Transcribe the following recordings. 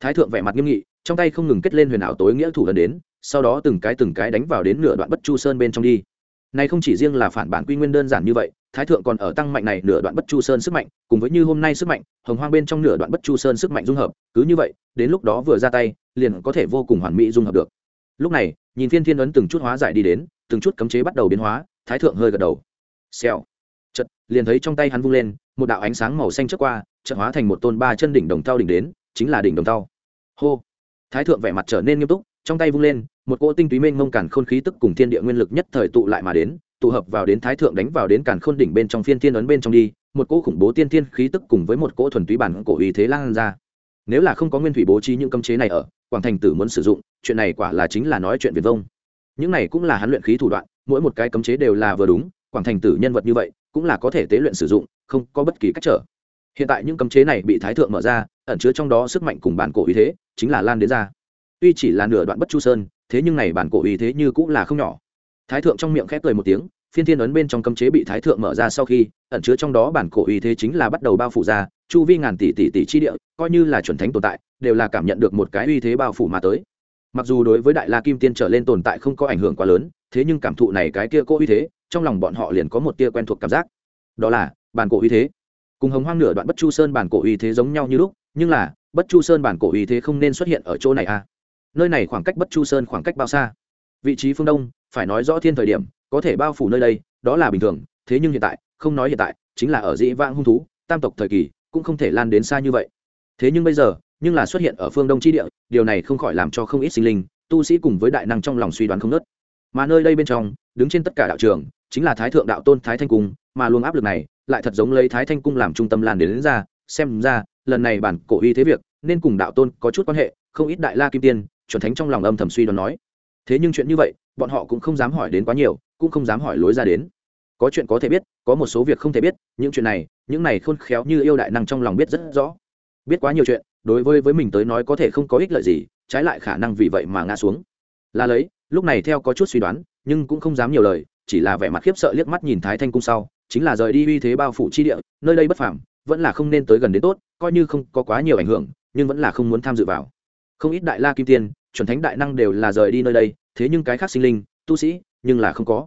thái thượng vẻ mặt nghiêm nghị, trong tay không ngừng kết lên huyền ảo tối nghĩa thủ lần đến, sau đó từng cái từng cái đánh vào đến nửa đoạn bất chu sơn bên trong đi. Này không chỉ riêng là phản bản quy nguyên đơn giản như vậy, thái thượng còn ở tăng mạnh này nửa đoạn bất chu sơn sức mạnh, cùng với như hôm nay sức mạnh, hồng hoang bên trong nửa đoạn bất chu sơn sức mạnh dung hợp, cứ như vậy, đến lúc đó vừa ra tay, liền có thể vô cùng hoàn mỹ dung hợp được. Lúc này, nhìn Thiên thiên ấn từng chút hóa giải đi đến, từng chút cấm chế bắt đầu biến hóa, thái thượng hơi gật đầu. Xèo. Chật liền thấy trong tay hắn vung lên, một đạo ánh sáng màu xanh trước qua, chợt hóa thành một tôn ba chân đỉnh đồng thau đỉnh đến, chính là đỉnh đồng thau hô. Thái thượng vẻ mặt trở nên nghiêm túc, trong tay vung lên, một cỗ tinh túy mênh mông cản khôn khí tức cùng thiên địa nguyên lực nhất thời tụ lại mà đến, tụ hợp vào đến thái thượng đánh vào đến cản khôn đỉnh bên trong phiên thiên ấn bên trong đi, một cỗ khủng bố tiên thiên khí tức cùng với một cỗ thuần túy bản cổ uy thế lan ra. Nếu là không có nguyên thủy bố trí những cấm chế này ở, quảng thành tử muốn sử dụng, chuyện này quả là chính là nói chuyện viền vông. Những này cũng là hắn luyện khí thủ đoạn, mỗi một cái cấm chế đều là vừa đúng, quảng thành tử nhân vật như vậy, cũng là có thể tế luyện sử dụng, không có bất kỳ cách trở. Hiện tại những cấm chế này bị thái thượng mở ra ẩn chứa trong đó sức mạnh cùng bản cổ uy thế, chính là lan đến ra. Tuy chỉ là nửa đoạn bất chu sơn, thế nhưng này bản cổ uy thế như cũng là không nhỏ. Thái thượng trong miệng khép cười một tiếng, phiên thiên ấn bên trong cấm chế bị thái thượng mở ra sau khi, ẩn chứa trong đó bản cổ uy thế chính là bắt đầu bao phủ ra, chu vi ngàn tỷ tỷ tỷ chi địa, coi như là chuẩn thánh tồn tại, đều là cảm nhận được một cái uy thế bao phủ mà tới. Mặc dù đối với đại la kim tiên trở lên tồn tại không có ảnh hưởng quá lớn, thế nhưng cảm thụ này cái kia cô uy thế, trong lòng bọn họ liền có một tia quen thuộc cảm giác. Đó là bản cổ uy thế. Cùng hồng hoang nửa đoạn bất chu sơn bản cổ uy thế giống nhau như lúc nhưng là bất chu sơn bản cổ uy thế không nên xuất hiện ở chỗ này à? Nơi này khoảng cách bất chu sơn khoảng cách bao xa? Vị trí phương đông phải nói rõ thiên thời điểm có thể bao phủ nơi đây đó là bình thường thế nhưng hiện tại không nói hiện tại chính là ở dĩ vãng hung thú tam tộc thời kỳ cũng không thể lan đến xa như vậy. Thế nhưng bây giờ nhưng là xuất hiện ở phương đông tri địa điều này không khỏi làm cho không ít sinh linh tu sĩ cùng với đại năng trong lòng suy đoán không nớt. Mà nơi đây bên trong đứng trên tất cả đạo trường chính là thái thượng đạo tôn thái thanh cung mà luồng áp lực này lại thật giống lấy thái thanh cung làm trung tâm lan đến, đến ra xem ra, lần này bản cổ uy thế việc, nên cùng đạo tôn có chút quan hệ, không ít đại la kim tiên, chuẩn thánh trong lòng âm thầm suy đoán nói. Thế nhưng chuyện như vậy, bọn họ cũng không dám hỏi đến quá nhiều, cũng không dám hỏi lối ra đến. Có chuyện có thể biết, có một số việc không thể biết, những chuyện này, những này khôn khéo như yêu đại năng trong lòng biết rất rõ. Biết quá nhiều chuyện, đối với với mình tới nói có thể không có ích lợi gì, trái lại khả năng vì vậy mà ngã xuống. Là lấy, lúc này theo có chút suy đoán, nhưng cũng không dám nhiều lời, chỉ là vẻ mặt khiếp sợ liếc mắt nhìn thái thanh cung sau, chính là rời đi uy thế bao phủ chi địa, nơi đây bất phàm vẫn là không nên tới gần đến tốt, coi như không có quá nhiều ảnh hưởng, nhưng vẫn là không muốn tham dự vào. Không ít đại la kim tiên, chuẩn thánh đại năng đều là rời đi nơi đây, thế nhưng cái khác sinh linh, tu sĩ, nhưng là không có.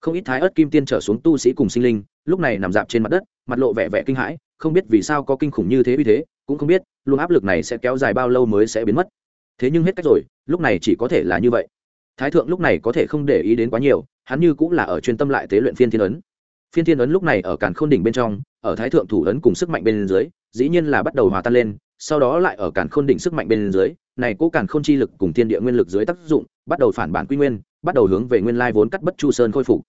Không ít thái ớt kim tiên trở xuống tu sĩ cùng sinh linh, lúc này nằm dạp trên mặt đất, mặt lộ vẻ vẻ kinh hãi, không biết vì sao có kinh khủng như thế vì thế, cũng không biết, luồng áp lực này sẽ kéo dài bao lâu mới sẽ biến mất. Thế nhưng hết cách rồi, lúc này chỉ có thể là như vậy. Thái thượng lúc này có thể không để ý đến quá nhiều, hắn như cũng là ở chuyên tâm lại tế luyện phiên thiên ấn phiên thiên ấn lúc này ở càn khôn đỉnh bên trong, ở thái thượng thủ ấn cùng sức mạnh bên dưới, dĩ nhiên là bắt đầu hòa tan lên, sau đó lại ở càn khôn đỉnh sức mạnh bên dưới, này cố càn khôn chi lực cùng thiên địa nguyên lực dưới tác dụng, bắt đầu phản bản quy nguyên, bắt đầu hướng về nguyên lai vốn cắt bất chu sơn khôi phục.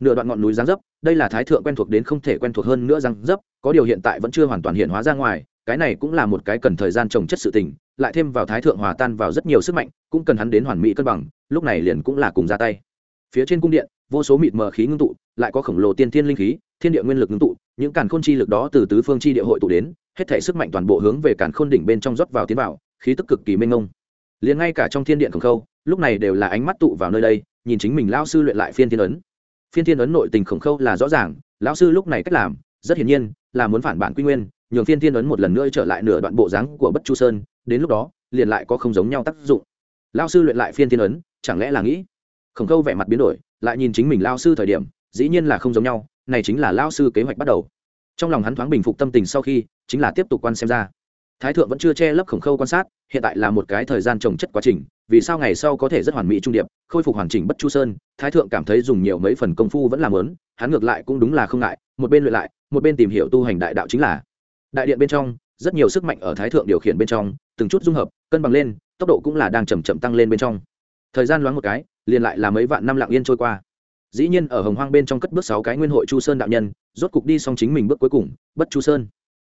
Nửa đoạn ngọn núi giáng dấp, đây là thái thượng quen thuộc đến không thể quen thuộc hơn nữa giáng dấp, có điều hiện tại vẫn chưa hoàn toàn hiện hóa ra ngoài, cái này cũng là một cái cần thời gian trồng chất sự tình, lại thêm vào thái thượng hòa tan vào rất nhiều sức mạnh, cũng cần hắn đến hoàn mỹ cân bằng, lúc này liền cũng là cùng ra tay. Phía trên cung điện vô số mịt mờ khí ngưng tụ, lại có khổng lồ tiên thiên linh khí, thiên địa nguyên lực ngưng tụ, những càn khôn chi lực đó từ tứ phương chi địa hội tụ đến, hết thể sức mạnh toàn bộ hướng về càn khôn đỉnh bên trong rót vào tiến vào, khí tức cực kỳ mênh mông. Liền ngay cả trong thiên điện khổng khâu, lúc này đều là ánh mắt tụ vào nơi đây, nhìn chính mình lao sư luyện lại phiên thiên ấn. Phiên thiên ấn nội tình khổng khâu là rõ ràng, lão sư lúc này cách làm, rất hiển nhiên, là muốn phản bản quy nguyên, nhường phiên thiên ấn một lần nữa trở lại nửa đoạn bộ dáng của bất chu sơn, đến lúc đó, liền lại có không giống nhau tác dụng. Lao sư luyện lại phiên thiên ấn, chẳng lẽ là nghĩ? Khổng khâu vẻ mặt biến đổi lại nhìn chính mình lao sư thời điểm, dĩ nhiên là không giống nhau, này chính là lao sư kế hoạch bắt đầu. Trong lòng hắn thoáng bình phục tâm tình sau khi, chính là tiếp tục quan xem ra. Thái thượng vẫn chưa che lấp khổng khâu quan sát, hiện tại là một cái thời gian trồng chất quá trình, vì sao ngày sau có thể rất hoàn mỹ trung điệp, khôi phục hoàn chỉnh bất chu sơn, thái thượng cảm thấy dùng nhiều mấy phần công phu vẫn làm lớn hắn ngược lại cũng đúng là không ngại, một bên luyện lại, một bên tìm hiểu tu hành đại đạo chính là. Đại điện bên trong, rất nhiều sức mạnh ở thái thượng điều khiển bên trong, từng chút dung hợp, cân bằng lên, tốc độ cũng là đang chầm chậm tăng lên bên trong thời gian loáng một cái, liền lại là mấy vạn năm lặng yên trôi qua. Dĩ nhiên ở hồng hoang bên trong cất bước sáu cái nguyên hội chu sơn đạo nhân, rốt cục đi xong chính mình bước cuối cùng, bất chu sơn.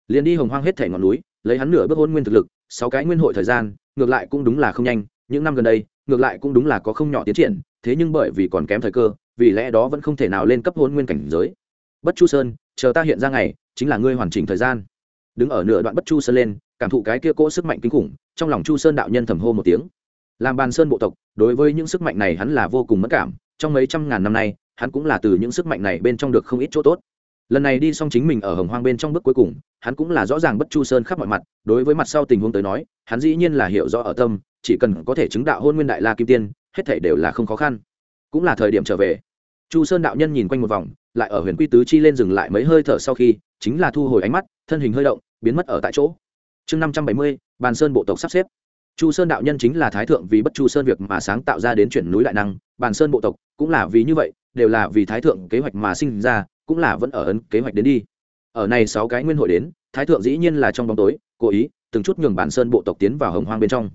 Liền đi hồng hoang hết thẻ ngọn núi, lấy hắn nửa bước hôn nguyên thực lực, sáu cái nguyên hội thời gian, ngược lại cũng đúng là không nhanh, những năm gần đây, ngược lại cũng đúng là có không nhỏ tiến triển, thế nhưng bởi vì còn kém thời cơ, vì lẽ đó vẫn không thể nào lên cấp hôn nguyên cảnh giới. Bất chu sơn, chờ ta hiện ra ngày, chính là ngươi hoàn chỉnh thời gian. Đứng ở nửa đoạn bất chu sơn lên, cảm thụ cái kia cỗ sức mạnh kinh khủng, trong lòng chu sơn đạo nhân thầm hô một tiếng làm bàn sơn bộ tộc, đối với những sức mạnh này hắn là vô cùng mất cảm, trong mấy trăm ngàn năm nay, hắn cũng là từ những sức mạnh này bên trong được không ít chỗ tốt. Lần này đi xong chính mình ở hồng hoang bên trong bước cuối cùng, hắn cũng là rõ ràng bất chu sơn khắp mọi mặt, đối với mặt sau tình huống tới nói, hắn dĩ nhiên là hiểu rõ ở tâm, chỉ cần có thể chứng đạo hôn nguyên đại la kim tiên, hết thể đều là không khó khăn. Cũng là thời điểm trở về. Chu sơn đạo nhân nhìn quanh một vòng, lại ở huyền quy tứ chi lên dừng lại mấy hơi thở sau khi, chính là thu hồi ánh mắt, thân hình hơi động, biến mất ở tại chỗ. Chương năm trăm bảy mươi, bàn sơn bộ tộc sắp xếp chu sơn đạo nhân chính là thái thượng vì bất chu sơn việc mà sáng tạo ra đến chuyển núi đại năng, bàn sơn bộ tộc cũng là vì như vậy, đều là vì thái thượng kế hoạch mà sinh ra, cũng là vẫn ở ấn kế hoạch đến đi. Ở này sáu cái nguyên hội đến, thái thượng dĩ nhiên là trong bóng tối, cố ý, từng chút nhường bản sơn bộ tộc tiến vào hồng hoang bên trong.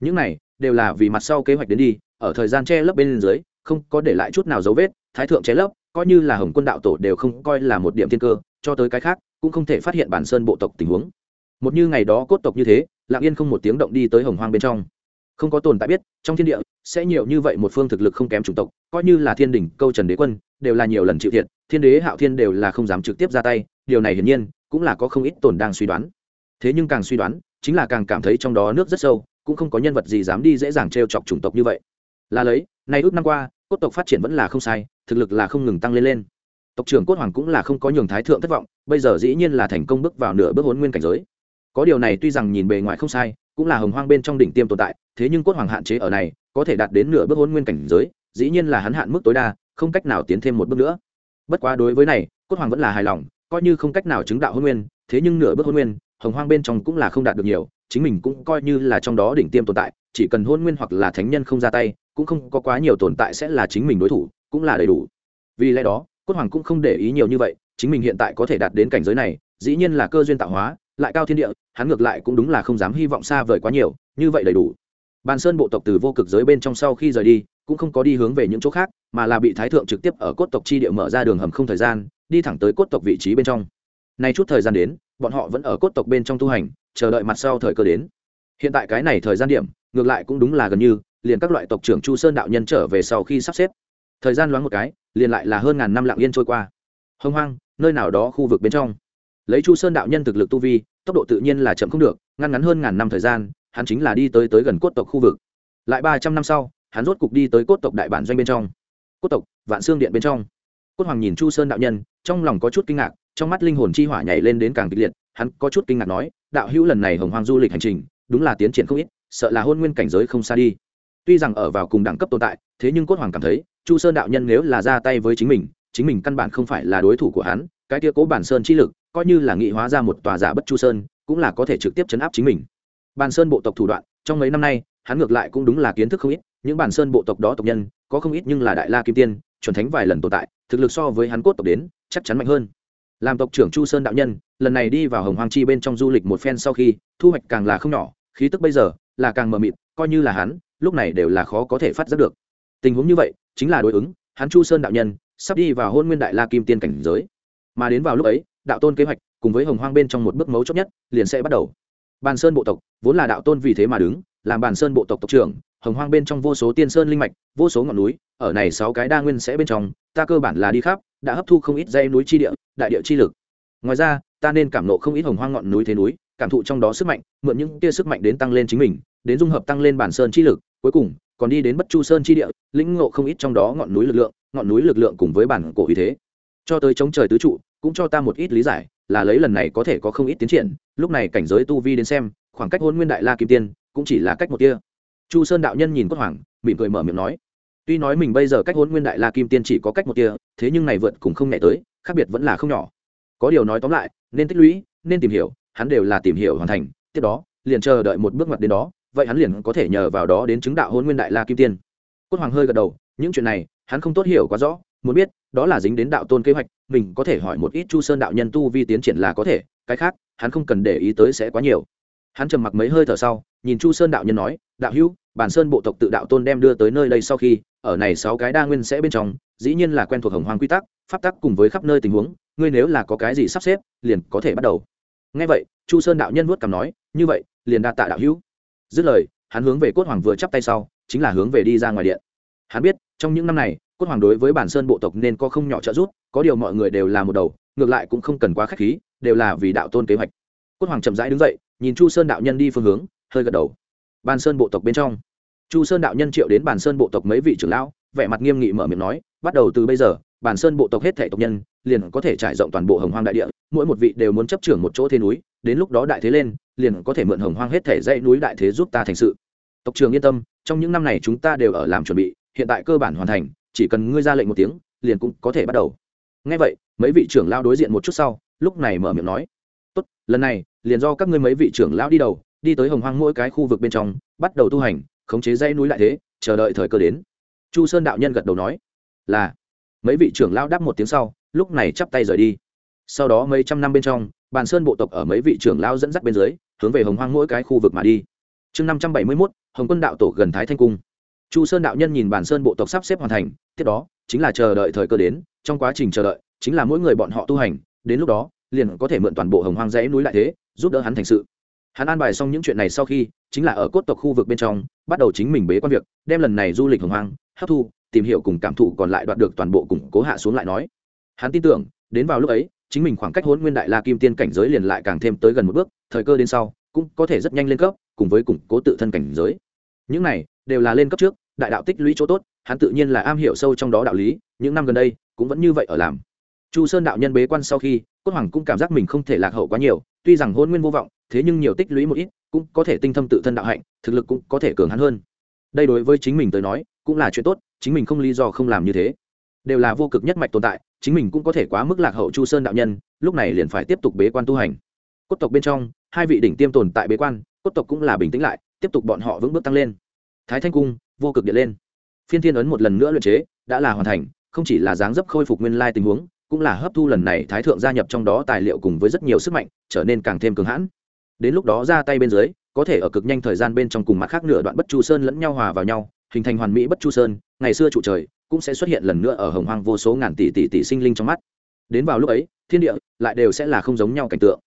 Những này, đều là vì mặt sau kế hoạch đến đi, ở thời gian che lấp bên dưới, không có để lại chút nào dấu vết, thái thượng che lấp, coi như là hồng quân đạo tổ đều không coi là một điểm thiên cơ, cho tới cái khác, cũng không thể phát hiện bản sơn bộ tộc tình huống. Một như ngày đó cốt tộc như thế lặng yên không một tiếng động đi tới hồng hoang bên trong. Không có tồn tại biết, trong thiên địa, sẽ nhiều như vậy một phương thực lực không kém chủng tộc, coi như là thiên đình, câu trần đế quân, đều là nhiều lần chịu thiệt, thiên đế, hạo thiên đều là không dám trực tiếp ra tay, điều này hiển nhiên, cũng là có không ít tồn đang suy đoán. Thế nhưng càng suy đoán, chính là càng cảm thấy trong đó nước rất sâu, cũng không có nhân vật gì dám đi dễ dàng t r e o chọc chủng tộc như vậy. Là lấy, nay ước năm qua, cốt tộc phát triển vẫn là không sai, thực lực là không ngừng tăng lên lên. Tộc trưởng cốt hoàng cũng là không có nhường thái thượng thất vọng, bây giờ dĩ nhiên là thành công bước vào nửa bước hôn nguyên cảnh giới có điều này tuy rằng nhìn bề ngoài không sai, cũng là hồng hoang bên trong đỉnh tiêm tồn tại, thế nhưng cốt hoàng hạn chế ở này, có thể đạt đến nửa bước hôn nguyên cảnh giới, dĩ nhiên là hắn hạn mức tối đa, không cách nào tiến thêm một bước nữa. Bất quá đối với này, cốt hoàng vẫn là hài lòng, coi như không cách nào chứng đạo hôn nguyên, thế nhưng nửa bước hôn nguyên, hồng hoang bên trong cũng là không đạt được nhiều, chính mình cũng coi như là trong đó đỉnh tiêm tồn tại, chỉ cần hôn nguyên hoặc là thánh nhân không ra tay, cũng không có quá nhiều tồn tại sẽ là chính mình đối thủ, cũng là đầy đủ. Vì lẽ đó, cốt hoàng cũng không để ý nhiều như vậy, chính mình hiện tại có thể đạt đến cảnh giới này, dĩ nhiên là cơ duyên tạo hóa lại cao thiên địa, hắn ngược lại cũng đúng là không dám hy vọng xa vời quá nhiều, như vậy đầy đủ. Bàn sơn bộ tộc từ vô cực giới bên trong sau khi rời đi, cũng không có đi hướng về những chỗ khác, mà là bị thái thượng trực tiếp ở cốt tộc chi địa mở ra đường hầm không thời gian, đi thẳng tới cốt tộc vị trí bên trong. Nay chút thời gian đến, bọn họ vẫn ở cốt tộc bên trong tu hành, chờ đợi mặt sau thời cơ đến. Hiện tại cái này thời gian điểm, ngược lại cũng đúng là gần như, liền các loại tộc trưởng chu sơn đạo nhân trở về sau khi sắp xếp. Thời gian loáng một cái, liền lại là hơn ngàn năm lặng yên trôi qua. Hông hoang, nơi nào đó khu vực bên trong lấy chu sơn đạo nhân thực lực tu vi, tốc độ tự nhiên là chậm không được, ngăn ngắn hơn ngàn năm thời gian, hắn chính là đi tới tới gần cốt tộc khu vực. Lại ba trăm năm sau, hắn rốt cục đi tới cốt tộc đại bản doanh bên trong. Cốt tộc, vạn xương điện bên trong. Cốt hoàng nhìn chu sơn đạo nhân, trong lòng có chút kinh ngạc, trong mắt linh hồn chi hỏa nhảy lên đến càng kịch liệt, hắn có chút kinh ngạc nói, đạo hữu lần này hồng hoàng du lịch hành trình, đúng là tiến triển không ít, sợ là hôn nguyên cảnh giới không xa đi. Tuy rằng ở vào cùng đẳng cấp tồn tại, thế nhưng cốt hoàng cảm thấy, chu sơn đạo nhân nếu là ra tay với chính mình chính mình căn bản không phải là đối thủ của hắn, cái kia cố bản sơn chi lực coi như là nghị hóa ra một tòa giả bất chu sơn, cũng là có thể trực tiếp chấn áp chính mình. Bàn sơn bộ tộc thủ đoạn, trong mấy năm nay, hắn ngược lại cũng đúng là kiến thức không ít, những bàn sơn bộ tộc đó tộc nhân, có không ít nhưng là đại la kim tiên, chuẩn thánh vài lần tồn tại, thực lực so với hắn cốt tộc đến, chắc chắn mạnh hơn. Làm tộc trưởng chu sơn đạo nhân, lần này đi vào hồng hoàng chi bên trong du lịch một phen sau khi, thu hoạch càng là không nhỏ, khí tức bây giờ là càng mờ mịt, coi như là hắn, lúc này đều là khó có thể phát giác được. Tình huống như vậy, chính là đối ứng, hắn chu sơn đạo nhân, sắp đi vào hôn nguyên đại la kim tiên cảnh giới. Mà đến vào lúc ấy đạo tôn kế hoạch, cùng với hồng hoang bên trong một bước mấu chốt nhất, liền sẽ bắt đầu. Bàn sơn bộ tộc, vốn là đạo tôn vì thế mà đứng, làm bàn sơn bộ tộc tộc trưởng, hồng hoang bên trong vô số tiên sơn linh mạch, vô số ngọn núi, ở này sáu cái đa nguyên sẽ bên trong, ta cơ bản là đi khắp, đã hấp thu không ít dây núi chi địa, đại địa chi lực. Ngoài ra, ta nên cảm nộ không ít hồng hoang ngọn núi thế núi, cảm thụ trong đó sức mạnh, mượn những tia sức mạnh đến tăng lên chính mình, đến dung hợp tăng lên bản sơn chi lực, cuối cùng, còn đi đến bất chu sơn chi địa, lĩnh ngộ không ít trong đó ngọn núi lực lượng, ngọn núi lực lượng cùng với bản cổ ý thế. Cho tới chống trời tứ trụ cũng cho ta một ít lý giải, là lấy lần này có thể có không ít tiến triển, lúc này cảnh giới tu vi đến xem, khoảng cách hôn nguyên đại la kim tiên cũng chỉ là cách một kia chu sơn đạo nhân nhìn cốt hoàng, mỉm cười mở miệng nói, tuy nói mình bây giờ cách hôn nguyên đại la kim tiên chỉ có cách một kia thế nhưng này vượt cùng không nhẹ tới, khác biệt vẫn là không nhỏ. Có điều nói tóm lại, nên tích lũy, nên tìm hiểu, hắn đều là tìm hiểu hoàn thành, tiếp đó, liền chờ đợi một bước ngoặt đến đó, vậy hắn liền có thể nhờ vào đó đến chứng đạo hôn nguyên đại la kim tiên. Cốt hoàng hơi gật đầu, những chuyện này, hắn không tốt hiểu quá rõ muốn biết, đó là dính đến đạo tôn kế hoạch, mình có thể hỏi một ít chu sơn đạo nhân tu vi tiến triển là có thể, cái khác, hắn không cần để ý tới sẽ quá nhiều. Hắn trầm mặc mấy hơi thở sau, nhìn chu sơn đạo nhân nói, đạo hữu, bản sơn bộ tộc tự đạo tôn đem đưa tới nơi đây sau khi, ở này sáu cái đa nguyên sẽ bên trong, dĩ nhiên là quen thuộc hồng hoàng quy tắc, pháp tắc cùng với khắp nơi tình huống, ngươi nếu là có cái gì sắp xếp, liền có thể bắt đầu. Ngay vậy, chu sơn đạo nhân vuốt cằm nói, như vậy, liền đa tạ đạo hữu. Dứt lời, hắn hướng về cốt hoàng vừa chắp tay sau, chính là hướng về đi ra ngoài điện. Hắn biết, trong những năm này cốt hoàng đối với bản sơn bộ tộc nên có không nhỏ trợ giúp, có điều mọi người đều là một đầu, ngược lại cũng không cần quá k h á c h khí, đều là vì đạo tôn kế hoạch. Cốt hoàng chậm rãi đứng dậy, nhìn chu sơn đạo nhân đi phương hướng, hơi gật đầu. Bàn sơn bộ tộc bên trong. Chu sơn đạo nhân triệu đến bản sơn bộ tộc mấy vị trưởng lão, vẻ mặt nghiêm nghị mở miệng nói, bắt đầu từ bây giờ, bản sơn bộ tộc hết thể tộc nhân, liền có thể trải rộng toàn bộ hồng hoang đại địa, mỗi một vị đều muốn chấp trưởng một chỗ thế núi, đến lúc đó đại thế lên, liền có thể mượn hồng hoang hết thể dãy núi đại thế giúp ta thành sự. Tộc trường yên tâm, trong những năm này chúng ta đều ở làm chuẩn bị, hiện tại cơ bản hoàn thành chỉ cần ngươi ra lệnh một tiếng, liền cũng có thể bắt đầu. Ngay vậy, mấy vị trưởng lao đối diện một chút sau, lúc này mở miệng nói, tốt, lần này, liền do các ngươi mấy vị trưởng lão đi đầu, đi tới hồng hoang mỗi cái khu vực bên trong, bắt đầu tu hành, khống chế dãy núi lại thế, chờ đợi thời cơ đến. Chu sơn đạo nhân gật đầu nói, là. Mấy vị trưởng lão đáp một tiếng sau, lúc này chắp tay rời đi. Sau đó mấy trăm năm bên trong, bàn sơn bộ tộc ở mấy vị trưởng lão dẫn dắt bên dưới, hướng về hồng hoang mỗi cái khu vực mà đi. Chương năm trăm bảy mươi mốt, hồng quân đạo tổ gần thái thanh cung chu sơn đạo nhân nhìn bản sơn bộ tộc sắp xếp hoàn thành, tiếp đó, chính là chờ đợi thời cơ đến, trong quá trình chờ đợi, chính là mỗi người bọn họ tu hành, đến lúc đó, liền có thể mượn toàn bộ hồng hoang dãy núi lại thế, giúp đỡ hắn thành sự. Hắn an bài xong những chuyện này sau khi, chính là ở cốt tộc khu vực bên trong, bắt đầu chính mình bế quan việc, đem lần này du lịch hồng hoang, hấp thu, tìm hiểu cùng cảm thụ còn lại đoạt được toàn bộ củng cố hạ xuống lại nói. Hắn tin tưởng, đến vào lúc ấy, chính mình khoảng cách hôn nguyên đại la kim tiên cảnh giới liền lại càng thêm tới gần một bước, thời cơ đến sau, cũng có thể rất nhanh lên cấp, cùng với củng cố tự thân cảnh giới. Những này đều là lên cấp trước, đại đạo tích lũy chỗ tốt, hắn tự nhiên là am hiểu sâu trong đó đạo lý, những năm gần đây, cũng vẫn như vậy ở làm. Chu sơn đạo nhân bế quan sau khi, cốt hoàng cũng cảm giác mình không thể lạc hậu quá nhiều, tuy rằng hôn nguyên vô vọng, thế nhưng nhiều tích lũy một ít, cũng có thể tinh thâm tự thân đạo hạnh, thực lực cũng có thể cường hắn hơn. Đây đối với chính mình tới nói, cũng là chuyện tốt, chính mình không lý do không làm như thế. Đều là vô cực nhất mạch tồn tại, chính mình cũng có thể quá mức lạc hậu chu sơn đạo nhân, lúc này liền phải tiếp tục bế quan tu hành. Cốt tộc bên trong, hai vị đỉnh tiêm tồn tại bế quan, cốt tộc cũng là bình tĩnh lại, tiếp tục bọn họ vững bước tăng lên thái thanh cung vô cực điện lên. Phiên thiên ấn một lần nữa luyện chế đã là hoàn thành không chỉ là dáng dấp khôi phục nguyên lai tình huống cũng là hấp thu lần này thái thượng gia nhập trong đó tài liệu cùng với rất nhiều sức mạnh trở nên càng thêm cường hãn. Đến lúc đó ra tay bên dưới có thể ở cực nhanh thời gian bên trong cùng mặt khác nửa đoạn bất chu sơn lẫn nhau hòa vào nhau hình thành hoàn mỹ bất chu sơn ngày xưa trụ trời cũng sẽ xuất hiện lần nữa ở hồng hoang vô số ngàn tỷ tỷ tỷ sinh linh trong mắt. Đến vào lúc ấy thiên địa lại đều sẽ là không giống nhau cảnh tượng.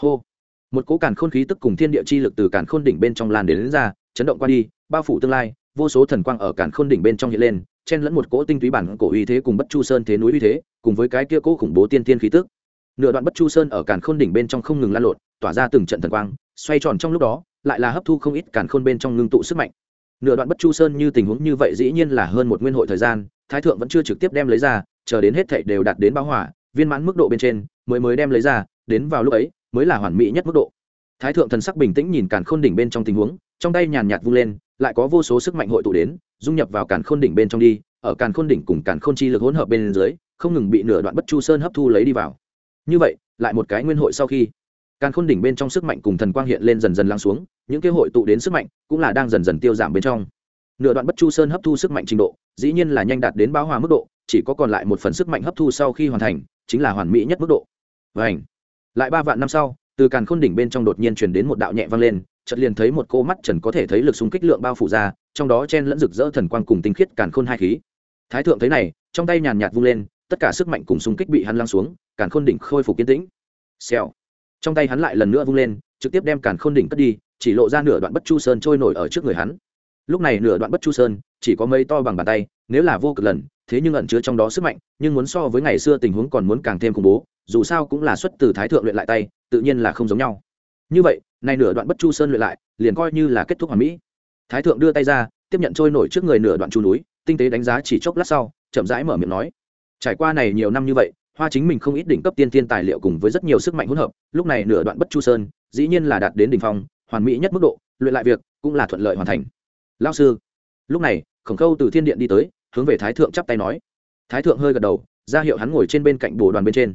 Hô! Một cỗ càn khôn khí tức cùng thiên địa chi lực từ càn khôn đỉnh bên trong lan đến, đến ra chấn động qua đi, bao phủ tương lai, vô số thần quang ở càn khôn đỉnh bên trong hiện lên, chen lẫn một cỗ tinh túy bản cổ uy thế cùng bất chu sơn thế núi uy thế, cùng với cái kia cỗ khủng bố tiên tiên khí tức. Nửa đoạn bất chu sơn ở càn khôn đỉnh bên trong không ngừng lan lộn, tỏa ra từng trận thần quang, xoay tròn trong lúc đó, lại là hấp thu không ít càn khôn bên trong ngưng tụ sức mạnh. Nửa đoạn bất chu sơn như tình huống như vậy dĩ nhiên là hơn một nguyên hội thời gian, thái thượng vẫn chưa trực tiếp đem lấy ra, chờ đến hết thảy đều đạt đến báo hỏa viên mãn mức độ bên trên, mới mới đem lấy ra, đến vào lúc ấy, mới là hoàn mỹ nhất mức độ thái thượng thần sắc bình tĩnh nhìn càn khôn đỉnh bên trong tình huống, trong tay nhàn nhạt vung lên, lại có vô số sức mạnh hội tụ đến, dung nhập vào càn khôn đỉnh bên trong đi, ở càn khôn đỉnh cùng càn khôn chi lực hỗn hợp bên dưới, không ngừng bị nửa đoạn bất chu sơn hấp thu lấy đi vào. Như vậy, lại một cái nguyên hội sau khi, càn khôn đỉnh bên trong sức mạnh cùng thần quang hiện lên dần dần lắng xuống, những kế hội tụ đến sức mạnh cũng là đang dần dần tiêu giảm bên trong. Nửa đoạn bất chu sơn hấp thu sức mạnh trình độ, dĩ nhiên là nhanh đạt đến báo hòa mức độ, chỉ có còn lại một phần sức mạnh hấp thu sau khi hoàn thành, chính là hoàn mỹ nhất mức độ. Và lại ba vạn năm sau từ càn khôn đỉnh bên trong đột nhiên truyền đến một đạo nhẹ vang lên, chợt liền thấy một cô mắt trần có thể thấy lực xung kích lượng bao phủ ra, trong đó chen lẫn rực rỡ thần quang cùng tinh khiết càn khôn hai khí. Thái thượng thấy này, trong tay nhàn nhạt vung lên, tất cả sức mạnh cùng xung kích bị hắn lăng xuống, càn khôn đỉnh khôi phục kiên tĩnh. Xèo. Trong tay hắn lại lần nữa vung lên, trực tiếp đem càn khôn đỉnh cất đi, chỉ lộ ra nửa đoạn bất chu sơn trôi nổi ở trước người hắn. Lúc này nửa đoạn bất chu sơn, chỉ có mây to bằng bàn tay, nếu là vô cực lần, thế nhưng ẩn chứa trong đó sức mạnh, nhưng muốn so với ngày xưa tình huống còn muốn càng thêm khủng bố dù sao cũng là xuất từ thái thượng luyện lại tay, tự nhiên là không giống nhau. Như vậy, nay nửa đoạn bất chu sơn luyện lại, liền coi như là kết thúc hoàn mỹ. Thái thượng đưa tay ra, tiếp nhận trôi nổi trước người nửa đoạn chu núi, tinh tế đánh giá chỉ chốc lát sau, chậm rãi mở miệng nói. Trải qua này nhiều năm như vậy, hoa chính mình không ít đỉnh cấp tiên tiên tài liệu cùng với rất nhiều sức mạnh hỗn hợp, lúc này nửa đoạn bất chu sơn, dĩ nhiên là đạt đến đỉnh phong, hoàn mỹ nhất mức độ, luyện lại việc cũng là thuận lợi hoàn thành. Lao sư, lúc này, khổng khâu từ thiên điện đi tới, hướng về thái thượng chắp tay nói. Thái thượng hơi gật đầu, ra hiệu hắn ngồi trên bên cạnh bồ đoàn bên trên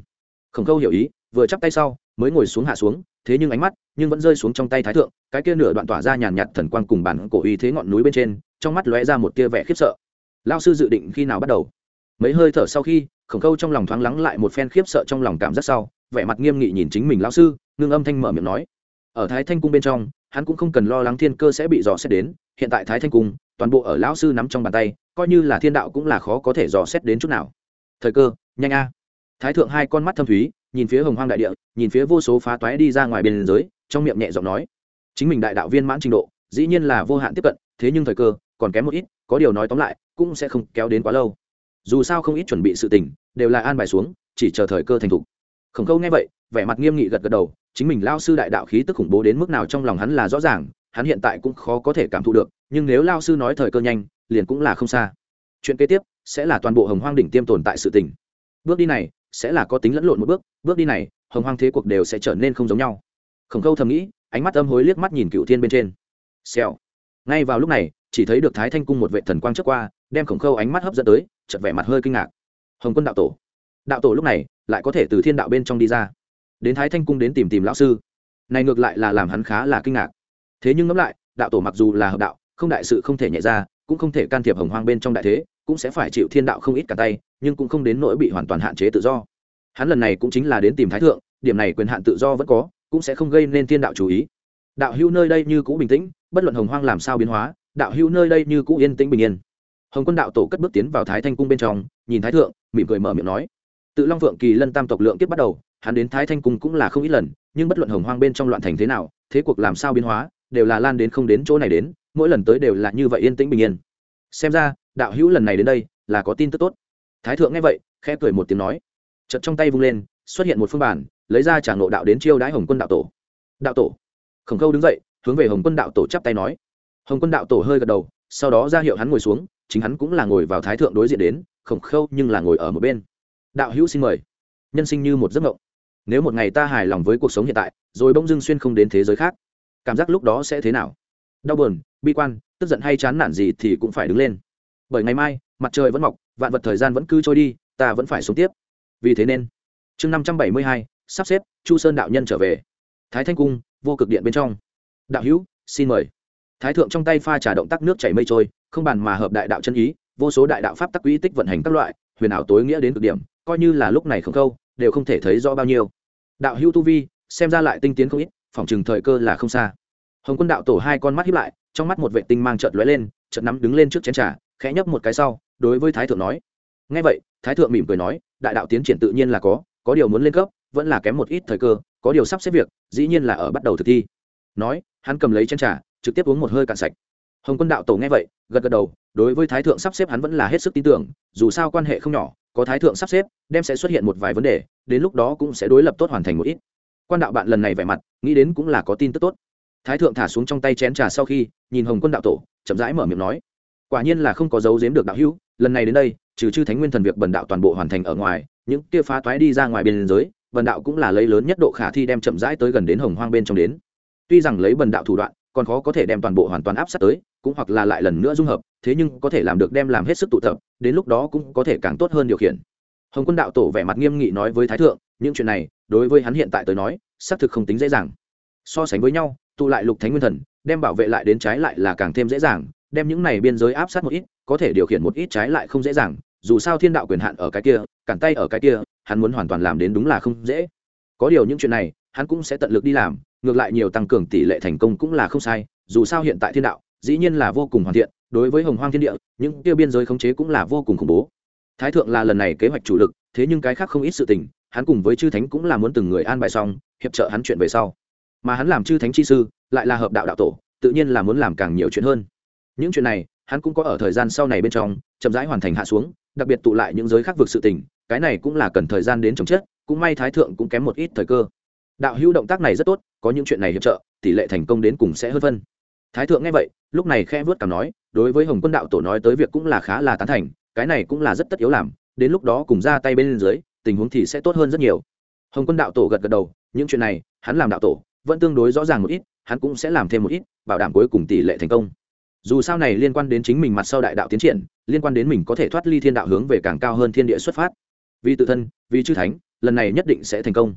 khổng khâu hiểu ý, vừa chắp tay sau, mới ngồi xuống hạ xuống, thế nhưng ánh mắt nhưng vẫn rơi xuống trong tay thái thượng, cái kia nửa đoạn tỏa ra nhàn nhạt thần quang cùng bản cổ uy thế ngọn núi bên trên, trong mắt lóe ra một tia vẻ khiếp sợ. Lao sư dự định khi nào bắt đầu? Mấy hơi thở sau khi, khổng khâu trong lòng thoáng lắng lại một phen khiếp sợ trong lòng cảm giác sau, vẻ mặt nghiêm nghị nhìn chính mình lao sư, ngưng âm thanh mở miệng nói. Ở thái thanh cung bên trong, hắn cũng không cần lo lắng thiên cơ sẽ bị dò xét đến, hiện tại thái thanh cung, toàn bộ ở lão sư nắm trong bàn tay, coi như là thiên đạo cũng là khó có thể dò xét đến chút nào. Thời cơ, nhanh a thái thượng hai con mắt thâm thúy, nhìn phía hồng hoang đại địa, nhìn phía vô số phá toái đi ra ngoài biên giới, trong miệng nhẹ giọng nói, chính mình đại đạo viên mãn trình độ, dĩ nhiên là vô hạn tiếp cận, thế nhưng thời cơ còn kém một ít, có điều nói tóm lại, cũng sẽ không kéo đến quá lâu. Dù sao không ít chuẩn bị sự tình, đều là an bài xuống, chỉ chờ thời cơ thành thục. Khổng câu nghe vậy, vẻ mặt nghiêm nghị gật gật đầu, chính mình lao sư đại đạo khí tức khủng bố đến mức nào trong lòng hắn là rõ ràng, hắn hiện tại cũng khó có thể cảm thụ được, nhưng nếu lao sư nói thời cơ nhanh, liền cũng là không xa. Chuyện kế tiếp sẽ là toàn bộ hồng hoang đỉnh tiêm tồn tại sự tình. Bước đi này sẽ là có tính lẫn lộn một bước bước đi này, hồng hoang thế cuộc đều sẽ trở nên không giống nhau. Khổng khâu thầm nghĩ, ánh mắt âm hối liếc mắt nhìn cựu thiên bên trên. Xèo. Ngay vào lúc này, chỉ thấy được thái thanh cung một vệ thần quang trước qua, đem khổng khâu ánh mắt hấp dẫn tới chật vẻ mặt hơi kinh ngạc. Hồng quân đạo tổ. Đạo tổ lúc này, lại có thể từ thiên đạo bên trong đi ra. Đến thái thanh cung đến tìm tìm lão sư. Này ngược lại là làm hắn khá là kinh ngạc. Thế nhưng ngẫm lại, đạo tổ mặc dù là hợp đạo, không đại sự không thể nhẹ ra, cũng không thể can thiệp hồng hoang bên trong đại thế cũng sẽ phải chịu thiên đạo không ít cả tay, nhưng cũng không đến nỗi bị hoàn toàn hạn chế tự do. Hắn lần này cũng chính là đến tìm thái thượng, điểm này quyền hạn tự do vẫn có, cũng sẽ không gây nên thiên đạo chú ý. Đạo hữu nơi đây như cũ bình tĩnh, bất luận hồng hoang làm sao biến hóa, đạo hữu nơi đây như cũ yên tĩnh bình yên. Hồng quân đạo tổ cất bước tiến vào thái thanh cung bên trong, nhìn thái thượng, mỉm cười mở miệng nói. Tự long vượng kỳ lân tam tộc lượng kiếp bắt đầu, hắn đến thái thanh cung cũng là không ít lần, nhưng bất luận hồng hoang bên trong loạn thành thế nào, thế cuộc làm sao biến hóa, đều là lan đến không đến chỗ này đến, mỗi lần tới đều là như vậy yên tĩnh bình yên xem ra, đạo hữu lần này đến đây là có tin tức tốt. Thái thượng nghe vậy, khẽ cười một tiếng nói. Chật trong tay vung lên, xuất hiện một phương bản lấy ra trả nộ đạo đến chiêu đái hồng quân đạo tổ. Đạo tổ. Khổng khâu đứng dậy, hướng về hồng quân đạo tổ chắp tay nói. Hồng quân đạo tổ hơi gật đầu, sau đó ra hiệu hắn ngồi xuống, chính hắn cũng là ngồi vào thái thượng đối diện đến, khổng khâu nhưng là ngồi ở một bên. Đạo hữu xin mời. Nhân sinh như một giấc mộng. Nếu một ngày ta hài lòng với cuộc sống hiện tại, rồi bỗng dưng xuyên không đến thế giới khác, cảm giác lúc đó sẽ thế nào? Đau buồn, bi quan, tức giận hay chán nản gì thì cũng phải đứng lên. Bởi ngày mai, mặt trời vẫn mọc, vạn vật thời gian vẫn cứ trôi đi, ta vẫn phải sống tiếp. Vì thế nên, chương năm trăm bảy mươi hai, sắp xếp, chu sơn đạo nhân trở về. Thái thanh cung, vô cực điện bên trong. Đạo hữu, xin mời. Thái thượng trong tay pha trà động tác nước chảy mây trôi, không bàn mà hợp đại đạo chân ý, vô số đại đạo pháp tắc quỹ tích vận hành các loại, huyền ảo tối nghĩa đến cực điểm, coi như là lúc này không câu, đều không thể thấy rõ bao nhiêu. Đạo hữu tu vi, xem ra lại tinh tiến không ít phỏng chừng thời cơ là không xa hồng quân đạo tổ hai con mắt hiếp lại, trong mắt một vệ tinh mang trợt lóe lên, chợt nắm đứng lên trước chén trà, khẽ nhấp một cái sau, đối với thái thượng nói. Ngay vậy, thái thượng mỉm cười nói, đại đạo tiến triển tự nhiên là có có điều muốn lên cấp, vẫn là kém một ít thời cơ, có điều sắp xếp việc, dĩ nhiên là ở bắt đầu thực thi. Nói, hắn cầm lấy chén trà, trực tiếp uống một hơi cạn sạch. Hồng quân đạo tổ nghe vậy, gật gật đầu, đối với thái thượng sắp xếp hắn vẫn là hết sức tin tưởng, dù sao quan hệ không nhỏ, có thái thượng sắp xếp, đem sẽ xuất hiện một vài vấn đề, đến lúc đó cũng sẽ đối lập tốt hoàn thành một ít. Quan đạo bạn lần này vẻ mặt, nghĩ đến cũng là có tin tức tốt thái thượng thả xuống trong tay chén trà sau khi, nhìn hồng quân đạo tổ, chậm rãi mở miệng nói, quả nhiên là không có dấu giếm được đạo hữu, lần này đến đây, trừ chư thánh nguyên thần việc bần đạo toàn bộ hoàn thành ở ngoài, những kia phá toái đi ra ngoài biên giới, bần đạo cũng là lấy lớn nhất độ khả thi đem chậm rãi tới gần đến hồng hoang bên trong đến. Tuy rằng lấy bần đạo thủ đoạn, còn khó có thể đem toàn bộ hoàn toàn áp sát tới, cũng hoặc là lại lần nữa dung hợp, thế nhưng có thể làm được đem làm hết sức tụ tập, đến lúc đó cũng có thể càng tốt hơn điều khiển. Hồng quân đạo tổ vẻ mặt nghiêm nghị nói với thái thượng, những chuyện này, đối với hắn hiện tại tới nói, xác thực không tính dễ dàng. So sánh với nhau tụ lại lục thánh nguyên thần, đem bảo vệ lại đến trái lại là càng thêm dễ dàng, đem những này biên giới áp sát một ít, có thể điều khiển một ít trái lại không dễ dàng, dù sao thiên đạo quyền hạn ở cái kia, cản tay ở cái kia, hắn muốn hoàn toàn làm đến đúng là không dễ. Có điều những chuyện này, hắn cũng sẽ tận lực đi làm, ngược lại nhiều tăng cường tỷ lệ thành công cũng là không sai, dù sao hiện tại thiên đạo, dĩ nhiên là vô cùng hoàn thiện, đối với hồng hoang thiên địa, những tiêu biên giới khống chế cũng là vô cùng khủng bố. Thái thượng là lần này kế hoạch chủ lực, thế nhưng cái khác không ít sự tình, hắn cùng với chư thánh cũng là muốn từng người an bài xong, hiệp trợ hắn chuyện về sau mà hắn làm chư thánh chi sư, lại là hợp đạo đạo tổ, tự nhiên là muốn làm càng nhiều chuyện hơn. Những chuyện này, hắn cũng có ở thời gian sau này bên trong, chậm rãi hoàn thành hạ xuống, đặc biệt tụ lại những giới khác vực sự tình, cái này cũng là cần thời gian đến chồng chết cũng may thái thượng cũng kém một ít thời cơ. Đạo hữu động tác này rất tốt, có những chuyện này hiệp trợ, tỷ lệ thành công đến cùng sẽ hơn phân. Thái thượng nghe vậy, lúc này khe vớt cảm nói, đối với hồng quân đạo tổ nói tới việc cũng là khá là tán thành, cái này cũng là rất tất yếu làm, đến lúc đó cùng ra tay bên dưới, tình huống thì sẽ tốt hơn rất nhiều. Hồng quân đạo tổ gật gật đầu, những chuyện này, hắn làm đạo tổ vẫn tương đối rõ ràng một ít, hắn cũng sẽ làm thêm một ít, bảo đảm cuối cùng tỷ lệ thành công. Dù sao này liên quan đến chính mình mặt sau đại đạo tiến triển, liên quan đến mình có thể thoát ly thiên đạo hướng về càng cao hơn thiên địa xuất phát. Vì tự thân, vì chư thánh, lần này nhất định sẽ thành công.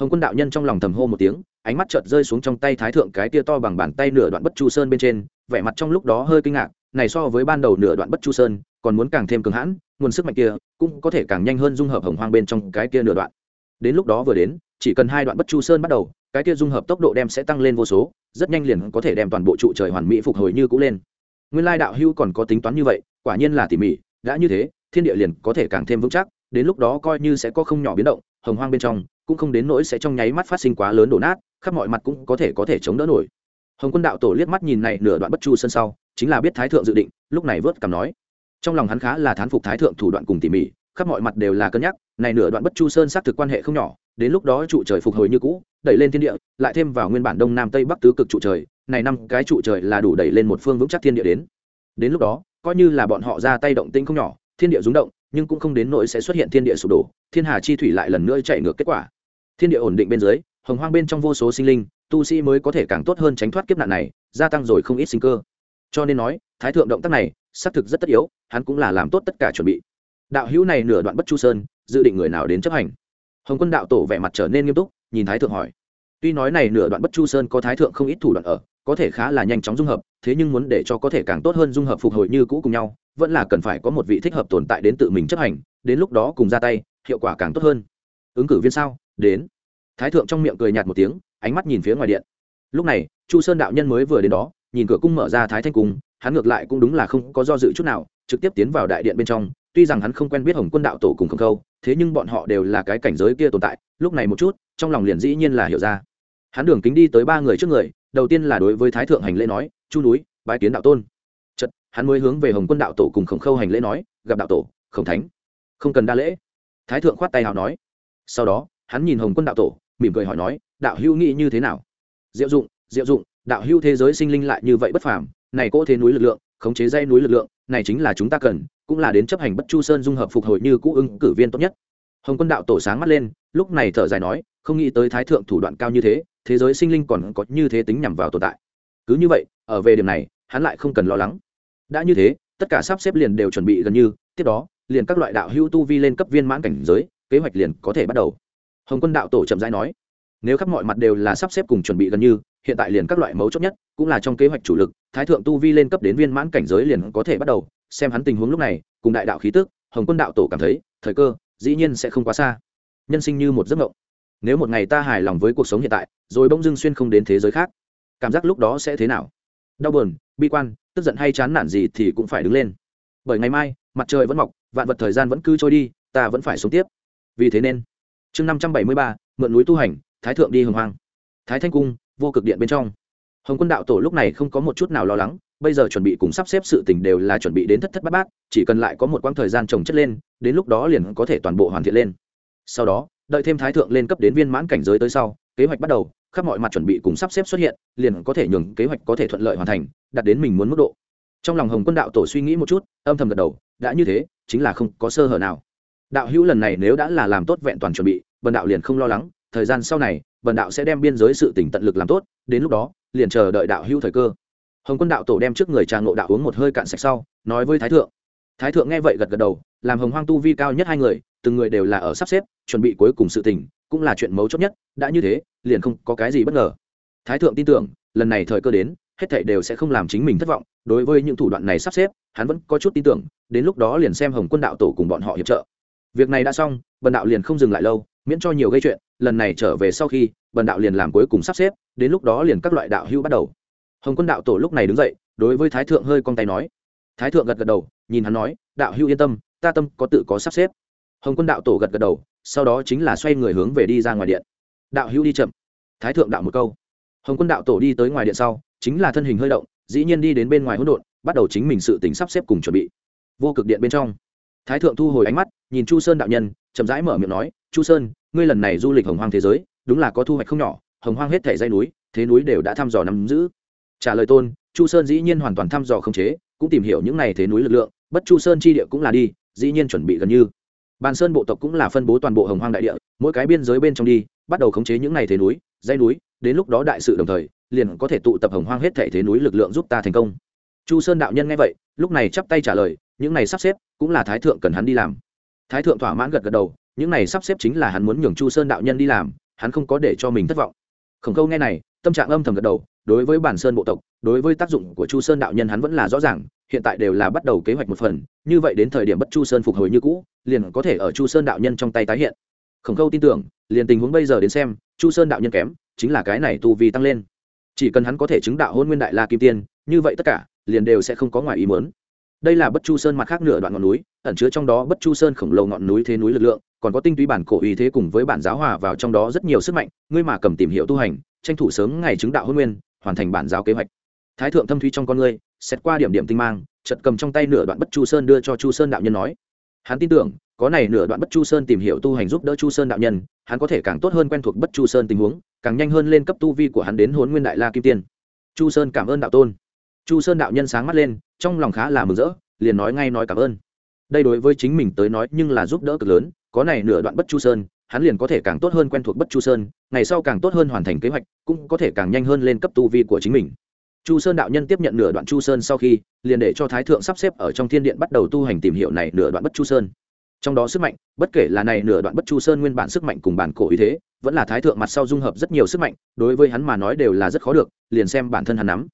Hồng quân đạo nhân trong lòng thầm hô một tiếng, ánh mắt chợt rơi xuống trong tay thái thượng cái tia to bằng bàn tay nửa đoạn bất chu sơn bên trên, vẻ mặt trong lúc đó hơi kinh ngạc, này so với ban đầu nửa đoạn bất chu sơn, còn muốn càng thêm cường hãn, nguồn sức mạnh kia cũng có thể càng nhanh hơn dung hợp hồng hoang bên trong cái kia nửa đoạn. Đến lúc đó vừa đến chỉ cần hai đoạn bất chu sơn bắt đầu, cái kia dung hợp tốc độ đem sẽ tăng lên vô số, rất nhanh liền có thể đem toàn bộ trụ trời hoàn mỹ phục hồi như cũ lên. Nguyên lai đạo hưu còn có tính toán như vậy, quả nhiên là tỉ mỉ, đã như thế, thiên địa liền có thể càng thêm vững chắc, đến lúc đó coi như sẽ có không nhỏ biến động, hồng hoang bên trong, cũng không đến nỗi sẽ trong nháy mắt phát sinh quá lớn đổ nát, khắp mọi mặt cũng có thể có thể chống đỡ nổi. Hồng quân đạo tổ liếc mắt nhìn này nửa đoạn bất chu sân sau, chính là biết thái thượng dự định, lúc này vớt cảm nói. Trong lòng hắn khá là thán phục thái thượng thủ đoạn cùng tỉ mỉ, khắp mọi mặt đều là cân nhắc, này nửa đoạn bất chu sơn xác thực quan hệ không nhỏ đến lúc đó trụ trời phục hồi như cũ, đẩy lên thiên địa, lại thêm vào nguyên bản đông nam tây bắc tứ cực trụ trời, này năm cái trụ trời là đủ đẩy lên một phương vững chắc thiên địa đến. Đến lúc đó, coi như là bọn họ ra tay động tinh không nhỏ, thiên địa rúng động, nhưng cũng không đến nỗi sẽ xuất hiện thiên địa sụp đổ, thiên hà chi thủy lại lần nữa chạy ngược kết quả. Thiên địa ổn định bên dưới, hồng hoang bên trong vô số sinh linh, tu sĩ mới có thể càng tốt hơn tránh thoát kiếp nạn này, gia tăng rồi không ít sinh cơ. Cho nên nói, thái thượng động tác này, xác thực rất tất yếu, hắn cũng là làm tốt tất cả chuẩn bị. Đạo hữu này nửa đoạn bất chu sơn, dự định người nào đến chấp hành? Hồng quân đạo tổ vẻ mặt trở nên nghiêm túc, nhìn thái thượng hỏi. Tuy nói này nửa đoạn bất chu sơn có thái thượng không ít thủ đoạn ở, có thể khá là nhanh chóng dung hợp, thế nhưng muốn để cho có thể càng tốt hơn dung hợp phục hồi như cũ cùng nhau, vẫn là cần phải có một vị thích hợp tồn tại đến tự mình chấp hành, đến lúc đó cùng ra tay, hiệu quả càng tốt hơn. Ứng cử viên sao? Đến. Thái thượng trong miệng cười nhạt một tiếng, ánh mắt nhìn phía ngoài điện. Lúc này, chu sơn đạo nhân mới vừa đến đó, nhìn cửa cung mở ra thái thanh cung, hắn ngược lại cũng đúng là không có do dự chút nào, trực tiếp tiến vào đại điện bên trong, tuy rằng hắn không quen biết hồng quân đạo tổ cùng không câu thế nhưng bọn họ đều là cái cảnh giới kia tồn tại, lúc này một chút, trong lòng liền dĩ nhiên là hiểu ra. Hắn đường kính đi tới ba người trước người, đầu tiên là đối với thái thượng hành lễ nói, chu núi, bái kiến đạo tôn. Chật hắn mới hướng về hồng quân đạo tổ cùng khổng khâu hành lễ nói, gặp đạo tổ, khổng thánh. Không cần đa lễ. Thái thượng khoát tay hào nói. Sau đó, hắn nhìn hồng quân đạo tổ, mỉm cười hỏi nói, đạo hữu nghĩ như thế nào? Diệu dụng diệu dụng, đạo hữu thế giới sinh linh lại như vậy bất phàm, này cỗ thế núi lực lượng, khống chế dây núi lực lượng, này chính là chúng ta cần cũng là đến chấp hành bất chu sơn dung hợp phục hồi như cũ ứng cử viên tốt nhất. Hồng quân đạo tổ sáng mắt lên, lúc này thở dài nói, không nghĩ tới thái thượng thủ đoạn cao như thế thế giới sinh linh còn có như thế tính nhằm vào tồn tại. Cứ như vậy, ở về điểm này, hắn lại không cần lo lắng. Đã như thế, tất cả sắp xếp liền đều chuẩn bị gần như, tiếp đó, liền các loại đạo hữu tu vi lên cấp viên mãn cảnh giới, kế hoạch liền có thể bắt đầu. Hồng quân đạo tổ chậm rãi nói, nếu khắp mọi mặt đều là sắp xếp cùng chuẩn bị gần như, hiện tại liền các loại mấu chốt nhất, cũng là trong kế hoạch chủ lực, thái thượng tu vi lên cấp đến viên mãn cảnh giới liền có thể bắt đầu xem hắn tình huống lúc này, cùng đại đạo khí tức, hồng quân đạo tổ cảm thấy, thời cơ, dĩ nhiên sẽ không quá xa. Nhân sinh như một giấc mộng. Nếu một ngày ta hài lòng với cuộc sống hiện tại, rồi bỗng dưng xuyên không đến thế giới khác, cảm giác lúc đó sẽ thế nào? Đau buồn, bi quan, tức giận hay chán nản gì thì cũng phải đứng lên. Bởi ngày mai, mặt trời vẫn mọc, vạn vật thời gian vẫn cứ trôi đi, ta vẫn phải sống tiếp. Vì thế nên, chương năm trăm bảy mươi ba, mượn núi tu hành, thái thượng đi hồng hoang. Thái thanh cung, vô cực điện bên trong. Hồng quân đạo tổ lúc này không có một chút nào lo lắng bây giờ chuẩn bị cùng sắp xếp sự tình đều là chuẩn bị đến thất thất bát bát, chỉ cần lại có một quãng thời gian trồng chất lên, đến lúc đó liền có thể toàn bộ hoàn thiện lên. Sau đó, đợi thêm thái thượng lên cấp đến viên mãn cảnh giới tới sau, kế hoạch bắt đầu, khắp mọi mặt chuẩn bị cùng sắp xếp xuất hiện, liền có thể nhường kế hoạch có thể thuận lợi hoàn thành, đạt đến mình muốn mức độ. Trong lòng hồng quân đạo tổ suy nghĩ một chút, âm thầm gật đầu, đã như thế, chính là không có sơ hở nào. Đạo hữu lần này nếu đã là làm tốt vẹn toàn chuẩn bị, bần đạo liền không lo lắng, thời gian sau này, bần đạo sẽ đem biên giới sự tỉnh tận lực làm tốt, đến lúc đó, liền chờ đợi đạo hữu thời cơ hồng quân đạo tổ đem trước người trà ngộ đạo uống một hơi cạn sạch sau, nói với thái thượng. Thái thượng nghe vậy gật gật đầu, làm hồng hoang tu vi cao nhất hai người, từng người đều là ở sắp xếp, chuẩn bị cuối cùng sự tình, cũng là chuyện mấu chốt nhất, đã như thế, liền không có cái gì bất ngờ. Thái thượng tin tưởng, lần này thời cơ đến, hết thảy đều sẽ không làm chính mình thất vọng, đối với những thủ đoạn này sắp xếp, hắn vẫn có chút tin tưởng, đến lúc đó liền xem hồng quân đạo tổ cùng bọn họ hiệp trợ. Việc này đã xong, bần đạo liền không dừng lại lâu, miễn cho nhiều gây chuyện, lần này trở về sau khi, bần đạo liền làm cuối cùng sắp xếp, đến lúc đó liền các loại đạo hưu bắt đầu hồng quân đạo tổ lúc này đứng dậy, đối với thái thượng hơi cong tay nói. Thái thượng gật gật đầu, nhìn hắn nói, đạo hữu yên tâm, ta tâm có tự có sắp xếp. Hồng quân đạo tổ gật gật đầu, sau đó chính là xoay người hướng về đi ra ngoài điện. Đạo hữu đi chậm. Thái thượng đạo một câu. Hồng quân đạo tổ đi tới ngoài điện sau, chính là thân hình hơi động, dĩ nhiên đi đến bên ngoài hỗn độn, bắt đầu chính mình sự tính sắp xếp cùng chuẩn bị. Vô cực điện bên trong, thái thượng thu hồi ánh mắt, nhìn chu sơn đạo nhân, chậm rãi mở miệng nói, chu sơn, ngươi lần này du lịch hồng hoang thế giới, đúng là có thu hoạch không nhỏ, hồng hoang hết thể dây núi, thế núi đều đã thăm dò nắm giữ trả lời tôn, chu sơn dĩ nhiên hoàn toàn thăm dò khống chế, cũng tìm hiểu những này thế núi lực lượng, bất chu sơn chi địa cũng là đi, dĩ nhiên chuẩn bị gần như. Bàn sơn bộ tộc cũng là phân bố toàn bộ hồng hoang đại địa, mỗi cái biên giới bên trong đi, bắt đầu khống chế những này thế núi dây núi, đến lúc đó đại sự đồng thời, liền có thể tụ tập hồng hoang hết thể thế núi lực lượng giúp ta thành công. Chu sơn đạo nhân nghe vậy, lúc này chắp tay trả lời, những này sắp xếp cũng là thái thượng cần hắn đi làm. Thái thượng thỏa mãn gật gật đầu, những này sắp xếp chính là hắn muốn nhường chu sơn đạo nhân đi làm, hắn không có để cho mình thất vọng khổng câu nghe này, tâm trạng âm thầm gật đầu, đối với bản sơn bộ tộc, đối với tác dụng của chu sơn đạo nhân hắn vẫn là rõ ràng, hiện tại đều là bắt đầu kế hoạch một phần, như vậy đến thời điểm bất chu sơn phục hồi như cũ, liền có thể ở chu sơn đạo nhân trong tay tái hiện. Khổng câu tin tưởng, liền tình huống bây giờ đến xem, chu sơn đạo nhân kém, chính là cái này tu vi tăng lên. Chỉ cần hắn có thể chứng đạo hôn nguyên đại la kim tiên, như vậy tất cả, liền đều sẽ không có ngoài ý muốn đây là bất chu sơn mặt khác nửa đoạn ngọn núi, ẩn chứa trong đó bất chu sơn khổng lồ ngọn núi thế núi lực lượng, còn có tinh túy bản cổ ý thế cùng với bản giáo hòa vào trong đó rất nhiều sức mạnh, ngươi mà cầm tìm hiểu tu hành, tranh thủ sớm ngày chứng đạo hôn nguyên, hoàn thành bản giáo kế hoạch. Thái thượng thâm thúy trong con ngươi, xét qua điểm điểm tinh mang chật cầm trong tay nửa đoạn bất chu sơn đưa cho chu sơn đạo nhân nói. Hắn tin tưởng, có này nửa đoạn bất chu sơn tìm hiểu tu hành giúp đỡ chu sơn đạo nhân, hắn có thể càng tốt hơn quen thuộc bất chu sơn tình huống, càng nhanh hơn lên cấp tu vi của hắn đến hôn nguyên đại la kim tiên. Chu sơn cảm ơn đạo tôn chu sơn đạo nhân sáng mắt lên, trong lòng khá là mừng rỡ, liền nói ngay nói cảm ơn. Đây đối với chính mình tới nói nhưng là giúp đỡ cực lớn, có này nửa đoạn bất chu sơn, hắn liền có thể càng tốt hơn quen thuộc bất chu sơn, ngày sau càng tốt hơn hoàn thành kế hoạch, cũng có thể càng nhanh hơn lên cấp tu vi của chính mình. Chu sơn đạo nhân tiếp nhận nửa đoạn chu sơn sau khi, liền để cho thái thượng sắp xếp ở trong thiên điện bắt đầu tu hành tìm hiểu này nửa đoạn bất chu sơn. Trong đó sức mạnh, bất kể là này nửa đoạn bất chu sơn nguyên bản sức mạnh cùng bản cổ ý thế, vẫn là thái thượng mặt sau dung hợp rất nhiều sức mạnh, đối với hắn mà nói đều là rất khó được, liền xem bản thân hắn nắm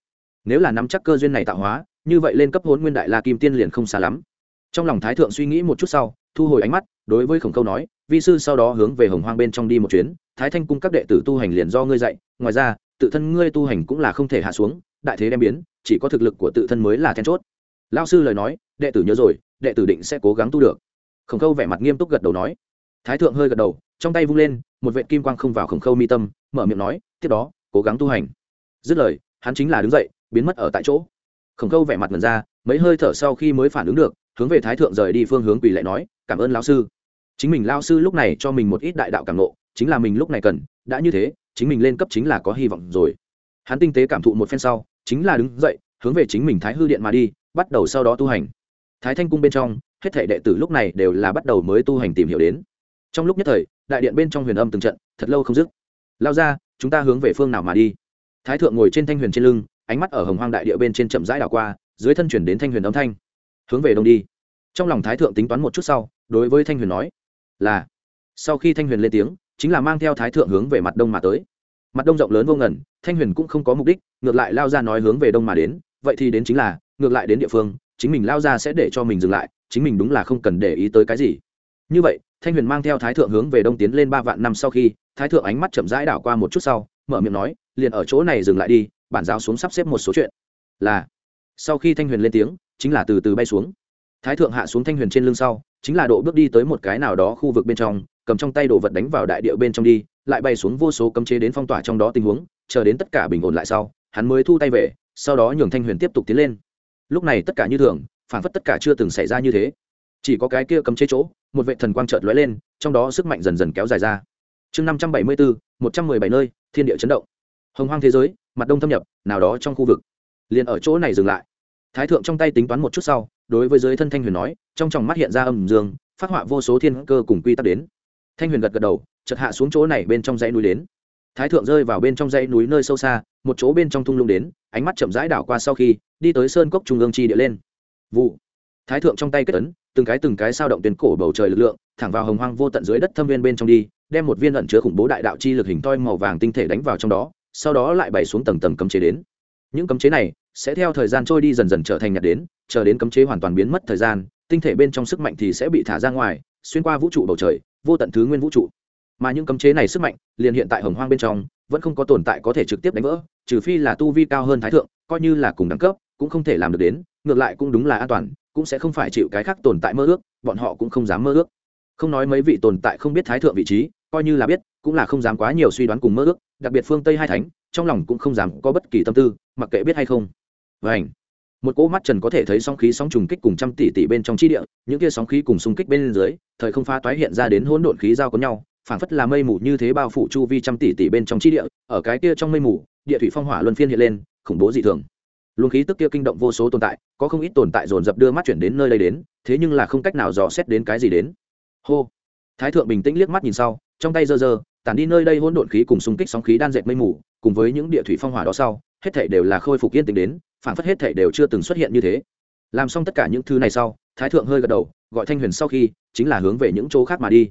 nếu là nắm chắc cơ duyên này tạo hóa, như vậy lên cấp hôn nguyên đại la kim tiên liền không xa lắm. Trong lòng thái thượng suy nghĩ một chút sau, thu hồi ánh mắt, đối với khổng câu nói, vi sư sau đó hướng về hồng hoang bên trong đi một chuyến, thái thanh cung các đệ tử tu hành liền do ngươi dạy, ngoài ra, tự thân ngươi tu hành cũng là không thể hạ xuống, đại thế đem biến, chỉ có thực lực của tự thân mới là then chốt. Lao sư lời nói, đệ tử nhớ rồi, đệ tử định sẽ cố gắng tu được. Khổng khâu vẻ mặt nghiêm túc gật đầu nói. Thái thượng hơi gật đầu, trong tay vung lên, một vệ kim quang không vào khổng khâu mi tâm, mở miệng nói, tiếp đó, cố gắng tu hành. Dứt lời, hắn chính là đứng dậy biến mất ở tại chỗ. Khổng khâu vẻ mặt ngần ra, mấy hơi thở sau khi mới phản ứng được, hướng về thái thượng rời đi phương hướng quỳ lại nói, cảm ơn lao sư. Chính mình lao sư lúc này cho mình một ít đại đạo cảm nộ chính là mình lúc này cần, đã như thế, chính mình lên cấp chính là có hy vọng rồi. Hắn tinh tế cảm thụ một phen sau, chính là đứng dậy, hướng về chính mình thái hư điện mà đi, bắt đầu sau đó tu hành. Thái thanh cung bên trong, hết thể đệ tử lúc này đều là bắt đầu mới tu hành tìm hiểu đến. Trong lúc nhất thời, đại điện bên trong huyền âm từng trận, thật lâu không dứt. Lao ra chúng ta hướng về phương nào mà đi? Thái thượng ngồi trên thanh huyền trên lưng ánh mắt ở hồng hoang đại địa bên trên chậm rãi đảo qua, dưới thân chuyển đến thanh huyền âm thanh. Hướng về đông đi. Trong lòng thái thượng tính toán một chút sau, đối với thanh huyền nói, là. Sau khi thanh huyền lên tiếng, chính là mang theo thái thượng hướng về mặt đông mà tới. Mặt đông rộng lớn vô ngần, thanh huyền cũng không có mục đích, ngược lại lao ra nói hướng về đông mà đến. Vậy thì đến chính là, ngược lại đến địa phương, chính mình lao ra sẽ để cho mình dừng lại, chính mình đúng là không cần để ý tới cái gì. Như vậy, thanh huyền mang theo thái thượng hướng về đông tiến lên ba vạn năm sau khi, thái thượng ánh mắt chậm rãi đảo qua một chút sau, mở miệng nói, liền ở chỗ này dừng lại đi bản giáo xuống sắp xếp một số chuyện. Là, sau khi thanh huyền lên tiếng, chính là từ từ bay xuống. Thái thượng hạ xuống thanh huyền trên lưng sau, chính là độ bước đi tới một cái nào đó khu vực bên trong, cầm trong tay đồ vật đánh vào đại địa bên trong đi, lại bay xuống vô số cấm chế đến phong tỏa trong đó tình huống, chờ đến tất cả bình ổn lại sau, hắn mới thu tay về, sau đó nhường thanh huyền tiếp tục tiến lên. Lúc này tất cả như thường, phản phất tất cả chưa từng xảy ra như thế. Chỉ có cái kia cấm chế chỗ, một vệ thần quang trợt lóe lên, trong đó sức mạnh dần dần kéo dài ra. Chương năm trăm bảy mươi bốn, một trăm mười bảy nơi, thiên địa chấn động. Hồng hoang thế giới mặt đông thâm nhập, nào đó trong khu vực. Liền ở chỗ này dừng lại. Thái thượng trong tay tính toán một chút sau, đối với giới thân thanh huyền nói, trong tròng mắt hiện ra âm dương, phát họa vô số thiên cơ cùng quy tắc đến. Thanh huyền gật gật đầu chật hạ xuống chỗ này bên trong dãy núi đến. Thái thượng rơi vào bên trong dãy núi nơi sâu xa, một chỗ bên trong thung lũng đến, ánh mắt chậm rãi đảo qua sau khi, đi tới sơn cốc trung ương chi địa lên. Vụ. Thái thượng trong tay kết ấn, từng cái từng cái sao động tuyến cổ bầu trời lực lượng, thẳng vào hồng hoang vô tận dưới đất thâm viên bên trong đi, đem một viên ẩn chứa khủng bố đại đạo chi lực hình toi màu vàng tinh thể đánh vào trong đó sau đó lại bày xuống tầng tầng cấm chế đến. Những cấm chế này sẽ theo thời gian trôi đi dần dần trở thành nhạt đến, chờ đến cấm chế hoàn toàn biến mất thời gian, tinh thể bên trong sức mạnh thì sẽ bị thả ra ngoài, xuyên qua vũ trụ bầu trời, vô tận thứ nguyên vũ trụ. Mà những cấm chế này sức mạnh, liền hiện tại hồng hoang bên trong, vẫn không có tồn tại có thể trực tiếp đánh vỡ, trừ phi là tu vi cao hơn thái thượng, coi như là cùng đẳng cấp, cũng không thể làm được đến, ngược lại cũng đúng là an toàn, cũng sẽ không phải chịu cái khác tồn tại mơ ước, bọn họ cũng không dám mơ ước. Không nói mấy vị tồn tại không biết thái thượng vị trí, coi như là biết cũng là không dám quá nhiều suy đoán cùng mơ ước, đặc biệt phương tây hai thánh, trong lòng cũng không dám có bất kỳ tâm tư, mặc kệ biết hay không. Vảnh một cỗ mắt trần có thể thấy sóng khí sóng trùng kích cùng trăm tỷ tỷ bên trong chi địa, những kia sóng khí cùng xung kích bên dưới, thời không pha toái hiện ra đến hỗn độn khí giao có nhau, phảng phất là mây mù như thế bao phủ chu vi trăm tỷ tỷ bên trong chi địa, ở cái kia trong mây mù, địa thủy phong hỏa luân phiên hiện lên, khủng bố dị thường. Luồng khí tức kia kinh động vô số tồn tại, có không ít tồn tại dồn dập đưa mắt chuyển đến nơi đây đến, thế nhưng là không cách nào dò xét đến cái gì đến. Hô. Thái thượng bình tĩnh liếc mắt nhìn sau, trong tay giơ giơ tản đi nơi đây hỗn độn khí cùng xung kích sóng khí đan dệt mây mù, cùng với những địa thủy phong hỏa đó sau, hết thảy đều là khôi phục yên tĩnh đến phản phất hết thảy đều chưa từng xuất hiện như thế. Làm xong tất cả những thứ này sau, thái thượng hơi gật đầu, gọi thanh huyền sau khi, chính là hướng về những chỗ khác mà đi.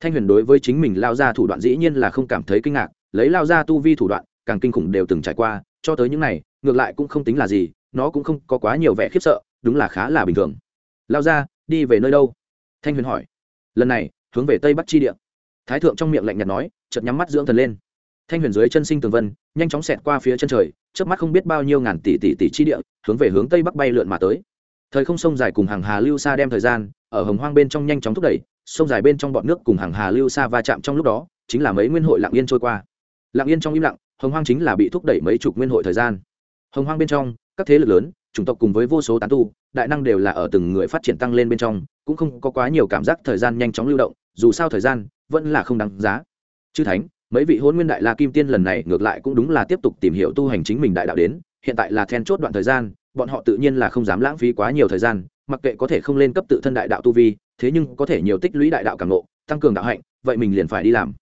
Thanh huyền đối với chính mình lao ra thủ đoạn dĩ nhiên là không cảm thấy kinh ngạc, lấy lao ra tu vi thủ đoạn, càng kinh khủng đều từng trải qua, cho tới những này, ngược lại cũng không tính là gì, nó cũng không có quá nhiều vẻ khiếp sợ, đúng là khá là bình thường. Lao ra đi về nơi đâu? Thanh huyền hỏi. Lần này, hướng về tây bắc chi địa thái thượng trong miệng lạnh nhạt nói, chợt nhắm mắt dưỡng thần lên. Thanh huyền dưới chân sinh tường vân, nhanh chóng xẹt qua phía chân trời trước mắt không biết bao nhiêu ngàn tỷ tỷ tỷ chi địa, hướng về hướng tây bắc bay lượn mà tới. Thời không sông dài cùng hàng hà lưu xa đem thời gian, ở hồng hoang bên trong nhanh chóng thúc đẩy, sông dài bên trong bọn nước cùng hàng hà lưu xa va chạm trong lúc đó, chính là mấy nguyên hội lặng yên trôi qua. Lặng yên trong im lặng, hồng hoang chính là bị thúc đẩy mấy chục nguyên hội thời gian. Hồng hoang bên trong, các thế lực lớn, chủng tộc cùng với vô số tán tu, đại năng đều là ở từng người phát triển tăng lên bên trong, cũng không có quá nhiều cảm giác thời gian nhanh chóng lưu động, dù sao thời gian vẫn là không đáng giá. Chư thánh, mấy vị hôn nguyên đại la kim tiên lần này ngược lại cũng đúng là tiếp tục tìm hiểu tu hành chính mình đại đạo đến, hiện tại là then chốt đoạn thời gian, bọn họ tự nhiên là không dám lãng phí quá nhiều thời gian, mặc kệ có thể không lên cấp tự thân đại đạo tu vi, thế nhưng có thể nhiều tích lũy đại đạo cảm nộ tăng cường đạo hạnh, vậy mình liền phải đi làm.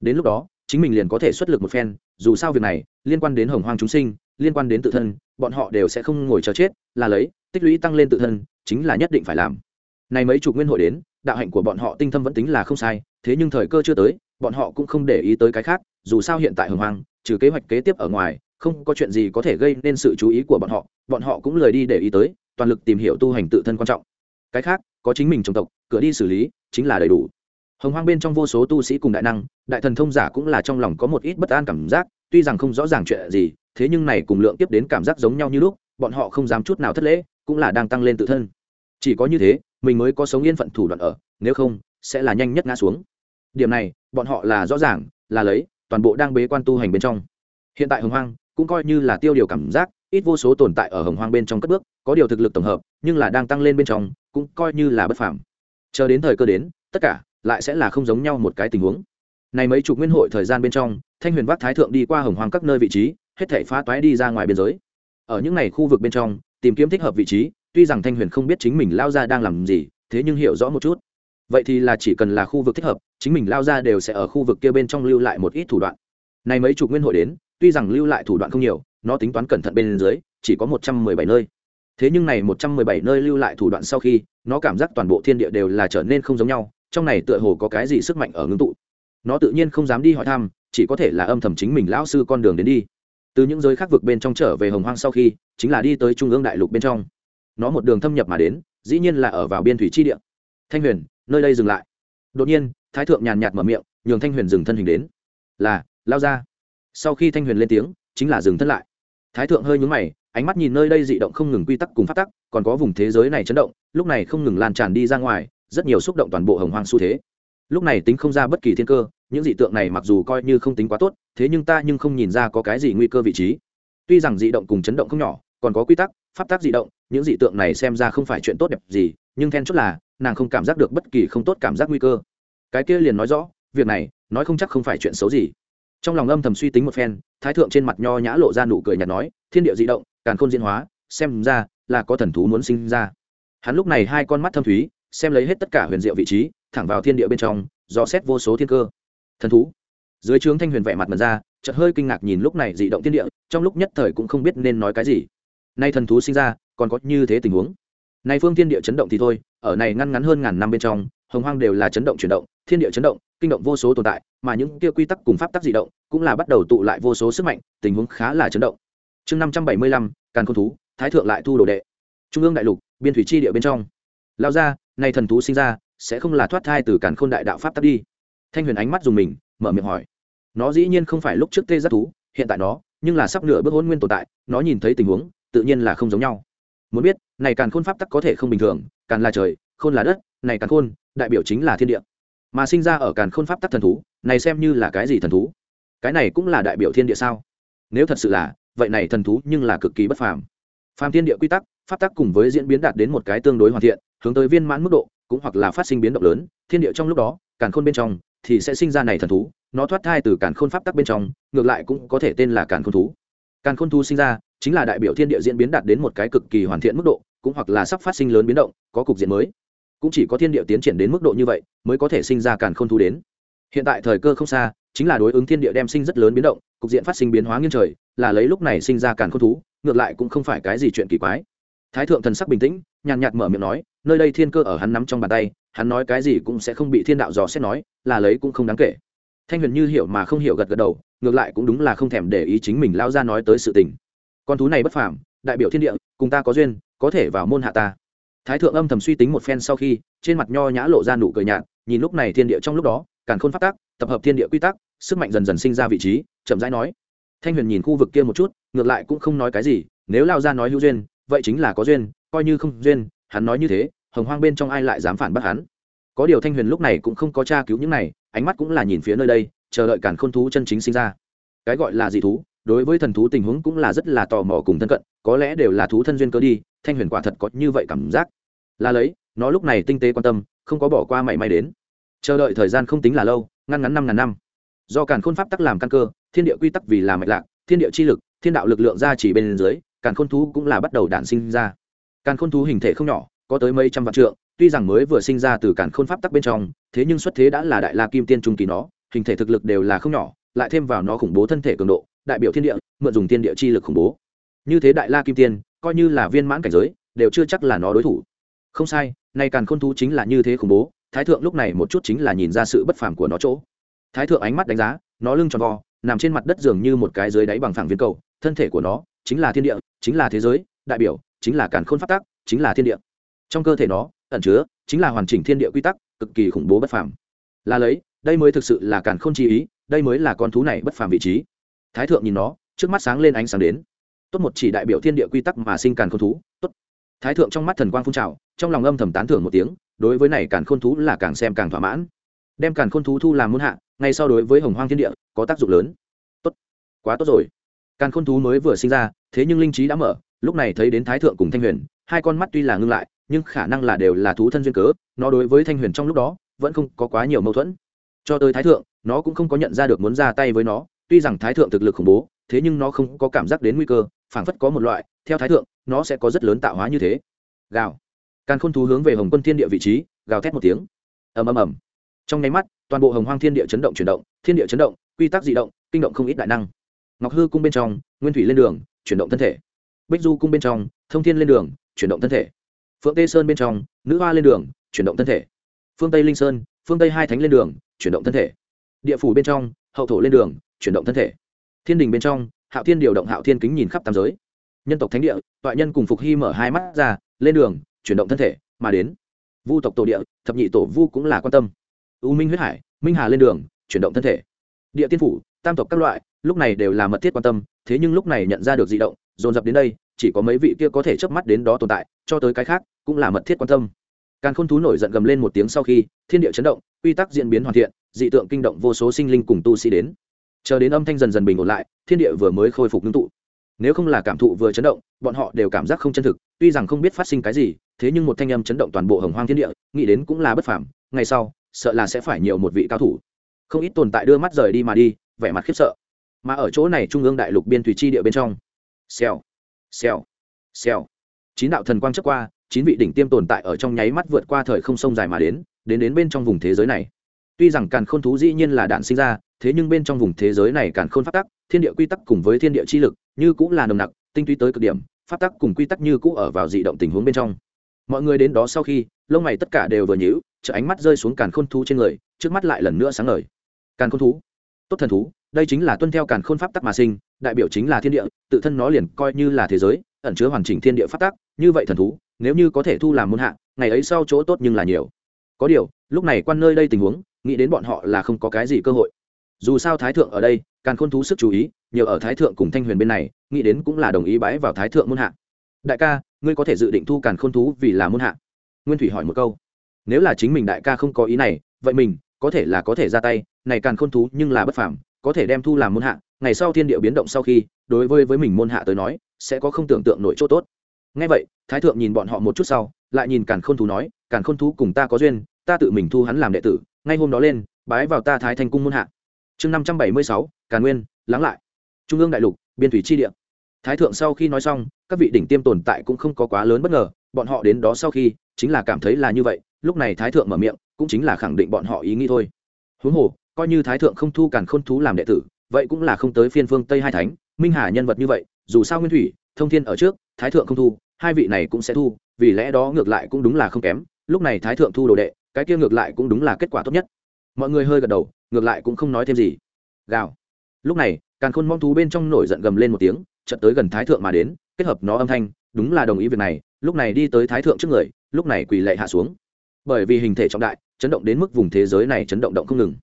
Đến lúc đó, chính mình liền có thể xuất lực một phen, dù sao việc này liên quan đến hồng hoang chúng sinh, liên quan đến tự thân, bọn họ đều sẽ không ngồi chờ chết, là lấy, tích lũy tăng lên tự thân, chính là nhất định phải làm. Này mấy chục nguyên hội đến, đạo hạnh của bọn họ tinh thâm vẫn tính là không sai thế nhưng thời cơ chưa tới, bọn họ cũng không để ý tới cái khác, dù sao hiện tại hồng hoang, trừ kế hoạch kế tiếp ở ngoài, không có chuyện gì có thể gây nên sự chú ý của bọn họ bọn họ cũng lười đi để ý tới, toàn lực tìm hiểu tu hành tự thân quan trọng. Cái khác, có chính mình trong tộc, cửa đi xử lý, chính là đầy đủ. Hồng hoang bên trong vô số tu sĩ cùng đại năng, đại thần thông giả cũng là trong lòng có một ít bất an cảm giác, tuy rằng không rõ ràng chuyện gì, thế nhưng này cùng lượng tiếp đến cảm giác giống nhau như lúc, bọn họ không dám chút nào thất lễ, cũng là đang tăng lên tự thân. Chỉ có như thế, mình mới có sống yên phận thủ đoạn ở, nếu không, sẽ là nhanh nhất ngã xuống điểm này, bọn họ là rõ ràng, là lấy, toàn bộ đang bế quan tu hành bên trong. Hiện tại hồng hoang cũng coi như là tiêu điều cảm giác, ít vô số tồn tại ở hồng hoang bên trong cất bước, có điều thực lực tổng hợp, nhưng là đang tăng lên bên trong, cũng coi như là bất phàm. Chờ đến thời cơ đến, tất cả lại sẽ là không giống nhau một cái tình huống. Này mấy chục nguyên hội thời gian bên trong, thanh huyền vác thái thượng đi qua hồng hoang các nơi vị trí, hết thể phá toái đi ra ngoài biên giới. Ở những này khu vực bên trong, tìm kiếm thích hợp vị trí, tuy rằng thanh huyền không biết chính mình lao ra đang làm gì, thế nhưng hiểu rõ một chút vậy thì là chỉ cần là khu vực thích hợp, chính mình lao ra đều sẽ ở khu vực kia bên trong lưu lại một ít thủ đoạn. Này mấy chục nguyên hội đến, tuy rằng lưu lại thủ đoạn không nhiều, nó tính toán cẩn thận bên dưới, chỉ có một trăm mười bảy nơi. Thế nhưng này một trăm mười bảy nơi lưu lại thủ đoạn sau khi, nó cảm giác toàn bộ thiên địa đều là trở nên không giống nhau, trong này tựa hồ có cái gì sức mạnh ở ngưng tụ. Nó tự nhiên không dám đi hỏi thăm, chỉ có thể là âm thầm chính mình lão sư con đường đến đi. Từ những giới khác vực bên trong trở về hồng hoang sau khi, chính là đi tới trung ương đại lục bên trong. Nó một đường thâm nhập mà đến, dĩ nhiên là ở vào biên thủy chi địa. Thanh huyền nơi đây dừng lại. Đột nhiên, thái thượng nhàn nhạt mở miệng, nhường thanh huyền dừng thân hình đến. Là, lao ra. Sau khi thanh huyền lên tiếng, chính là dừng thân lại. Thái thượng hơi nhúng mày, ánh mắt nhìn nơi đây dị động không ngừng quy tắc cùng phát tắc, còn có vùng thế giới này chấn động, lúc này không ngừng lan tràn đi ra ngoài, rất nhiều xúc động toàn bộ hồng hoang xu thế. Lúc này tính không ra bất kỳ thiên cơ, những dị tượng này mặc dù coi như không tính quá tốt, thế nhưng ta nhưng không nhìn ra có cái gì nguy cơ vị trí. Tuy rằng dị động cùng chấn động không nhỏ, còn có quy tắc, pháp tác dị động, những dị tượng này xem ra không phải chuyện tốt đẹp gì, nhưng then chốt là nàng không cảm giác được bất kỳ không tốt cảm giác nguy cơ. Cái kia liền nói rõ, việc này, nói không chắc không phải chuyện xấu gì. Trong lòng âm thầm suy tính một phen, thái thượng trên mặt nho nhã lộ ra nụ cười nhạt nói, thiên địa dị động, càn khôn diễn hóa, xem ra là có thần thú muốn sinh ra. Hắn lúc này hai con mắt thâm thúy, xem lấy hết tất cả huyền diệu vị trí, thẳng vào thiên địa bên trong do xét vô số thiên cơ. Thần thú. Dưới trướng thanh huyền vẻ mặt mật ra, chợt hơi kinh ngạc nhìn lúc này dị động thiên địa, trong lúc nhất thời cũng không biết nên nói cái gì. Nay thần thú sinh ra, còn có như thế tình huống này phương thiên địa chấn động thì thôi, ở này ngăn ngắn hơn ngàn năm bên trong, hồng hoang đều là chấn động chuyển động, thiên địa chấn động, kinh động vô số tồn tại, mà những kia quy tắc cùng pháp tắc dị động cũng là bắt đầu tụ lại vô số sức mạnh, tình huống khá là chấn động. Chương năm trăm bảy mươi lăm, càn khôn thú, thái thượng lại thu đồ đệ. Trung ương đại lục, biên thủy chi địa bên trong. Lao ra, nay thần thú sinh ra, sẽ không là thoát thai từ càn khôn đại đạo pháp tắc đi. Thanh huyền ánh mắt dùng mình, mở miệng hỏi. Nó dĩ nhiên không phải lúc trước tê giác thú, hiện tại nó, nhưng là sắp nửa bước hôn nguyên tồn tại, nó nhìn thấy tình huống, tự nhiên là không giống nhau muốn biết, này càn khôn pháp tắc có thể không bình thường, càn là trời, khôn là đất, này càn khôn, đại biểu chính là thiên địa. Mà sinh ra ở càn khôn pháp tắc thần thú, này xem như là cái gì thần thú? Cái này cũng là đại biểu thiên địa sao? Nếu thật sự là, vậy này thần thú nhưng là cực kỳ bất phàm. Phàm thiên địa quy tắc, pháp tắc cùng với diễn biến đạt đến một cái tương đối hoàn thiện, hướng tới viên mãn mức độ, cũng hoặc là phát sinh biến động lớn, thiên địa trong lúc đó, càn khôn bên trong, thì sẽ sinh ra này thần thú, nó thoát thai từ càn khôn pháp tắc bên trong, ngược lại cũng có thể tên là càn khôn thú. Càn khôn thú sinh ra chính là đại biểu thiên địa diễn biến đạt đến một cái cực kỳ hoàn thiện mức độ, cũng hoặc là sắp phát sinh lớn biến động, có cục diện mới. Cũng chỉ có thiên địa tiến triển đến mức độ như vậy, mới có thể sinh ra càn khôn thú đến. Hiện tại thời cơ không xa, chính là đối ứng thiên địa đem sinh rất lớn biến động, cục diện phát sinh biến hóa nghiêng trời, là lấy lúc này sinh ra càn khôn thú, ngược lại cũng không phải cái gì chuyện kỳ quái. Thái thượng thần sắc bình tĩnh, nhàn nhạt mở miệng nói, nơi đây thiên cơ ở hắn nắm trong bàn tay, hắn nói cái gì cũng sẽ không bị thiên đạo dò xét nói, là lấy cũng không đáng kể. Thanh huyền như hiểu mà không hiểu gật gật đầu, ngược lại cũng đúng là không thèm để ý chính mình lao ra nói tới sự tình con thú này bất phàm, đại biểu thiên địa, cùng ta có duyên, có thể vào môn hạ ta. Thái thượng âm thầm suy tính một phen sau khi, trên mặt nho nhã lộ ra nụ cười nhạt, nhìn lúc này thiên địa trong lúc đó, càn khôn phát tác, tập hợp thiên địa quy tắc, sức mạnh dần dần sinh ra vị trí, chậm rãi nói. Thanh huyền nhìn khu vực kia một chút, ngược lại cũng không nói cái gì, nếu lao ra nói hữu duyên, vậy chính là có duyên, coi như không duyên, hắn nói như thế, hồng hoang bên trong ai lại dám phản bác hắn? Có điều thanh huyền lúc này cũng không có tra cứu những này, ánh mắt cũng là nhìn phía nơi đây, chờ đợi càn khôn thú chân chính sinh ra. Cái gọi là dị thú đối với thần thú tình huống cũng là rất là tò mò cùng thân cận, có lẽ đều là thú thân duyên cơ đi, thanh huyền quả thật có như vậy cảm giác. Là lấy, nó lúc này tinh tế quan tâm, không có bỏ qua mảy may đến. Chờ đợi thời gian không tính là lâu, ngăn ngắn năm ngàn năm. Do càn khôn pháp tắc làm căn cơ, thiên địa quy tắc vì là mạch lạc, thiên địa chi lực, thiên đạo lực lượng ra chỉ bên dưới, càn khôn thú cũng là bắt đầu đản sinh ra. Càn khôn thú hình thể không nhỏ, có tới mấy trăm vạn trượng, tuy rằng mới vừa sinh ra từ càn khôn pháp tắc bên trong, thế nhưng xuất thế đã là đại la kim tiên trung kỳ nó, hình thể thực lực đều là không nhỏ, lại thêm vào nó khủng bố thân thể cường độ đại biểu thiên địa, mượn dùng thiên địa chi lực khủng bố. Như thế đại la kim tiên, coi như là viên mãn cảnh giới, đều chưa chắc là nó đối thủ. Không sai, nay càn khôn thú chính là như thế khủng bố, thái thượng lúc này một chút chính là nhìn ra sự bất phàm của nó chỗ. Thái thượng ánh mắt đánh giá, nó lưng tròn vo, nằm trên mặt đất dường như một cái dưới đáy bằng phẳng viên cầu, thân thể của nó chính là thiên địa, chính là thế giới, đại biểu, chính là càn khôn phát tác chính là thiên địa. Trong cơ thể nó, ẩn chứa, chính là hoàn chỉnh thiên địa quy tắc, cực kỳ khủng bố bất phàm. Là lấy, đây mới thực sự là càn khôn chi ý, đây mới là con thú này bất phàm vị trí thái thượng nhìn nó, trước mắt sáng lên ánh sáng đến. Tốt một chỉ đại biểu thiên địa quy tắc mà sinh càn khôn thú, tốt. Thái thượng trong mắt thần quang phun trào, trong lòng âm thầm tán thưởng một tiếng, đối với này càn khôn thú là càng xem càng thỏa mãn. Đem càn khôn thú thu làm muôn hạ, ngay sau đối với hồng hoang thiên địa, có tác dụng lớn. Tốt. Quá tốt rồi. Càn khôn thú mới vừa sinh ra, thế nhưng linh trí đã mở, lúc này thấy đến thái thượng cùng thanh huyền, hai con mắt tuy là ngưng lại, nhưng khả năng là đều là thú thân duyên cớ, nó đối với thanh huyền trong lúc đó, vẫn không có quá nhiều mâu thuẫn. Cho tới thái thượng, nó cũng không có nhận ra được muốn ra tay với nó tuy rằng thái thượng thực lực khủng bố, thế nhưng nó không có cảm giác đến nguy cơ, phảng phất có một loại, theo thái thượng, nó sẽ có rất lớn tạo hóa như thế. Gào. Càn khôn thú hướng về hồng quân thiên địa vị trí, gào thét một tiếng. Ầm ầm ầm. Trong nháy mắt, toàn bộ hồng hoang thiên địa chấn động chuyển động, thiên địa chấn động, quy tắc dị động, kinh động không ít đại năng. Ngọc hư cung bên trong, nguyên thủy lên đường, chuyển động thân thể. Bích du cung bên trong, thông thiên lên đường, chuyển động thân thể. Phượng tây sơn bên trong, nữ hoa lên đường, chuyển động thân thể. Phương tây linh sơn, phương tây hai thánh lên đường, chuyển động thân thể. Địa phủ bên trong, hậu thổ lên đường chuyển động thân thể. Thiên đình bên trong, hạo thiên điều động hạo thiên kính nhìn khắp tam giới. Nhân tộc thánh địa, toại nhân cùng phục hy mở hai mắt ra, lên đường, chuyển động thân thể, mà đến. Vu tộc tổ địa, thập nhị tổ vu cũng là quan tâm. U minh huyết hải, minh hà lên đường, chuyển động thân thể. Địa tiên phủ, tam tộc các loại, lúc này đều là mật thiết quan tâm, thế nhưng lúc này nhận ra được di động, dồn dập đến đây, chỉ có mấy vị kia có thể chớp mắt đến đó tồn tại, cho tới cái khác, cũng là mật thiết quan tâm. Càng khôn thú nổi giận gầm lên một tiếng sau khi, thiên địa chấn động, quy tắc diễn biến hoàn thiện, dị tượng kinh động vô số sinh linh cùng tu sĩ đến chờ đến âm thanh dần dần bình ổn lại, thiên địa vừa mới khôi phục ngưng tụ. Nếu không là cảm thụ vừa chấn động, bọn họ đều cảm giác không chân thực, tuy rằng không biết phát sinh cái gì, thế nhưng một thanh âm chấn động toàn bộ hồng hoang thiên địa, nghĩ đến cũng là bất phàm, ngày sau, sợ là sẽ phải nhiều một vị cao thủ. Không ít tồn tại đưa mắt rời đi mà đi, vẻ mặt khiếp sợ. Mà ở chỗ này trung ương đại lục biên thủy chi địa bên trong. Xèo xèo xèo. Chín đạo thần quang trước qua, chín vị đỉnh tiêm tồn tại ở trong nháy mắt vượt qua thời không sông dài mà đến đến đến bên trong vùng thế giới này tuy rằng càn khôn thú dĩ nhiên là đạn sinh ra, thế nhưng bên trong vùng thế giới này càn khôn phát tắc, thiên địa quy tắc cùng với thiên địa chi lực như cũng là nồng nặc, tinh túy tới cực điểm phát tắc cùng quy tắc như cũ ở vào dị động tình huống bên trong. Mọi người đến đó sau khi, lông mày tất cả đều vừa nhíu chợ ánh mắt rơi xuống càn khôn thú trên người, trước mắt lại lần nữa sáng ngời. Càn khôn thú, tốt thần thú, đây chính là tuân theo càn khôn pháp tắc mà sinh, đại biểu chính là thiên địa, tự thân nó liền coi như là thế giới, ẩn chứa hoàn chỉnh thiên địa pháp tắc, như vậy thần thú, nếu như có thể thu làm môn hạ, ngày ấy sau chỗ tốt nhưng là nhiều. Có điều, lúc này quan nơi đây tình huống nghĩ đến bọn họ là không có cái gì cơ hội. Dù sao thái thượng ở đây, càn khôn thú sức chú ý, nhiều ở thái thượng cùng thanh huyền bên này, nghĩ đến cũng là đồng ý bái vào thái thượng môn hạ. Đại ca, ngươi có thể dự định thu càn khôn thú vì là môn hạ? Nguyên thủy hỏi một câu. Nếu là chính mình đại ca không có ý này, vậy mình, có thể là có thể ra tay, này càn khôn thú nhưng là bất phàm, có thể đem thu làm môn hạ, ngày sau thiên địa biến động sau khi, đối với với mình môn hạ tới nói, sẽ có không tưởng tượng nổi chỗ tốt. Ngay vậy, thái thượng nhìn bọn họ một chút sau, lại nhìn càn khôn thú nói, càn khôn thú cùng ta có duyên, ta tự mình thu hắn làm đệ tử ngay hôm đó lên, bái vào ta thái Thành cung môn hạ. Chương năm trăm bảy mươi sáu, càn nguyên, lắng lại. Trung ương đại lục, biên thủy chi địa. Thái thượng sau khi nói xong, các vị đỉnh tiêm tồn tại cũng không có quá lớn bất ngờ, bọn họ đến đó sau khi, chính là cảm thấy là như vậy, lúc này thái thượng mở miệng, cũng chính là khẳng định bọn họ ý nghĩ thôi. Huống hồ, coi như thái thượng không thu càn khôn thú làm đệ tử, vậy cũng là không tới phiên phương tây hai thánh, minh hà nhân vật như vậy, dù sao nguyên thủy, thông thiên ở trước, thái thượng không thu, hai vị này cũng sẽ thu, vì lẽ đó ngược lại cũng đúng là không kém, lúc này thái thượng thu đồ đệ cái kia ngược lại cũng đúng là kết quả tốt nhất. Mọi người hơi gật đầu, ngược lại cũng không nói thêm gì. Gào. Lúc này, càn khôn mong thú bên trong nổi giận gầm lên một tiếng, chợt tới gần thái thượng mà đến, kết hợp nó âm thanh, đúng là đồng ý việc này, lúc này đi tới thái thượng trước người, lúc này quỳ lệ hạ xuống. Bởi vì hình thể trọng đại, chấn động đến mức vùng thế giới này chấn động động không ngừng.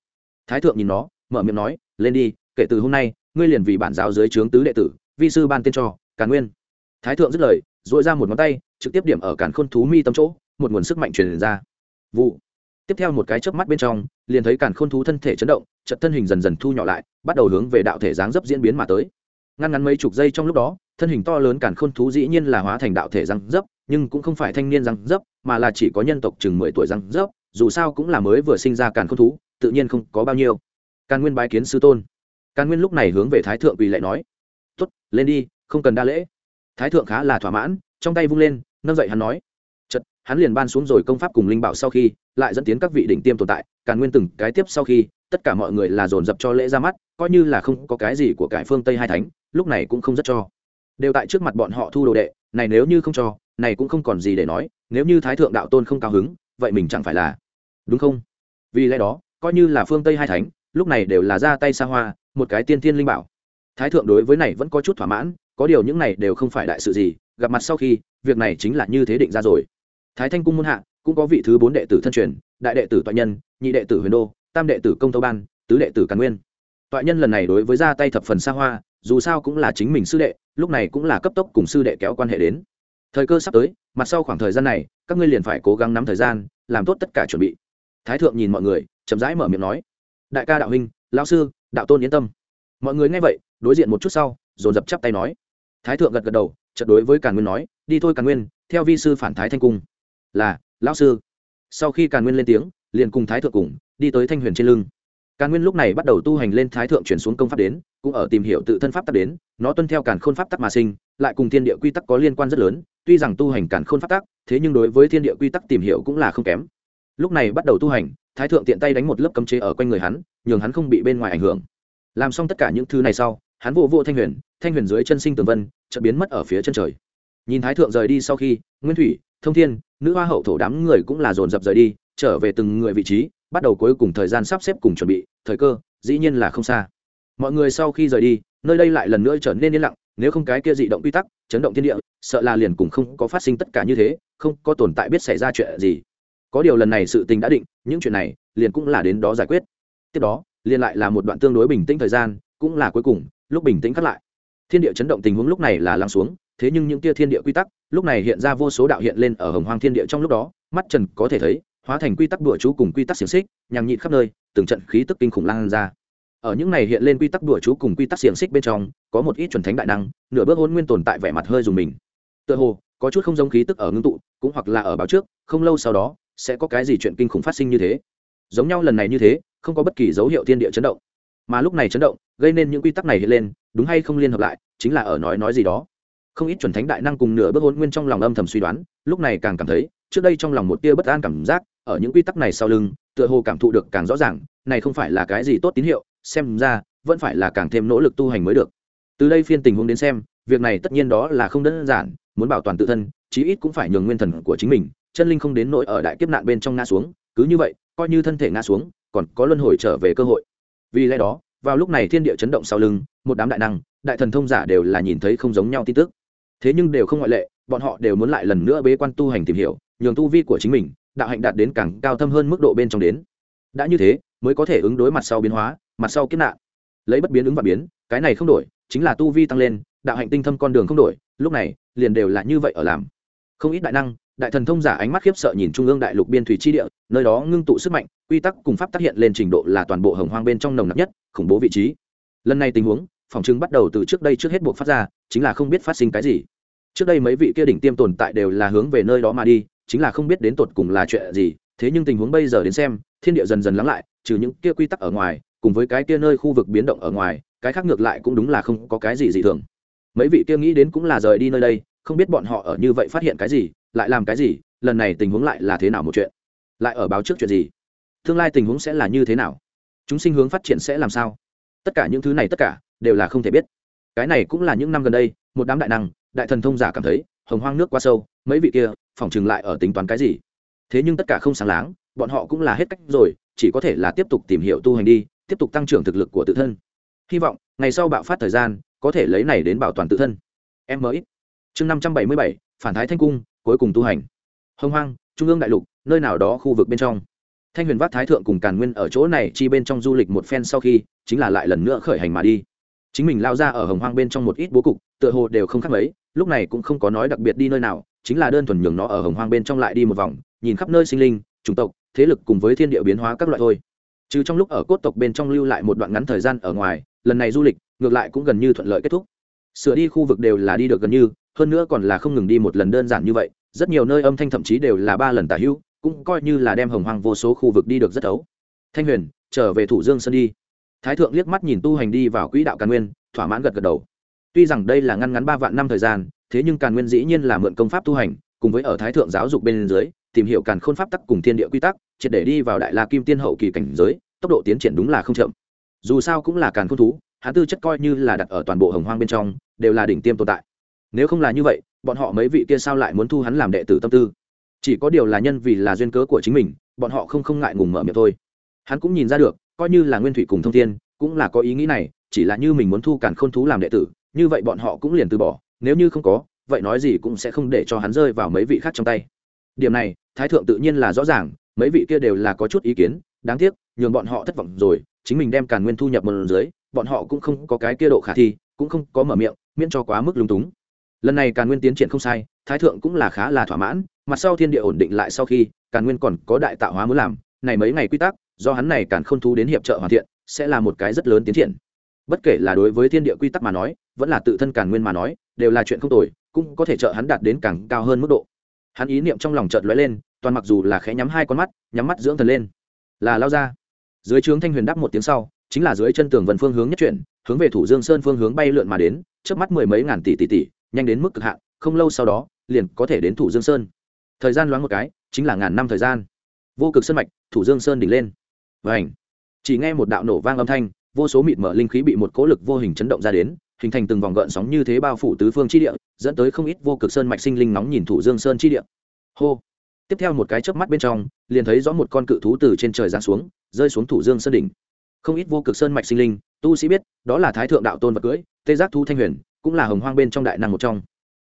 Thái thượng nhìn nó, mở miệng nói, lên đi, kể từ hôm nay, ngươi liền vì bản giáo dưới trướng tứ đệ tử, vi sư ban tên cho, càn nguyên. Thái thượng dứt lời dội ra một ngón tay, trực tiếp điểm ở càn khôn thú mi tâm chỗ, một nguồn sức mạnh truyền ra vụ. Tiếp theo một cái chớp mắt bên trong liền thấy càn khôn thú thân thể chấn động chật thân hình dần dần thu nhỏ lại bắt đầu hướng về đạo thể dáng dấp diễn biến mà tới. Ngăn ngắn mấy chục giây trong lúc đó thân hình to lớn càn khôn thú dĩ nhiên là hóa thành đạo thể răng dấp nhưng cũng không phải thanh niên răng dấp mà là chỉ có nhân tộc chừng mười tuổi răng dấp dù sao cũng là mới vừa sinh ra càn khôn thú tự nhiên không có bao nhiêu. Càn nguyên bái kiến sư tôn. Càn nguyên lúc này hướng về thái thượng quỳ lại nói tốt, lên đi không cần đa lễ. Thái thượng khá là thỏa mãn trong tay vung lên nâng dậy hắn nói hắn liền ban xuống rồi công pháp cùng linh bảo sau khi, lại dẫn tiến các vị đỉnh tiêm tồn tại, càn nguyên từng cái tiếp sau khi, tất cả mọi người là dồn dập cho lễ ra mắt, coi như là không có cái gì của cải phương tây hai thánh, lúc này cũng không rất cho. Đều tại trước mặt bọn họ thu đồ đệ, này nếu như không cho, này cũng không còn gì để nói, nếu như thái thượng đạo tôn không cao hứng, vậy mình chẳng phải là đúng không? Vì lẽ đó, coi như là phương tây hai thánh, lúc này đều là ra tay xa hoa, một cái tiên tiên linh bảo. Thái thượng đối với này vẫn có chút thỏa mãn, có điều những này đều không phải đại sự gì, gặp mặt sau khi, việc này chính là như thế định ra rồi thái thanh cung môn hạ, cũng có vị thứ bốn đệ tử thân truyền, đại đệ tử toại nhân, nhị đệ tử huyền đô, tam đệ tử công tâu ban, tứ đệ tử càn nguyên. Toại nhân lần này đối với ra tay thập phần xa hoa, dù sao cũng là chính mình sư đệ, lúc này cũng là cấp tốc cùng sư đệ kéo quan hệ đến. Thời cơ sắp tới, mặt sau khoảng thời gian này, các ngươi liền phải cố gắng nắm thời gian, làm tốt tất cả chuẩn bị. Thái thượng nhìn mọi người, chậm rãi mở miệng nói. Đại ca đạo huynh, lão sư, đạo tôn yên tâm. Mọi người nghe vậy, đối diện một chút sau, dồn dập chắp tay nói. Thái thượng gật gật đầu, chợt đối với càn nguyên nói, đi thôi càn nguyên, theo vi sư phản thái thanh cung là, lão sư. Sau khi càn nguyên lên tiếng, liền cùng thái thượng cùng đi tới thanh huyền trên lưng. Càn nguyên lúc này bắt đầu tu hành lên thái thượng chuyển xuống công pháp đến, cũng ở tìm hiểu tự thân pháp tắc đến, nó tuân theo càn khôn pháp tắc mà sinh, lại cùng thiên địa quy tắc có liên quan rất lớn, tuy rằng tu hành càn khôn pháp tắc, thế nhưng đối với thiên địa quy tắc tìm hiểu cũng là không kém. Lúc này bắt đầu tu hành, thái thượng tiện tay đánh một lớp cấm chế ở quanh người hắn, nhường hắn không bị bên ngoài ảnh hưởng. Làm xong tất cả những thứ này sau, hắn vô vô thanh huyền thanh huyền dưới chân sinh tường vân, chợt biến mất ở phía chân trời. Nhìn thái thượng rời đi sau khi, nguyên thủy, thông thiên nữ hoa hậu thổ đám người cũng là dồn dập rời đi, trở về từng người vị trí, bắt đầu cuối cùng thời gian sắp xếp cùng chuẩn bị, thời cơ, dĩ nhiên là không xa. Mọi người sau khi rời đi, nơi đây lại lần nữa trở nên yên lặng, nếu không cái kia dị động quy tắc, chấn động thiên địa, sợ là liền cùng không có phát sinh tất cả như thế, không có tồn tại biết xảy ra chuyện gì. Có điều lần này sự tình đã định, những chuyện này liền cũng là đến đó giải quyết. Tiếp đó, liền lại là một đoạn tương đối bình tĩnh thời gian, cũng là cuối cùng, lúc bình tĩnh khắc lại. Thiên địa chấn động tình huống lúc này là lắng xuống thế nhưng những tia thiên địa quy tắc, lúc này hiện ra vô số đạo hiện lên ở hồng hoang thiên địa trong lúc đó, mắt trần có thể thấy, hóa thành quy tắc đùa chú cùng quy tắc xiềng xích, nhằng nhịn khắp nơi, từng trận khí tức kinh khủng lan ra. Ở những này hiện lên quy tắc đùa chú cùng quy tắc xiềng xích bên trong, có một ít chuẩn thánh đại năng, nửa bước hôn nguyên tồn tại vẻ mặt hơi dùng mình. Tựa hồ, có chút không giống khí tức ở ngưng tụ, cũng hoặc là ở báo trước, không lâu sau đó, sẽ có cái gì chuyện kinh khủng phát sinh như thế. Giống nhau lần này như thế, không có bất kỳ dấu hiệu thiên địa chấn động. Mà lúc này chấn động, gây nên những quy tắc này hiện lên, đúng hay không liên hợp lại, chính là ở nói nói gì đó không ít chuẩn thánh đại năng cùng nửa bước hôn nguyên trong lòng âm thầm suy đoán, lúc này càng cảm thấy, trước đây trong lòng một tia bất an cảm giác, ở những quy tắc này sau lưng, tựa hồ cảm thụ được càng rõ ràng, này không phải là cái gì tốt tín hiệu, xem ra, vẫn phải là càng thêm nỗ lực tu hành mới được. Từ đây phiên tình huống đến xem, việc này tất nhiên đó là không đơn giản, muốn bảo toàn tự thân, chí ít cũng phải nhường nguyên thần của chính mình, chân linh không đến nỗi ở đại kiếp nạn bên trong ngã xuống, cứ như vậy, coi như thân thể ngã xuống, còn có luân hồi trở về cơ hội. Vì lẽ đó, vào lúc này thiên địa chấn động sau lưng, một đám đại năng, đại thần thông giả đều là nhìn thấy không giống nhau tin tức thế nhưng đều không ngoại lệ, bọn họ đều muốn lại lần nữa bế quan tu hành tìm hiểu, nhường tu vi của chính mình, đạo hạnh đạt đến càng cao thâm hơn mức độ bên trong đến. Đã như thế, mới có thể ứng đối mặt sau biến hóa, mặt sau kiếp nạn. Lấy bất biến ứng và biến, cái này không đổi, chính là tu vi tăng lên, đạo hạnh tinh thâm con đường không đổi, lúc này, liền đều là như vậy ở làm. Không ít đại năng, đại thần thông giả ánh mắt khiếp sợ nhìn trung ương đại lục biên thủy chi địa, nơi đó ngưng tụ sức mạnh, quy tắc cùng pháp tác hiện lên trình độ là toàn bộ hồng hoang bên trong nồng nặc nhất, khủng bố vị trí. Lần này tình huống, phòng chứng bắt đầu từ trước đây trước hết buộc phát ra chính là không biết phát sinh cái gì. Trước đây mấy vị kia đỉnh tiêm tồn tại đều là hướng về nơi đó mà đi, chính là không biết đến tột cùng là chuyện gì, thế nhưng tình huống bây giờ đến xem, thiên địa dần dần lắng lại, trừ những kia quy tắc ở ngoài, cùng với cái kia nơi khu vực biến động ở ngoài, cái khác ngược lại cũng đúng là không có cái gì dị thường. Mấy vị kia nghĩ đến cũng là rời đi nơi đây, không biết bọn họ ở như vậy phát hiện cái gì, lại làm cái gì, lần này tình huống lại là thế nào một chuyện? Lại ở báo trước chuyện gì? Tương lai tình huống sẽ là như thế nào? Chúng sinh hướng phát triển sẽ làm sao? Tất cả những thứ này tất cả đều là không thể biết cái này cũng là những năm gần đây, một đám đại năng, đại thần thông giả cảm thấy, hồng hoang nước quá sâu, mấy vị kia phỏng chừng lại ở tính toán cái gì? Thế nhưng tất cả không sáng láng, bọn họ cũng là hết cách rồi, chỉ có thể là tiếp tục tìm hiểu tu hành đi, tiếp tục tăng trưởng thực lực của tự thân. Hy vọng, ngày sau bạo phát thời gian, có thể lấy này đến bảo toàn tự thân. Em mới chương năm trăm bảy mươi bảy, phản thái thanh cung, cuối cùng tu hành. Hồng hoang, trung ương đại lục, nơi nào đó khu vực bên trong. Thanh huyền vác thái thượng cùng càn nguyên ở chỗ này chi bên trong du lịch một phen sau khi, chính là lại lần nữa khởi hành mà đi chính mình lao ra ở hồng hoang bên trong một ít bố cục, tựa hồ đều không khác mấy, lúc này cũng không có nói đặc biệt đi nơi nào, chính là đơn thuần nhường nó ở hồng hoang bên trong lại đi một vòng, nhìn khắp nơi sinh linh, chủng tộc, thế lực cùng với thiên địa biến hóa các loại thôi. Trừ trong lúc ở cốt tộc bên trong lưu lại một đoạn ngắn thời gian ở ngoài, lần này du lịch, ngược lại cũng gần như thuận lợi kết thúc. Sửa đi khu vực đều là đi được gần như, hơn nữa còn là không ngừng đi một lần đơn giản như vậy, rất nhiều nơi âm thanh thậm chí đều là ba lần tả hữu, cũng coi như là đem hồng hoang vô số khu vực đi được rất ấu thanh huyền, trở về thủ dương sơn đi thái thượng liếc mắt nhìn tu hành đi vào quỹ đạo càn nguyên, thỏa mãn gật gật đầu. Tuy rằng đây là ngăn ngắn ba vạn năm thời gian, thế nhưng càn nguyên dĩ nhiên là mượn công pháp tu hành, cùng với ở thái thượng giáo dục bên dưới, tìm hiểu càn khôn pháp tắc cùng thiên địa quy tắc, triệt để đi vào đại la kim tiên hậu kỳ cảnh giới, tốc độ tiến triển đúng là không chậm. Dù sao cũng là càn khôn thú, hắn tư chất coi như là đặt ở toàn bộ hồng hoang bên trong, đều là đỉnh tiêm tồn tại. Nếu không là như vậy, bọn họ mấy vị kia sao lại muốn thu hắn làm đệ tử tâm tư? Chỉ có điều là nhân vì là duyên cớ của chính mình, bọn họ không không ngại ngùng mở miệng thôi. Hắn cũng nhìn ra được coi như là nguyên thủy cùng thông thiên, cũng là có ý nghĩ này, chỉ là như mình muốn thu càn khôn thú làm đệ tử, như vậy bọn họ cũng liền từ bỏ, nếu như không có, vậy nói gì cũng sẽ không để cho hắn rơi vào mấy vị khác trong tay. Điểm này, thái thượng tự nhiên là rõ ràng, mấy vị kia đều là có chút ý kiến, đáng tiếc, nhường bọn họ thất vọng rồi, chính mình đem càn nguyên thu nhập một lần dưới, bọn họ cũng không có cái kia độ khả thi, cũng không có mở miệng, miễn cho quá mức lúng túng. Lần này càn nguyên tiến triển không sai, thái thượng cũng là khá là thỏa mãn mặt sau thiên địa ổn định lại sau khi, càn nguyên còn có đại tạo hóa muốn làm, này mấy ngày quy tắc do hắn này càn không thú đến hiệp trợ hoàn thiện, sẽ là một cái rất lớn tiến triển. Bất kể là đối với thiên địa quy tắc mà nói, vẫn là tự thân càn nguyên mà nói, đều là chuyện không tồi, cũng có thể trợ hắn đạt đến càng cao hơn mức độ. Hắn ý niệm trong lòng chợt lóe lên, toàn mặc dù là khẽ nhắm hai con mắt, nhắm mắt dưỡng thần lên. Là lao ra. Dưới trướng thanh huyền đáp một tiếng sau, chính là dưới chân tường vân phương hướng nhất chuyển, hướng về thủ dương sơn phương hướng bay lượn mà đến trước mắt mười mấy ngàn tỷ tỷ tỷ, nhanh đến mức cực hạn, không lâu sau đó, liền có thể đến thủ dương sơn. Thời gian loáng một cái, chính là ngàn năm thời gian. Vô cực sơn mạch, thủ dương sơn đỉnh lên và ảnh. Chỉ nghe một đạo nổ vang âm thanh, vô số mịt mở linh khí bị một cỗ lực vô hình chấn động ra đến, hình thành từng vòng gợn sóng như thế bao phủ tứ phương chi địa, dẫn tới không ít vô cực sơn mạch sinh linh nóng nhìn thủ dương sơn chi địa. Hô! Tiếp theo một cái chớp mắt bên trong, liền thấy rõ một con cự thú từ trên trời giáng xuống, rơi xuống thủ dương sơn đỉnh. Không ít vô cực sơn mạch sinh linh, tu sĩ biết, đó là thái thượng đạo tôn vật cưỡi tê giác thu thanh huyền, cũng là hồng hoang bên trong đại năng một trong.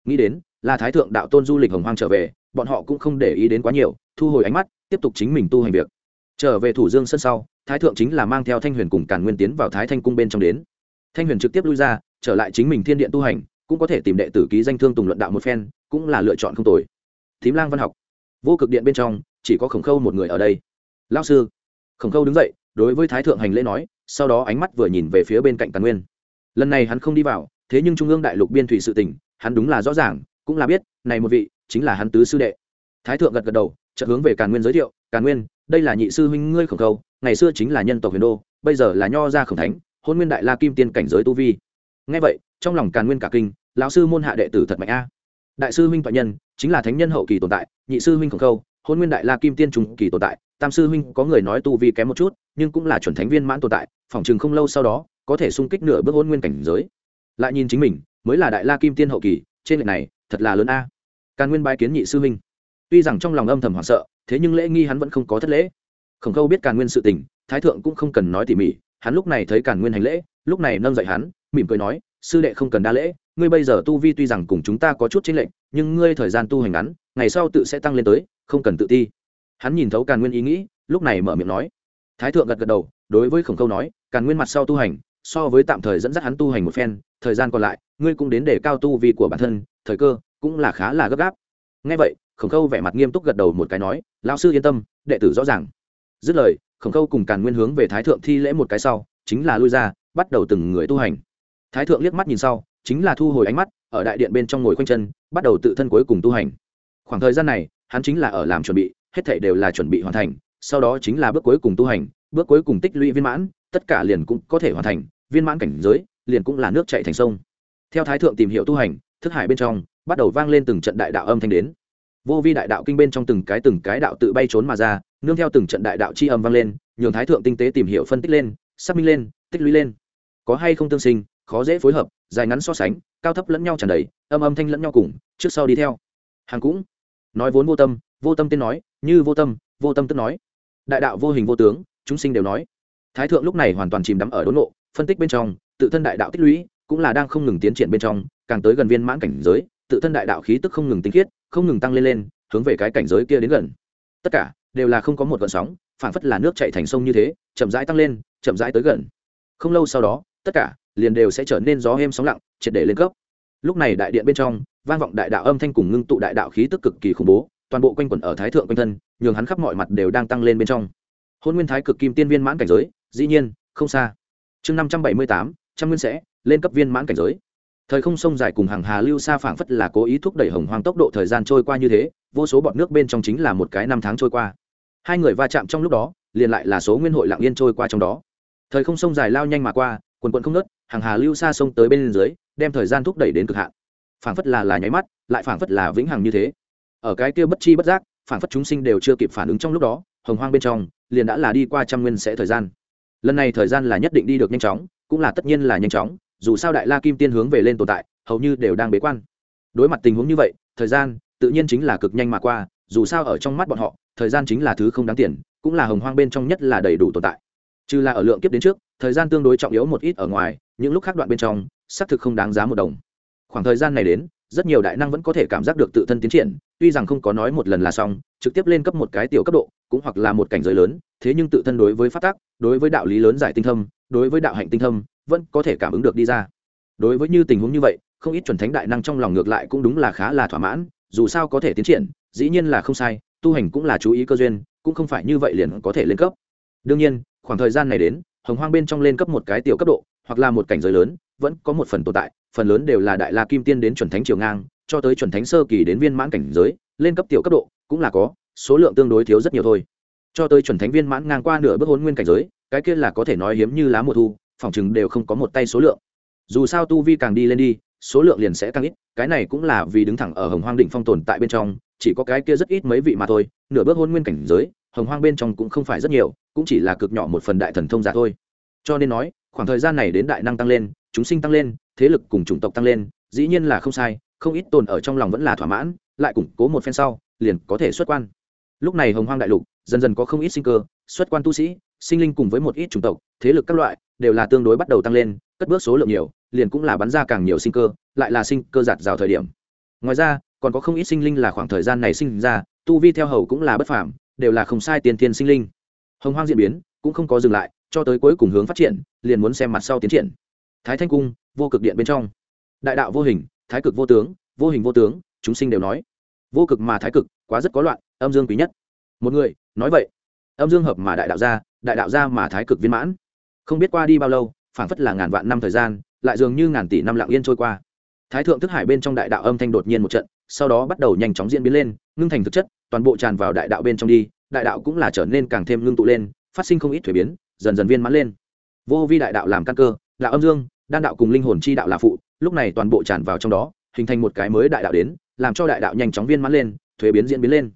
Nghĩ đến, là thái thượng đạo tôn du lịch hồng hoang trở về, bọn họ cũng không để ý đến quá nhiều, thu hồi ánh mắt, tiếp tục chính mình tu hành việc trở về thủ dương sân sau, thái thượng chính là mang theo thanh huyền cùng càn nguyên tiến vào thái thanh cung bên trong đến. Thanh huyền trực tiếp lui ra, trở lại chính mình thiên điện tu hành, cũng có thể tìm đệ tử ký danh thương tùng luận đạo một phen, cũng là lựa chọn không tồi. Thím lang văn học. Vô cực điện bên trong, chỉ có khổng khâu một người ở đây. Lao sư. Khổng khâu đứng dậy, đối với thái thượng hành lễ nói, sau đó ánh mắt vừa nhìn về phía bên cạnh càn nguyên. Lần này hắn không đi vào, thế nhưng trung ương đại lục biên thủy sự tỉnh hắn đúng là rõ ràng, cũng là biết, này một vị, chính là hắn tứ sư đệ. Thái thượng gật gật đầu, chợt hướng về càn nguyên giới thiệu, càn nguyên đây là nhị sư huynh ngươi khổng khâu, ngày xưa chính là nhân tộc huyền đô, bây giờ là nho gia khổng thánh, hôn nguyên đại la kim tiên cảnh giới tu vi. Ngay vậy, trong lòng càn nguyên cả kinh, lão sư môn hạ đệ tử thật mạnh a. Đại sư huynh toại nhân, chính là thánh nhân hậu kỳ tồn tại, nhị sư huynh khổng khâu, hôn nguyên đại la kim tiên trùng kỳ tồn tại, tam sư huynh có người nói tu vi kém một chút, nhưng cũng là chuẩn thánh viên mãn tồn tại phỏng chừng không lâu sau đó, có thể xung kích nửa bước hôn nguyên cảnh giới. Lại nhìn chính mình, mới là đại la kim tiên hậu kỳ, trên lệch này, thật là lớn a. Càn nguyên bái kiến nhị sư huynh. Tuy rằng trong lòng âm thầm hoảng sợ thế nhưng lễ nghi hắn vẫn không có thất lễ. Khổng khâu biết càn nguyên sự tình, thái thượng cũng không cần nói tỉ mỉ, hắn lúc này thấy càn nguyên hành lễ, lúc này nâng dậy hắn, mỉm cười nói, sư đệ không cần đa lễ, ngươi bây giờ tu vi tuy rằng cùng chúng ta có chút chênh lệch, nhưng ngươi thời gian tu hành ngắn, ngày sau tự sẽ tăng lên tới, không cần tự ti. Hắn nhìn thấu càn nguyên ý nghĩ, lúc này mở miệng nói. Thái thượng gật gật đầu, đối với khổng khâu nói, càn nguyên mặt sau tu hành, so với tạm thời dẫn dắt hắn tu hành một phen, thời gian còn lại, ngươi cũng đến để cao tu vi của bản thân, thời cơ cũng là khá là gấp gáp. Ngay vậy khổng khâu vẻ mặt nghiêm túc gật đầu một cái nói, lão sư yên tâm, đệ tử rõ ràng. Dứt lời, khổng khâu cùng càn nguyên hướng về thái thượng thi lễ một cái sau, chính là lui ra, bắt đầu từng người tu hành. Thái thượng liếc mắt nhìn sau, chính là thu hồi ánh mắt, ở đại điện bên trong ngồi khoanh chân, bắt đầu tự thân cuối cùng tu hành. Khoảng thời gian này, hắn chính là ở làm chuẩn bị, hết thảy đều là chuẩn bị hoàn thành, sau đó chính là bước cuối cùng tu hành, bước cuối cùng tích lũy viên mãn, tất cả liền cũng có thể hoàn thành, viên mãn cảnh giới, liền cũng là nước chạy thành sông. Theo thái thượng tìm hiểu tu hành, thức hải bên trong, bắt đầu vang lên từng trận đại đạo âm thanh đến vô vi đại đạo kinh bên trong từng cái từng cái đạo tự bay trốn mà ra, nương theo từng trận đại đạo chi âm vang lên, nhường thái thượng tinh tế tìm hiểu phân tích lên, xác minh lên, tích lũy lên. Có hay không tương sinh, khó dễ phối hợp, dài ngắn so sánh, cao thấp lẫn nhau tràn đầy, âm âm thanh lẫn nhau cùng, trước sau đi theo. Hàng cũng nói vốn vô tâm vô tâm tiên nói, như vô tâm vô tâm tức nói. Đại đạo vô hình vô tướng, chúng sinh đều nói. Thái thượng lúc này hoàn toàn chìm đắm ở đốn nộ phân tích bên trong, tự thân đại đạo tích lũy cũng là đang không ngừng tiến triển bên trong, càng tới gần viên mãn cảnh giới, tự thân đại đạo khí tức không ngừng tinh khiết không ngừng tăng lên lên, hướng về cái cảnh giới kia đến gần. Tất cả đều là không có một gợn sóng, phản phất là nước chạy thành sông như thế, chậm rãi tăng lên, chậm rãi tới gần. Không lâu sau đó, tất cả liền đều sẽ trở nên gió êm sóng lặng, triệt để lên cấp. Lúc này đại điện bên trong, vang vọng đại đạo âm thanh cùng ngưng tụ đại đạo khí tức cực kỳ khủng bố, toàn bộ quanh quẩn ở thái thượng quanh thân, nhường hắn khắp mọi mặt đều đang tăng lên bên trong. Hôn nguyên thái cực kim tiên viên mãn cảnh giới, dĩ nhiên, không xa. Chương năm trăm bảy mươi tám, trăm nguyên sẽ, lên cấp viên mãn cảnh giới thời không sông dài cùng hàng hà lưu xa phảng phất là cố ý thúc đẩy hồng hoang tốc độ thời gian trôi qua như thế, vô số bọt nước bên trong chính là một cái năm tháng trôi qua. Hai người va chạm trong lúc đó, liền lại là số nguyên hội lạng yên trôi qua trong đó. Thời không sông dài lao nhanh mà qua, quần quận không nớt hàng hà lưu xa sông tới bên dưới, đem thời gian thúc đẩy đến cực hạn. Phảng phất là là nháy mắt, lại phảng phất là vĩnh hằng như thế. Ở cái kia bất chi bất giác, phảng phất chúng sinh đều chưa kịp phản ứng trong lúc đó, hồng hoang bên trong, liền đã là đi qua trăm nguyên sẽ thời gian. Lần này thời gian là nhất định đi được nhanh chóng, cũng là tất nhiên là nhanh chóng dù sao đại la kim tiên hướng về lên tồn tại, hầu như đều đang bế quan. Đối mặt tình huống như vậy, thời gian tự nhiên chính là cực nhanh mà qua, dù sao ở trong mắt bọn họ, thời gian chính là thứ không đáng tiền, cũng là hồng hoang bên trong nhất là đầy đủ tồn tại. Trừ là ở lượng kiếp đến trước, thời gian tương đối trọng yếu một ít ở ngoài, những lúc khác đoạn bên trong, xác thực không đáng giá một đồng. Khoảng thời gian này đến, rất nhiều đại năng vẫn có thể cảm giác được tự thân tiến triển, tuy rằng không có nói một lần là xong, trực tiếp lên cấp một cái tiểu cấp độ, cũng hoặc là một cảnh giới lớn, thế nhưng tự thân đối với phát tác đối với đạo lý lớn giải tinh thâm, đối với đạo hạnh tinh thâm vẫn có thể cảm ứng được đi ra. Đối với như tình huống như vậy, không ít chuẩn thánh đại năng trong lòng ngược lại cũng đúng là khá là thỏa mãn, dù sao có thể tiến triển, dĩ nhiên là không sai, tu hành cũng là chú ý cơ duyên, cũng không phải như vậy liền có thể lên cấp. Đương nhiên, khoảng thời gian này đến, hồng hoang bên trong lên cấp một cái tiểu cấp độ, hoặc là một cảnh giới lớn, vẫn có một phần tồn tại, phần lớn đều là đại la kim tiên đến chuẩn thánh chiều ngang, cho tới chuẩn thánh sơ kỳ đến viên mãn cảnh giới, lên cấp tiểu cấp độ, cũng là có, số lượng tương đối thiếu rất nhiều thôi. Cho tới chuẩn thánh viên mãn ngang qua nửa bước hôn nguyên cảnh giới, cái kia là có thể nói hiếm như lá mùa thu phòng chừng đều không có một tay số lượng. Dù sao tu vi càng đi lên đi, số lượng liền sẽ càng ít, cái này cũng là vì đứng thẳng ở hồng hoang đỉnh phong tồn tại bên trong, chỉ có cái kia rất ít mấy vị mà thôi, nửa bước hôn nguyên cảnh giới, hồng hoang bên trong cũng không phải rất nhiều, cũng chỉ là cực nhỏ một phần đại thần thông giả thôi. Cho nên nói, khoảng thời gian này đến đại năng tăng lên, chúng sinh tăng lên, thế lực cùng chủng tộc tăng lên, dĩ nhiên là không sai, không ít tồn ở trong lòng vẫn là thỏa mãn, lại củng cố một phen sau, liền có thể xuất quan. Lúc này hồng hoang đại lục, dần dần có không ít sinh cơ, xuất quan tu sĩ, sinh linh cùng với một ít chủng tộc, thế lực các loại đều là tương đối bắt đầu tăng lên, cất bước số lượng nhiều, liền cũng là bắn ra càng nhiều sinh cơ, lại là sinh cơ giạt rào thời điểm. Ngoài ra, còn có không ít sinh linh là khoảng thời gian này sinh ra, tu vi theo hầu cũng là bất phàm, đều là không sai tiền thiên sinh linh. Hồng hoang diễn biến cũng không có dừng lại, cho tới cuối cùng hướng phát triển, liền muốn xem mặt sau tiến triển. Thái thanh cung, vô cực điện bên trong. Đại đạo vô hình, thái cực vô tướng, vô hình vô tướng, chúng sinh đều nói. Vô cực mà thái cực, quá rất có loạn, âm dương quý nhất. Một người, nói vậy. Âm dương hợp mà đại đạo ra, đại đạo ra mà thái cực viên mãn không biết qua đi bao lâu, phảng phất là ngàn vạn năm thời gian, lại dường như ngàn tỷ năm lặng yên trôi qua. Thái thượng thức hải bên trong đại đạo âm thanh đột nhiên một trận, sau đó bắt đầu nhanh chóng diễn biến lên, ngưng thành thực chất, toàn bộ tràn vào đại đạo bên trong đi, đại đạo cũng là trở nên càng thêm ngưng tụ lên, phát sinh không ít thuế biến, dần dần viên mãn lên. Vô vi đại đạo làm căn cơ là âm dương, đan đạo cùng linh hồn chi đạo là phụ, lúc này toàn bộ tràn vào trong đó, hình thành một cái mới đại đạo đến, làm cho đại đạo nhanh chóng viên mãn lên, thuế biến diễn biến lên.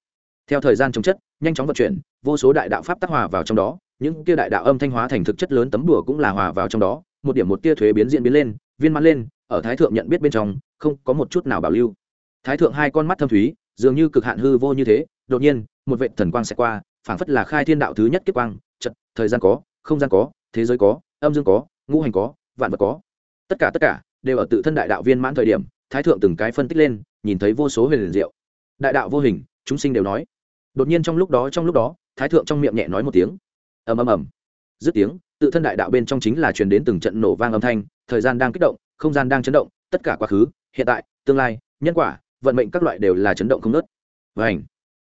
Theo thời gian chống chất, nhanh chóng vận chuyển, vô số đại đạo pháp tác hòa vào trong đó những kia đại đạo âm thanh hóa thành thực chất lớn tấm đùa cũng là hòa vào trong đó, một điểm một tia thuế biến diễn biến lên, viên mãn lên, ở thái thượng nhận biết bên trong, không có một chút nào bảo lưu. Thái thượng hai con mắt thâm thúy, dường như cực hạn hư vô như thế, đột nhiên, một vệ thần quang sẽ qua, phảng phất là khai thiên đạo thứ nhất kiếp quang trận thời gian có, không gian có, thế giới có, âm dương có, ngũ hành có, vạn vật có. Tất cả tất cả đều ở tự thân đại đạo viên mãn thời điểm, thái thượng từng cái phân tích lên, nhìn thấy vô số huyền liền diệu. Đại đạo vô hình, chúng sinh đều nói. Đột nhiên trong lúc đó, trong lúc đó, thái thượng trong miệng nhẹ nói một tiếng ầm ầm ầm. Dứt tiếng, tự thân đại đạo bên trong chính là truyền đến từng trận nổ vang âm thanh, thời gian đang kích động, không gian đang chấn động, tất cả quá khứ, hiện tại, tương lai, nhân quả, vận mệnh các loại đều là chấn động không nớt vảnh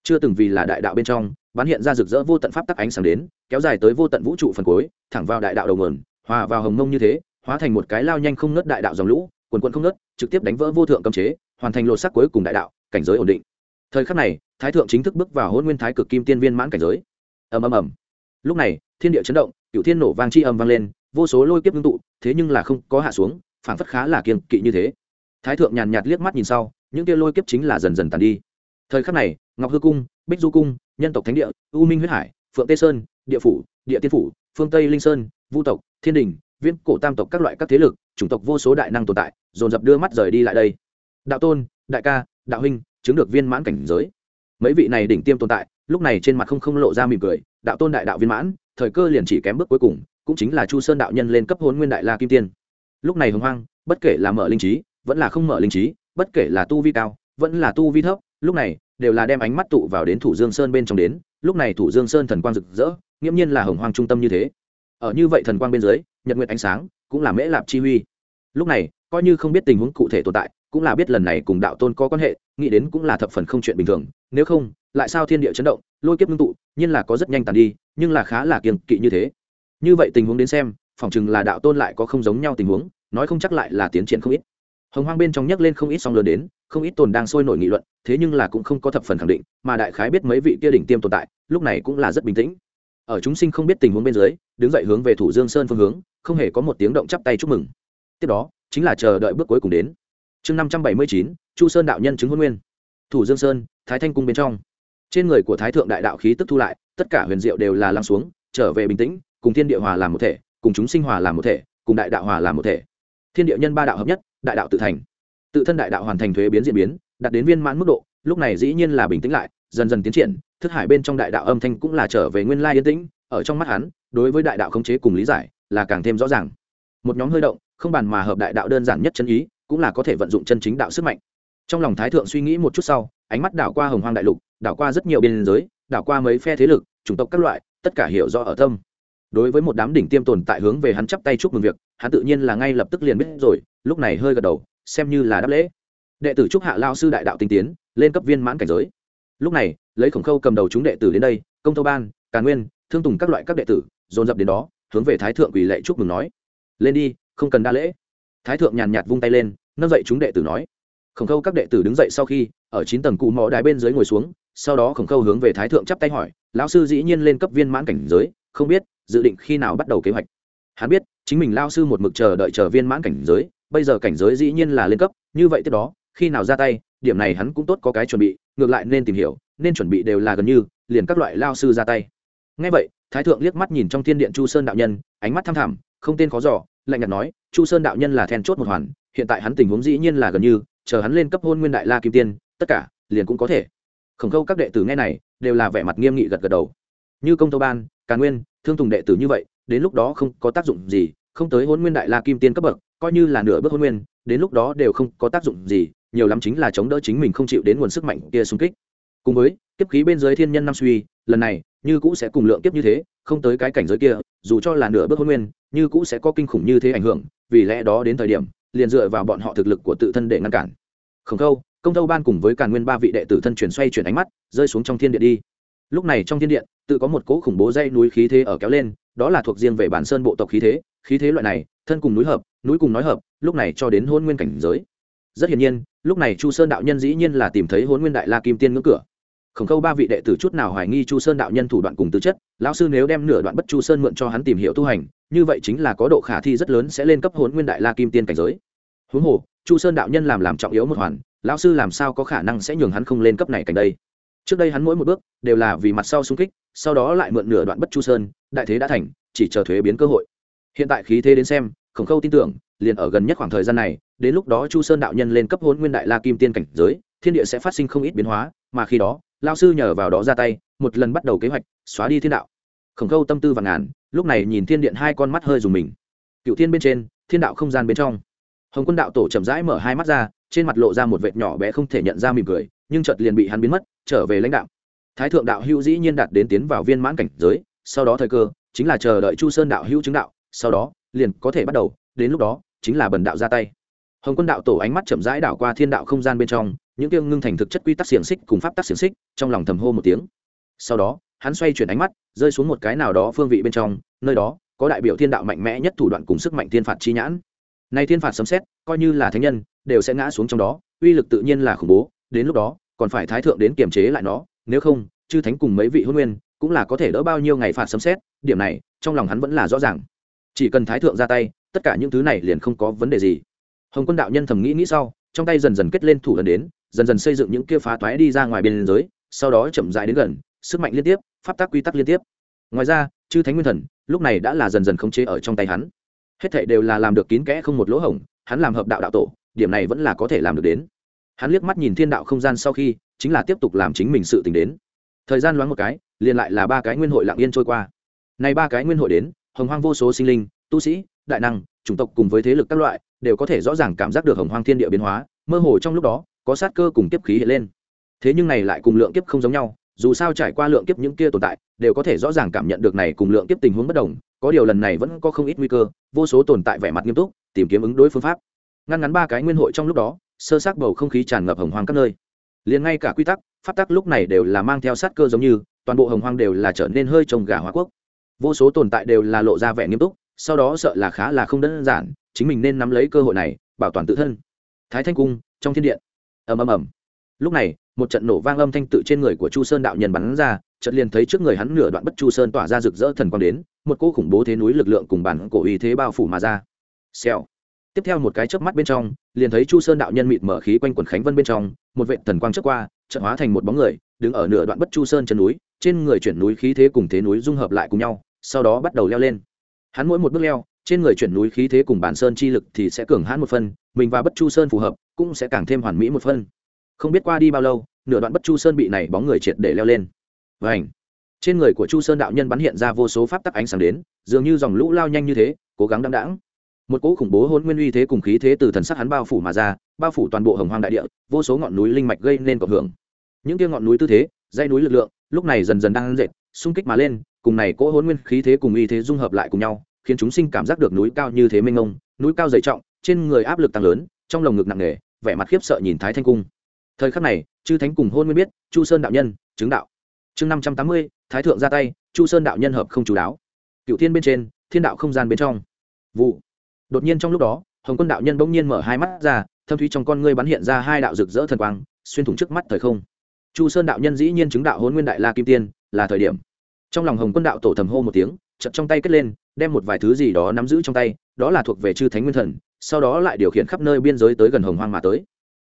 chưa từng vì là đại đạo bên trong bán hiện ra rực rỡ vô tận pháp tắc ánh sáng đến, kéo dài tới vô tận vũ trụ phần cuối, thẳng vào đại đạo đầu nguồn, hòa vào hồng mông như thế, hóa thành một cái lao nhanh không nớt đại đạo dòng lũ, quần quần không nớt trực tiếp đánh vỡ vô thượng cấm chế, hoàn thành lột sắc cuối cùng đại đạo, cảnh giới ổn định. Thời khắc này, thái thượng chính thức bước vào hôn nguyên thái cực kim tiên viên mãn cảnh giới. Ầm ầm ầm lúc này, thiên địa chấn động cựu thiên nổ vang chi âm vang lên, vô số lôi kiếp ngưng tụ, thế nhưng là không có hạ xuống phản phất khá là kiên kỵ như thế. Thái thượng nhàn nhạt liếc mắt nhìn sau, những kia lôi kiếp chính là dần dần tàn đi. Thời khắc này, ngọc hư cung, bích du cung, nhân tộc thánh địa, u minh huyết hải, phượng tây sơn, địa phủ, địa tiên phủ, phương tây linh sơn, vu tộc, thiên đình, viễn cổ tam tộc các loại các thế lực, chủng tộc vô số đại năng tồn tại, dồn dập đưa mắt rời đi lại đây. Đạo tôn, đại ca, đạo huynh, chứng được viên mãn cảnh giới. Mấy vị này đỉnh tiêm tồn tại, lúc này trên mặt không không lộ ra mỉm cười đạo tôn đại đạo viên mãn, thời cơ liền chỉ kém bước cuối cùng, cũng chính là chu sơn đạo nhân lên cấp hôn nguyên đại la kim tiên. Lúc này hồng hoang, bất kể là mở linh trí, vẫn là không mở linh trí, bất kể là tu vi cao, vẫn là tu vi thấp, lúc này đều là đem ánh mắt tụ vào đến thủ dương sơn bên trong đến, lúc này thủ dương sơn thần quang rực rỡ, nghiễm nhiên là hồng hoang trung tâm như thế. Ở như vậy thần quang bên dưới, nhật nguyệt ánh sáng cũng là mễ lạp chi huy. Lúc này, coi như không biết tình huống cụ thể tồn tại, cũng là biết lần này cùng đạo tôn có quan hệ, nghĩ đến cũng là thập phần không chuyện bình thường, nếu không lại sao thiên địa chấn động, lôi kiếp ngưng tụ, nhiên là có rất nhanh tàn đi, nhưng là khá là kiềng kỵ như thế. Như vậy tình huống đến xem, phỏng chừng là đạo tôn lại có không giống nhau tình huống, nói không chắc lại là tiến triển không ít. Hồng hoang bên trong nhấc lên không ít song lớn đến, không ít tồn đang sôi nổi nghị luận, thế nhưng là cũng không có thập phần khẳng định, mà đại khái biết mấy vị kia đỉnh tiêm tồn tại, lúc này cũng là rất bình tĩnh. Ở chúng sinh không biết tình huống bên dưới, đứng dậy hướng về thủ dương sơn phương hướng, không hề có một tiếng động chắp tay chúc mừng. Tiếp đó, chính là chờ đợi bước cuối cùng đến. Chương năm trăm bảy mươi chín, chu sơn đạo nhân chứng huân nguyên. Thủ dương sơn, thái thanh cung bên trong trên người của thái thượng đại đạo khí tức thu lại, tất cả huyền diệu đều là lăng xuống, trở về bình tĩnh, cùng thiên địa hòa làm một thể, cùng chúng sinh hòa làm một thể, cùng đại đạo hòa làm một thể. Thiên địa nhân ba đạo hợp nhất, đại đạo tự thành. Tự thân đại đạo hoàn thành thuế biến diễn biến, đạt đến viên mãn mức độ, lúc này dĩ nhiên là bình tĩnh lại, dần dần tiến triển, thức hải bên trong đại đạo âm thanh cũng là trở về nguyên lai yên tĩnh, ở trong mắt hắn, đối với đại đạo khống chế cùng lý giải, là càng thêm rõ ràng. Một nhóm hơi động, không bàn mà hợp đại đạo đơn giản nhất chân ý, cũng là có thể vận dụng chân chính đạo sức mạnh. Trong lòng thái thượng suy nghĩ một chút sau, ánh mắt đảo qua hồng hoang đại lục đảo qua rất nhiều biên giới, đảo qua mấy phe thế lực, chủng tộc các loại, tất cả hiểu rõ ở tâm. Đối với một đám đỉnh tiêm tồn tại hướng về hắn chắp tay chúc mừng việc, hắn tự nhiên là ngay lập tức liền biết rồi, lúc này hơi gật đầu, xem như là đáp lễ. Đệ tử trúc hạ lao sư đại đạo tinh tiến, lên cấp viên mãn cảnh giới. Lúc này, lấy khổng khâu cầm đầu chúng đệ tử đến đây, công thâu ban, càn nguyên, thương tùng các loại các đệ tử, dồn dập đến đó, hướng về thái thượng quỳ lệ chúc mừng nói. Lên đi, không cần đa lễ. Thái thượng nhàn nhạt vung tay lên, nâng dậy chúng đệ tử nói. Khổng khâu các đệ tử đứng dậy sau khi, ở chín tầng cụ mỏ đài bên dưới ngồi xuống sau đó khổng khâu hướng về thái thượng chắp tay hỏi, lão sư dĩ nhiên lên cấp viên mãn cảnh giới, không biết, dự định khi nào bắt đầu kế hoạch? Hắn biết, chính mình lao sư một mực chờ đợi chờ viên mãn cảnh giới, bây giờ cảnh giới dĩ nhiên là lên cấp, như vậy tiếp đó, khi nào ra tay, điểm này hắn cũng tốt có cái chuẩn bị, ngược lại nên tìm hiểu, nên chuẩn bị đều là gần như, liền các loại lao sư ra tay. Ngay vậy, thái thượng liếc mắt nhìn trong thiên điện chu sơn đạo nhân, ánh mắt thăm thẳm, không tên khó giỏ lạnh nhạt nói, chu sơn đạo nhân là then chốt một hoàn, hiện tại hắn tình huống dĩ nhiên là gần như, chờ hắn lên cấp hôn nguyên đại la kim tiên, tất cả liền cũng có thể khổng khâu các đệ tử nghe này đều là vẻ mặt nghiêm nghị gật gật đầu. Như công tâu ban, càn nguyên, thương tùng đệ tử như vậy, đến lúc đó không có tác dụng gì, không tới hôn nguyên đại la kim tiên cấp bậc, coi như là nửa bước hôn nguyên, đến lúc đó đều không có tác dụng gì, nhiều lắm chính là chống đỡ chính mình không chịu đến nguồn sức mạnh kia xung kích. Cùng với, kiếp khí bên dưới thiên nhân năm suy, lần này, như cũ sẽ cùng lượng kiếp như thế, không tới cái cảnh giới kia, dù cho là nửa bước hôn nguyên, như cũ sẽ có kinh khủng như thế ảnh hưởng, vì lẽ đó đến thời điểm, liền dựa vào bọn họ thực lực của tự thân để ngăn cản. Khổng khâu công tâu ban cùng với càn nguyên ba vị đệ tử thân chuyển xoay chuyển ánh mắt, rơi xuống trong thiên điện đi. Lúc này trong thiên điện tự có một cỗ khủng bố dây núi khí thế ở kéo lên, đó là thuộc riêng về bản sơn bộ tộc khí thế khí thế loại này, thân cùng núi hợp, núi cùng nói hợp, lúc này cho đến hôn nguyên cảnh giới. Rất hiển nhiên, lúc này chu sơn đạo nhân dĩ nhiên là tìm thấy hôn nguyên đại la kim tiên ngưỡng cửa. Khổng khâu ba vị đệ tử chút nào hoài nghi chu sơn đạo nhân thủ đoạn cùng tư chất, lão sư nếu đem nửa đoạn bất chu sơn mượn cho hắn tìm hiểu tu hành, như vậy chính là có độ khả thi rất lớn sẽ lên cấp hôn nguyên đại la kim tiên cảnh giới. Huống hồ, chu sơn đạo nhân làm làm trọng yếu một hoàn lão sư làm sao có khả năng sẽ nhường hắn không lên cấp này cảnh đây? Trước đây hắn mỗi một bước đều là vì mặt sau xung kích, sau đó lại mượn nửa đoạn bất chu sơn, đại thế đã thành, chỉ chờ thuế biến cơ hội. Hiện tại khí thế đến xem, khổng khâu tin tưởng, liền ở gần nhất khoảng thời gian này, đến lúc đó chu sơn đạo nhân lên cấp hôn nguyên đại la kim tiên cảnh giới, thiên địa sẽ phát sinh không ít biến hóa, mà khi đó lao sư nhờ vào đó ra tay, một lần bắt đầu kế hoạch, xóa đi thiên đạo. Khổng khâu tâm tư và ngàn, lúc này nhìn thiên điện hai con mắt hơi dùng mình. Cựu thiên bên trên, thiên đạo không gian bên trong. Hồng quân đạo tổ chậm rãi mở hai mắt ra trên mặt lộ ra một vệt nhỏ bé không thể nhận ra mỉm cười, nhưng chợt liền bị hắn biến mất, trở về lãnh đạo. Thái thượng đạo hữu dĩ nhiên đạt đến tiến vào viên mãn cảnh giới, sau đó thời cơ chính là chờ đợi chu sơn đạo hữu chứng đạo, sau đó liền có thể bắt đầu, đến lúc đó chính là bần đạo ra tay. Hồng quân đạo tổ ánh mắt chậm rãi đảo qua thiên đạo không gian bên trong, những tiêu ngưng thành thực chất quy tắc xiềng xích cùng pháp tắc xiềng xích, trong lòng thầm hô một tiếng. Sau đó, hắn xoay chuyển ánh mắt, rơi xuống một cái nào đó phương vị bên trong, nơi đó có đại biểu thiên đạo mạnh mẽ nhất thủ đoạn cùng sức mạnh thiên phạt chi nhãn. Nay thiên phạt sấm xét coi như là thánh nhân đều sẽ ngã xuống trong đó, uy lực tự nhiên là khủng bố, đến lúc đó, còn phải thái thượng đến kiềm chế lại nó, nếu không, chư thánh cùng mấy vị hôn nguyên cũng là có thể đỡ bao nhiêu ngày phạt sấm xét điểm này, trong lòng hắn vẫn là rõ ràng. Chỉ cần thái thượng ra tay, tất cả những thứ này liền không có vấn đề gì. Hồng quân đạo nhân thầm nghĩ nghĩ sau, trong tay dần dần kết lên thủ lần đến, dần dần xây dựng những kia phá toái đi ra ngoài biên giới, sau đó chậm rãi đến gần, sức mạnh liên tiếp, pháp tác quy tắc liên tiếp. Ngoài ra, chư thánh nguyên thần, lúc này đã là dần dần khống chế ở trong tay hắn. Hết thệ đều là làm được kín kẽ không một lỗ hổng, hắn làm hợp đạo đạo tổ điểm này vẫn là có thể làm được đến. Hắn liếc mắt nhìn thiên đạo không gian sau khi, chính là tiếp tục làm chính mình sự tình đến. Thời gian loáng một cái, liền lại là ba cái nguyên hội lặng yên trôi qua. Này ba cái nguyên hội đến, hồng hoang vô số sinh linh, tu sĩ, đại năng, chủng tộc cùng với thế lực các loại, đều có thể rõ ràng cảm giác được hồng hoang thiên địa biến hóa, mơ hồ trong lúc đó, có sát cơ cùng kiếp khí hiện lên. Thế nhưng này lại cùng lượng kiếp không giống nhau, dù sao trải qua lượng kiếp những kia tồn tại, đều có thể rõ ràng cảm nhận được này cùng lượng kiếp tình huống bất đồng, có điều lần này vẫn có không ít nguy cơ, vô số tồn tại vẻ mặt nghiêm túc, tìm kiếm ứng đối phương pháp ngăn ngắn ba cái nguyên hội trong lúc đó, sơ sát bầu không khí tràn ngập hồng hoang các nơi. Liền ngay cả quy tắc, pháp tắc lúc này đều là mang theo sát cơ giống như, toàn bộ hồng hoang đều là trở nên hơi trồng gà hóa quốc. Vô số tồn tại đều là lộ ra vẻ nghiêm túc, sau đó sợ là khá là không đơn giản, chính mình nên nắm lấy cơ hội này, bảo toàn tự thân. Thái thanh cung, trong thiên điện. Ầm ầm ầm. Lúc này, một trận nổ vang âm thanh tự trên người của chu sơn đạo nhân bắn ra trận liền thấy trước người hắn nửa đoạn bất chu sơn tỏa ra rực rỡ thần quang đến, một cỗ khủng bố thế núi lực lượng cùng bản cổ uy thế bao phủ mà ra. Xèo tiếp theo một cái chớp mắt bên trong, liền thấy chu sơn đạo nhân mịt mở khí quanh quần khánh vân bên trong, một vệ thần quang chớp qua, chợt hóa thành một bóng người, đứng ở nửa đoạn bất chu sơn chân núi, trên người chuyển núi khí thế cùng thế núi dung hợp lại cùng nhau, sau đó bắt đầu leo lên. Hắn mỗi một bước leo, trên người chuyển núi khí thế cùng bản sơn chi lực thì sẽ cường hãn một phân, mình và bất chu sơn phù hợp, cũng sẽ càng thêm hoàn mỹ một phân. Không biết qua đi bao lâu, nửa đoạn bất chu sơn bị này bóng người triệt để leo lên. Vảnh trên người của chu sơn đạo nhân bắn hiện ra vô số pháp tắc ánh sáng đến, dường như dòng lũ lao nhanh như thế, cố gắng đăng đãng một cỗ khủng bố hôn nguyên uy thế cùng khí thế từ thần sắc hắn bao phủ mà ra, bao phủ toàn bộ hồng hoang đại địa, vô số ngọn núi linh mạch gây nên cộng hưởng. Những kia ngọn núi tư thế dây núi lực lượng, lúc này dần dần đang dệt xung kích mà lên, cùng này cỗ hôn nguyên khí thế cùng uy thế dung hợp lại cùng nhau, khiến chúng sinh cảm giác được núi cao như thế mênh mông, núi cao dày trọng, trên người áp lực tăng lớn, trong lồng ngực nặng nề, vẻ mặt khiếp sợ nhìn thái thanh cung. Thời khắc này, chư thánh cùng hôn nguyên biết, chu sơn đạo nhân, chứng đạo. Chương năm trăm tám mươi, thái thượng ra tay, chu sơn đạo nhân hợp không chú đáo. Cựu thiên bên trên, thiên đạo không gian bên trong. Vụ đột nhiên trong lúc đó, hồng quân đạo nhân bỗng nhiên mở hai mắt ra, thâm thúy trong con ngươi bắn hiện ra hai đạo rực rỡ thần quang, xuyên thủng trước mắt thời không. Chu sơn đạo nhân dĩ nhiên chứng đạo hôn nguyên đại la kim tiên, là thời điểm. Trong lòng hồng quân đạo tổ thầm hô một tiếng chậm trong tay kết lên, đem một vài thứ gì đó nắm giữ trong tay, đó là thuộc về chư thánh nguyên thần, sau đó lại điều khiển khắp nơi biên giới tới gần hồng hoang mà tới.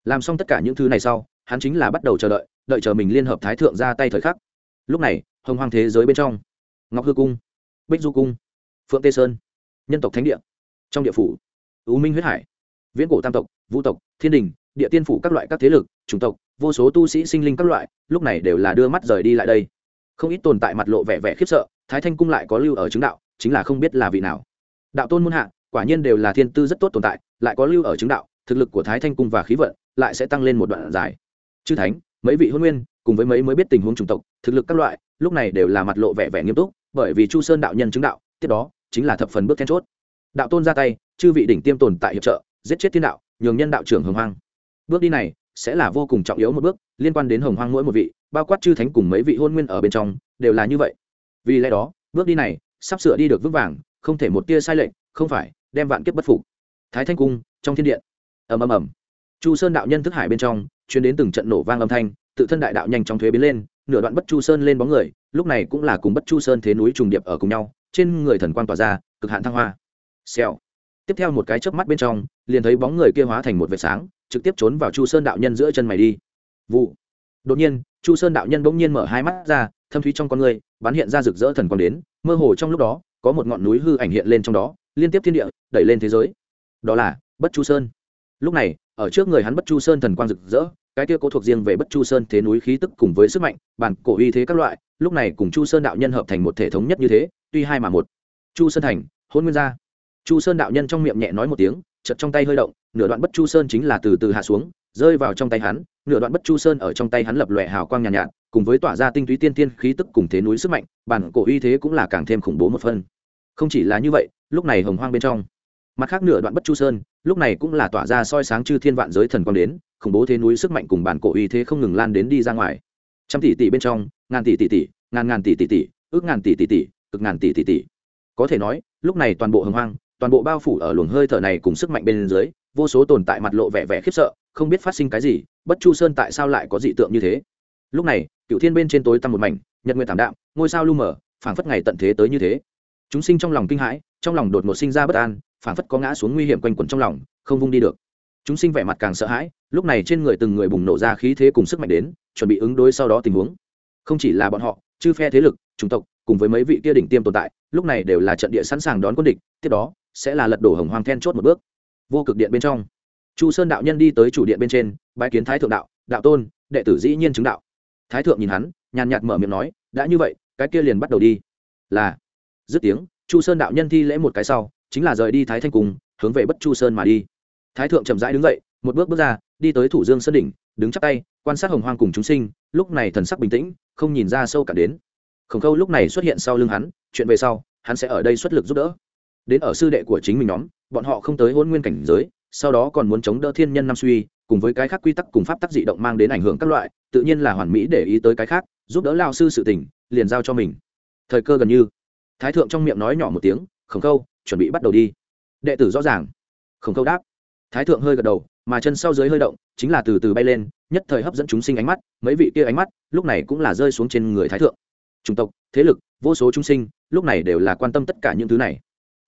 Làm xong tất cả những thứ này sau, hắn chính là bắt đầu chờ đợi đợi chờ mình liên hợp thái thượng ra tay thời khắc. Lúc này, hồng hoang thế giới bên trong, ngọc hư cung, bích du cung, phượng tê sơn, nhân tộc thánh địa trong địa phủ. Ưu minh huyết hải, viễn cổ tam tộc, vũ tộc, thiên đình, địa tiên phủ các loại các thế lực, chủng tộc, vô số tu sĩ sinh linh các loại, lúc này đều là đưa mắt rời đi lại đây. Không ít tồn tại mặt lộ vẻ vẻ khiếp sợ, thái thanh cung lại có lưu ở chứng đạo, chính là không biết là vị nào. Đạo tôn muôn hạ, quả nhiên đều là thiên tư rất tốt tồn tại, lại có lưu ở chứng đạo, thực lực của thái thanh cung và khí vận lại sẽ tăng lên một đoạn dài. Chư thánh, mấy vị hôn nguyên, cùng với mấy mới biết tình huống chủng tộc, thực lực các loại, lúc này đều là mặt lộ vẻ vẻ nghiêm túc, bởi vì chu sơn đạo nhân chứng đạo, tiếp đó chính là thập phần bước then chốt đạo tôn ra tay, chư vị đỉnh tiêm tồn tại hiệp trợ, giết chết thiên đạo, nhường nhân đạo trưởng hồng hoang. Bước đi này sẽ là vô cùng trọng yếu một bước, liên quan đến hồng hoang mỗi một vị, bao quát chư thánh cùng mấy vị hôn nguyên ở bên trong, đều là như vậy. Vì lẽ đó, bước đi này sắp sửa đi được vững vàng, không thể một tia sai lệch, không phải đem vạn kiếp bất phục. Thái thanh cung, trong thiên điện. Ầm ầm ầm. Chu sơn đạo nhân thức hải bên trong chuyến đến từng trận nổ vang âm thanh, tự thân đại đạo nhanh chóng thuế biến lên, nửa đoạn bất chu sơn lên bóng người, lúc này cũng là cùng bất chu sơn thế núi trùng điệp ở cùng nhau, trên người thần quan tỏa ra, cực hạn thăng hoa xèo. Tiếp theo một cái chớp mắt bên trong, liền thấy bóng người kia hóa thành một vệt sáng, trực tiếp trốn vào chu sơn đạo nhân giữa chân mày đi. Vụ. Đột nhiên, chu sơn đạo nhân bỗng nhiên mở hai mắt ra, thâm thúy trong con người, bắn hiện ra rực rỡ thần quang đến, mơ hồ trong lúc đó, có một ngọn núi hư ảnh hiện lên trong đó, liên tiếp thiên địa, đẩy lên thế giới. Đó là bất chu sơn. Lúc này, ở trước người hắn bất chu sơn thần quang rực rỡ, cái kia cố thuộc riêng về bất chu sơn thế núi khí tức cùng với sức mạnh, bản cổ uy thế các loại, lúc này cùng chu sơn đạo nhân hợp thành một thể thống nhất như thế, tuy hai mà một. Chu sơn thành, hôn nguyên gia chu sơn đạo nhân trong miệng nhẹ nói một tiếng chật trong tay hơi động nửa đoạn bất chu sơn chính là từ từ hạ xuống rơi vào trong tay hắn nửa đoạn bất chu sơn ở trong tay hắn lập lòe hào quang nhàn nhạt, nhạt cùng với tỏa ra tinh túy tiên tiên khí tức cùng thế núi sức mạnh bản cổ uy thế cũng là càng thêm khủng bố một phân không chỉ là như vậy lúc này hồng hoang bên trong mặt khác nửa đoạn bất chu sơn lúc này cũng là tỏa ra soi sáng chư thiên vạn giới thần quang đến khủng bố thế núi sức mạnh cùng bản cổ uy thế không ngừng lan đến đi ra ngoài. Trăm tỷ tỷ bên trong ngàn tỷ tỷ tỷ ngàn ngàn tỷ tỷ tỷ ước ngàn tỷ tỷ tỷ cực ngàn tỷ tỷ tỷ. Có thể nói lúc này toàn bộ hồng hoang toàn bộ bao phủ ở luồng hơi thở này cùng sức mạnh bên dưới, vô số tồn tại mặt lộ vẻ vẻ khiếp sợ, không biết phát sinh cái gì, bất chu sơn tại sao lại có dị tượng như thế? Lúc này, cựu thiên bên trên tối tăm một mảnh, nhật nguyện thảm đạm, ngôi sao lu mờ, phảng phất ngày tận thế tới như thế. Chúng sinh trong lòng kinh hãi, trong lòng đột ngột sinh ra bất an, phảng phất có ngã xuống nguy hiểm quanh quẩn trong lòng, không vung đi được. Chúng sinh vẻ mặt càng sợ hãi, lúc này trên người từng người bùng nổ ra khí thế cùng sức mạnh đến, chuẩn bị ứng đối sau đó tình huống. Không chỉ là bọn họ, chư phe thế lực, chủng tộc, cùng với mấy vị kia đỉnh tiêm tồn tại, lúc này đều là trận địa sẵn sàng đón quân địch, tiếp đó sẽ là lật đổ hồng hoang then chốt một bước. Vô cực điện bên trong, chu sơn đạo nhân đi tới chủ điện bên trên bãi kiến thái thượng đạo đạo tôn, đệ tử dĩ nhiên chứng đạo. Thái thượng nhìn hắn, nhàn nhạt mở miệng nói, đã như vậy, cái kia liền bắt đầu đi. Là, dứt tiếng, chu sơn đạo nhân thi lễ một cái sau, chính là rời đi thái thanh cung, hướng về bất chu sơn mà đi. Thái thượng chậm rãi đứng dậy, một bước bước ra, đi tới thủ dương sơn đỉnh, đứng chắp tay, quan sát hồng hoang cùng chúng sinh, lúc này thần sắc bình tĩnh, không nhìn ra sâu cả đến. Khổng khâu lúc này xuất hiện sau lưng hắn, chuyện về sau, hắn sẽ ở đây xuất lực giúp đỡ đến ở sư đệ của chính mình nhóm bọn họ không tới hôn nguyên cảnh giới sau đó còn muốn chống đỡ thiên nhân năm suy cùng với cái khác quy tắc cùng pháp tắc dị động mang đến ảnh hưởng các loại tự nhiên là hoàn mỹ để ý tới cái khác giúp đỡ lao sư sự tỉnh, liền giao cho mình. Thời cơ gần như. Thái thượng trong miệng nói nhỏ một tiếng khổng khâu chuẩn bị bắt đầu đi. Đệ tử rõ ràng. Khổng khâu đáp. Thái thượng hơi gật đầu mà chân sau dưới hơi động chính là từ từ bay lên nhất thời hấp dẫn chúng sinh ánh mắt mấy vị kia ánh mắt lúc này cũng là rơi xuống trên người thái thượng. Chủng tộc thế lực vô số chúng sinh lúc này đều là quan tâm tất cả những thứ này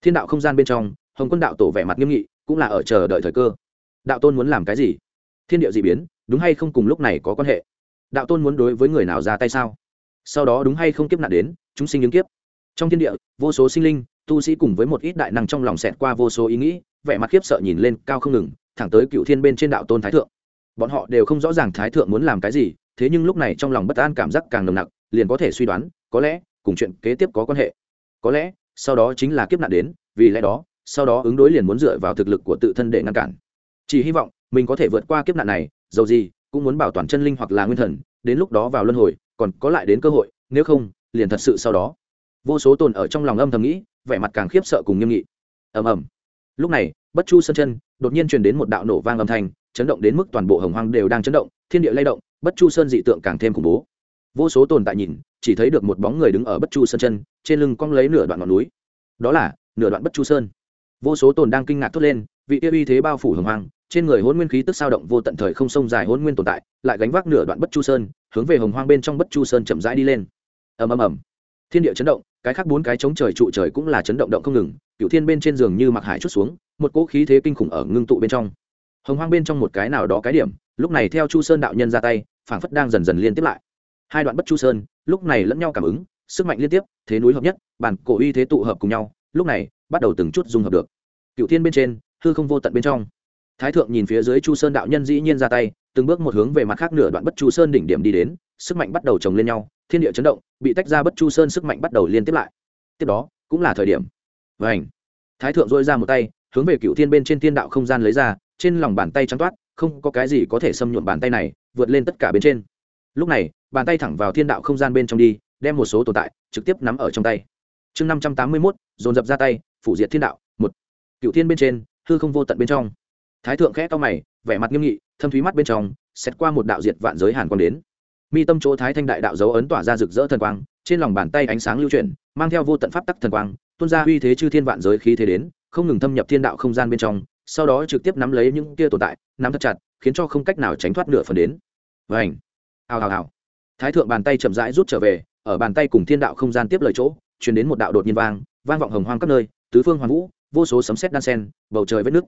thiên đạo không gian bên trong, hồng quân đạo tổ vẻ mặt nghiêm nghị, cũng là ở chờ đợi thời cơ. Đạo tôn muốn làm cái gì? Thiên điệu d ị biến, đúng hay không cùng lúc này có quan hệ? Đạo tôn muốn đối với người nào ra tay sao? Sau đó đúng hay không kiếp nạn đến, chúng sinh ứng kiếp. Trong thiên địa, vô số sinh linh, tu sĩ cùng với một ít đại năng trong lòng xẹt qua vô số ý nghĩ, vẻ mặt khiếp sợ nhìn lên, cao không ngừng, thẳng tới cựu thiên bên trên đạo tôn thái thượng. Bọn họ đều không rõ ràng thái thượng muốn làm cái gì, thế nhưng lúc này trong lòng bất an cảm giác càng nồng nặc, liền có thể suy đoán, có lẽ cùng chuyện kế tiếp có quan hệ. Có lẽ sau đó chính là kiếp nạn đến, vì lẽ đó, sau đó ứng đối liền muốn dựa vào thực lực của tự thân để ngăn cản. Chỉ hy vọng, mình có thể vượt qua kiếp nạn này, dầu gì, cũng muốn bảo toàn chân linh hoặc là nguyên thần, đến lúc đó vào luân hồi, còn có lại đến cơ hội, nếu không, liền thật sự sau đó. Vô số tồn ở trong lòng âm thầm nghĩ, vẻ mặt càng khiếp sợ cùng nghiêm nghị. Ầm ầm. Lúc này, bất chu sơn chân, đột nhiên truyền đến một đạo nổ vang âm thanh, chấn động đến mức toàn bộ hồng hoang đều đang chấn động, thiên địa lay động, bất chu sơn dị tượng càng thêm khủng bố. Vô số tồn tại nhìn chỉ thấy được một bóng người đứng ở bất chu sơn chân, trên lưng cong lấy nửa đoạn ngọn núi. Đó là, nửa đoạn bất chu sơn. Vô số tồn đang kinh ngạc thốt lên, vị tiêu uy thế bao phủ hồng hoang, trên người hôn nguyên khí tức sao động vô tận thời không sông dài hôn nguyên tồn tại, lại gánh vác nửa đoạn bất chu sơn, hướng về hồng hoang bên trong bất chu sơn chậm rãi đi lên. Ầm ầm ầm. Thiên địa chấn động, cái khác bốn cái chống trời trụ trời cũng là chấn động động không ngừng cựu thiên bên trên giường như mặc hải chút xuống, một cỗ khí thế kinh khủng ở ngưng tụ bên trong. Hồng hoang bên trong một cái nào đó cái điểm, lúc này theo chu sơn đạo nhân ra tay, phảng phất đang dần dần liên tiếp lại hai đoạn bất chu sơn, lúc này lẫn nhau cảm ứng, sức mạnh liên tiếp, thế núi hợp nhất, bản cổ uy thế tụ hợp cùng nhau, lúc này, bắt đầu từng chút dung hợp được. Cựu thiên bên trên, hư không vô tận bên trong. Thái thượng nhìn phía dưới chu sơn đạo nhân dĩ nhiên ra tay, từng bước một hướng về mặt khác nửa đoạn bất chu sơn đỉnh điểm đi đến, sức mạnh bắt đầu chồng lên nhau, thiên địa chấn động, bị tách ra bất chu sơn sức mạnh bắt đầu liên tiếp lại. Tiếp đó, cũng là thời điểm. Và ảnh thái thượng dôi ra một tay, hướng về cựu thiên bên trên thiên đạo không gian lấy ra, trên lòng bàn tay trắng toát, không có cái gì có thể xâm nhuộm bàn tay này, vượt lên tất cả bên trên. Lúc này bàn tay thẳng vào thiên đạo không gian bên trong đi, đem một số tồn tại trực tiếp nắm ở trong tay. Chương năm trăm tám mươi mốt, dồn dập ra tay, phủ diệt thiên đạo, một. Cựu thiên bên trên, hư không vô tận bên trong. Thái thượng khẽ to mày, vẻ mặt nghiêm nghị, thâm thúy mắt bên trong, xét qua một đạo diệt vạn giới hàn quang đến. Mi tâm chỗ thái thanh đại đạo dấu ấn tỏa ra rực rỡ thần quang, trên lòng bàn tay ánh sáng lưu chuyển, mang theo vô tận pháp tắc thần quang, tuôn ra uy thế chư thiên vạn giới khí thế đến, không ngừng thâm nhập thiên đạo không gian bên trong, sau đó trực tiếp nắm lấy những kia tồn tại, nắm thật chặt, khiến cho không cách nào tránh thoát nửa phần đến. Vảnh ảnh hào hào hào! Thái thượng bàn tay chậm rãi rút trở về, ở bàn tay cùng thiên đạo không gian tiếp lời chỗ chuyển đến một đạo đột nhiên vang vang vọng hồng hoang các nơi, tứ phương hoàng vũ, vô số sấm sét đan sen, bầu trời vết nước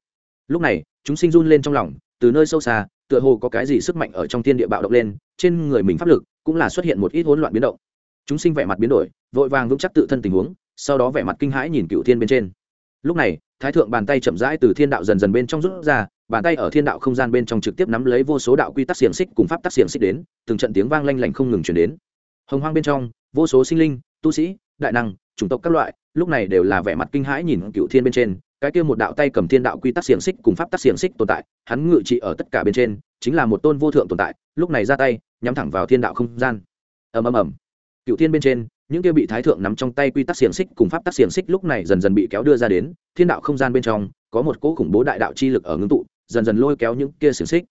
lúc này, chúng sinh run lên trong lòng, từ nơi sâu xa, tựa hồ có cái gì sức mạnh ở trong thiên địa bạo động lên, trên người mình pháp lực cũng là xuất hiện một ít hỗn loạn biến động. Chúng sinh vẻ mặt biến đổi, vội vàng vững chắc tự thân tình huống, sau đó vẻ mặt kinh hãi nhìn cựu thiên bên trên. Lúc này, thái thượng bàn tay chậm rãi từ thiên đạo dần dần bên trong rút ra bàn tay ở thiên đạo không gian bên trong trực tiếp nắm lấy vô số đạo quy tắc xiềng xích cùng pháp tắc xiềng xích đến, từng trận tiếng vang lanh lảnh không ngừng chuyển đến. Hồng hoang bên trong, vô số sinh linh, tu sĩ, đại năng, chủng tộc các loại, lúc này đều là vẻ mặt kinh hãi nhìn cựu thiên bên trên, cái kia một đạo tay cầm thiên đạo quy tắc xiềng xích cùng pháp tắc xiềng xích tồn tại, hắn ngự trị ở tất cả bên trên, chính là một tôn vô thượng tồn tại, lúc này ra tay, nhắm thẳng vào thiên đạo không gian. Ầm ầm ầm. Cựu thiên bên trên, những kia bị thái thượng nắm trong tay quy tắc xiềng xích cùng pháp tắc xiềng xích lúc này dần dần bị kéo đưa ra đến, thiên đạo không gian bên trong, có một cỗ khủng bố đại đạo chi lực ở ngưng tụ dần dần lôi kéo những kia xiềng xích.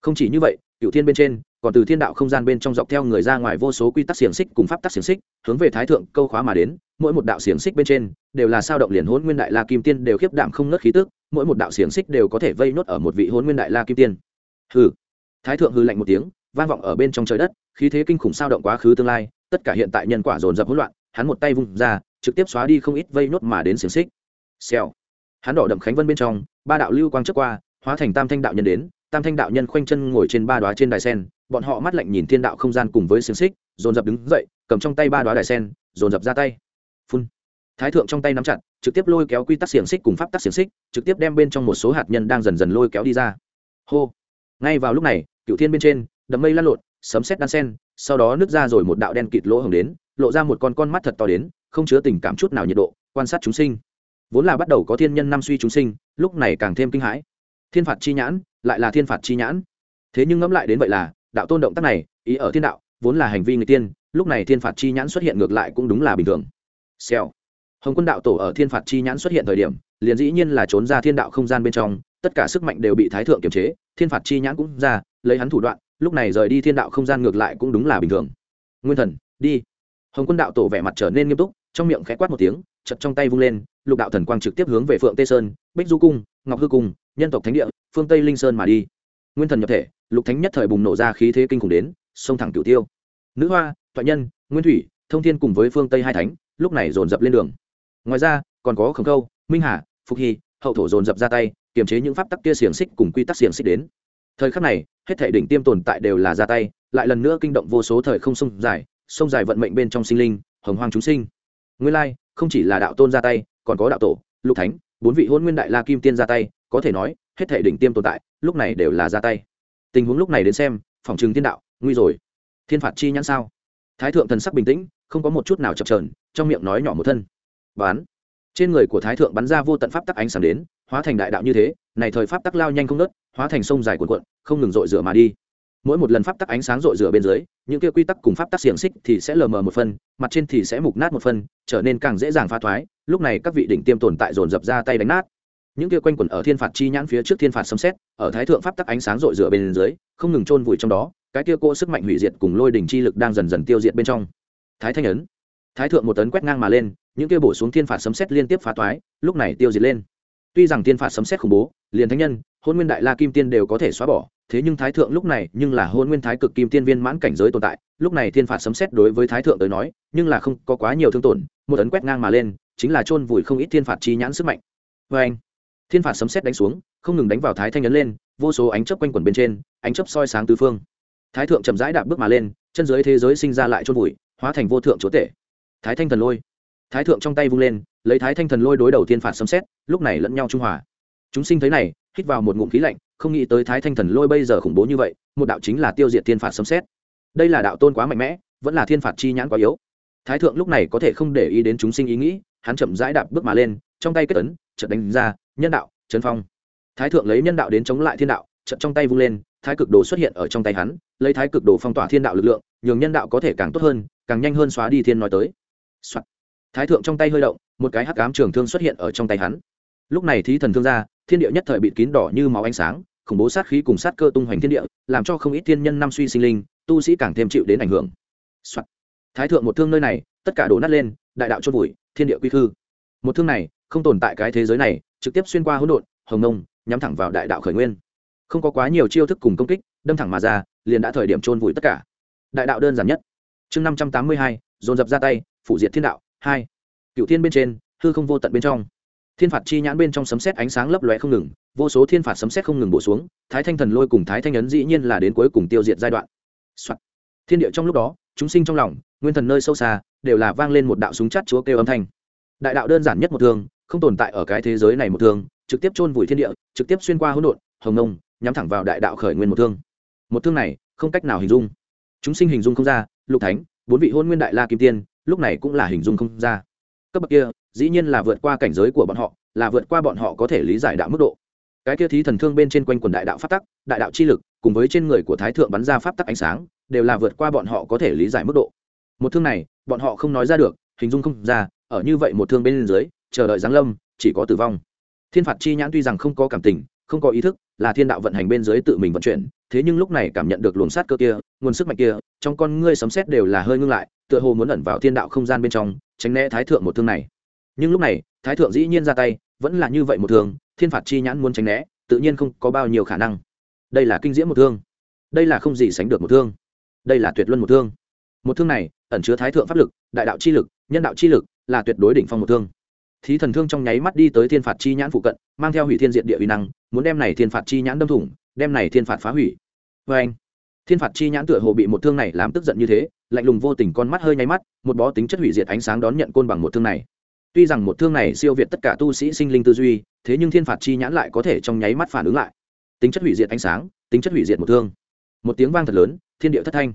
Không chỉ như vậy cựu thiên bên trên, còn từ thiên đạo không gian bên trong dọc theo người ra ngoài vô số quy tắc xiềng xích cùng pháp tắc xiềng xích, hướng về thái thượng câu khóa mà đến, mỗi một đạo xiềng xích bên trên, đều là sao động liền hôn nguyên đại la kim tiên đều khiếp đảm không nớt khí tức, mỗi một đạo xiềng xích đều có thể vây nốt ở một vị hôn nguyên đại la kim tiên. Hừ. Thái thượng hư lạnh một tiếng, vang vọng ở bên trong trời đất, khí thế kinh khủng sao động quá khứ tương lai, tất cả hiện tại nhân quả dồn dập hỗn loạn, hắn một tay vung ra, trực tiếp xóa đi không ít vây nốt mà đến xiềng xích. Xèo. Hắn đỏ đậm khánh vân bên trong, ba đạo lưu quang trước qua hóa thành tam thanh đạo nhân đến, tam thanh đạo nhân khoanh chân ngồi trên ba đoá trên đài sen, bọn họ mắt lạnh nhìn thiên đạo không gian cùng với xiềng xích, dồn dập đứng dậy, cầm trong tay ba đoá đài sen, dồn dập ra tay. Phun. Thái thượng trong tay nắm chặt, trực tiếp lôi kéo quy tắc xiềng xích cùng pháp tắc xiềng xích, trực tiếp đem bên trong một số hạt nhân đang dần dần lôi kéo đi ra. Hô. Ngay vào lúc này cựu thiên bên trên, đầm mây lăn lộn, sấm sét đan sen, sau đó nứt ra rồi một đạo đen kịt lỗ hồng đến, lộ ra một con con mắt thật to đến, không chứa tình cảm chút nào nhiệt độ, quan sát chúng sinh. Vốn là bắt đầu có thiên nhân năm suy chúng sinh, lúc này càng thêm kinh hãi thiên phạt chi nhãn, lại là thiên phạt chi nhãn. Thế nhưng ngẫm lại đến vậy là, đạo tôn động tác này, ý ở thiên đạo, vốn là hành vi người tiên, lúc này thiên phạt chi nhãn xuất hiện ngược lại cũng đúng là bình thường. Xèo. Hồng quân đạo tổ ở thiên phạt chi nhãn xuất hiện thời điểm, liền dĩ nhiên là trốn ra thiên đạo không gian bên trong, tất cả sức mạnh đều bị thái thượng kiềm chế, thiên phạt chi nhãn cũng ra, lấy hắn thủ đoạn, lúc này rời đi thiên đạo không gian ngược lại cũng đúng là bình thường. Nguyên thần, đi. Hồng quân đạo tổ vẻ mặt trở nên nghiêm túc, trong miệng khẽ quát một tiếng chật trong tay vung lên, lục đạo thần quang trực tiếp hướng về phượng tây sơn, bích du cung, ngọc hư cung nhân tộc thánh địa, phương tây linh sơn mà đi. Nguyên thần nhập thể, lục thánh nhất thời bùng nổ ra khí thế kinh khủng đến, sông thẳng cửu tiêu. Nữ hoa, thoại nhân, nguyên thủy, thông thiên cùng với phương tây hai thánh, lúc này dồn dập lên đường. Ngoài ra, còn có khổng câu, minh hà, phục hy, hậu thổ dồn dập ra tay, kiềm chế những pháp tắc kia xiềng xích cùng quy tắc xiềng xích đến. Thời khắc này, hết thể đỉnh tiêm tồn tại đều là ra tay, lại lần nữa kinh động vô số thời không sông dài sông dài vận mệnh bên trong sinh linh, hồng hoang chúng sinh. Nguyên lai, không chỉ là đạo tôn ra tay, còn có đạo tổ, lục thánh, bốn vị hôn nguyên đại la kim tiên ra tay có thể nói, hết thể đỉnh tiêm tồn tại, lúc này đều là ra tay. Tình huống lúc này đến xem, phòng trường thiên đạo, nguy rồi. Thiên phạt chi nhãn sao? Thái thượng thần sắc bình tĩnh, không có một chút nào chập trờn trong miệng nói nhỏ một thân. Bán. Trên người của thái thượng bắn ra vô tận pháp tắc ánh sáng đến, hóa thành đại đạo như thế, này thời pháp tắc lao nhanh không nớt hóa thành sông dài cuồn cuộn, không ngừng rội rửa mà đi. Mỗi một lần pháp tắc ánh sáng rội rửa bên dưới, những kia quy tắc cùng pháp tắc xiềng xích thì sẽ lờ mờ một phần, mặt trên thì sẽ mục nát một phần, trở nên càng dễ dàng pha thoái, lúc này các vị đỉnh tiêm tồn tại dồn dập ra tay đánh nát những kia quanh quẩn ở thiên phạt chi nhãn phía trước thiên phạt xâm xét ở thái thượng pháp tắc ánh sáng rội rửa bên dưới, không ngừng chôn vùi trong đó, cái kia cỗ sức mạnh hủy diệt cùng lôi đỉnh chi lực đang dần dần tiêu diệt bên trong. Thái thanh ấn. Thái thượng một tấn quét ngang mà lên, những kia bổ xuống thiên phạt sấm xét liên tiếp phá toái, lúc này tiêu diệt lên. Tuy rằng thiên phạt sấm xét khủng bố, liền thánh nhân, hôn nguyên đại la kim tiên đều có thể xóa bỏ, thế nhưng thái thượng lúc này nhưng là hôn nguyên thái cực kim tiên viên mãn cảnh giới tồn tại, lúc này thiên phạt sấm xét đối với thái thượng tới nói, nhưng là không có quá nhiều thương tổn, một tấn quét ngang mà lên, chính là chôn vùi không ít thiên phạt chi nhãn sức mạnh. Vê anh thiên phạt sấm xét đánh xuống, không ngừng đánh vào thái thanh ấn lên, vô số ánh chớp quanh quẩn bên trên, ánh chớp soi sáng tứ phương. Thái thượng chậm rãi đạp bước mà lên, chân dưới thế giới sinh ra lại chôn vùi, hóa thành vô thượng chúa tể. Thái thanh thần lôi. Thái thượng trong tay vung lên, lấy thái thanh thần lôi đối đầu thiên phạt sấm xét lúc này lẫn nhau trung hòa. Chúng sinh thấy này, hít vào một ngụm khí lạnh, không nghĩ tới thái thanh thần lôi bây giờ khủng bố như vậy, một đạo chính là tiêu diệt thiên phạt sấm xét đây là đạo tôn quá mạnh mẽ, vẫn là thiên phạt chi nhãn quá yếu. Thái thượng lúc này có thể không để ý đến chúng sinh ý nghĩ, hắn chậm rãi đạp bước mà lên, trong tay kết ấn, chợt đánh ra nhân đạo, trấn phong. Thái thượng lấy nhân đạo đến chống lại thiên đạo, trận trong tay vung lên, thái cực đồ xuất hiện ở trong tay hắn, lấy thái cực đồ phong tỏa thiên đạo lực lượng, nhường nhân đạo có thể càng tốt hơn, càng nhanh hơn xóa đi thiên nói tới、Soạn. thái thượng trong tay hơi động, một cái hắc cám trường thương xuất hiện ở trong tay hắn. Lúc này thí thần thương ra, thiên địa nhất thời bị kín đỏ như máu ánh sáng, khủng bố sát khí cùng sát cơ tung hoành thiên địa, làm cho không ít thiên nhân năm suy sinh linh, tu sĩ càng thêm chịu đến ảnh hưởng、Soạn. thái thượng một thương nơi này, tất cả đổ nát lên, đại đạo chôn vùi, thiên địa quy khư. Một thương này, không tồn tại cái thế giới này trực tiếp xuyên qua hỗn độn, hồng nông, nhắm thẳng vào đại đạo khởi nguyên. Không có quá nhiều chiêu thức cùng công kích, đâm thẳng mà ra, liền đã thời điểm chôn vùi tất cả. Đại đạo đơn giản nhất. Chương năm trăm tám mươi hai, dồn dập ra tay, phủ diệt thiên đạo, hai. Cựu thiên bên trên, hư không vô tận bên trong. Thiên phạt chi nhãn bên trong sấm xét ánh sáng lấp lóe không ngừng, vô số thiên phạt sấm xét không ngừng bổ xuống, thái thanh thần lôi cùng thái thanh ấn dĩ nhiên là đến cuối cùng tiêu diệt giai đoạn、Soạn. thiên địa trong lúc đó, chúng sinh trong lòng, nguyên thần nơi sâu xa, đều là vang lên một đạo súng chát chúa kêu âm thanh. Đại đạo đơn giản nhất một thường không tồn tại ở cái thế giới này một thương, trực tiếp chôn vùi thiên địa, trực tiếp xuyên qua hỗn độn, hồng nông, nhắm thẳng vào đại đạo khởi nguyên một thương. Một thương này không cách nào hình dung. Chúng sinh hình dung không ra, lục thánh, bốn vị hôn nguyên đại la kim tiên, lúc này cũng là hình dung không ra. Cấp bậc kia, dĩ nhiên là vượt qua cảnh giới của bọn họ, là vượt qua bọn họ có thể lý giải đạo mức độ. Cái kia thí thần thương bên trên quanh quần đại đạo pháp tắc, đại đạo chi lực, cùng với trên người của thái thượng bắn ra pháp tắc ánh sáng, đều là vượt qua bọn họ có thể lý giải mức độ. Một thương này, bọn họ không nói ra được, hình dung không ra, ở như vậy một thương bên dưới chờ đợi giáng lâm, chỉ có tử vong. Thiên phạt chi nhãn tuy rằng không có cảm tình, không có ý thức, là thiên đạo vận hành bên dưới tự mình vận chuyển, thế nhưng lúc này cảm nhận được luồng sát cơ kia, nguồn sức mạnh kia, trong con ngươi sấm xét đều là hơi ngưng lại, tựa hồ muốn ẩn vào thiên đạo không gian bên trong, tránh né thái thượng một thương này. Nhưng lúc này, thái thượng dĩ nhiên ra tay, vẫn là như vậy một thương, thiên phạt chi nhãn muốn tránh né, tự nhiên không có bao nhiêu khả năng. Đây là kinh diễm một thương. Đây là không gì sánh được một thương. Đây là tuyệt luân một thương. Một thương này, ẩn chứa thái thượng pháp lực, đại đạo chi lực, nhân đạo chi lực, là tuyệt đối đỉnh phong một thương thí thần thương trong nháy mắt đi tới thiên phạt chi nhãn phụ cận, mang theo hủy thiên diện địa uy năng, muốn đem này thiên phạt chi nhãn đâm thủng, đem này thiên phạt phá hủy. Vê anh, thiên phạt chi nhãn tựa hồ bị một thương này làm tức giận như thế, lạnh lùng vô tình con mắt hơi nháy mắt, một bó tính chất hủy diệt ánh sáng đón nhận côn bằng một thương này. Tuy rằng một thương này siêu việt tất cả tu sĩ sinh linh tư duy, thế nhưng thiên phạt chi nhãn lại có thể trong nháy mắt phản ứng lại. Tính chất hủy diệt ánh sáng, tính chất hủy diệt một thương. Một tiếng vang thật lớn, thiên địa thất thanh.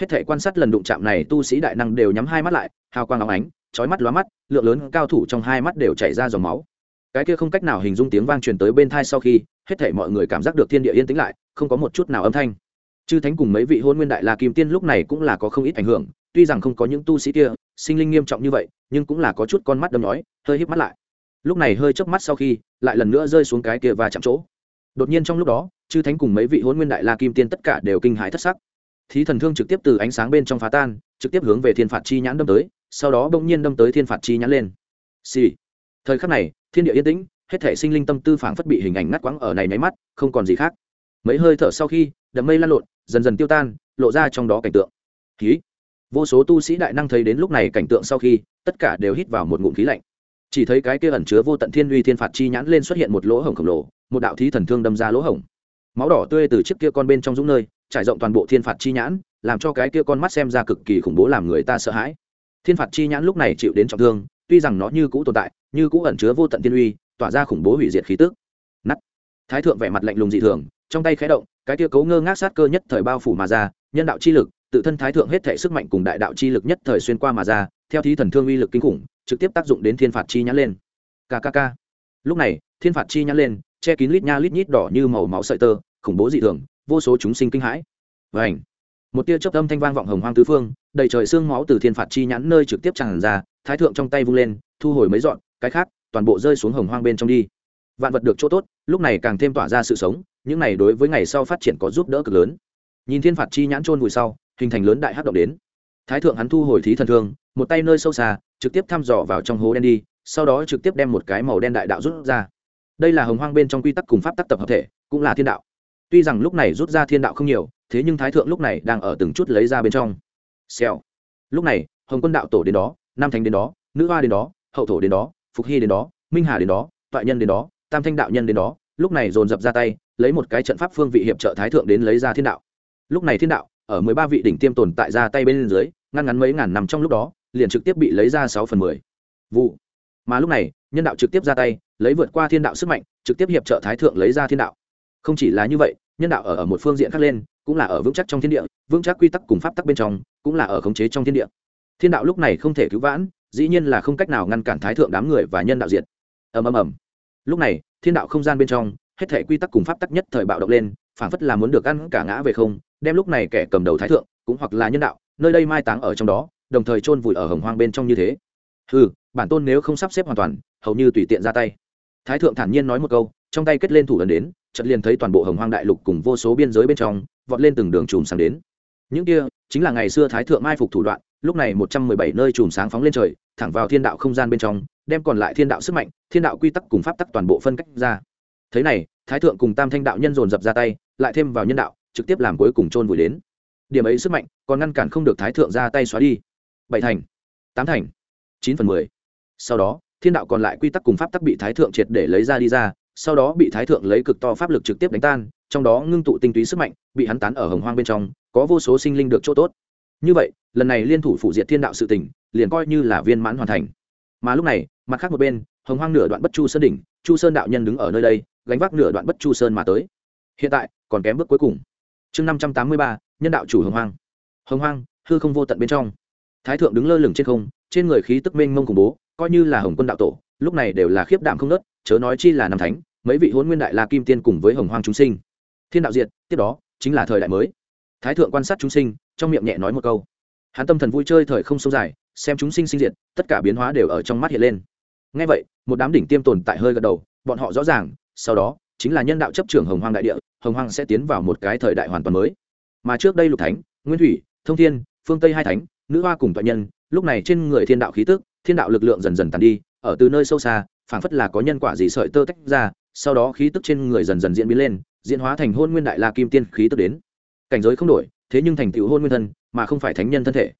Hết thể quan sát lần đụng chạm này tu sĩ đại năng đều nhắm hai mắt lại, hào quang óng ánh chói mắt lóa mắt, lượng lớn cao thủ trong hai mắt đều chảy ra dòng máu. Cái kia không cách nào hình dung tiếng vang truyền tới bên thai sau khi, hết thảy mọi người cảm giác được thiên địa yên tĩnh lại, không có một chút nào âm thanh. Chư thánh cùng mấy vị hôn nguyên đại la kim tiên lúc này cũng là có không ít ảnh hưởng, tuy rằng không có những tu sĩ kia, sinh linh nghiêm trọng như vậy, nhưng cũng là có chút con mắt đâm nói hơi híp mắt lại. Lúc này hơi chớp mắt sau khi, lại lần nữa rơi xuống cái kia và chạm chỗ. Đột nhiên trong lúc đó, chư thánh cùng mấy vị hôn nguyên đại la kim tiên tất cả đều kinh hãi thất sắc. Thí thần thương trực tiếp từ ánh sáng bên trong phá tan, trực tiếp hướng về thiên phạt chi nhãn đâm tới sau đó bỗng nhiên đâm tới thiên phạt chi nhãn lên. Xì、sì. thời khắc này, thiên địa yên tĩnh, hết thể sinh linh tâm tư phảng phất bị hình ảnh ngắt quãng ở này nháy mắt, không còn gì khác. Mấy hơi thở sau khi, đầm mây lan lộn, dần dần tiêu tan, lộ ra trong đó cảnh tượng. Khí. Vô số tu sĩ đại năng thấy đến lúc này cảnh tượng sau khi, tất cả đều hít vào một ngụm khí lạnh. Chỉ thấy cái kia ẩn chứa vô tận thiên uy thiên phạt chi nhãn lên xuất hiện một lỗ hổng khổng lồ, một đạo thí thần thương đâm ra lỗ hổng. Máu đỏ tươi từ chiếc kia con bên trong dũng nơi, trải rộng toàn bộ thiên phạt chi nhãn, làm cho cái kia con mắt xem ra cực kỳ khủng bố làm người ta sợ hãi thiên phạt chi nhãn lúc này chịu đến trọng thương, tuy rằng nó như cũ tồn tại, như cũ ẩn chứa vô tận tiên uy, tỏa ra khủng bố hủy diệt khí tức. Nắt thái thượng vẻ mặt lạnh lùng dị thường, trong tay khé động, cái tia cấu ngơ ngác sát cơ nhất thời bao phủ mà ra, nhân đạo chi lực, tự thân thái thượng hết thể sức mạnh cùng đại đạo chi lực nhất thời xuyên qua mà ra, theo thí thần thương uy lực kinh khủng, trực tiếp tác dụng đến thiên phạt chi nhãn lên. Kkk lúc này, thiên phạt chi nhãn lên, che kín lít nha lít nhít đỏ như màu máu sợi tơ, khủng bố dị thường, vô số chúng sinh kinh hãi. Vảnh một tia chớp âm thanh vang vọng hồng hoang tứ phương, đầy trời xương máu từ thiên phạt chi nhãn nơi trực tiếp tràn ra, thái thượng trong tay vung lên, thu hồi mấy dọn, cái khác, toàn bộ rơi xuống hồng hoang bên trong đi. Vạn vật được chỗ tốt, lúc này càng thêm tỏa ra sự sống, những này đối với ngày sau phát triển có giúp đỡ cực lớn. Nhìn thiên phạt chi nhãn trôn vùi sau, hình thành lớn đại hát động đến. Thái thượng hắn thu hồi thí thần thương, một tay nơi sâu xa, trực tiếp thăm dò vào trong hố đen đi, sau đó trực tiếp đem một cái màu đen đại đạo rút ra. Đây là hồng hoang bên trong quy tắc cùng pháp tắc tập hợp thể, cũng là thiên đạo. Tuy rằng lúc này rút ra thiên đạo không nhiều thế nhưng thái thượng lúc này đang ở từng chút lấy ra bên trong. Xèo. Lúc này, hồng quân đạo tổ đến đó, nam thánh đến đó, nữ hoa đến đó, hậu thổ đến đó, phục hy đến đó, minh hà đến đó, toại nhân đến đó, tam thanh đạo nhân đến đó, lúc này dồn dập ra tay, lấy một cái trận pháp phương vị hiệp trợ thái thượng đến lấy ra thiên đạo. Lúc này thiên đạo, ở mười ba vị đỉnh tiêm tồn tại ra tay bên dưới, ngăn ngắn mấy ngàn năm trong lúc đó, liền trực tiếp bị lấy ra sáu phần mười. Vụ. Mà lúc này, nhân đạo trực tiếp ra tay, lấy vượt qua thiên đạo sức mạnh, trực tiếp hiệp trợ thái thượng lấy ra thiên đạo. Không chỉ là như vậy, nhân đạo ở ở một phương diện khác lên cũng là ở vững chắc trong thiên địa, vững chắc quy tắc cùng pháp tắc bên trong, cũng là ở khống chế trong thiên địa. Thiên đạo lúc này không thể cứu vãn, dĩ nhiên là không cách nào ngăn cản thái thượng đám người và nhân đạo diệt. Ầm ầm ầm. Lúc này, thiên đạo không gian bên trong, hết thể quy tắc cùng pháp tắc nhất thời bạo động lên, phảng phất là muốn được ăn cả ngã về không, đem lúc này kẻ cầm đầu thái thượng, cũng hoặc là nhân đạo, nơi đây mai táng ở trong đó, đồng thời chôn vùi ở hồng hoang bên trong như thế. Ừ bản tôn nếu không sắp xếp hoàn toàn, hầu như tùy tiện ra tay. Thái thượng thản nhiên nói một câu, trong tay kết lên thủ lần đến, chợt liền thấy toàn bộ hồng hoang đại lục cùng vô số biên giới bên trong vọt lên từng đường chùm sáng đến. Những kia chính là ngày xưa thái thượng mai phục thủ đoạn, lúc này một trăm mười bảy nơi chùm sáng phóng lên trời, thẳng vào thiên đạo không gian bên trong, đem còn lại thiên đạo sức mạnh, thiên đạo quy tắc cùng pháp tắc toàn bộ phân cách ra. Thế này, thái thượng cùng tam thanh đạo nhân dồn dập ra tay, lại thêm vào nhân đạo, trực tiếp làm cuối cùng chôn vùi đến. Điểm ấy sức mạnh, còn ngăn cản không được thái thượng ra tay xóa đi. Bảy thành, tám thành, chín phần mười. Sau đó, thiên đạo còn lại quy tắc cùng pháp tắc bị thái thượng triệt để lấy ra đi ra, sau đó bị thái thượng lấy cực to pháp lực trực tiếp đánh tan trong đó ngưng tụ tinh túy sức mạnh, bị hắn tán ở hồng hoang bên trong, có vô số sinh linh được chỗ tốt. Như vậy, lần này liên thủ phụ diệt thiên đạo sự tỉnh liền coi như là viên mãn hoàn thành. Mà lúc này, mặt khác một bên, hồng hoang nửa đoạn bất chu sơn đỉnh, chu sơn đạo nhân đứng ở nơi đây, gánh vác nửa đoạn bất chu sơn mà tới. Hiện tại, còn kém bước cuối cùng. Chương năm trăm tám mươi ba, nhân đạo chủ hồng hoang. Hồng hoang, hư không vô tận bên trong. Thái thượng đứng lơ lửng trên không, trên người khí tức mênh mông khủng bố, coi như là hồng quân đạo tổ, lúc này đều là khiếp đảm không nớt, chớ nói chi là nam thánh, mấy vị hôn nguyên đại la kim tiên cùng với hồng hoang chúng sinh thiên đạo diệt, tiếp đó, chính là thời đại mới. Thái thượng quan sát chúng sinh, trong miệng nhẹ nói một câu. Hắn tâm thần vui chơi thời không sâu dài, xem chúng sinh sinh diệt, tất cả biến hóa đều ở trong mắt hiện lên. Ngay vậy, một đám đỉnh tiêm tồn tại hơi gật đầu, bọn họ rõ ràng, sau đó, chính là nhân đạo chấp trưởng hồng hoang đại địa, hồng hoang sẽ tiến vào một cái thời đại hoàn toàn mới. Mà trước đây lục thánh, nguyên thủy, thông thiên, phương tây hai thánh, nữ hoa cùng toại nhân, lúc này trên người thiên đạo khí tức, thiên đạo lực lượng dần dần tàn đi, ở từ nơi sâu xa, phảng phất là có nhân quả gì sợi tơ tách ra, sau đó khí tức trên người dần dần diễn biến lên diễn hóa thành hôn nguyên đại la kim tiên khí tức đến. Cảnh giới không đổi, thế nhưng thành tựu hôn nguyên thân, mà không phải thánh nhân thân thể.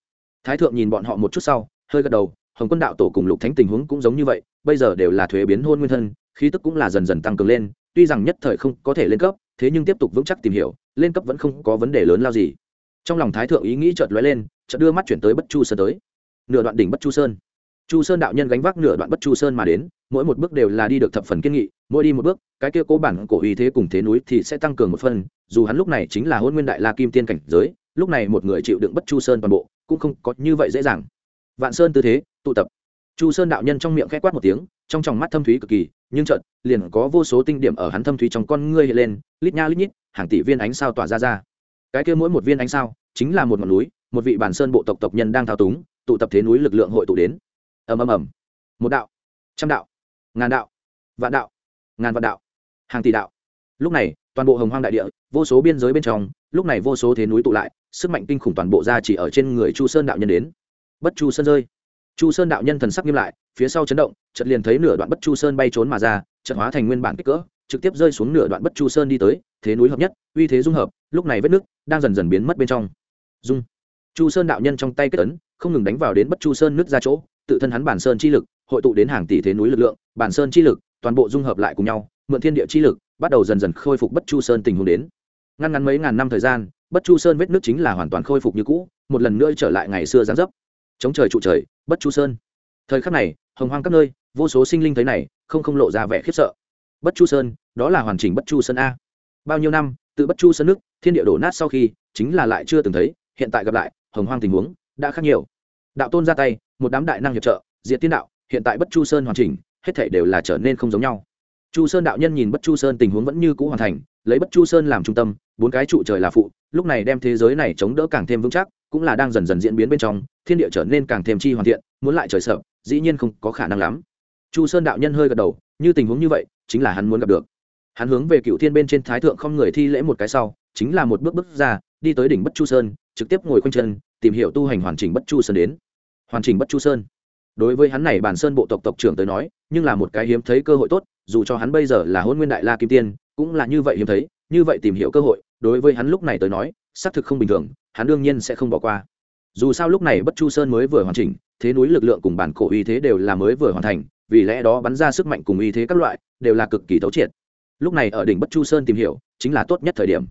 Thái thượng nhìn bọn họ một chút sau, hơi gật đầu, hồng quân đạo tổ cùng lục thánh tình huống cũng giống như vậy, bây giờ đều là thuế biến hôn nguyên thân, khí tức cũng là dần dần tăng cường lên, tuy rằng nhất thời không có thể lên cấp, thế nhưng tiếp tục vững chắc tìm hiểu, lên cấp vẫn không có vấn đề lớn lao gì. Trong lòng thái thượng ý nghĩ chợt lóe lên, chợt đưa mắt chuyển tới bất chu sơn tới. Nửa đoạn đỉnh bất chu sơn chu sơn đạo nhân gánh vác nửa đoạn bất chu sơn mà đến, mỗi một bước đều là đi được thập phần kiên nghị, mỗi đi một bước, cái kia cố bản cổ uy thế cùng thế núi thì sẽ tăng cường một phần, dù hắn lúc này chính là hôn nguyên đại la kim tiên cảnh giới, lúc này một người chịu đựng bất chu sơn toàn bộ, cũng không có như vậy dễ dàng. Vạn sơn tư thế, tụ tập. Chu sơn đạo nhân trong miệng khẽ quát một tiếng, trong tròng mắt thâm thúy cực kỳ, nhưng chợt, liền có vô số tinh điểm ở hắn thâm thúy trong con ngươi hiện lên, lít nha lít nhít, hàng tỷ viên ánh sao tỏa ra ra. Cái kia mỗi một viên ánh sao, chính là một ngọn núi, một vị bản sơn bộ tộc tộc nhân đang thao túng, tụ tập thế núi lực lượng hội tụ đến ầm ầm ầm. Một đạo, trăm đạo, ngàn đạo, vạn đạo, ngàn vạn đạo, hàng tỷ đạo. Lúc này, toàn bộ hồng hoang đại địa, vô số biên giới bên trong, lúc này vô số thế núi tụ lại, sức mạnh kinh khủng toàn bộ ra chỉ ở trên người chu sơn đạo nhân đến. Bất chu sơn rơi. Chu sơn đạo nhân thần sắc nghiêm lại, phía sau chấn động, chợt liền thấy nửa đoạn bất chu sơn bay trốn mà ra, chợt hóa thành nguyên bản kích cỡ, trực tiếp rơi xuống nửa đoạn bất chu sơn đi tới, thế núi hợp nhất, uy thế dung hợp, lúc này vết nước đang dần dần biến mất bên trong. Dung. Chu sơn đạo nhân trong tay kết ấn, không ngừng đánh vào đến bất chu sơn nước ra chỗ tự thân hắn bản sơn chi lực, hội tụ đến hàng tỷ thế núi lực lượng, bản sơn chi lực, toàn bộ dung hợp lại cùng nhau, mượn thiên địa chi lực, bắt đầu dần dần khôi phục bất chu sơn tình huống đến. Ngăn ngắn mấy ngàn năm thời gian, bất chu sơn vết nước chính là hoàn toàn khôi phục như cũ, một lần nữa trở lại ngày xưa gián dấp. Chống trời trụ trời, bất chu sơn. Thời khắc này, hồng hoang các nơi, vô số sinh linh thấy này, không không lộ ra vẻ khiếp sợ. Bất chu sơn, đó là hoàn chỉnh bất chu sơn a. Bao nhiêu năm tự bất chu sơn nước, thiên địa đổ nát sau khi, chính là lại chưa từng thấy, hiện tại gặp lại, hồng hoang tình huống đã khác nhiều đạo tôn ra tay, một đám đại năng hiệp trợ diện tiên đạo, hiện tại bất chu sơn hoàn chỉnh, hết thể đều là trở nên không giống nhau. Chu sơn đạo nhân nhìn bất chu sơn tình huống vẫn như cũ hoàn thành, lấy bất chu sơn làm trung tâm, bốn cái trụ trời là phụ, lúc này đem thế giới này chống đỡ càng thêm vững chắc, cũng là đang dần dần diễn biến bên trong, thiên địa trở nên càng thêm chi hoàn thiện, muốn lại trời sợ, dĩ nhiên không có khả năng lắm. Chu sơn đạo nhân hơi gật đầu, như tình huống như vậy, chính là hắn muốn gặp được. Hắn hướng về cựu thiên bên trên thái thượng không người thi lễ một cái sau, chính là một bước bước ra đi tới đỉnh bất chu sơn, trực tiếp ngồi quanh chân, tìm hiểu tu hành hoàn chỉnh bất chu sơn đến. Hoàn chỉnh bất chu sơn. Đối với hắn này bản sơn bộ tộc tộc trưởng tới nói, nhưng là một cái hiếm thấy cơ hội tốt, dù cho hắn bây giờ là hôn nguyên đại la kim tiên, cũng là như vậy hiếm thấy, như vậy tìm hiểu cơ hội, đối với hắn lúc này tới nói, xác thực không bình thường, hắn đương nhiên sẽ không bỏ qua. Dù sao lúc này bất chu sơn mới vừa hoàn chỉnh, thế núi lực lượng cùng bản cổ uy thế đều là mới vừa hoàn thành, vì lẽ đó bắn ra sức mạnh cùng uy thế các loại, đều là cực kỳ thấu triệt. Lúc này ở đỉnh bất chu sơn tìm hiểu, chính là tốt nhất thời điểm.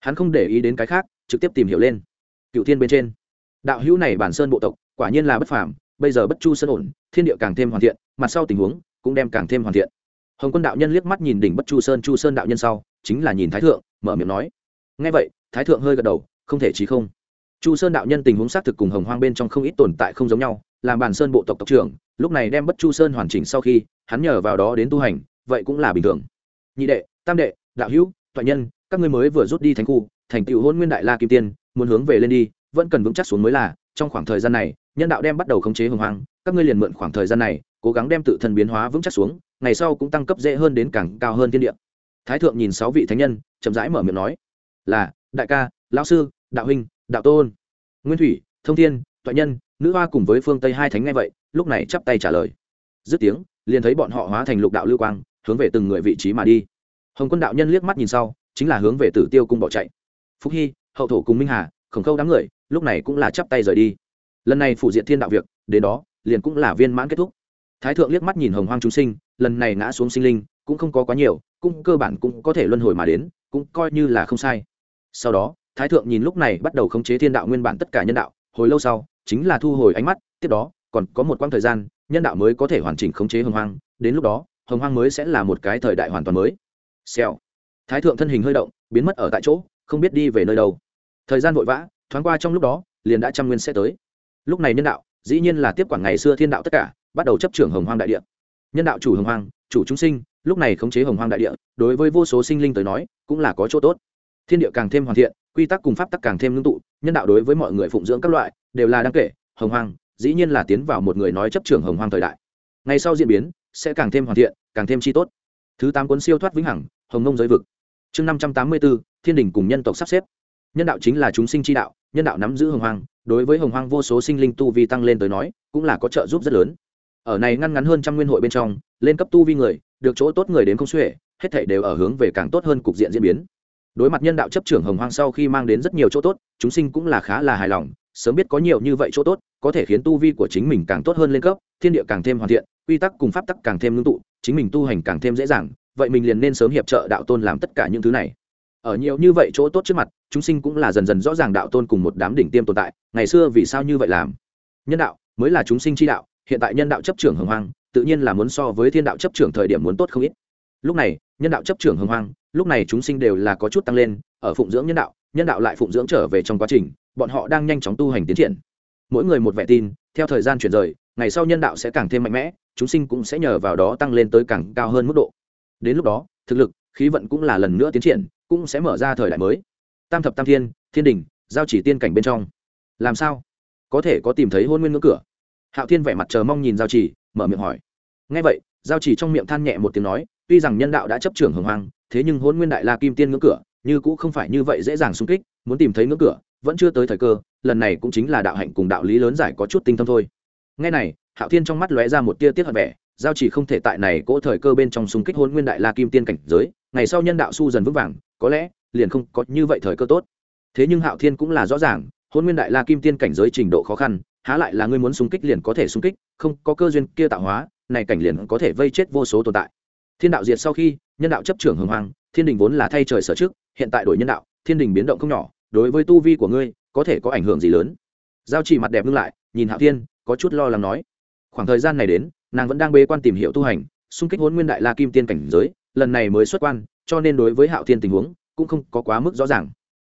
Hắn không để ý đến cái khác trực tiếp tìm hiểu lên. Cựu thiên bên trên. Đạo hữu này bản sơn bộ tộc, quả nhiên là bất phàm, bây giờ bất chu sơn ổn, thiên địa càng thêm hoàn thiện, mặt sau tình huống cũng đem càng thêm hoàn thiện. Hồng quân đạo nhân liếc mắt nhìn đỉnh bất chu sơn chu sơn đạo nhân sau, chính là nhìn thái thượng, mở miệng nói. Ngay vậy, thái thượng hơi gật đầu, không thể trí không. Chu sơn đạo nhân tình huống xác thực cùng hồng hoang bên trong không ít tồn tại không giống nhau, làm bản sơn bộ tộc tộc trưởng, lúc này đem bất chu sơn hoàn chỉnh sau khi, hắn nhờ vào đó đến tu hành, vậy cũng là bình thường. Nhị đệ, tam đệ, đạo hữu, toại nhân, các ngươi mới vừa rút đi thánh khu thành tựu hôn nguyên đại la kim tiên, muốn hướng về lên đi, vẫn cần vững chắc xuống mới là. Trong khoảng thời gian này, nhân đạo đem bắt đầu khống chế hồng hoang, các ngươi liền mượn khoảng thời gian này, cố gắng đem tự thân biến hóa vững chắc xuống, ngày sau cũng tăng cấp dễ hơn đến càng cao hơn thiên địa. Thái thượng nhìn sáu vị thánh nhân, chậm rãi mở miệng nói, là, đại ca, lão sư, đạo huynh, đạo tôn. Nguyên thủy, thông thiên toại nhân, nữ hoa cùng với phương tây hai thánh nghe vậy, lúc này chắp tay trả lời. Dứt tiếng, liền thấy bọn họ hóa thành lục đạo lưu quang, hướng về từng người vị trí mà đi. Hồng quân đạo nhân liếc mắt nhìn sau, chính là hướng về tử tiêu cung bỏ chạy phúc hy, hậu thổ cùng minh hà, khổng khâu đám người, lúc này cũng là chắp tay rời đi. Lần này phủ diện thiên đạo việc, đến đó, liền cũng là viên mãn kết thúc. Thái thượng liếc mắt nhìn hồng hoang chúng sinh, lần này ngã xuống sinh linh, cũng không có quá nhiều, cũng cơ bản cũng có thể luân hồi mà đến, cũng coi như là không sai. Sau đó, thái thượng nhìn lúc này bắt đầu khống chế thiên đạo nguyên bản tất cả nhân đạo, hồi lâu sau, chính là thu hồi ánh mắt, tiếp đó, còn có một quãng thời gian, nhân đạo mới có thể hoàn chỉnh khống chế hồng hoang, đến lúc đó, hồng hoang mới sẽ là một cái thời đại hoàn toàn mới. Xèo. Thái thượng thân hình hơi động, biến mất ở tại chỗ không biết đi về nơi đâu. Thời gian vội vã, thoáng qua trong lúc đó, liền đã trăm nguyên sẽ tới. Lúc này nhân đạo, dĩ nhiên là tiếp quản ngày xưa thiên đạo tất cả, bắt đầu chấp trưởng hồng hoang đại địa. Nhân đạo chủ hồng hoang, chủ chúng sinh, lúc này khống chế hồng hoang đại địa, đối với vô số sinh linh tới nói, cũng là có chỗ tốt. Thiên địa càng thêm hoàn thiện, quy tắc cùng pháp tắc càng thêm ngưng tụ, nhân đạo đối với mọi người phụng dưỡng các loại, đều là đáng kể. Hồng hoang, dĩ nhiên là tiến vào một người nói chấp trưởng hồng hoang thời đại. Ngày sau diễn biến, sẽ càng thêm hoàn thiện, càng thêm chi tốt. Thứ tám cuốn siêu thoát vĩnh hằng, hồng nông giới vực chương năm trăm tám mươi bốn, thiên đình cùng nhân tộc sắp xếp. Nhân đạo chính là chúng sinh chi đạo, nhân đạo nắm giữ hồng hoang, đối với hồng hoang vô số sinh linh tu vi tăng lên tới nói, cũng là có trợ giúp rất lớn. Ở này ngăn ngắn hơn trăm nguyên hội bên trong, lên cấp tu vi người, được chỗ tốt người đến không xuể, hết thảy đều ở hướng về càng tốt hơn cục diện diễn biến. Đối mặt nhân đạo chấp trưởng hồng hoang sau khi mang đến rất nhiều chỗ tốt, chúng sinh cũng là khá là hài lòng, sớm biết có nhiều như vậy chỗ tốt, có thể khiến tu vi của chính mình càng tốt hơn lên cấp, thiên địa càng thêm hoàn thiện, quy tắc cùng pháp tắc càng thêm ngưng tụ, chính mình tu hành càng thêm dễ dàng vậy mình liền nên sớm hiệp trợ đạo tôn làm tất cả những thứ này. Ở nhiều như vậy chỗ tốt trước mặt, chúng sinh cũng là dần dần rõ ràng đạo tôn cùng một đám đỉnh tiêm tồn tại, ngày xưa vì sao như vậy làm? Nhân đạo mới là chúng sinh chi đạo, hiện tại nhân đạo chấp trưởng hồng hoang, tự nhiên là muốn so với thiên đạo chấp trưởng thời điểm muốn tốt không ít. Lúc này, nhân đạo chấp trưởng hồng hoang, lúc này chúng sinh đều là có chút tăng lên, ở phụng dưỡng nhân đạo nhân đạo lại phụng dưỡng trở về trong quá trình, bọn họ đang nhanh chóng tu hành tiến triển. Mỗi người một vẻ tin, theo thời gian chuyển rời, ngày sau nhân đạo sẽ càng thêm mạnh mẽ, chúng sinh cũng sẽ nhờ vào đó tăng lên tới càng cao hơn mức độ đến lúc đó, thực lực, khí vận cũng là lần nữa tiến triển, cũng sẽ mở ra thời đại mới. Tam thập tam thiên thiên đình giao chỉ tiên cảnh bên trong. Làm sao? Có thể có tìm thấy hôn nguyên ngưỡng cửa. Hạo thiên vẻ mặt chờ mong nhìn giao chỉ, mở miệng hỏi. Ngay vậy, giao chỉ trong miệng than nhẹ một tiếng nói, tuy rằng nhân đạo đã chấp trưởng hồng hoang, thế nhưng hôn nguyên đại la kim tiên ngưỡng cửa, như cũng không phải như vậy dễ dàng xung kích, muốn tìm thấy ngưỡng cửa, vẫn chưa tới thời cơ, lần này cũng chính là đạo hạnh cùng đạo lý lớn giải có chút tinh tâm thôi. Ngay này, hạo thiên trong mắt lóe ra một tia tiết hận vẻ giao chỉ không thể tại này cỗ thời cơ bên trong xung kích hôn nguyên đại la kim tiên cảnh giới, ngày sau nhân đạo su dần vững vàng, có lẽ, liền không có như vậy thời cơ tốt. Thế nhưng hạo thiên cũng là rõ ràng, hôn nguyên đại la kim tiên cảnh giới trình độ khó khăn, há lại là ngươi muốn xung kích liền có thể xung kích, không có cơ duyên kia tạo hóa, này cảnh liền có thể vây chết vô số tồn tại. Thiên đạo diệt sau khi, nhân đạo chấp trưởng hồng hoàng thiên đình vốn là thay trời sở trước, hiện tại đổi nhân đạo, thiên đình biến động không nhỏ, đối với tu vi của ngươi, có thể có ảnh hưởng gì lớn. Giao chỉ mặt đẹp ngưng lại, nhìn hạo thiên, có chút lo lắng nói. Khoảng thời gian này đến nàng vẫn đang bế quan tìm hiểu tu hành, xung kích hôn nguyên đại la kim tiên cảnh giới, lần này mới xuất quan, cho nên đối với hạo thiên tình huống cũng không có quá mức rõ ràng.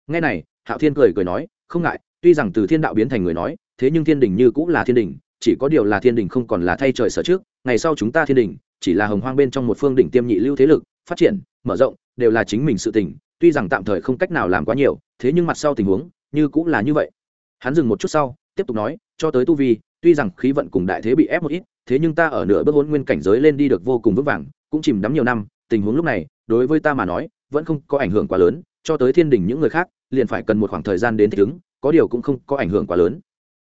Ngay này, hạo thiên cười cười nói, không ngại, tuy rằng từ thiên đạo biến thành người nói, thế nhưng thiên đình như cũng là thiên đình, chỉ có điều là thiên đình không còn là thay trời sở trước, ngày sau chúng ta thiên đình, chỉ là hồng hoang bên trong một phương đỉnh tiêm nhị lưu thế lực, phát triển, mở rộng, đều là chính mình sự tình, tuy rằng tạm thời không cách nào làm quá nhiều, thế nhưng mặt sau tình huống như cũng là như vậy. Hắn dừng một chút sau, tiếp tục nói, cho tới tu vi, tuy rằng khí vận cùng đại thế bị ép một ít thế nhưng ta ở nửa bước hôn nguyên cảnh giới lên đi được vô cùng vững vàng, cũng chìm đắm nhiều năm, tình huống lúc này, đối với ta mà nói, vẫn không có ảnh hưởng quá lớn, cho tới thiên đình những người khác, liền phải cần một khoảng thời gian đến thích ứng, có điều cũng không có ảnh hưởng quá lớn.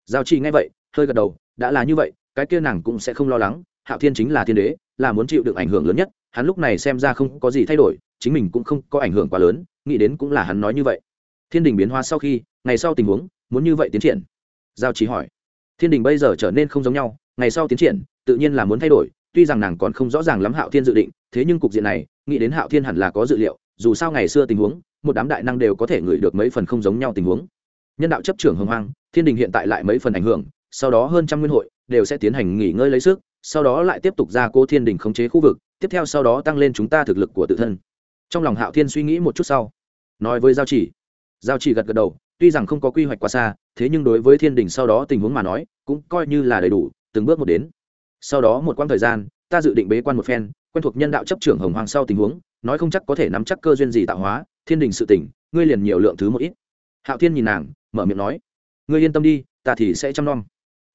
Giao chi ngay vậy, hơi gật đầu, đã là như vậy, cái kia nàng cũng sẽ không lo lắng, hạo thiên chính là thiên đế, là muốn chịu được ảnh hưởng lớn nhất, hắn lúc này xem ra không có gì thay đổi, chính mình cũng không có ảnh hưởng quá lớn, nghĩ đến cũng là hắn nói như vậy. Thiên đình biến hóa sau khi, ngày sau tình huống, muốn như vậy tiến triển? Giao trí hỏi. Thiên đình bây giờ trở nên không giống nhau ngày sau tiến triển, tự nhiên là muốn thay đổi, tuy rằng nàng còn không rõ ràng lắm hạo thiên dự định, thế nhưng cục diện này, nghĩ đến hạo thiên hẳn là có dự liệu, dù sao ngày xưa tình huống, một đám đại năng đều có thể ngửi được mấy phần không giống nhau tình huống. Nhân đạo chấp trưởng hồng hoang, thiên đình hiện tại lại mấy phần ảnh hưởng, sau đó hơn trăm nguyên hội, đều sẽ tiến hành nghỉ ngơi lấy sức, sau đó lại tiếp tục ra cố thiên đình khống chế khu vực, tiếp theo sau đó tăng lên chúng ta thực lực của tự thân. Trong lòng hạo thiên suy nghĩ một chút sau, nói với giao chỉ. Giao chỉ gật gật đầu, tuy rằng không có quy hoạch quá xa, thế nhưng đối với thiên đình sau đó tình huống mà nói, cũng coi như là đầy đủ từng bước một đến. Sau đó một quãng thời gian, ta dự định bế quan một phen, quen thuộc nhân đạo chấp trưởng hồng hoàng sau tình huống, nói không chắc có thể nắm chắc cơ duyên gì tạo hóa, thiên đình sự tỉnh, ngươi liền nhiều lượng thứ một ít. Hạo thiên nhìn nàng, mở miệng nói, ngươi yên tâm đi, ta thì sẽ chăm nom.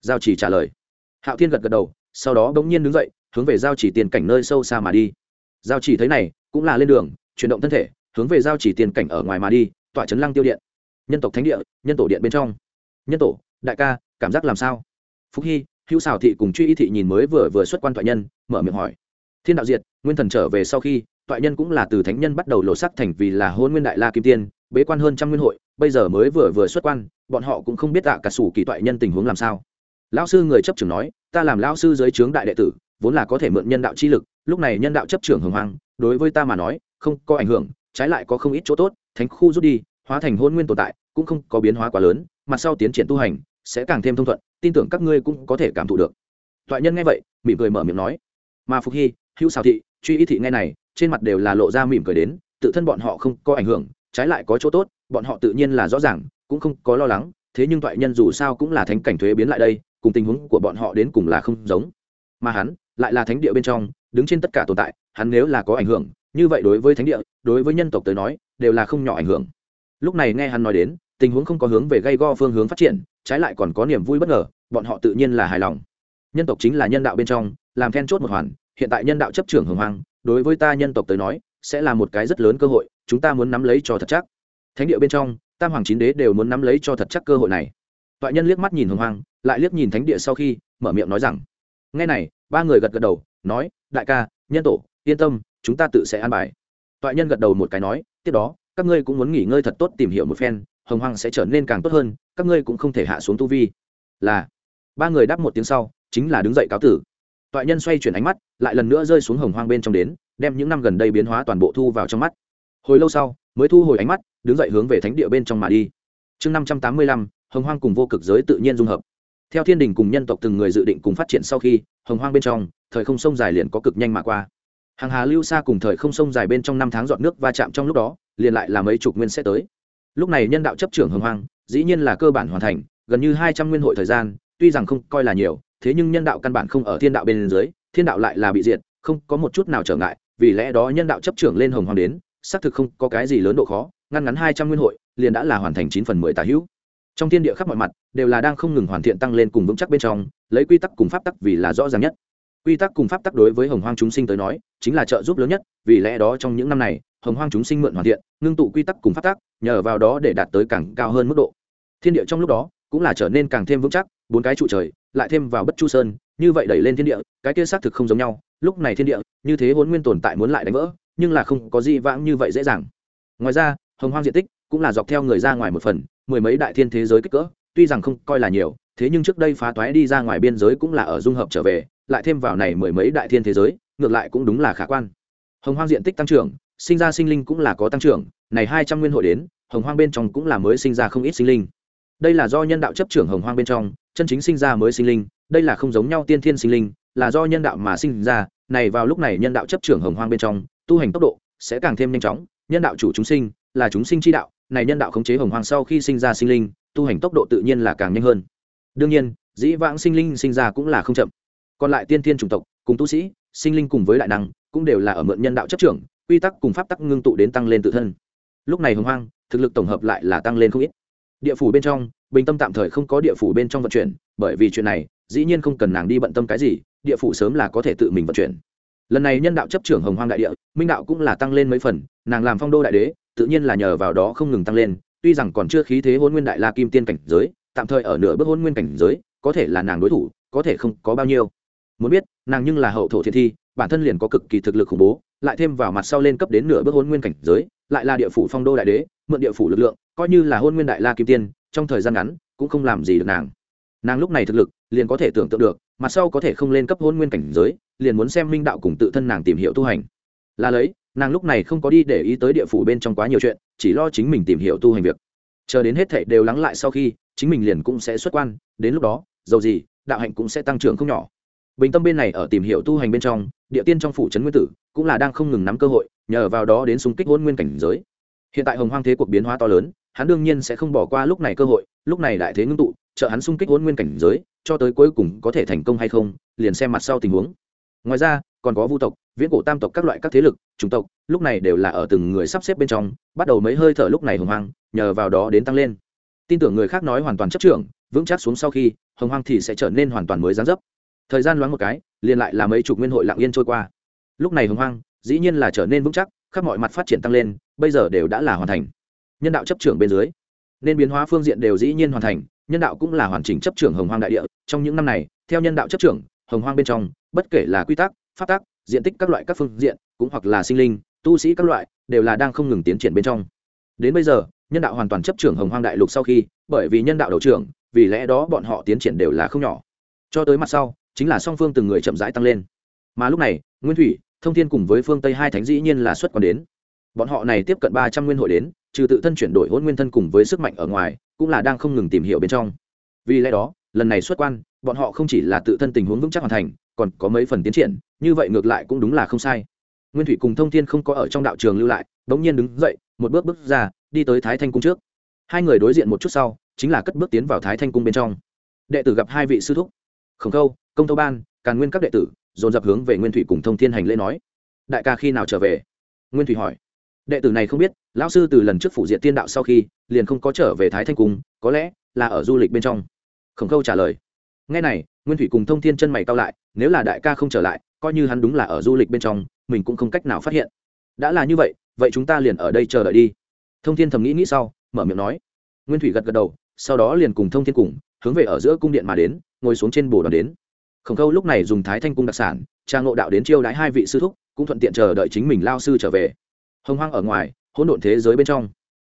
Giao chỉ trả lời. Hạo thiên gật gật đầu, sau đó bỗng nhiên đứng dậy, hướng về giao chỉ tiền cảnh nơi sâu xa mà đi. Giao chỉ thấy này, cũng là lên đường, chuyển động thân thể, hướng về giao chỉ tiền cảnh ở ngoài mà đi, tỏa chấn lăng tiêu điện. Nhân tộc thánh địa, nhân tổ điện bên trong. Nhân tổ, đại ca, cảm giác làm sao? Phúc hy hữu xào thị cùng truy y thị nhìn mới vừa vừa xuất quan thoại nhân, mở miệng hỏi. Thiên đạo diệt, nguyên thần trở về sau khi thoại nhân cũng là từ thánh nhân bắt đầu lộ sắc thành vì là hôn nguyên đại la kim tiên, bế quan hơn trăm nguyên hội, bây giờ mới vừa vừa xuất quan, bọn họ cũng không biết tạ cả sủ kỳ thoại nhân tình huống làm sao. Lão sư người chấp trưởng nói, ta làm lão sư dưới trướng đại đệ tử, vốn là có thể mượn nhân đạo chi lực, lúc này nhân đạo chấp trưởng hưởng hoàng đối với ta mà nói, không có ảnh hưởng, trái lại có không ít chỗ tốt, thánh khu rút đi, hóa thành hôn nguyên tồn tại, cũng không có biến hóa quá lớn, mặt sau tiến triển tu hành, sẽ càng thêm thông thuận tin tưởng các ngươi cũng có thể cảm thụ được. Toại nhân nghe vậy, mỉm cười mở miệng nói, mà phục hy, hữu xào thị, truy y thị nghe này, trên mặt đều là lộ ra mỉm cười đến, tự thân bọn họ không có ảnh hưởng, trái lại có chỗ tốt, bọn họ tự nhiên là rõ ràng, cũng không có lo lắng, thế nhưng toại nhân dù sao cũng là thánh cảnh thuế biến lại đây, cùng tình huống của bọn họ đến cùng là không giống. Mà hắn, lại là thánh địa bên trong, đứng trên tất cả tồn tại, hắn nếu là có ảnh hưởng, như vậy đối với thánh địa, đối với nhân tộc tới nói, đều là không nhỏ ảnh hưởng. Lúc này nghe hắn nói đến tình huống không có hướng về gây go phương hướng phát triển, trái lại còn có niềm vui bất ngờ, bọn họ tự nhiên là hài lòng. Nhân tộc chính là nhân đạo bên trong, làm then chốt một hoàn, hiện tại nhân đạo chấp trưởng hồng hoang, đối với ta nhân tộc tới nói, sẽ là một cái rất lớn cơ hội, chúng ta muốn nắm lấy cho thật chắc. Thánh địa bên trong, tam hoàng chín đế đều muốn nắm lấy cho thật chắc cơ hội này. Toại nhân liếc mắt nhìn hồng hoang, lại liếc nhìn thánh địa sau khi, mở miệng nói rằng ngay này, ba người gật gật đầu, nói, đại ca, nhân tổ, yên tâm, chúng ta tự sẽ an bài. Toại nhân gật đầu một cái nói, tiếp đó, các ngươi cũng muốn nghỉ ngơi thật tốt tìm hiểu một phen hồng Hoàng sẽ trở nên càng tốt hơn, các ngươi cũng không thể hạ xuống tu vi. Là, ba người đáp một tiếng sau, chính là đứng dậy cáo tử. Toại nhân xoay chuyển ánh mắt, lại lần nữa rơi xuống hồng hoang bên trong đến, đem những năm gần đây biến hóa toàn bộ thu vào trong mắt. Hồi lâu sau, mới thu hồi ánh mắt, đứng dậy hướng về thánh địa bên trong mà đi. Chương năm trăm tám mươi lăm, hồng hoang cùng vô cực giới tự nhiên dung hợp. Theo thiên đình cùng nhân tộc từng người dự định cùng phát triển sau khi, hồng hoang bên trong, thời không sông dài liền có cực nhanh mà qua. Hàng hà lưu xa cùng thời không sông dài bên trong năm tháng dọn nước va chạm trong lúc đó, liền lại là mấy chục nguyên sẽ tới lúc này nhân đạo chấp trưởng hồng hoang, dĩ nhiên là cơ bản hoàn thành, gần như hai trăm nguyên hội thời gian, tuy rằng không coi là nhiều, thế nhưng nhân đạo căn bản không ở thiên đạo bên dưới, thiên đạo lại là bị diệt, không có một chút nào trở ngại, vì lẽ đó nhân đạo chấp trưởng lên hồng hoàng đến, xác thực không có cái gì lớn độ khó, ngăn ngắn hai trăm nguyên hội, liền đã là hoàn thành chín phần mười tà hữu. Trong thiên địa khắp mọi mặt, đều là đang không ngừng hoàn thiện tăng lên cùng vững chắc bên trong, lấy quy tắc cùng pháp tắc vì là rõ ràng nhất. Quy tắc cùng pháp tắc đối với hồng hoang chúng sinh tới nói, chính là trợ giúp lớn nhất, vì lẽ đó trong những năm này hồng hoang chúng sinh mượn hoàn thiện, ngưng tụ quy tắc cùng pháp tắc, nhờ vào đó để đạt tới càng cao hơn mức độ. Thiên địa trong lúc đó cũng là trở nên càng thêm vững chắc, bốn cái trụ trời lại thêm vào bất chu sơn, như vậy đẩy lên thiên địa, cái kia xác thực không giống nhau. Lúc này thiên địa, như thế hôn nguyên tồn tại muốn lại đánh vỡ, nhưng là không có gì vãng như vậy dễ dàng. Ngoài ra, hồng hoang diện tích cũng là dọc theo người ra ngoài một phần, mười mấy đại thiên thế giới kích cỡ, tuy rằng không coi là nhiều, thế nhưng trước đây phá toái đi ra ngoài biên giới cũng là ở dung hợp trở về, lại thêm vào này mười mấy đại thiên thế giới, ngược lại cũng đúng là khả quan. Hồng hoang diện tích tăng trưởng sinh ra sinh linh cũng là có tăng trưởng, này hai trăm nguyên hội đến, hồng hoang bên trong cũng là mới sinh ra không ít sinh linh. Đây là do nhân đạo chấp trưởng hồng hoang bên trong, chân chính sinh ra mới sinh linh, đây là không giống nhau tiên thiên sinh linh, là do nhân đạo mà sinh ra, này vào lúc này nhân đạo chấp trưởng hồng hoang bên trong, tu hành tốc độ sẽ càng thêm nhanh chóng, nhân đạo chủ chúng sinh là chúng sinh chi đạo, này nhân đạo khống chế hồng hoang sau khi sinh ra sinh linh, tu hành tốc độ tự nhiên là càng nhanh hơn. Đương nhiên, dĩ vãng sinh linh sinh ra cũng là không chậm. Còn lại tiên thiên chủng tộc, cùng tu sĩ, sinh linh cùng với đại năng, cũng đều là ở mượn nhân đạo chấp trưởng quy tắc cùng pháp tắc ngưng tụ đến tăng lên tự thân. Lúc này hồng hoang, thực lực tổng hợp lại là tăng lên không ít. Địa phủ bên trong, bình tâm tạm thời không có địa phủ bên trong vận chuyển, bởi vì chuyện này, dĩ nhiên không cần nàng đi bận tâm cái gì, địa phủ sớm là có thể tự mình vận chuyển. Lần này nhân đạo chấp trưởng hồng hoang đại địa, minh đạo cũng là tăng lên mấy phần, nàng làm phong đô đại đế, tự nhiên là nhờ vào đó không ngừng tăng lên, tuy rằng còn chưa khí thế hôn nguyên đại la kim tiên cảnh giới, tạm thời ở nửa bước hôn nguyên cảnh giới, có thể là nàng đối thủ, có thể không có bao nhiêu. Muốn biết, nàng nhưng là hậu thổ thiện thi bản thân liền có cực kỳ thực lực khủng bố, lại thêm vào mặt sau lên cấp đến nửa bước hôn nguyên cảnh giới, lại là địa phủ phong đô đại đế, mượn địa phủ lực lượng, coi như là hôn nguyên đại la kim tiên, trong thời gian ngắn, cũng không làm gì được nàng. Nàng lúc này thực lực, liền có thể tưởng tượng được, mặt sau có thể không lên cấp hôn nguyên cảnh giới, liền muốn xem minh đạo cùng tự thân nàng tìm hiểu tu hành. Là lấy, nàng lúc này không có đi để ý tới địa phủ bên trong quá nhiều chuyện, chỉ lo chính mình tìm hiểu tu hành việc. Chờ đến hết thảy đều lắng lại sau khi, chính mình liền cũng sẽ xuất quan, đến lúc đó, dầu gì, đạo hạnh cũng sẽ tăng trưởng không nhỏ bình tâm bên này ở tìm hiểu tu hành bên trong, địa tiên trong phủ trấn nguyên tử, cũng là đang không ngừng nắm cơ hội, nhờ vào đó đến xung kích hôn nguyên cảnh giới. Hiện tại hồng hoang thế cuộc biến hóa to lớn, hắn đương nhiên sẽ không bỏ qua lúc này cơ hội, lúc này đại thế ngưng tụ, trợ hắn xung kích hôn nguyên cảnh giới, cho tới cuối cùng có thể thành công hay không, liền xem mặt sau tình huống. Ngoài ra, còn có vu tộc, viễn cổ tam tộc các loại các thế lực, chủng tộc, lúc này đều là ở từng người sắp xếp bên trong, bắt đầu mấy hơi thở lúc này hồng hoang, nhờ vào đó đến tăng lên. Tin tưởng người khác nói hoàn toàn chấp trưởng, vững chắc xuống sau khi, hồng hoang thì sẽ trở nên hoàn toàn mới gián dấp thời gian loáng một cái, liền lại là mấy chục nguyên hội lặng yên trôi qua. Lúc này hồng hoang, dĩ nhiên là trở nên vững chắc, khắp mọi mặt phát triển tăng lên, bây giờ đều đã là hoàn thành. Nhân đạo chấp trưởng bên dưới, nên biến hóa phương diện đều dĩ nhiên hoàn thành, nhân đạo cũng là hoàn chỉnh chấp trưởng hồng hoang đại địa. Trong những năm này, theo nhân đạo chấp trưởng, hồng hoang bên trong, bất kể là quy tắc phát tác diện tích các loại các phương diện, cũng hoặc là sinh linh, tu sĩ các loại, đều là đang không ngừng tiến triển bên trong. Đến bây giờ, nhân đạo hoàn toàn chấp trưởng hồng hoang đại lục sau khi, bởi vì nhân đạo đầu trưởng, vì lẽ đó bọn họ tiến triển đều là không nhỏ. Cho tới mặt sau chính là song phương từng người chậm rãi tăng lên. Mà lúc này, nguyên thủy, thông thiên cùng với phương tây hai thánh dĩ nhiên là xuất còn đến. Bọn họ này tiếp cận ba trăm nguyên hội đến, trừ tự thân chuyển đổi hôn nguyên thân cùng với sức mạnh ở ngoài, cũng là đang không ngừng tìm hiểu bên trong. Vì lẽ đó, lần này xuất quan, bọn họ không chỉ là tự thân tình huống vững chắc hoàn thành, còn có mấy phần tiến triển, như vậy ngược lại cũng đúng là không sai. Nguyên thủy cùng thông thiên không có ở trong đạo trường lưu lại đ ỗ n g nhiên đứng dậy, một bước bước ra, đi tới thái thanh cung trước. Hai người đối diện một chút sau, chính là cất bước tiến vào thái thanh cung bên trong. Đệ tử gặp hai vị sư thúc khổng khâu, công tâu ban, càn nguyên các đệ tử, dồn dập hướng về nguyên thủy cùng thông thiên hành lễ nói. Đại ca khi nào trở về? Nguyên thủy hỏi. Đệ tử này không biết, lão sư từ lần trước phủ diện tiên đạo sau khi, liền không có trở về thái thanh cung, có lẽ là ở du lịch bên trong. Khổng khâu trả lời. Ngay này, nguyên thủy cùng thông thiên chân mày cao lại, nếu là đại ca không trở lại, coi như hắn đúng là ở du lịch bên trong, mình cũng không cách nào phát hiện. Đã là như vậy vậy chúng ta liền ở đây chờ đợi đi. Thông thiên thầm nghĩ nghĩ sau, mở miệng nói. Nguyên thủy gật gật đầu, sau đó liền cùng thông thiên cùng, hướng về ở giữa cung điện mà đến ngồi xuống trên bồ đoàn đến. Khổng khâu lúc này dùng thái thanh cung đặc sản, trang ngộ đạo đến chiêu đãi hai vị sư thúc, cũng thuận tiện chờ đợi chính mình lao sư trở về. Hồng hoang ở ngoài, hỗn độn thế giới bên trong.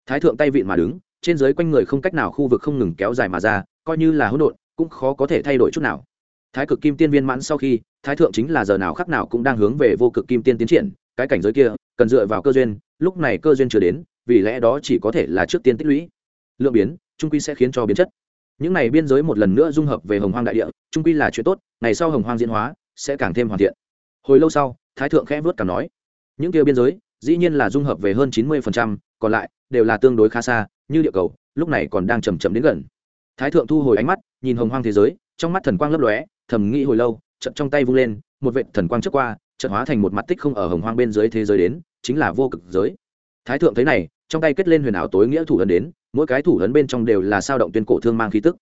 Thái thượng tay vịn mà đứng, trên giới quanh người không cách nào khu vực không ngừng kéo dài mà ra, coi như là hỗn độn, cũng khó có thể thay đổi chút nào. Thái cực kim tiên viên mãn sau khi, thái thượng chính là giờ nào khác nào cũng đang hướng về vô cực kim tiên tiến triển, cái cảnh giới kia, cần dựa vào cơ duyên, lúc này cơ duyên chưa đến, vì lẽ đó chỉ có thể là trước tiên tích lũy. Lượng biến, trung quy sẽ khiến cho biến chất những này biên giới một lần nữa dung hợp về hồng hoang đại địa trung quy là chuyện tốt ngày sau hồng hoang diễn hóa sẽ càng thêm hoàn thiện. Hồi lâu sau thái thượng khẽ vớt cảm nói những kia biên giới dĩ nhiên là dung hợp về hơn chín mươi phần trăm, còn lại đều là tương đối khá xa như địa cầu lúc này còn đang chầm chậm đến gần. Thái thượng thu hồi ánh mắt nhìn hồng hoang thế giới trong mắt thần quang lấp lóe thầm nghĩ hồi lâu chậm trong tay vung lên một vệ thần quang trước qua chợt hóa thành một mặt tích không ở hồng hoang bên dưới thế giới đến chính là vô cực giới. Thái thượng thấy này trong tay kết lên huyền ảo tối nghĩa thủ ấn đến, mỗi cái thủ ấn bên trong đều là sao động tuyên cổ thương mang khí tức.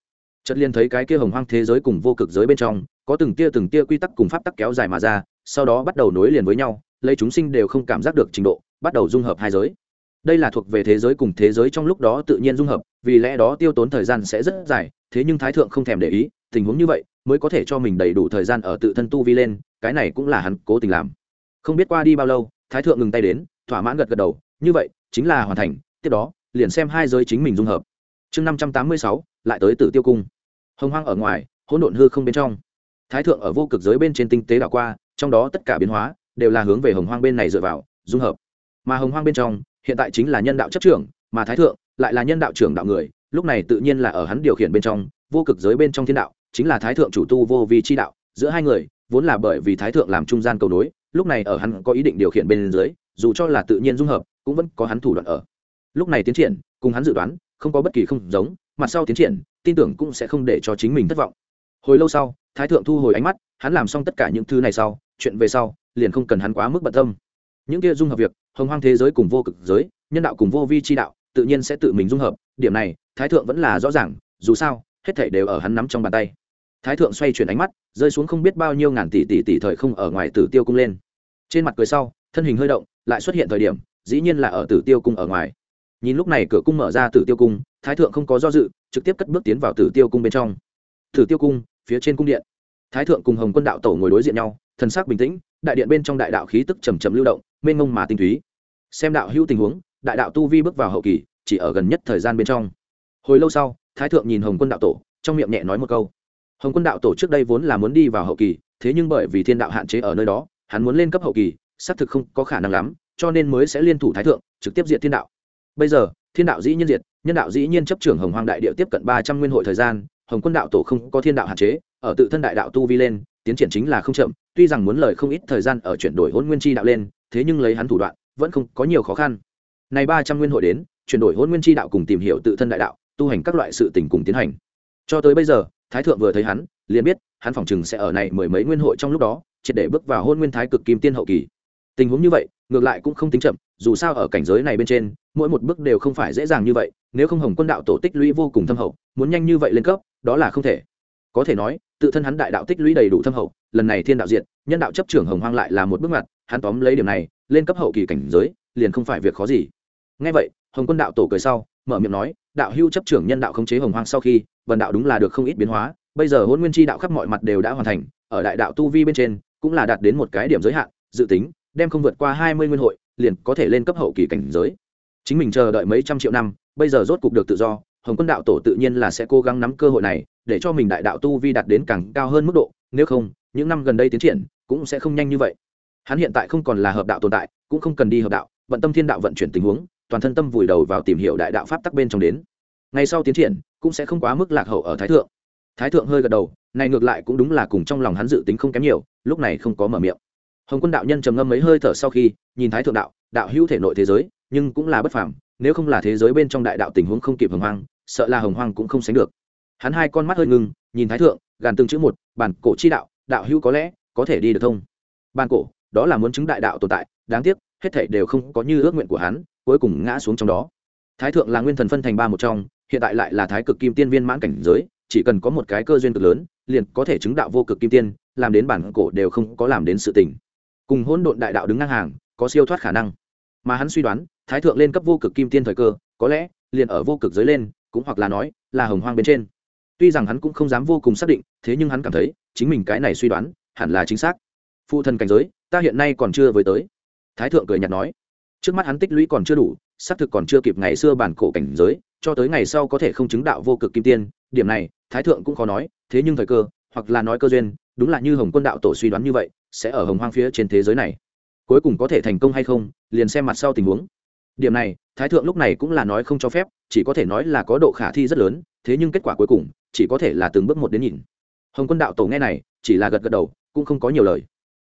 Chợt liên thấy cái kia hồng hoang thế giới cùng vô cực giới bên trong, có từng tia từng tia quy tắc cùng pháp tắc kéo dài mà ra, sau đó bắt đầu nối liền với nhau, lấy chúng sinh đều không cảm giác được trình độ, bắt đầu dung hợp hai giới. Đây là thuộc về thế giới cùng thế giới trong lúc đó tự nhiên dung hợp, vì lẽ đó tiêu tốn thời gian sẽ rất dài, thế nhưng thái thượng không thèm để ý, tình huống như vậy mới có thể cho mình đầy đủ thời gian ở tự thân tu vi lên, cái này cũng là hắn cố tình làm. Không biết qua đi bao lâu, thái thượng ngừng tay đến, thỏa mãn gật gật đầu, như vậy chính là hoàn thành, tiếp đó, liền xem hai giới chính mình dung hợp. Chương năm trăm tám mươi sáu, lại tới tử tiêu cung. Hồng hoang ở ngoài, hỗn độn hư không bên trong. Thái thượng ở vô cực giới bên trên tinh tế đảo qua, trong đó tất cả biến hóa, đều là hướng về hồng hoang bên này dựa vào, dung hợp. Mà hồng hoang bên trong, hiện tại chính là nhân đạo chấp trưởng, mà thái thượng lại là nhân đạo trưởng đạo người, lúc này tự nhiên là ở hắn điều khiển bên trong, vô cực giới bên trong thiên đạo, chính là thái thượng chủ tu vô vi chi đạo, giữa hai người, vốn là bởi vì thái thượng làm trung gian cầu nối, lúc này ở hắn có ý định điều khiển bên dưới, dù cho là tự nhiên dung hợp cũng vẫn có hắn thủ đoạn ở. Lúc này tiến triển, cùng hắn dự đoán, không có bất kỳ không giống, mặt sau tiến triển, tin tưởng cũng sẽ không để cho chính mình thất vọng. Hồi lâu sau, thái thượng thu hồi ánh mắt, hắn làm xong tất cả những thứ này sau, chuyện về sau, liền không cần hắn quá mức bận tâm. Những kia dung hợp việc, hồng hoang thế giới cùng vô cực giới, nhân đạo cùng vô vi chi đạo, tự nhiên sẽ tự mình dung hợp, điểm này, thái thượng vẫn là rõ ràng, dù sao, hết thảy đều ở hắn nắm trong bàn tay. Thái thượng xoay chuyển ánh mắt, rơi xuống không biết bao nhiêu ngàn tỷ tỷ tỷ thời không ở ngoài tử tiêu cung lên. Trên mặt cười sau, thân hình hơi động, lại xuất hiện thời điểm dĩ nhiên là ở tử tiêu cung ở ngoài. Nhìn lúc này cửa cung mở ra tử tiêu cung, thái thượng không có do dự, trực tiếp cất bước tiến vào tử tiêu cung bên trong. Tử tiêu cung, phía trên cung điện. Thái thượng cùng hồng quân đạo tổ ngồi đối diện nhau, thần sắc bình tĩnh, đại điện bên trong đại đạo khí tức trầm trầm lưu động, mênh mông mà tinh túy. Xem đạo hữu tình huống, đại đạo tu vi bước vào hậu kỳ, chỉ ở gần nhất thời gian bên trong. Hồi lâu sau, thái thượng nhìn hồng quân đạo tổ, trong miệng nhẹ nói một câu. Hồng quân đạo tổ trước đây vốn là muốn đi vào hậu kỳ, thế nhưng bởi vì thiên đạo hạn chế ở nơi đó, hắn muốn lên cấp hậu kỳ, xác thực không có khả năng lắm cho nên mới sẽ liên thủ thái thượng, trực tiếp diện thiên đạo. Bây giờ, thiên đạo dĩ nhiên diệt, nhân đạo dĩ nhiên chấp trưởng hồng hoàng đại địa tiếp cận ba trăm nguyên hội thời gian, hồng quân đạo tổ không có thiên đạo hạn chế, ở tự thân đại đạo tu vi lên, tiến triển chính là không chậm, tuy rằng muốn lời không ít thời gian ở chuyển đổi hôn nguyên chi đạo lên, thế nhưng lấy hắn thủ đoạn, vẫn không có nhiều khó khăn. Này ba trăm nguyên hội đến, chuyển đổi hôn nguyên chi đạo cùng tìm hiểu tự thân đại đạo, tu hành các loại sự tình cùng tiến hành. Cho tới bây giờ, thái thượng vừa thấy hắn, liền biết, hắn phỏng chừng sẽ ở này mười mấy nguyên hội trong lúc đó, triệt để bước vào hôn nguyên thái cực kim tiên hậu kỳ tình huống như vậy, ngược lại cũng không tính chậm, dù sao ở cảnh giới này bên trên, mỗi một bước đều không phải dễ dàng như vậy, nếu không hồng quân đạo tổ tích lũy vô cùng thâm hậu, muốn nhanh như vậy lên cấp, đó là không thể. Có thể nói, tự thân hắn đại đạo tích lũy đầy đủ thâm hậu, lần này thiên đạo diện nhân đạo chấp trưởng hồng hoang lại là một bước ngoặt, hắn tóm lấy điểm này, lên cấp hậu kỳ cảnh giới, liền không phải việc khó gì. Ngay vậy, hồng quân đạo tổ cười sau, mở miệng nói, đạo hưu chấp trưởng nhân đạo khống chế hồng hoang sau khi, vần đạo đúng là được không ít biến hóa, bây giờ hôn nguyên chi đạo khắp mọi mặt đều đã hoàn thành, ở đại đạo tu vi bên trên, cũng là đạt đến một cái điểm giới hạn, dự tính đem không vượt qua hai mươi nguyên hội, liền có thể lên cấp hậu kỳ cảnh giới. Chính mình chờ đợi mấy trăm triệu năm, bây giờ rốt cục được tự do, hồng quân đạo tổ tự nhiên là sẽ cố gắng nắm cơ hội này, để cho mình đại đạo tu vi đạt đến càng cao hơn mức độ, nếu không, những năm gần đây tiến triển, cũng sẽ không nhanh như vậy. Hắn hiện tại không còn là hợp đạo tồn tại, cũng không cần đi hợp đạo, vận tâm thiên đạo vận chuyển tình huống, toàn thân tâm vùi đầu vào tìm hiểu đại đạo pháp tắc bên trong đến. Ngay sau tiến triển, cũng sẽ không quá mức lạc hậu ở thái thượng. Thái thượng hơi gật đầu, này ngược lại cũng đúng là cùng trong lòng hắn dự tính không kém nhiều, lúc này không có mở miệng hồng quân đạo nhân trầm ngâm mấy hơi thở sau khi, nhìn thái thượng đạo đạo hữu thể nội thế giới, nhưng cũng là bất phàm, nếu không là thế giới bên trong đại đạo tình huống không kịp hồng hoang, sợ là hồng hoang cũng không sánh được. Hắn hai con mắt hơi ngưng nhìn thái thượng, gàn từng chữ một, bản cổ chi đạo đạo hữu có lẽ có thể đi được thông bản cổ, đó là muốn chứng đại đạo tồn tại, đáng tiếc, hết thảy đều không có như ước nguyện của hắn, cuối cùng ngã xuống trong đó. Thái thượng là nguyên thần phân thành ba một trong, hiện tại lại là thái cực kim tiên viên mãn cảnh giới, chỉ cần có một cái cơ duyên cực lớn, liền có thể chứng đạo vô cực kim tiên, làm đến bản cổ đều không có làm đến sự tình cùng hỗn độn đại đạo đứng ngang hàng, có siêu thoát khả năng. Mà hắn suy đoán, thái thượng lên cấp vô cực kim tiên thời cơ, có lẽ, liền ở vô cực giới lên, cũng hoặc là nói, là hồng hoang bên trên. Tuy rằng hắn cũng không dám vô cùng xác định, thế nhưng hắn cảm thấy, chính mình cái này suy đoán, hẳn là chính xác. Phụ thân cảnh giới, ta hiện nay còn chưa với tới. Thái thượng cười nhạt nói. Trước mắt hắn tích lũy còn chưa đủ, xác thực còn chưa kịp ngày xưa bản cổ cảnh giới, cho tới ngày sau có thể không chứng đạo vô cực kim tiên, điểm này, thái thượng cũng khó nói, thế nhưng thời cơ, hoặc là nói cơ duyên đúng là như hồng quân đạo tổ suy đoán như vậy, sẽ ở hồng hoang phía trên thế giới này. Cuối cùng có thể thành công hay không, liền xem mặt sau tình huống. Điểm này, thái thượng lúc này cũng là nói không cho phép, chỉ có thể nói là có độ khả thi rất lớn, thế nhưng kết quả cuối cùng, chỉ có thể là từng bước một đến nhìn. Hồng quân đạo tổ nghe này, chỉ là gật gật đầu, cũng không có nhiều lời.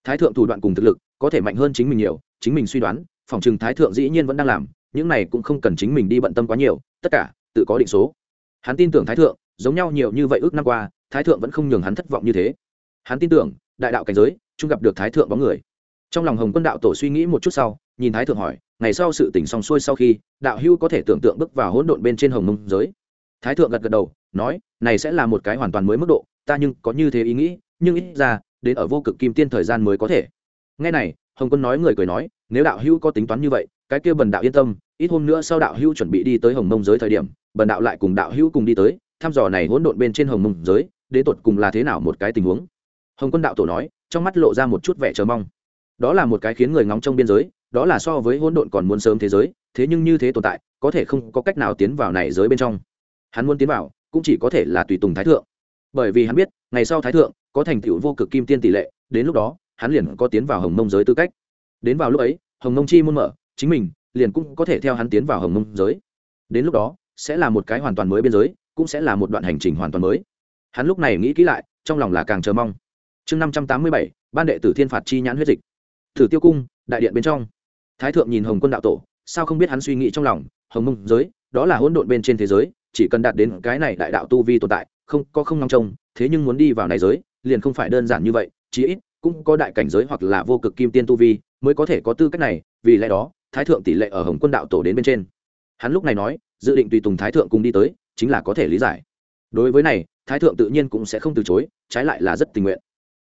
Thái thượng thủ đoạn cùng thực lực, có thể mạnh hơn chính mình nhiều, chính mình suy đoán, phòng trừng thái thượng dĩ nhiên vẫn đang làm, những này cũng không cần chính mình đi bận tâm quá nhiều, tất cả, tự có định số. Hắn tin tưởng thái thượng, giống nhau nhiều như vậy ước năm qua, thái thượng vẫn không nhường hắn thất vọng như thế hắn tin tưởng, đại đạo cảnh giới, chung gặp được thái thượng bóng người. Trong lòng hồng quân đạo tổ suy nghĩ một chút sau, nhìn thái thượng hỏi, ngày sau sự tỉnh xong xuôi sau khi, đạo hưu có thể tưởng tượng bước vào hỗn độn bên trên hồng mông giới. Thái thượng gật gật đầu, nói, này sẽ là một cái hoàn toàn mới mức độ, ta nhưng có như thế ý nghĩ, nhưng ít ra, đến ở vô cực kim tiên thời gian mới có thể. Ngay này, hồng quân nói người cười nói, nếu đạo hưu có tính toán như vậy, cái kia bần đạo yên tâm, ít hôm nữa sau đạo hưu chuẩn bị đi tới hồng mông giới thời điểm, bần đạo lại cùng đạo hưu cùng đi tới, thăm dò này hỗn độn bên trên hồng mông giới, đến tột cùng là thế nào một cái tình huống hồng quân đạo tổ nói, trong mắt lộ ra một chút vẻ chờ mong. Đó là một cái khiến người ngóng trong biên giới, đó là so với hỗn độn còn muốn sớm thế giới, thế nhưng như thế tồn tại, có thể không có cách nào tiến vào này giới bên trong. Hắn muốn tiến vào, cũng chỉ có thể là tùy tùng thái thượng. Bởi vì hắn biết, ngày sau thái thượng, có thành tựu vô cực kim tiên tỷ lệ, đến lúc đó, hắn liền có tiến vào hồng mông giới tư cách. Đến vào lúc ấy, hồng mông chi muốn mở, chính mình liền cũng có thể theo hắn tiến vào hồng mông giới. Đến lúc đó, sẽ là một cái hoàn toàn mới biên giới, cũng sẽ là một đoạn hành trình hoàn toàn mới. Hắn lúc này nghĩ kỹ lại, trong lòng là càng chờ mong chương năm trăm tám mươi bảy, ban đệ tử thiên phạt chi nhãn huyết dịch. Thử tiêu cung, đại điện bên trong. Thái thượng nhìn hồng quân đạo tổ, sao không biết hắn suy nghĩ trong lòng? Hồng mông giới, đó là hỗn độn bên trên thế giới, chỉ cần đạt đến cái này đại đạo tu vi tồn tại, không, có không nong trông, thế nhưng muốn đi vào này giới, liền không phải đơn giản như vậy, chí ít cũng có đại cảnh giới hoặc là vô cực kim tiên tu vi mới có thể có tư cách này, vì lẽ đó, thái thượng tỷ lệ ở hồng quân đạo tổ đến bên trên. Hắn lúc này nói, dự định tùy tùng thái thượng cùng đi tới, chính là có thể lý giải. Đối với này, thái thượng tự nhiên cũng sẽ không từ chối, trái lại là rất tình nguyện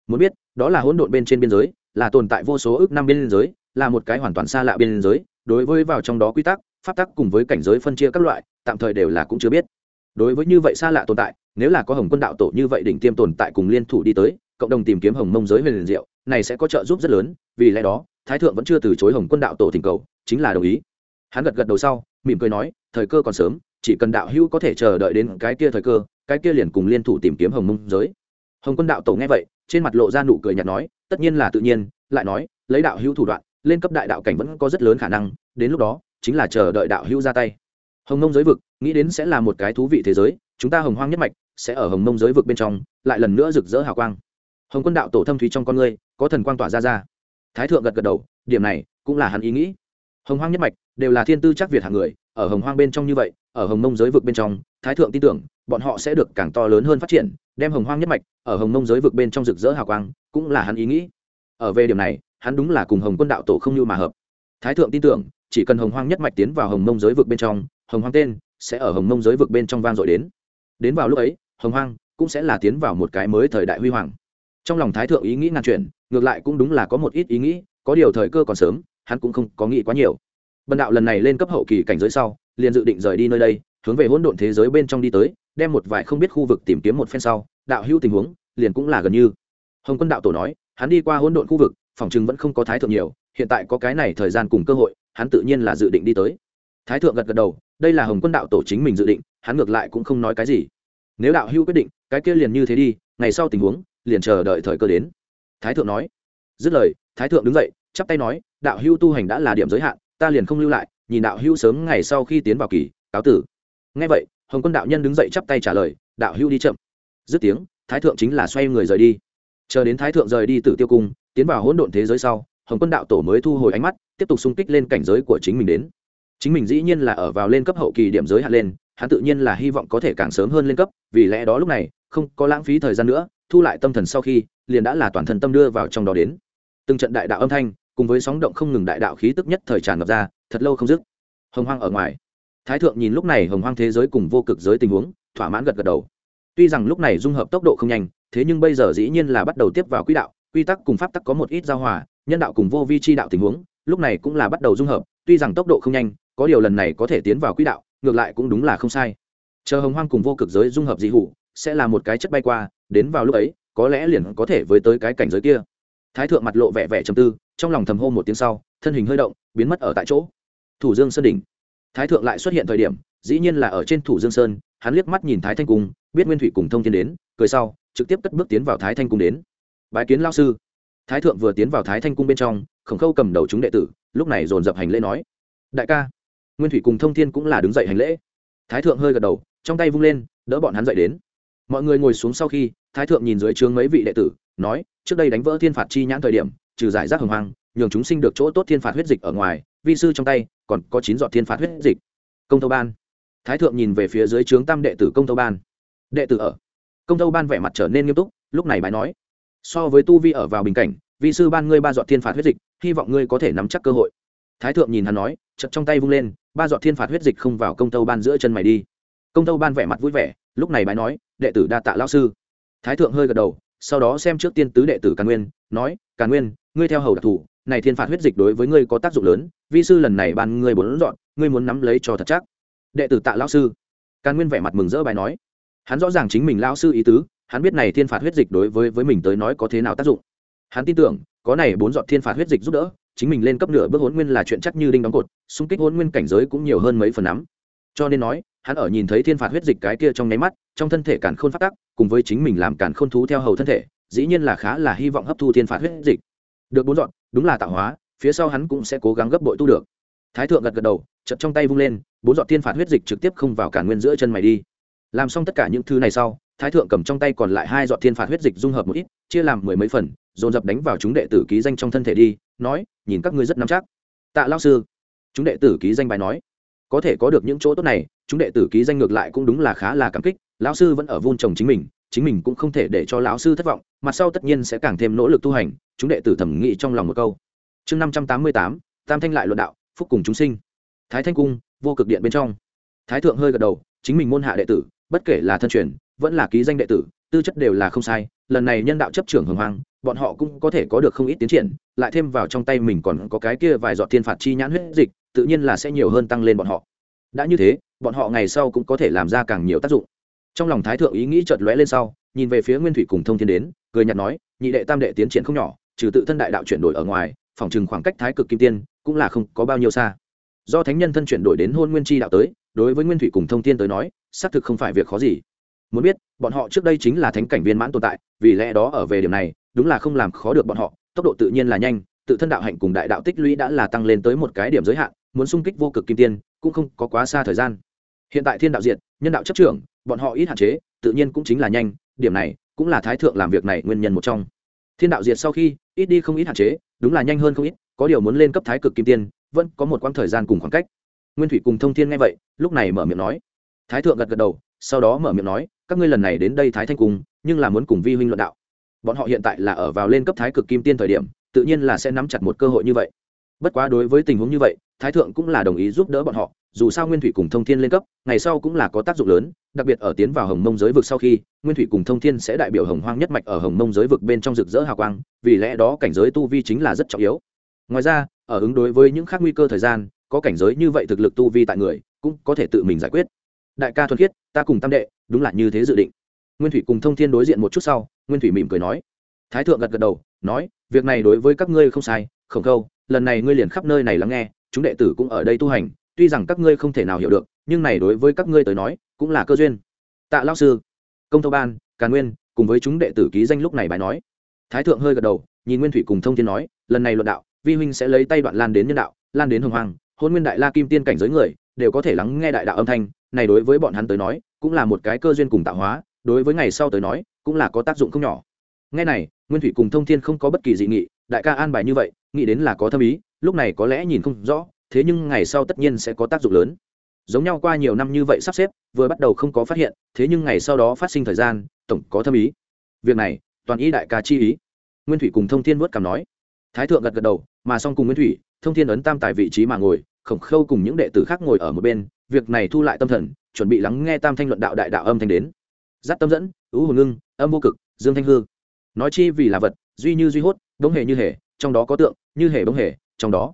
muốn biết, đó là hỗn độn bên trên biên giới, là tồn tại vô số ước năm biên giới, là một cái hoàn toàn xa lạ biên giới, đối với vào trong đó quy tắc, pháp tắc cùng với cảnh giới phân chia các loại, tạm thời đều là cũng chưa biết. Đối với như vậy xa lạ tồn tại, nếu là có hồng quân đạo tổ như vậy đỉnh tiêm tồn tại cùng liên thủ đi tới, cộng đồng tìm kiếm hồng mông giới huyền liền diệu, này sẽ có trợ giúp rất lớn, vì lẽ đó, thái thượng vẫn chưa từ chối hồng quân đạo tổ thỉnh cầu, chính là đồng ý. Hắn gật gật đầu sau, mỉm cười nói, thời cơ còn sớm, chỉ cần đạo hữu có thể chờ đợi đến cái kia thời cơ, cái kia liền cùng liên thủ tìm kiếm hồng mông giới. Hồng quân đạo tổ nghe vậy trên mặt lộ ra nụ cười nhạt nói, tất nhiên là tự nhiên. Lại nói, lấy đạo hữu thủ đoạn, lên cấp đại đạo cảnh vẫn có rất lớn khả năng, đến lúc đó, chính là chờ đợi đạo hữu ra tay. Hồng mông giới vực, nghĩ đến sẽ là một cái thú vị thế giới, chúng ta hồng hoang nhất mạch sẽ ở hồng mông giới vực bên trong, lại lần nữa rực rỡ hào quang. Hồng quân đạo tổ thâm thúy trong con ngươi, có thần quang tỏa ra ra. Thái thượng gật gật đầu, điểm này cũng là hắn ý nghĩ. Hồng hoang nhất mạch đều là thiên tư chắc việt hạng người, ở hồng hoang bên trong như vậy, ở hồng mông giới vực bên trong, thái thượng tin tưởng, bọn họ sẽ được càng to lớn hơn phát triển đem hồng hoang nhất mạch ở hồng mông giới vực bên trong rực rỡ hào quang, cũng là hắn ý nghĩ. Ở về điểm này, hắn đúng là cùng hồng quân đạo tổ không như mà hợp. Thái thượng tin tưởng, chỉ cần hồng hoang nhất mạch tiến vào hồng mông giới vực bên trong, hồng hoang tên sẽ ở hồng mông giới vực bên trong vang dội đến. Đến vào lúc ấy, hồng hoang cũng sẽ là tiến vào một cái mới thời đại huy hoàng. Trong lòng thái thượng ý nghĩ ngàn chuyển, ngược lại cũng đúng là có một ít ý nghĩ, có điều thời cơ còn sớm, hắn cũng không có nghĩ quá nhiều. Bần đạo lần này lên cấp hậu kỳ cảnh giới sau, liền dự định rời đi nơi đây hướng về hỗn độn thế giới bên trong đi tới, đem một vài không biết khu vực tìm kiếm một phen sau, đạo hữu tình huống liền cũng là gần như. Hồng quân đạo tổ nói, hắn đi qua hỗn độn khu vực, phòng chừng vẫn không có thái thượng nhiều, hiện tại có cái này thời gian cùng cơ hội, hắn tự nhiên là dự định đi tới. Thái thượng gật gật đầu, đây là hồng quân đạo tổ chính mình dự định, hắn ngược lại cũng không nói cái gì. Nếu đạo hữu quyết định, cái kia liền như thế đi, ngày sau tình huống, liền chờ đợi thời cơ đến. Thái thượng nói. Dứt lời, thái thượng đứng dậy, chắp tay nói, đạo hữu tu hành đã là điểm giới hạn, ta liền không lưu lại, nhìn đạo hữu sớm ngày sau khi tiến vào kỳ, cáo tử nghe vậy, hồng quân đạo nhân đứng dậy chắp tay trả lời, đạo hữu đi chậm. Dứt tiếng, thái thượng chính là xoay người rời đi. Chờ đến thái thượng rời đi từ tiêu cung, tiến vào hỗn độn thế giới sau, hồng quân đạo tổ mới thu hồi ánh mắt, tiếp tục xung kích lên cảnh giới của chính mình đến. Chính mình dĩ nhiên là ở vào lên cấp hậu kỳ điểm giới hạn lên, hắn tự nhiên là hy vọng có thể càng sớm hơn lên cấp, vì lẽ đó lúc này, không có lãng phí thời gian nữa, thu lại tâm thần sau khi, liền đã là toàn thân tâm đưa vào trong đó đến. Từng trận đại đạo âm thanh, cùng với sóng động không ngừng đại đạo khí tức nhất thời tràn ngập ra, thật lâu không dứt. Hồng hoang ở ngoài thái thượng nhìn lúc này hồng hoang thế giới cùng vô cực giới tình huống, thỏa mãn gật gật đầu. Tuy rằng lúc này dung hợp tốc độ không nhanh, thế nhưng bây giờ dĩ nhiên là bắt đầu tiếp vào quỹ đạo, quy tắc cùng pháp tắc có một ít giao hòa, nhân đạo cùng vô vi chi đạo tình huống, lúc này cũng là bắt đầu dung hợp, tuy rằng tốc độ không nhanh, có điều lần này có thể tiến vào quỹ đạo, ngược lại cũng đúng là không sai. Chờ hồng hoang cùng vô cực giới dung hợp dị hủ, sẽ là một cái chất bay qua, đến vào lúc ấy, có lẽ liền có thể với tới cái cảnh giới kia. Thái thượng mặt lộ vẻ vẻ trầm tư, trong lòng thầm hô một tiếng sau, thân hình hơi động, biến mất ở tại chỗ. Thủ dương sơn đỉnh thái thượng lại xuất hiện thời điểm, dĩ nhiên là ở trên thủ dương sơn, hắn liếc mắt nhìn thái thanh cung, biết nguyên thủy cùng thông thiên đến, cười sau, trực tiếp cất bước tiến vào thái thanh cung đến. Bái kiến lao sư. Thái thượng vừa tiến vào thái thanh cung bên trong, khổng khâu cầm đầu chúng đệ tử, lúc này dồn dập hành lễ nói, đại ca, nguyên thủy cùng thông thiên cũng là đứng dậy hành lễ. Thái thượng hơi gật đầu, trong tay vung lên, đỡ bọn hắn dậy đến. Mọi người ngồi xuống sau khi, thái thượng nhìn dưới trướng mấy vị đệ tử, nói, trước đây đánh vỡ thiên phạt chi nhãn thời điểm, trừ giải rác hồng hoang, nhường chúng sinh được chỗ tốt thiên phạt huyết dịch ở ngoài vi sư trong tay, còn có chín giọt thiên phạt huyết dịch. Công tâu ban. Thái thượng nhìn về phía dưới trướng tam đệ tử công tâu ban. Đệ tử ở. Công tâu ban vẻ mặt trở nên nghiêm túc, lúc này bài nói. So với tu vi ở vào bình cảnh, vi sư ban ngươi ba giọt thiên phạt huyết dịch, hy vọng ngươi có thể nắm chắc cơ hội. Thái thượng nhìn hắn nói chật trong tay vung lên, ba giọt thiên phạt huyết dịch không vào công tâu ban giữa chân mày đi. Công tâu ban vẻ mặt vui vẻ, lúc này bài nói, đệ tử đa tạ lao sư. Thái thượng hơi gật đầu, sau đó xem trước tiên tứ đệ tử càn nguyên, nói, càn nguyên, ngươi theo hầu đặc thù này thiên phạt huyết dịch đối với ngươi có tác dụng lớn, vi sư lần này ban ngươi bốn dọn, ngươi muốn nắm lấy cho thật chắc. Đệ tử tạ lao sư. Càn nguyên vẻ mặt mừng rỡ bài nói. Hắn rõ ràng chính mình lao sư ý tứ, hắn biết này thiên phạt huyết dịch đối với với mình tới nói có thế nào tác dụng. Hắn tin tưởng, có này bốn dọn thiên phạt huyết dịch giúp đỡ, chính mình lên cấp nửa bước hôn nguyên là chuyện chắc như đinh đóng cột, xung kích hôn nguyên cảnh giới cũng nhiều hơn mấy phần nắm cho nên nói, hắn ở nhìn thấy thiên phạt huyết dịch cái kia trong nháy mắt, trong thân thể càn khôn phát tắc, cùng với chính mình làm càn khôn thú theo hầu thân thể, dĩ nhiên là khá là hy vọng hấp thu thiên phạt huyết dịch. Được bốn dọn đúng là tạo hóa, phía sau hắn cũng sẽ cố gắng gấp bội tu được. Thái thượng gật gật đầu chật trong tay vung lên, bốn dọn thiên phạt huyết dịch trực tiếp không vào cả nguyên giữa chân mày đi. Làm xong tất cả những thứ này sau, thái thượng cầm trong tay còn lại hai dọn thiên phạt huyết dịch dung hợp một ít, chia làm mười mấy phần, dồn dập đánh vào chúng đệ tử ký danh trong thân thể đi, nói, nhìn các ngươi rất nắm chắc. Tạ lao sư, chúng đệ tử ký danh bài nói, có thể có được những chỗ tốt này, chúng đệ tử ký danh ngược lại cũng đúng là khá là cảm kích, lão sư vẫn ở vun trồng chính mình chính mình cũng không thể để cho lão sư thất vọng, mặt sau tất nhiên sẽ càng thêm nỗ lực tu hành, chúng đệ tử thẩm nghĩ trong lòng một câu. Chương năm trăm tám mươi tám, tam thanh lại luận đạo, phúc cùng chúng sinh. Thái thanh cung, vô cực điện bên trong. Thái thượng hơi gật đầu, chính mình môn hạ đệ tử, bất kể là thân truyền, vẫn là ký danh đệ tử, tư chất đều là không sai, lần này nhân đạo chấp trưởng hồng hoang, bọn họ cũng có thể có được không ít tiến triển, lại thêm vào trong tay mình còn có cái kia vài giọt thiên phạt chi nhãn huyết dịch, tự nhiên là sẽ nhiều hơn tăng lên bọn họ. Đã như thế, bọn họ ngày sau cũng có thể làm ra càng nhiều tác dụng trong lòng thái thượng ý nghĩ chợt lóe lên sau, nhìn về phía nguyên thủy cùng thông thiên đến, cười nhạt nói, nhị đệ tam đệ tiến triển không nhỏ, trừ tự thân đại đạo chuyển đổi ở ngoài, phòng chừng khoảng cách thái cực kim tiên cũng là không có bao nhiêu xa. Do thánh nhân thân chuyển đổi đến hôn nguyên chi đạo tới, đối với nguyên thủy cùng thông thiên tới nói, xác thực không phải việc khó gì. Muốn biết, bọn họ trước đây chính là thánh cảnh viên mãn tồn tại, vì lẽ đó ở về điểm này, đúng là không làm khó được bọn họ, tốc độ tự nhiên là nhanh, tự thân đạo hạnh cùng đại đạo tích lũy đã là tăng lên tới một cái điểm giới hạn, muốn xung kích vô cực kim tiên cũng không có quá xa thời gian hiện tại thiên đạo diệt, nhân đạo chấp trưởng, bọn họ ít hạn chế, tự nhiên cũng chính là nhanh, điểm này cũng là thái thượng làm việc này nguyên nhân một trong. Thiên đạo diệt sau khi, ít đi không ít hạn chế, đúng là nhanh hơn không ít, có điều muốn lên cấp thái cực kim tiên, vẫn có một quãng thời gian cùng khoảng cách. Nguyên thủy cùng thông thiên nghe vậy, lúc này mở miệng nói. Thái thượng gật gật đầu, sau đó mở miệng nói, các ngươi lần này đến đây thái thanh cung, nhưng là muốn cùng vi huynh luận đạo. Bọn họ hiện tại là ở vào lên cấp thái cực kim tiên thời điểm, tự nhiên là sẽ nắm chặt một cơ hội như vậy. Bất quá đối với tình huống như vậy, thái thượng cũng là đồng ý giúp đỡ bọn họ dù sao nguyên thủy cùng thông thiên lên cấp, ngày sau cũng là có tác dụng lớn, đặc biệt ở tiến vào hồng mông giới vực sau khi, nguyên thủy cùng thông thiên sẽ đại biểu hồng hoang nhất mạch ở hồng mông giới vực bên trong rực rỡ hào quang, vì lẽ đó cảnh giới tu vi chính là rất trọng yếu. Ngoài ra, ở ứng đối với những khác nguy cơ thời gian, có cảnh giới như vậy thực lực tu vi tại người, cũng có thể tự mình giải quyết. Đại ca thuần khiết, ta cùng tam đệ, đúng là như thế dự định. Nguyên thủy cùng thông thiên đối diện một chút sau, nguyên thủy mỉm cười nói. Thái thượng gật gật đầu, nói, việc này đối với các ngươi không sai, khổng câu, lần này ngươi liền khắp nơi này lắng nghe, chúng đệ tử cũng ở đây tu hành tuy rằng các ngươi không thể nào hiểu được, nhưng này đối với các ngươi tới nói, cũng là cơ duyên. Tạ lao sư, công tâu ban càn nguyên, cùng với chúng đệ tử ký danh lúc này bài nói. Thái thượng hơi gật đầu, nhìn nguyên thủy cùng thông thiên nói, lần này luận đạo, vi huynh sẽ lấy tay đoạn lan đến nhân đạo, lan đến hồng hoàng hôn nguyên đại la kim tiên cảnh giới người, đều có thể lắng nghe đại đạo âm thanh, này đối với bọn hắn tới nói, cũng là một cái cơ duyên cùng tạo hóa, đối với ngày sau tới nói, cũng là có tác dụng không nhỏ. Ngay này, nguyên thủy cùng thông thiên không có bất kỳ dị nghị, đại ca an bài như vậy, nghĩ đến là có thâm ý, lúc này có lẽ nhìn không rõ thế nhưng ngày sau tất nhiên sẽ có tác dụng lớn. Giống nhau qua nhiều năm như vậy sắp xếp, vừa bắt đầu không có phát hiện, thế nhưng ngày sau đó phát sinh thời gian, tổng có thâm ý. Việc này, toàn ý đại ca chi ý. Nguyên thủy cùng thông thiên vớt cảm nói. Thái thượng gật gật đầu, mà xong cùng nguyên thủy, thông thiên ấn tam tại vị trí mà ngồi, khổng khâu cùng những đệ tử khác ngồi ở một bên, việc này thu lại tâm thần, chuẩn bị lắng nghe tam thanh luận đạo đại đạo âm thanh đến. Giáp tâm dẫn ứ hồn ngưng, âm vô cực, dương thanh hư. Nói chi vì là vật, duy như duy hốt đống hề như hề, trong đó có tượng, như hề đống hề, trong đó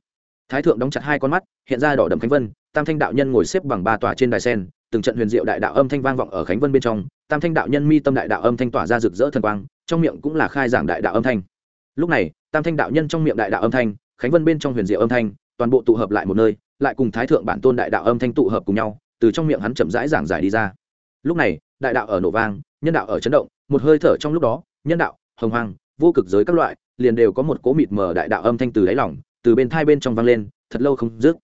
thái thượng đóng chặt hai con mắt, hiện ra đỏ đầm khánh vân, tam thanh đạo nhân ngồi xếp bằng ba tòa trên đài sen, từng trận huyền diệu đại đạo âm thanh vang vọng ở khánh vân bên trong, tam thanh đạo nhân mi tâm đại đạo âm thanh tỏa ra rực rỡ thần quang, trong miệng cũng là khai giảng đại đạo âm thanh lúc này, tam thanh đạo nhân trong miệng đại đạo âm thanh, khánh vân bên trong huyền diệu âm thanh, toàn bộ tụ hợp lại một nơi, lại cùng thái thượng bản tôn đại đạo âm thanh tụ hợp cùng nhau, từ trong miệng hắn chậm rãi giảng giải đi ra lúc này, đại đạo ở nổ vang, nhân đạo ở chấn động, một hơi thở trong lúc đó, nhân đạo, hồng hoàng vô cực giới các loại, liền đều có một cố mịt mờ đại đạo âm thanh từ đáy lòng từ bên thai bên trong vang lên, thật lâu không dứt.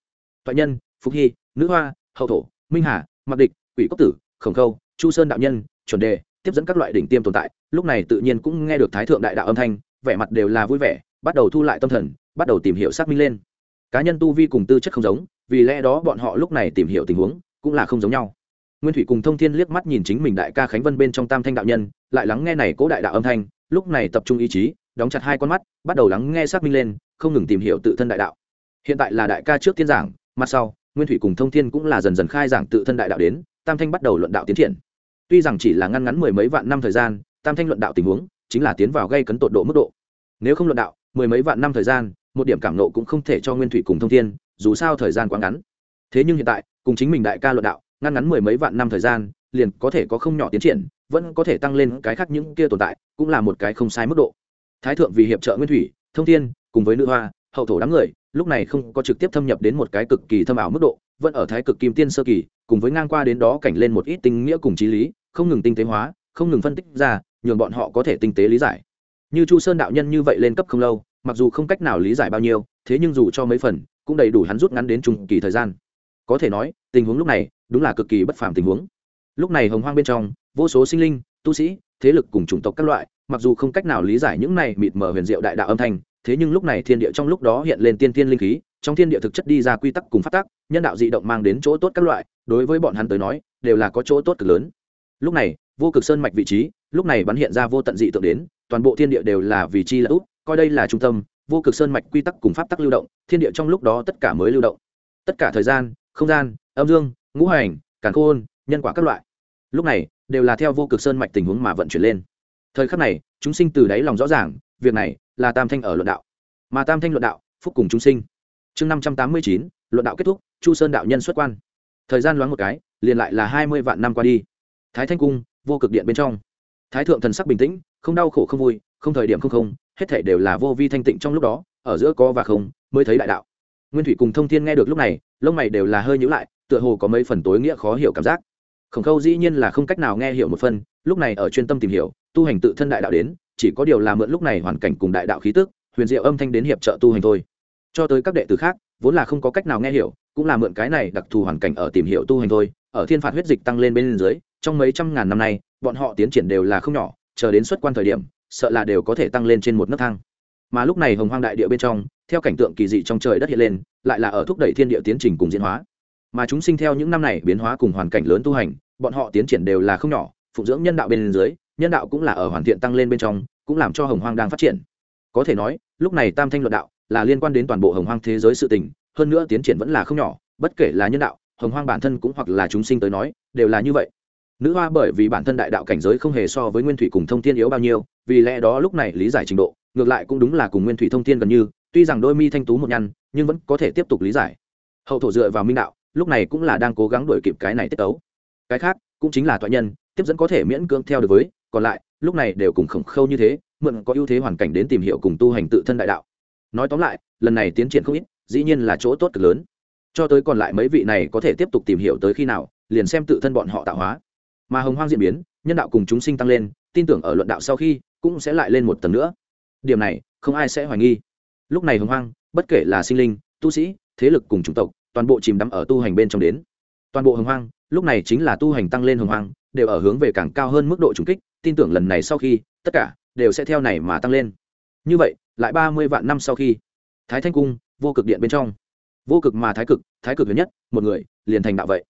Toại nhân phúc hy, nữ hoa, hậu thổ, minh hà mặc địch, quỷ cốc tử, khổng khâu, chu sơn đạo nhân, chuẩn đề, tiếp dẫn các loại đỉnh tiêm tồn tại. Lúc này tự nhiên cũng nghe được thái thượng đại đạo âm thanh, vẻ mặt đều là vui vẻ, bắt đầu thu lại tâm thần, bắt đầu tìm hiểu xác minh lên. Cá nhân tu vi cùng tư chất không giống, vì lẽ đó bọn họ lúc này tìm hiểu tình huống cũng là không giống nhau. Nguyên thủy cùng thông thiên liếc mắt nhìn chính mình đại ca khánh vân bên trong tam thanh đạo nhân, lại lắng nghe này cố đại đạo âm thanh, lúc này tập trung ý chí, đóng chặt hai con mắt, bắt đầu lắng nghe xác minh lên không ngừng tìm hiểu tự thân đại đạo. Hiện tại là đại ca trước tiên giảng, mặt sau, nguyên thủy cùng thông thiên cũng là dần dần khai giảng tự thân đại đạo đến, tam thanh bắt đầu luận đạo tiến triển. Tuy rằng chỉ là ngăn ngắn mười mấy vạn năm thời gian, tam thanh luận đạo tình huống chính là tiến vào gây cấn tột độ mức độ. Nếu không luận đạo, mười mấy vạn năm thời gian, một điểm cảm nộ cũng không thể cho nguyên thủy cùng thông thiên, dù sao thời gian quá ngắn. Thế nhưng hiện tại, cùng chính mình đại ca luận đạo ngăn ngắn mười mấy vạn năm thời gian, liền có thể có không nhỏ tiến triển, vẫn có thể tăng lên cái khác những kia tồn tại, cũng là một cái không sai mức độ. Thái thượng vì hiệp trợ nguyên thủy, thông thiên cùng với nữ hoa, hậu thổ đám người, lúc này không có trực tiếp thâm nhập đến một cái cực kỳ thâm ảo mức độ, vẫn ở thái cực kim tiên sơ kỳ, cùng với ngang qua đến đó cảnh lên một ít tinh nghĩa cùng trí lý, không ngừng tinh tế hóa, không ngừng phân tích ra, nhường bọn họ có thể tinh tế lý giải. Như chu sơn đạo nhân như vậy lên cấp không lâu, mặc dù không cách nào lý giải bao nhiêu, thế nhưng dù cho mấy phần, cũng đầy đủ hắn rút ngắn đến trung kỳ thời gian. Có thể nói, tình huống lúc này, đúng là cực kỳ bất phàm tình huống. Lúc này hồng hoang bên trong, vô số sinh linh, tu sĩ, thế lực cùng chủng tộc các loại, mặc dù không cách nào lý giải những này mịt mờ huyền diệu đại đạo âm thanh thế nhưng lúc này thiên địa trong lúc đó hiện lên tiên tiên linh khí, trong thiên địa thực chất đi ra quy tắc cùng phát tác, nhân đạo dị động mang đến chỗ tốt các loại, đối với bọn hắn tới nói, đều là có chỗ tốt cực lớn. Lúc này, vô cực sơn mạch vị trí, lúc này bắn hiện ra vô tận dị tượng đến, toàn bộ thiên địa đều là vị trí là út, coi đây là trung tâm, vô cực sơn mạch quy tắc cùng pháp tắc lưu động, thiên địa trong lúc đó tất cả mới lưu động. Tất cả thời gian, không gian, âm dương, ngũ hành, càn khôn, nhân quả các loại, lúc này đều là theo vô cực sơn mạch tình huống mà vận chuyển lên. Thời khắc này, chúng sinh từ đáy lòng rõ ràng việc này là tam thanh ở luận đạo. Mà tam thanh luận đạo, phúc cùng chúng sinh. Chương năm trăm tám mươi chín, luận đạo kết thúc, chu sơn đạo nhân xuất quan. Thời gian loáng một cái, liền lại là hai mươi vạn năm qua đi. Thái thanh cung, vô cực điện bên trong. Thái thượng thần sắc bình tĩnh, không đau khổ không vui, không thời điểm không không, hết thể đều là vô vi thanh tịnh trong lúc đó, ở giữa có và không, mới thấy đại đạo. Nguyên thủy cùng thông thiên nghe được lúc này, lông mày đều là hơi nhữ lại, tựa hồ có mấy phần tối nghĩa khó hiểu cảm giác. Khổng khâu dĩ nhiên là không cách nào nghe hiểu một phần, lúc này ở chuyên tâm tìm hiểu, tu hành tự thân đại đạo đến chỉ có điều là mượn lúc này hoàn cảnh cùng đại đạo khí tức, huyền diệu âm thanh đến hiệp trợ tu hành thôi. Cho tới các đệ tử khác, vốn là không có cách nào nghe hiểu, cũng là mượn cái này đặc thù hoàn cảnh ở tìm hiểu tu hành thôi. Ở thiên phạt huyết dịch tăng lên bên dưới, trong mấy trăm ngàn năm nay, bọn họ tiến triển đều là không nhỏ, chờ đến xuất quan thời điểm, sợ là đều có thể tăng lên trên một nấc thang. Mà lúc này hồng hoang đại địa bên trong, theo cảnh tượng kỳ dị trong trời đất hiện lên, lại là ở thúc đẩy thiên địa tiến trình cùng diễn hóa. Mà chúng sinh theo những năm này biến hóa cùng hoàn cảnh lớn tu hành, bọn họ tiến triển đều là không nhỏ, phụng dưỡng nhân đạo bên dưới nhân đạo cũng là ở hoàn thiện tăng lên bên trong, cũng làm cho hồng hoang đang phát triển. Có thể nói, lúc này tam thanh luận đạo là liên quan đến toàn bộ hồng hoang thế giới sự tình, hơn nữa tiến triển vẫn là không nhỏ, bất kể là nhân đạo, hồng hoang bản thân cũng hoặc là chúng sinh tới nói, đều là như vậy. Nữ hoa bởi vì bản thân đại đạo cảnh giới không hề so với nguyên thủy cùng thông thiên yếu bao nhiêu, vì lẽ đó lúc này lý giải trình độ, ngược lại cũng đúng là cùng nguyên thủy thông thiên gần như, tuy rằng đôi mi thanh tú một nhăn, nhưng vẫn có thể tiếp tục lý giải. Hậu thổ dựa vào minh đạo, lúc này cũng là đang cố gắng đuổi kịp cái này tiết tấu. Cái khác, cũng chính là toại nhân, tiếp dẫn có thể miễn cưỡng theo được với còn lại, lúc này đều cùng khổng khâu như thế, mượn có ưu thế hoàn cảnh đến tìm hiểu cùng tu hành tự thân đại đạo. Nói tóm lại, lần này tiến triển không ít, dĩ nhiên là chỗ tốt cực lớn. Cho tới còn lại mấy vị này có thể tiếp tục tìm hiểu tới khi nào, liền xem tự thân bọn họ tạo hóa. Mà hồng hoang diễn biến, nhân đạo cùng chúng sinh tăng lên, tin tưởng ở luận đạo sau khi, cũng sẽ lại lên một tầng nữa. Điểm này, không ai sẽ hoài nghi. Lúc này hồng hoang, bất kể là sinh linh, tu sĩ, thế lực cùng chủng tộc, toàn bộ chìm đắm ở tu hành bên trong đến. Toàn bộ hồng hoang, lúc này chính là tu hành tăng lên hồng hoang, đều ở hướng về càng cao hơn mức độ trùng kích tin tưởng lần này sau khi, tất cả đều sẽ theo này mà tăng lên. Như vậy, lại ba mươi vạn năm sau khi, thái thanh cung, vô cực điện bên trong. Vô cực mà thái cực thái cực lớn nhất, một người, liền thành đạo vậy.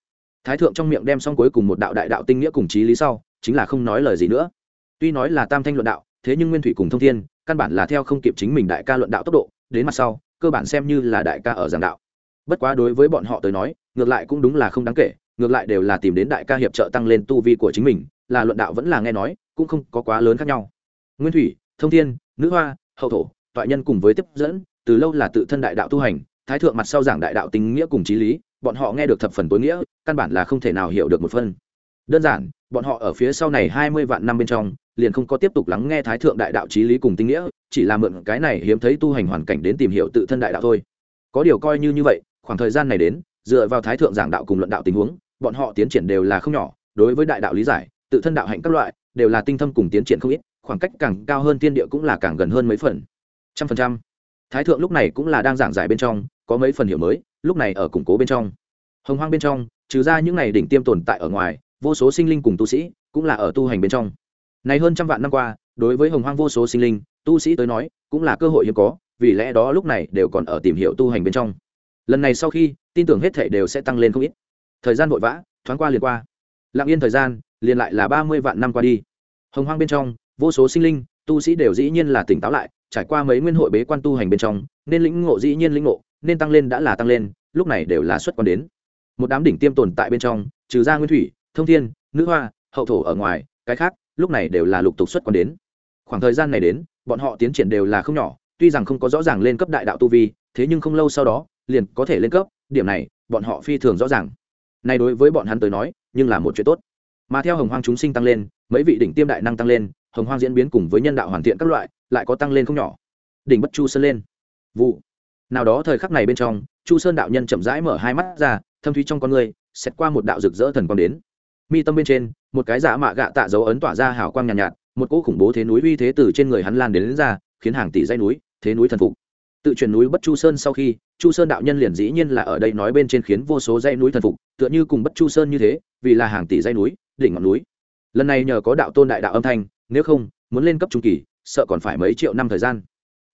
Thái thượng trong miệng đem xong cuối cùng một đạo đại đạo tinh nghĩa cùng trí lý sau, chính là không nói lời gì nữa. Tuy nói là tam thanh luận đạo, thế nhưng nguyên thủy cùng thông thiên, căn bản là theo không kịp chính mình đại ca luận đạo tốc độ, đến mặt sau, cơ bản xem như là đại ca ở giảng đạo. Bất quá đối với bọn họ tới nói, ngược lại cũng đúng là không đáng kể, ngược lại đều là tìm đến đại ca hiệp trợ tăng lên tu vi của chính mình là luận đạo vẫn là nghe nói, cũng không có quá lớn khác nhau. Nguyên thủy, thông thiên, nữ hoa, hậu thổ, toại nhân cùng với tiếp dẫn, từ lâu là tự thân đại đạo tu hành, thái thượng mặt sau giảng đại đạo tính nghĩa cùng trí lý, bọn họ nghe được thập phần tối nghĩa, căn bản là không thể nào hiểu được một phân. Đơn giản, bọn họ ở phía sau này hai mươi vạn năm bên trong, liền không có tiếp tục lắng nghe thái thượng đại đạo trí lý cùng tinh nghĩa, chỉ là mượn cái này hiếm thấy tu hành hoàn cảnh đến tìm hiểu tự thân đại đạo thôi. Có điều coi như như vậy, khoảng thời gian này đến, dựa vào thái thượng giảng đạo cùng luận đạo tình huống, bọn họ tiến triển đều là không nhỏ, đối với đại đạo lý giải tự thân đạo hạnh các loại, đều là tinh thâm cùng tiến triển không ít, khoảng cách càng cao hơn tiên địa cũng là càng gần hơn mấy phần. Trăm phần trăm. Thái thượng lúc này cũng là đang giảng giải bên trong, có mấy phần hiểu mới, lúc này ở củng cố bên trong. Hồng hoang bên trong, trừ ra những ngày đỉnh tiêm tồn tại ở ngoài, vô số sinh linh cùng tu sĩ cũng là ở tu hành bên trong. Này hơn trăm vạn năm qua, đối với hồng hoang vô số sinh linh, tu sĩ tới nói cũng là cơ hội hiếm có, vì lẽ đó lúc này đều còn ở tìm hiểu tu hành bên trong. Lần này sau khi, tin tưởng hết thể đều sẽ tăng lên không ít. Thời gian vội vã, thoáng qua liền qua. Lặng yên thời gian liền lại là ba mươi vạn năm qua đi. Hồng hoang bên trong, vô số sinh linh, tu sĩ đều dĩ nhiên là tỉnh táo lại, trải qua mấy nguyên hội bế quan tu hành bên trong, nên lĩnh ngộ dĩ nhiên lĩnh ngộ, nên tăng lên đã là tăng lên, lúc này đều là xuất quan đến. Một đám đỉnh tiêm tồn tại bên trong, trừ ra nguyên thủy, thông thiên, nữ hoa, hậu thổ ở ngoài, cái khác, lúc này đều là lục tục xuất quan đến. Khoảng thời gian này đến, bọn họ tiến triển đều là không nhỏ, tuy rằng không có rõ ràng lên cấp đại đạo tu vi, thế nhưng không lâu sau đó, liền có thể lên cấp, điểm này, bọn họ phi thường rõ ràng. Này đối với bọn hắn tới nói, nhưng là một chuyện tốt mà theo hồng hoang chúng sinh tăng lên mấy vị đỉnh tiêm đại năng tăng lên hồng hoang diễn biến cùng với nhân đạo hoàn thiện các loại lại có tăng lên không nhỏ. Đỉnh bất chu sơn lên. Vụ. Nào đó thời khắc này bên trong chu sơn đạo nhân chậm rãi mở hai mắt ra thâm thúy trong con người xét qua một đạo rực rỡ thần quang đến. Mi tâm bên trên một cái giả mạ gạ tạ dấu ấn tỏa ra hào quang nhàn nhạt, nhạt một cỗ khủng bố thế núi uy thế từ trên người hắn lan đến, đến ra khiến hàng tỷ dây núi thế núi thần phục. Tự chuyển núi bất chu sơn sau khi chu sơn đạo nhân liền dĩ nhiên là ở đây nói bên trên khiến vô số dây núi thần phục tựa như cùng bất chu sơn như thế vì là hàng tỷ dây núi đỉnh ngọn núi. Lần này nhờ có đạo tôn đại đạo âm thanh, nếu không, muốn lên cấp trung kỳ, sợ còn phải mấy triệu năm thời gian.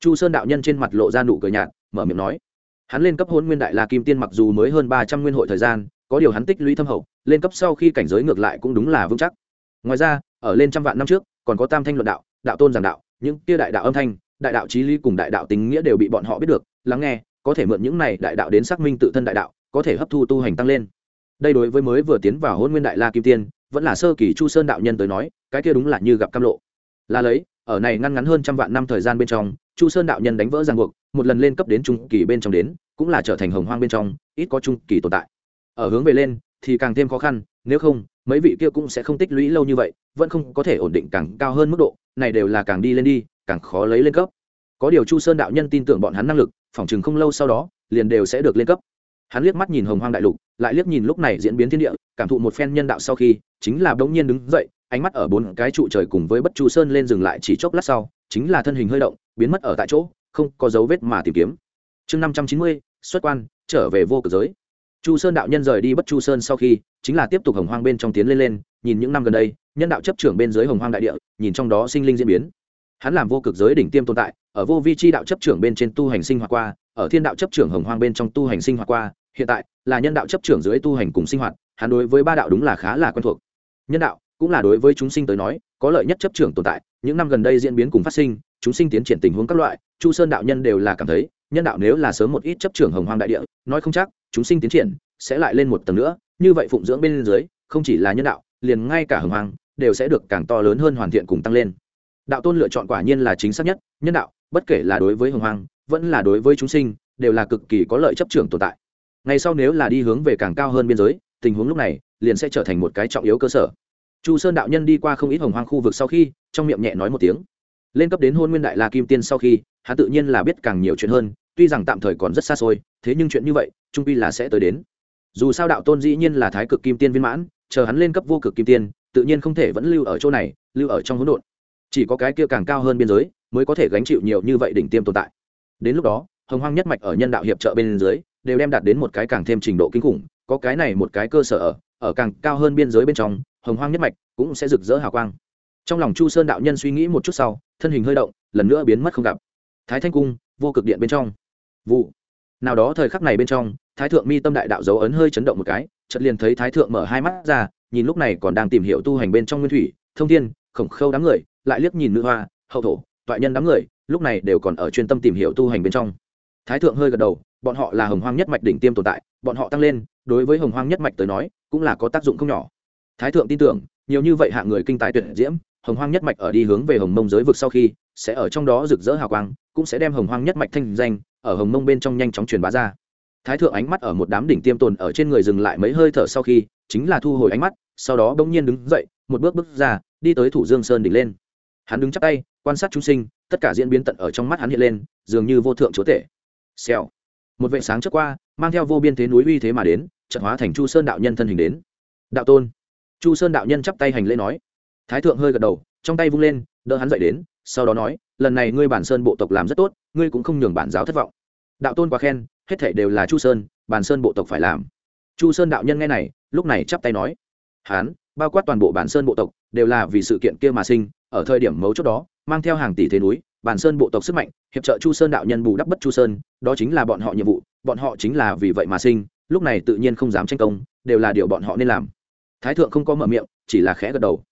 Chu sơn đạo nhân trên mặt lộ ra nụ cười nhạt, mở miệng nói. Hắn lên cấp hôn nguyên đại la kim tiên mặc dù mới hơn ba trăm nguyên hội thời gian, có điều hắn tích lũy thâm hậu, lên cấp sau khi cảnh giới ngược lại cũng đúng là vững chắc. Ngoài ra, ở lên trăm vạn năm trước, còn có tam thanh luận đạo đạo tôn giảng đạo, những kia đại đạo âm thanh, đại đạo trí lý cùng đại đạo tính nghĩa đều bị bọn họ biết được, lắng nghe, có thể mượn những này đại đạo đến xác minh tự thân đại đạo, có thể hấp thu tu hành tăng lên. Đây đối với mới vừa tiến vào hôn nguyên đại la kim tiên vẫn là sơ kỳ chu sơn đạo nhân tới nói, cái kia đúng là như gặp cam lộ. Là lấy, ở này ngăn ngắn hơn trăm vạn năm thời gian bên trong, chu sơn đạo nhân đánh vỡ ràng buộc, một lần lên cấp đến trung kỳ bên trong đến, cũng là trở thành hồng hoang bên trong, ít có trung kỳ tồn tại. Ở hướng về lên, thì càng thêm khó khăn, nếu không, mấy vị kia cũng sẽ không tích lũy lâu như vậy, vẫn không có thể ổn định càng cao hơn mức độ, này đều là càng đi lên đi, càng khó lấy lên cấp. Có điều chu sơn đạo nhân tin tưởng bọn hắn năng lực, phỏng chừng không lâu sau đó, liền đều sẽ được lên cấp hắn liếc mắt nhìn hồng hoang đại lục, lại liếc nhìn lúc này diễn biến thiên địa, cảm thụ một phen nhân đạo sau khi, chính là bỗng nhiên đứng dậy, ánh mắt ở bốn cái trụ trời cùng với bất chu sơn lên dừng lại chỉ chốc lát sau, chính là thân hình hơi động, biến mất ở tại chỗ, không có dấu vết mà tìm kiếm. Chương năm trăm chín mươi, xuất quan, trở về vô cực giới. Chu sơn đạo nhân rời đi bất chu sơn sau khi, chính là tiếp tục hồng hoang bên trong tiến lên lên, nhìn những năm gần đây, nhân đạo chấp trưởng bên dưới hồng hoang đại địa, nhìn trong đó sinh linh diễn biến. Hắn làm vô cực giới đỉnh tiêm tồn tại, ở vô vi chi đạo chấp trưởng bên trên tu hành sinh hoạt qua ở thiên đạo chấp trưởng hồng hoang bên trong tu hành sinh hoạt qua, hiện tại là nhân đạo chấp trưởng dưới tu hành cùng sinh hoạt, hắn đối với ba đạo đúng là khá là quen thuộc. Nhân đạo cũng là đối với chúng sinh tới nói, có lợi nhất chấp trưởng tồn tại, những năm gần đây diễn biến cùng phát sinh, chúng sinh tiến triển tình huống các loại, chu sơn đạo nhân đều là cảm thấy, nhân đạo nếu là sớm một ít chấp trưởng hồng hoang đại địa, nói không chắc, chúng sinh tiến triển sẽ lại lên một tầng nữa, như vậy phụng dưỡng bên dưới, không chỉ là nhân đạo, liền ngay cả hồng hoang đều sẽ được càng to lớn hơn hoàn thiện cùng tăng lên. Đạo tôn lựa chọn quả nhiên là chính xác nhất, nhân đạo, bất kể là đối với hồng hoang vẫn là đối với chúng sinh, đều là cực kỳ có lợi chấp trưởng tồn tại. Ngày sau nếu là đi hướng về càng cao hơn biên giới, tình huống lúc này liền sẽ trở thành một cái trọng yếu cơ sở. Chu sơn đạo nhân đi qua không ít hồng hoang khu vực sau khi, trong miệng nhẹ nói một tiếng. Lên cấp đến hôn nguyên đại la kim tiên sau khi, hắn tự nhiên là biết càng nhiều chuyện hơn, tuy rằng tạm thời còn rất xa xôi, thế nhưng chuyện như vậy, trung pi là sẽ tới đến. Dù sao đạo tôn dĩ nhiên là thái cực kim tiên viên mãn, chờ hắn lên cấp vô cực kim tiên, tự nhiên không thể vẫn lưu ở chỗ này, lưu ở trong hỗn độn. Chỉ có cái kia càng cao hơn biên giới, mới có thể gánh chịu nhiều như vậy đỉnh tiêm tồn tại đến lúc đó, hồng hoang nhất mạch ở nhân đạo hiệp trợ bên dưới, đều đem đạt đến một cái càng thêm trình độ kinh khủng, có cái này một cái cơ sở ở ở càng cao hơn biên giới bên trong, hồng hoang nhất mạch cũng sẽ rực rỡ hào quang. Trong lòng chu sơn đạo nhân suy nghĩ một chút sau, thân hình hơi động, lần nữa biến mất không gặp. Thái thanh cung, vô cực điện bên trong. Vụ. Nào đó thời khắc này bên trong, thái thượng mi tâm đại đạo dấu ấn hơi chấn động một cái, chợt liền thấy thái thượng mở hai mắt ra, nhìn lúc này còn đang tìm hiểu tu hành bên trong nguyên thủy, thông thiên, khổng khâu đám người, lại liếc nhìn nữ hoa, hậu thổ, toại nhân đám người lúc này đều còn ở chuyên tâm tìm hiểu tu hành bên trong. Thái thượng hơi gật đầu, bọn họ là hồng hoang nhất mạch đỉnh tiêm tồn tại, bọn họ tăng lên, đối với hồng hoang nhất mạch tới nói, cũng là có tác dụng không nhỏ. Thái thượng tin tưởng, nhiều như vậy hạ người kinh tài tuyệt diễm, hồng hoang nhất mạch ở đi hướng về hồng mông giới vực sau khi, sẽ ở trong đó rực rỡ hào quang, cũng sẽ đem hồng hoang nhất mạch thanh danh, ở hồng mông bên trong nhanh chóng truyền bá ra. Thái thượng ánh mắt ở một đám đỉnh tiêm tồn ở trên người dừng lại mấy hơi thở sau khi, chính là thu hồi ánh mắt, sau đó bỗng nhiên đứng dậy, một bước bước ra, đi tới thủ dương sơn đỉnh lên. Hắn đứng chắp tay, quan sát chúng sinh tất cả diễn biến tận ở trong mắt hắn hiện lên, dường như vô thượng chúa tể. Xèo. Một vệ sáng trước qua, mang theo vô biên thế núi uy thế mà đến trận hóa thành chu sơn đạo nhân thân hình đến. Đạo tôn. Chu sơn đạo nhân chắp tay hành lễ nói. Thái thượng hơi gật đầu, trong tay vung lên, đỡ hắn dậy đến, sau đó nói, lần này ngươi bản sơn bộ tộc làm rất tốt, ngươi cũng không nhường bản giáo thất vọng. Đạo tôn quá khen, hết thể đều là chu sơn, bản sơn bộ tộc phải làm. Chu sơn đạo nhân nghe này, lúc này chắp tay nói. Hán, bao quát toàn bộ bản sơn bộ tộc, đều là vì sự kiện kia mà sinh, ở thời điểm mấu chốt đó mang theo hàng tỷ thế núi bản sơn bộ tộc sức mạnh, hiệp trợ chu sơn đạo nhân bù đắp bất chu sơn, đó chính là bọn họ nhiệm vụ, bọn họ chính là vì vậy mà sinh, lúc này tự nhiên không dám tranh công, đều là điều bọn họ nên làm. Thái thượng không có mở miệng, chỉ là khẽ gật đầu.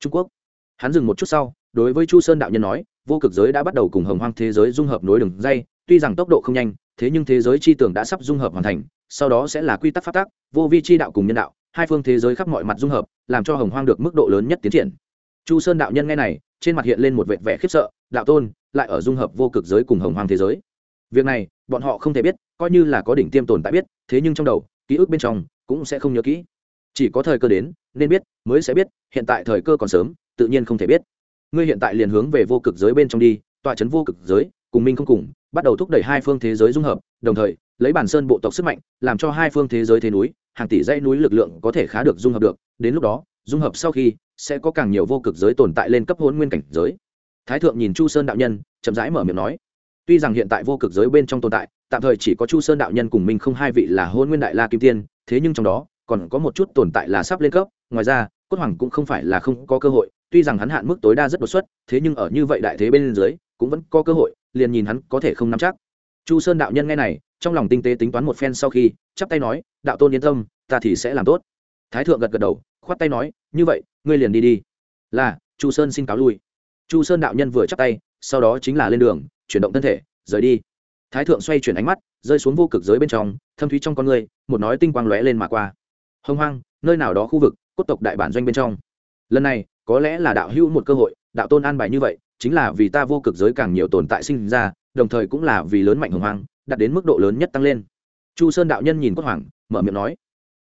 Trung quốc. Hắn dừng một chút sau, đối với chu sơn đạo nhân nói, vô cực giới đã bắt đầu cùng hồng hoang thế giới dung hợp nối đường dây, tuy rằng tốc độ không nhanh, thế nhưng thế giới chi tưởng đã sắp dung hợp hoàn thành, sau đó sẽ là quy tắc phát tác, vô vi chi đạo cùng nhân đạo, hai phương thế giới khắp mọi mặt dung hợp, làm cho hồng hoang được mức độ lớn nhất tiến triển chu sơn đạo nhân nghe này, trên mặt hiện lên một vệt vẻ khiếp sợ, đạo tôn, lại ở dung hợp vô cực giới cùng hồng hoàng thế giới. Việc này, bọn họ không thể biết, coi như là có đỉnh tiêm tồn tại biết, thế nhưng trong đầu, ký ức bên trong cũng sẽ không nhớ kỹ. Chỉ có thời cơ đến, nên biết, mới sẽ biết, hiện tại thời cơ còn sớm, tự nhiên không thể biết. Ngươi hiện tại liền hướng về vô cực giới bên trong đi tọa chấn vô cực giới, cùng minh không cùng, bắt đầu thúc đẩy hai phương thế giới dung hợp, đồng thời, lấy bản sơn bộ tộc sức mạnh, làm cho hai phương thế giới thế núi, hàng tỷ dãy núi lực lượng có thể khá được dung hợp được, đến lúc đó dung hợp sau khi, sẽ có càng nhiều vô cực giới tồn tại lên cấp hôn nguyên cảnh giới. Thái thượng nhìn chu sơn đạo nhân, chậm rãi mở miệng nói, tuy rằng hiện tại vô cực giới bên trong tồn tại, tạm thời chỉ có chu sơn đạo nhân cùng minh không hai vị là hôn nguyên đại la kim tiên, thế nhưng trong đó, còn có một chút tồn tại là sắp lên cấp, ngoài ra, cốt hoàng cũng không phải là không có cơ hội, tuy rằng hắn hạn mức tối đa rất đột xuất, thế nhưng ở như vậy đại thế bên dưới, cũng vẫn có cơ hội, liền nhìn hắn có thể không nắm chắc. Chu sơn đạo nhân nghe này, trong lòng tinh tế tính toán một phen sau khi, chắp tay nói, đạo tôn yên tâm, ta thì sẽ làm tốt. Thái thượng gật gật đầu khoát tay nói, như vậy, ngươi liền đi đi. Là, chu sơn xin cáo lui. Chu sơn đạo nhân vừa chắp tay, sau đó chính là lên đường, chuyển động thân thể, rời đi. Thái thượng xoay chuyển ánh mắt, rơi xuống vô cực giới bên trong, thâm thúy trong con người, một nói tinh quang lóe lên mà qua. Hông hoang, nơi nào đó khu vực, cốt tộc đại bản doanh bên trong. Lần này, có lẽ là đạo hữu một cơ hội, đạo tôn an bài như vậy, chính là vì ta vô cực giới càng nhiều tồn tại sinh ra, đồng thời cũng là vì lớn mạnh hồng hoang, đạt đến mức độ lớn nhất tăng lên. Chu sơn đạo nhân nhìn cốt hoàng, mở miệng nói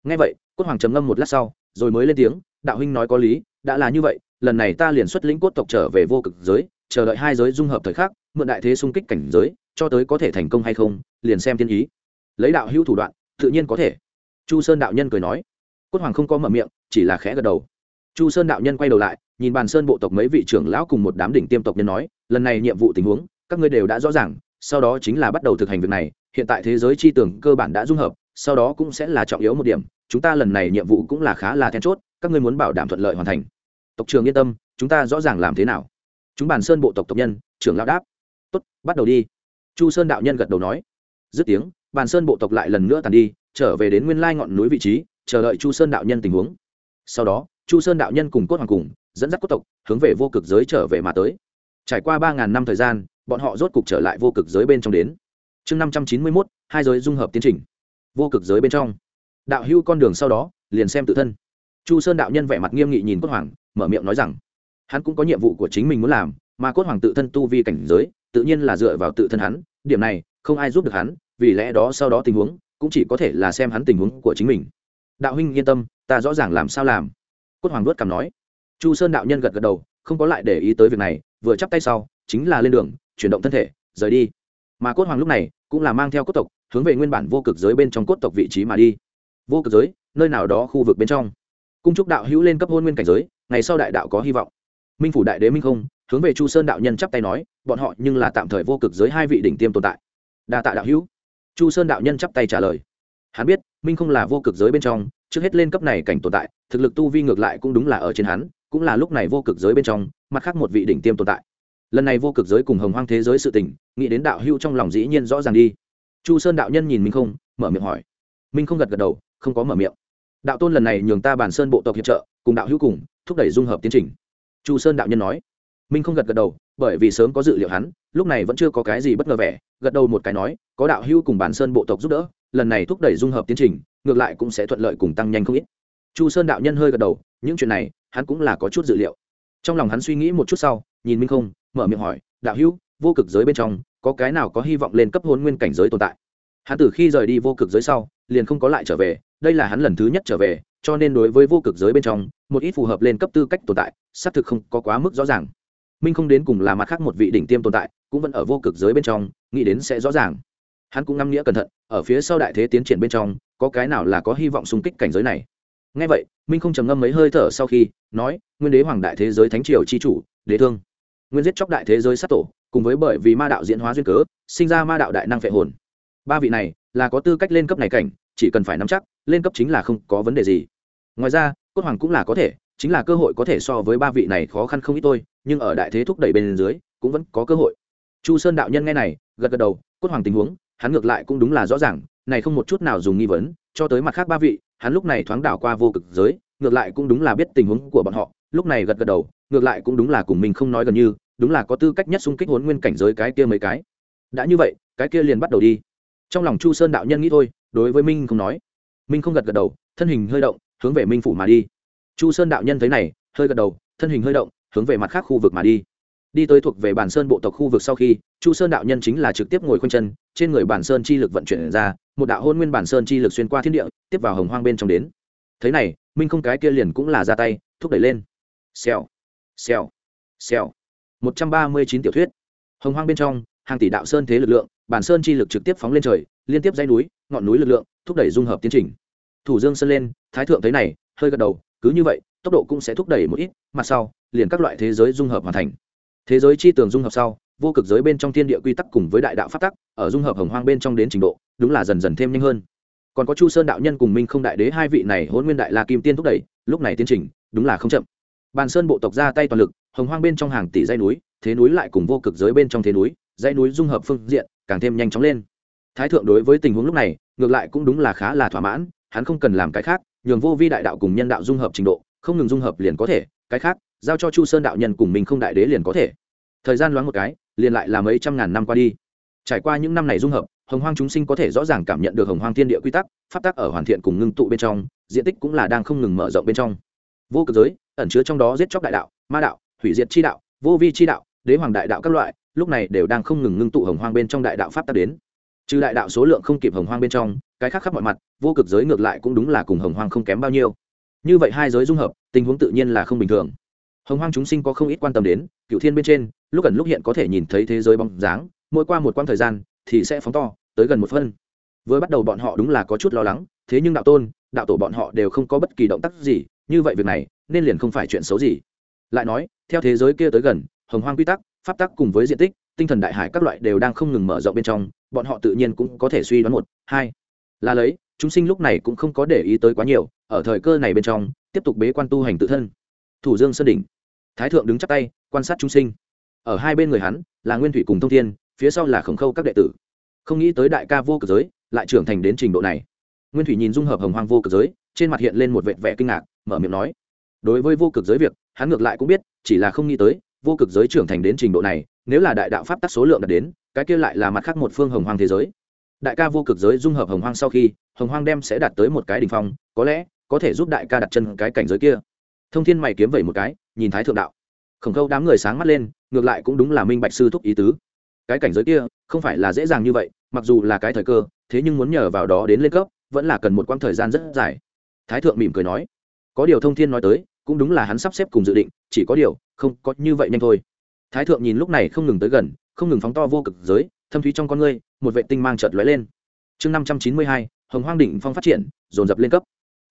ngay vậy, cốt hoàng trầm ngâm một lát sau rồi mới lên tiếng, đạo huynh nói có lý, đã là như vậy, lần này ta liền xuất lĩnh cốt tộc trở về vô cực giới, chờ đợi hai giới dung hợp thời khắc, mượn đại thế xung kích cảnh giới, cho tới có thể thành công hay không, liền xem thiên ý. Lấy đạo hữu thủ đoạn, tự nhiên có thể. Chu sơn đạo nhân cười nói. Cốt hoàng không có mở miệng, chỉ là khẽ gật đầu. Chu sơn đạo nhân quay đầu lại, nhìn bàn sơn bộ tộc mấy vị trưởng lão cùng một đám đỉnh tiêm tộc nhân nói, lần này nhiệm vụ tình huống, các ngươi đều đã rõ ràng, sau đó chính là bắt đầu thực hành việc này, hiện tại thế giới chi tưởng cơ bản đã dung hợp, sau đó cũng sẽ là trọng yếu một điểm chúng ta lần này nhiệm vụ cũng là khá là then chốt, các ngươi muốn bảo đảm thuận lợi hoàn thành. Tộc trường yên tâm, chúng ta rõ ràng làm thế nào. Chúng bàn sơn bộ tộc tộc nhân, trưởng lão đáp. Tốt, bắt đầu đi. Chu sơn đạo nhân gật đầu nói. Dứt tiếng bàn sơn bộ tộc lại lần nữa tàn đi, trở về đến nguyên lai ngọn núi vị trí, chờ đợi chu sơn đạo nhân tình huống. Sau đó, chu sơn đạo nhân cùng cốt hoàng cùng, dẫn dắt cốt tộc, hướng về vô cực giới trở về mà tới. Trải qua ba ngàn năm thời gian, bọn họ rốt cục trở lại vô cực giới bên trong đến. Chương năm trăm chín mươi mốt, hai giới dung hợp tiến trình. Vô cực giới bên trong đạo hưu con đường sau đó, liền xem tự thân. Chu sơn đạo nhân vẻ mặt nghiêm nghị nhìn cốt hoàng, mở miệng nói rằng, hắn cũng có nhiệm vụ của chính mình muốn làm, mà cốt hoàng tự thân tu vi cảnh giới, tự nhiên là dựa vào tự thân hắn, điểm này, không ai giúp được hắn, vì lẽ đó sau đó tình huống, cũng chỉ có thể là xem hắn tình huống của chính mình. Đạo huynh yên tâm, ta rõ ràng làm sao làm. Cốt hoàng vuốt cằm nói. Chu sơn đạo nhân gật gật đầu, không có lại để ý tới việc này, vừa chắp tay sau, chính là lên đường, chuyển động thân thể, rời đi. Mà cốt hoàng lúc này, cũng là mang theo cốt tộc, hướng về nguyên bản vô cực giới bên trong cốt tộc vị trí mà đi vô cực giới, nơi nào đó khu vực bên trong. Cung trúc đạo hữu lên cấp hôn nguyên cảnh giới, ngày sau đại đạo có hy vọng. Minh phủ đại đế minh không, hướng về chu sơn đạo nhân chắp tay nói, bọn họ nhưng là tạm thời vô cực giới hai vị đỉnh tiêm tồn tại. Đa tạ đạo hữu. Chu sơn đạo nhân chắp tay trả lời. Hắn biết, minh không là vô cực giới bên trong, trước hết lên cấp này cảnh tồn tại, thực lực tu vi ngược lại cũng đúng là ở trên hắn, cũng là lúc này vô cực giới bên trong, mặt khác một vị đỉnh tiêm tồn tại. Lần này vô cực giới cùng hồng hoang thế giới sự tình, nghĩ đến đạo hữu trong lòng dĩ nhiên rõ ràng đi. Chu sơn đạo nhân nhìn minh không, mở miệng hỏi. Minh không gật gật đầu không có mở miệng. Đạo tôn lần này nhường ta bản sơn bộ tộc hiệp trợ, cùng đạo hữu cùng, thúc đẩy dung hợp tiến trình. Chu sơn đạo nhân nói. Minh không gật gật đầu, bởi vì sớm có dự liệu hắn, lúc này vẫn chưa có cái gì bất ngờ vẻ, gật đầu một cái nói, có đạo hữu cùng bản sơn bộ tộc giúp đỡ, lần này thúc đẩy dung hợp tiến trình, ngược lại cũng sẽ thuận lợi cùng tăng nhanh không ít. Chu sơn đạo nhân hơi gật đầu, những chuyện này, hắn cũng là có chút dự liệu. Trong lòng hắn suy nghĩ một chút sau, nhìn minh không, mở miệng hỏi, đạo hữu, vô cực giới bên trong, có cái nào có hy vọng lên cấp hôn nguyên cảnh giới tồn tại? Hắn từ khi rời đi vô cực giới sau, liền không có lại trở về, đây là hắn lần thứ nhất trở về, cho nên đối với vô cực giới bên trong, một ít phù hợp lên cấp tư cách tồn tại, xác thực không có quá mức rõ ràng. Minh không đến cùng là mặt khác một vị đỉnh tiêm tồn tại, cũng vẫn ở vô cực giới bên trong, nghĩ đến sẽ rõ ràng. Hắn cũng ngâm nghĩa cẩn thận, ở phía sau đại thế tiến triển bên trong, có cái nào là có hy vọng xung kích cảnh giới này? Ngay vậy, minh không trầm ngâm mấy hơi thở sau khi, nói, nguyên đế hoàng đại thế giới thánh triều chi chủ, đế thương. Nguyên giết chóc đại thế giới sát tổ, cùng với bởi vì ma đạo diễn hóa duyên cớ, sinh ra ma đạo đại năng phệ hồn ba vị này là có tư cách lên cấp này cảnh, chỉ cần phải nắm chắc, lên cấp chính là không có vấn đề gì. Ngoài ra, cốt hoàng cũng là có thể, chính là cơ hội có thể so với ba vị này khó khăn không ít tôi nhưng ở đại thế thúc đẩy bên dưới, cũng vẫn có cơ hội. Chu sơn đạo nhân nghe này, gật gật đầu, cốt hoàng tình huống, hắn ngược lại cũng đúng là rõ ràng, này không một chút nào dùng nghi vấn, cho tới mặt khác ba vị, hắn lúc này thoáng đảo qua vô cực giới, ngược lại cũng đúng là biết tình huống của bọn họ, lúc này gật gật đầu, ngược lại cũng đúng là cùng mình không nói gần như, đúng là có tư cách nhất xung kích hốn nguyên cảnh giới cái kia mấy cái. Đã như vậy, cái kia liền bắt đầu đi trong lòng chu sơn đạo nhân nghĩ thôi, đối với minh không nói. Minh không gật gật đầu, thân hình hơi động, hướng về minh phủ mà đi. Chu sơn đạo nhân thấy này, hơi gật đầu, thân hình hơi động, hướng về mặt khác khu vực mà đi. Đi tới thuộc về bản sơn bộ tộc khu vực sau khi, chu sơn đạo nhân chính là trực tiếp ngồi khoanh chân, trên người bản sơn chi lực vận chuyển ra, một đạo hôn nguyên bản sơn chi lực xuyên qua thiên địa, tiếp vào hồng hoang bên trong đến. Thế này, minh không cái kia liền cũng là ra tay, thúc đẩy lên. Xèo xèo xèo. Một trăm ba mươi chín tiểu thuyết. Hồng hoang bên trong, hàng tỷ đạo sơn thế lực lượng bản sơn chi lực trực tiếp phóng lên trời, liên tiếp dây núi, ngọn núi lực lượng, thúc đẩy dung hợp tiến trình. Thủ dương sơn lên, thái thượng thấy này, hơi gật đầu, cứ như vậy, tốc độ cũng sẽ thúc đẩy một ít, mặt sau, liền các loại thế giới dung hợp hoàn thành. Thế giới chi tường dung hợp sau, vô cực giới bên trong thiên địa quy tắc cùng với đại đạo phát tắc, ở dung hợp hồng hoang bên trong đến trình độ, đúng là dần dần thêm nhanh hơn. Còn có chu sơn đạo nhân cùng minh không đại đế hai vị này hôn nguyên đại la kim tiên thúc đẩy, lúc này tiến trình, đúng là không chậm. Bàn sơn bộ tộc ra tay toàn lực, hồng hoang bên trong hàng tỷ dây núi, thế núi lại cùng vô cực giới bên trong thế núi, dãy núi dung hợp phương diện càng thêm nhanh chóng lên. Thái thượng đối với tình huống lúc này, ngược lại cũng đúng là khá là thỏa mãn, hắn không cần làm cái khác, nhường vô vi đại đạo cùng nhân đạo dung hợp trình độ, không ngừng dung hợp liền có thể, cái khác, giao cho chu sơn đạo nhân cùng mình không đại đế liền có thể. Thời gian loáng một cái, liền lại là mấy trăm ngàn năm qua đi. Trải qua những năm này dung hợp, hồng hoang chúng sinh có thể rõ ràng cảm nhận được hồng hoang thiên địa quy tắc, pháp tắc ở hoàn thiện cùng ngưng tụ bên trong, diện tích cũng là đang không ngừng mở rộng bên trong. Vô cực giới, ẩn chứa trong đó giết chóc đại đạo, ma đạo, hủy diệt chi đạo, vô vi chi đạo, đế hoàng đại đạo các loại lúc này đều đang không ngừng ngưng tụ hồng hoang bên trong đại đạo pháp tắc đến. Trừ đại đạo số lượng không kịp hồng hoang bên trong, cái khác khắp mọi mặt, vô cực giới ngược lại cũng đúng là cùng hồng hoang không kém bao nhiêu. Như vậy hai giới dung hợp, tình huống tự nhiên là không bình thường. Hồng hoang chúng sinh có không ít quan tâm đến cựu thiên bên trên, lúc gần lúc hiện có thể nhìn thấy thế giới bóng dáng, mỗi qua một quãng thời gian, thì sẽ phóng to, tới gần một phân. Vừa bắt đầu bọn họ đúng là có chút lo lắng, thế nhưng đạo tôn, đạo tổ bọn họ đều không có bất kỳ động tác gì, như vậy việc này, nên liền không phải chuyện xấu gì. Lại nói, theo thế giới kia tới gần, hồng hoang quy tắc pháp tắc cùng với diện tích, tinh thần đại hải các loại đều đang không ngừng mở rộng bên trong, bọn họ tự nhiên cũng có thể suy đoán một, hai, là lấy, chúng sinh lúc này cũng không có để ý tới quá nhiều, ở thời cơ này bên trong, tiếp tục bế quan tu hành tự thân. Thủ dương sơn đỉnh. Thái thượng đứng chắp tay, quan sát chúng sinh. Ở hai bên người hắn, là nguyên thủy cùng thông thiên, phía sau là khổng khâu các đệ tử. Không nghĩ tới đại ca vô cực giới, lại trưởng thành đến trình độ này. Nguyên thủy nhìn dung hợp hồng hoang vô cực giới, trên mặt hiện lên một vệt vẻ kinh ngạc, mở miệng nói, đối với vô cực giới việc, hắn ngược lại cũng biết, chỉ là không nghĩ tới vô cực giới trưởng thành đến trình độ này, nếu là đại đạo pháp tắc số lượng đạt đến, cái kia lại là mặt khác một phương hồng hoang thế giới. Đại ca vô cực giới dung hợp hồng hoang sau khi, hồng hoang đem sẽ đạt tới một cái đ ỉ n h phong, có lẽ có thể giúp đại ca đặt chân cái cảnh giới kia. Thông thiên mày kiếm vẩy một cái, nhìn thái thượng đạo. Khổng khâu đám người sáng mắt lên, ngược lại cũng đúng là minh bạch sư thúc ý tứ. Cái cảnh giới kia, không phải là dễ dàng như vậy, mặc dù là cái thời cơ, thế nhưng muốn nhờ vào đó đến lên cấp, vẫn là cần một quãng thời gian rất dài. Thái thượng mỉm cười nói, có điều thông thiên nói tới cũng đúng là hắn sắp xếp cùng dự định, chỉ có điều, không có như vậy nhanh thôi. Thái thượng nhìn lúc này không ngừng tới gần, không ngừng phóng to vô cực giới, thâm thúy trong con ngươi, một vệ tinh mang chợt lóe lên. Chương năm trăm chín mươi hai, hồng hoang đỉnh phong phát triển, dồn dập lên cấp.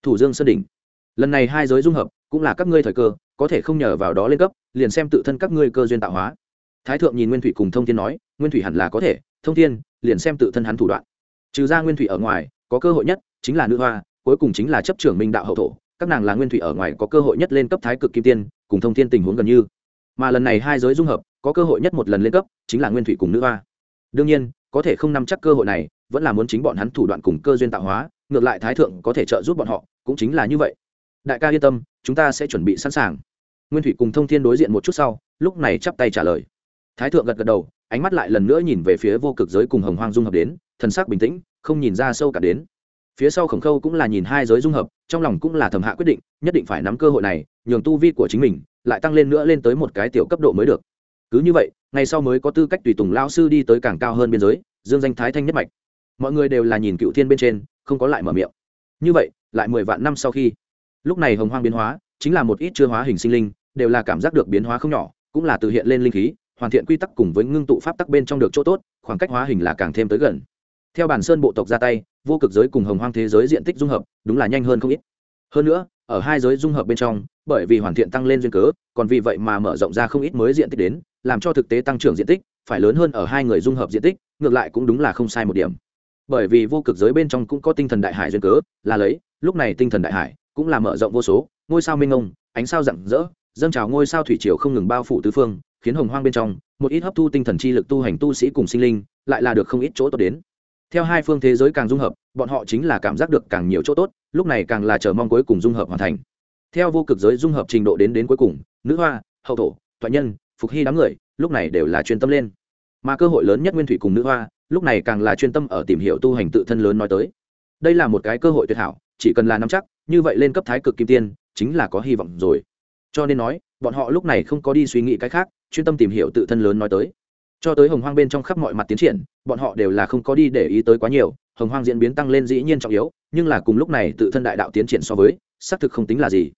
Thủ dương sơn đỉnh. Lần này hai giới dung hợp, cũng là các ngươi thời cơ, có thể không nhờ vào đó lên cấp, liền xem tự thân các ngươi cơ duyên tạo hóa. Thái thượng nhìn nguyên thủy cùng thông thiên nói, nguyên thủy hẳn là có thể, thông thiên, liền xem tự thân hắn thủ đoạn. Trừ ra nguyên thủy ở ngoài, có cơ hội nhất, chính là nữ hoa, cuối cùng chính là chấp trưởng minh đạo hậu thổ các nàng là nguyên thủy ở ngoài có cơ hội nhất lên cấp thái cực kim tiên, cùng thông thiên tình huống gần như. Mà lần này hai giới dung hợp, có cơ hội nhất một lần lên cấp, chính là nguyên thủy cùng nữ hoa. Đương nhiên, có thể không nắm chắc cơ hội này, vẫn là muốn chính bọn hắn thủ đoạn cùng cơ duyên tạo hóa, ngược lại thái thượng có thể trợ giúp bọn họ, cũng chính là như vậy. Đại ca yên tâm, chúng ta sẽ chuẩn bị sẵn sàng. Nguyên thủy cùng thông thiên đối diện một chút sau, lúc này chắp tay trả lời. Thái thượng gật gật đầu, ánh mắt lại lần nữa nhìn về phía vô cực giới cùng hồng hoang dung hợp đến, thần sắc bình tĩnh, không nhìn ra sâu cả đến phía sau khổng khâu cũng là nhìn hai giới dung hợp, trong lòng cũng là thầm hạ quyết định, nhất định phải nắm cơ hội này, nhường tu vi của chính mình lại tăng lên nữa lên tới một cái tiểu cấp độ mới được. Cứ như vậy, ngày sau mới có tư cách tùy tùng lao sư đi tới càng cao hơn biên giới, dương danh thái thanh nhất mạch. Mọi người đều là nhìn cựu thiên bên trên, không có lại mở miệng. Như vậy, lại mười vạn năm sau khi, lúc này hồng hoang biến hóa, chính là một ít chưa hóa hình sinh linh, đều là cảm giác được biến hóa không nhỏ, cũng là từ hiện lên linh khí, hoàn thiện quy tắc cùng với ngưng tụ pháp tắc bên trong được chỗ tốt, khoảng cách hóa hình là càng thêm tới gần. Theo bản sơn bộ tộc ra tay vô cực giới cùng hồng hoang thế giới diện tích dung hợp, đúng là nhanh hơn không ít. Hơn nữa, ở hai giới dung hợp bên trong, bởi vì hoàn thiện tăng lên duyên cớ, còn vì vậy mà mở rộng ra không ít mới diện tích đến, làm cho thực tế tăng trưởng diện tích phải lớn hơn ở hai người dung hợp diện tích, ngược lại cũng đúng là không sai một điểm. Bởi vì vô cực giới bên trong cũng có tinh thần đại hải duyên cớ, là lấy, lúc này tinh thần đại hải cũng là mở rộng vô số, ngôi sao minh ông ánh sao rạng rỡ, dâng trào ngôi sao thủy triều không ngừng bao phủ tứ phương, khiến hồng hoang bên trong một ít hấp thu tinh thần chi lực tu hành tu sĩ cùng sinh linh, lại là được không ít chỗ tốt đến theo hai phương thế giới càng dung hợp, bọn họ chính là cảm giác được càng nhiều chỗ tốt, lúc này càng là chờ mong cuối cùng dung hợp hoàn thành. Theo vô cực giới dung hợp trình độ đến đến cuối cùng, nữ hoa, hậu thổ, thoại nhân, phục hy đám người, lúc này đều là chuyên tâm lên. Mà cơ hội lớn nhất nguyên thủy cùng nữ hoa, lúc này càng là chuyên tâm ở tìm hiểu tu hành tự thân lớn nói tới. Đây là một cái cơ hội tuyệt hảo, chỉ cần là nắm chắc, như vậy lên cấp thái cực kim tiên, chính là có hy vọng rồi. Cho nên nói, bọn họ lúc này không có đi suy nghĩ cái khác, chuyên tâm tìm hiểu tự thân lớn nói tới cho tới hồng hoang bên trong khắp mọi mặt tiến triển, bọn họ đều là không có đi để ý tới quá nhiều, hồng hoang diễn biến tăng lên dĩ nhiên trọng yếu, nhưng là cùng lúc này tự thân đại đạo tiến triển so với, xác thực không tính là gì.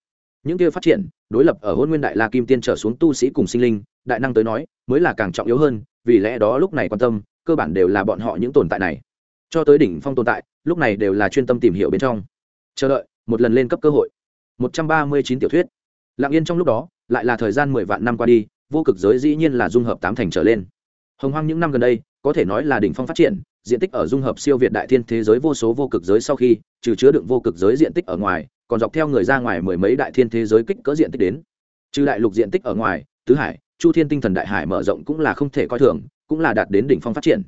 Những kia phát triển, đối lập ở hôn nguyên đại la kim tiên trở xuống tu sĩ cùng sinh linh, đại năng tới nói, mới là càng trọng yếu hơn, vì lẽ đó lúc này quan tâm, cơ bản đều là bọn họ những tồn tại này. Cho tới đỉnh phong tồn tại, lúc này đều là chuyên tâm tìm hiểu bên trong. Chờ đợi, một lần lên cấp cơ hội. Một trăm ba mươi chín tiểu thuyết. Lặng yên trong lúc đó, lại là thời gian mười vạn năm qua đi, vô cực giới dĩ nhiên là dung hợp tám thành trở lên hồng hoang những năm gần đây, có thể nói là đỉnh phong phát triển, diện tích ở dung hợp siêu việt đại thiên thế giới vô số vô cực giới sau khi, trừ chứa đựng vô cực giới diện tích ở ngoài, còn dọc theo người ra ngoài mười mấy đại thiên thế giới kích cỡ diện tích đến. Trừ đại lục diện tích ở ngoài, tứ hải, chu thiên tinh thần đại hải mở rộng cũng là không thể coi thường, cũng là đạt đến đỉnh phong phát triển.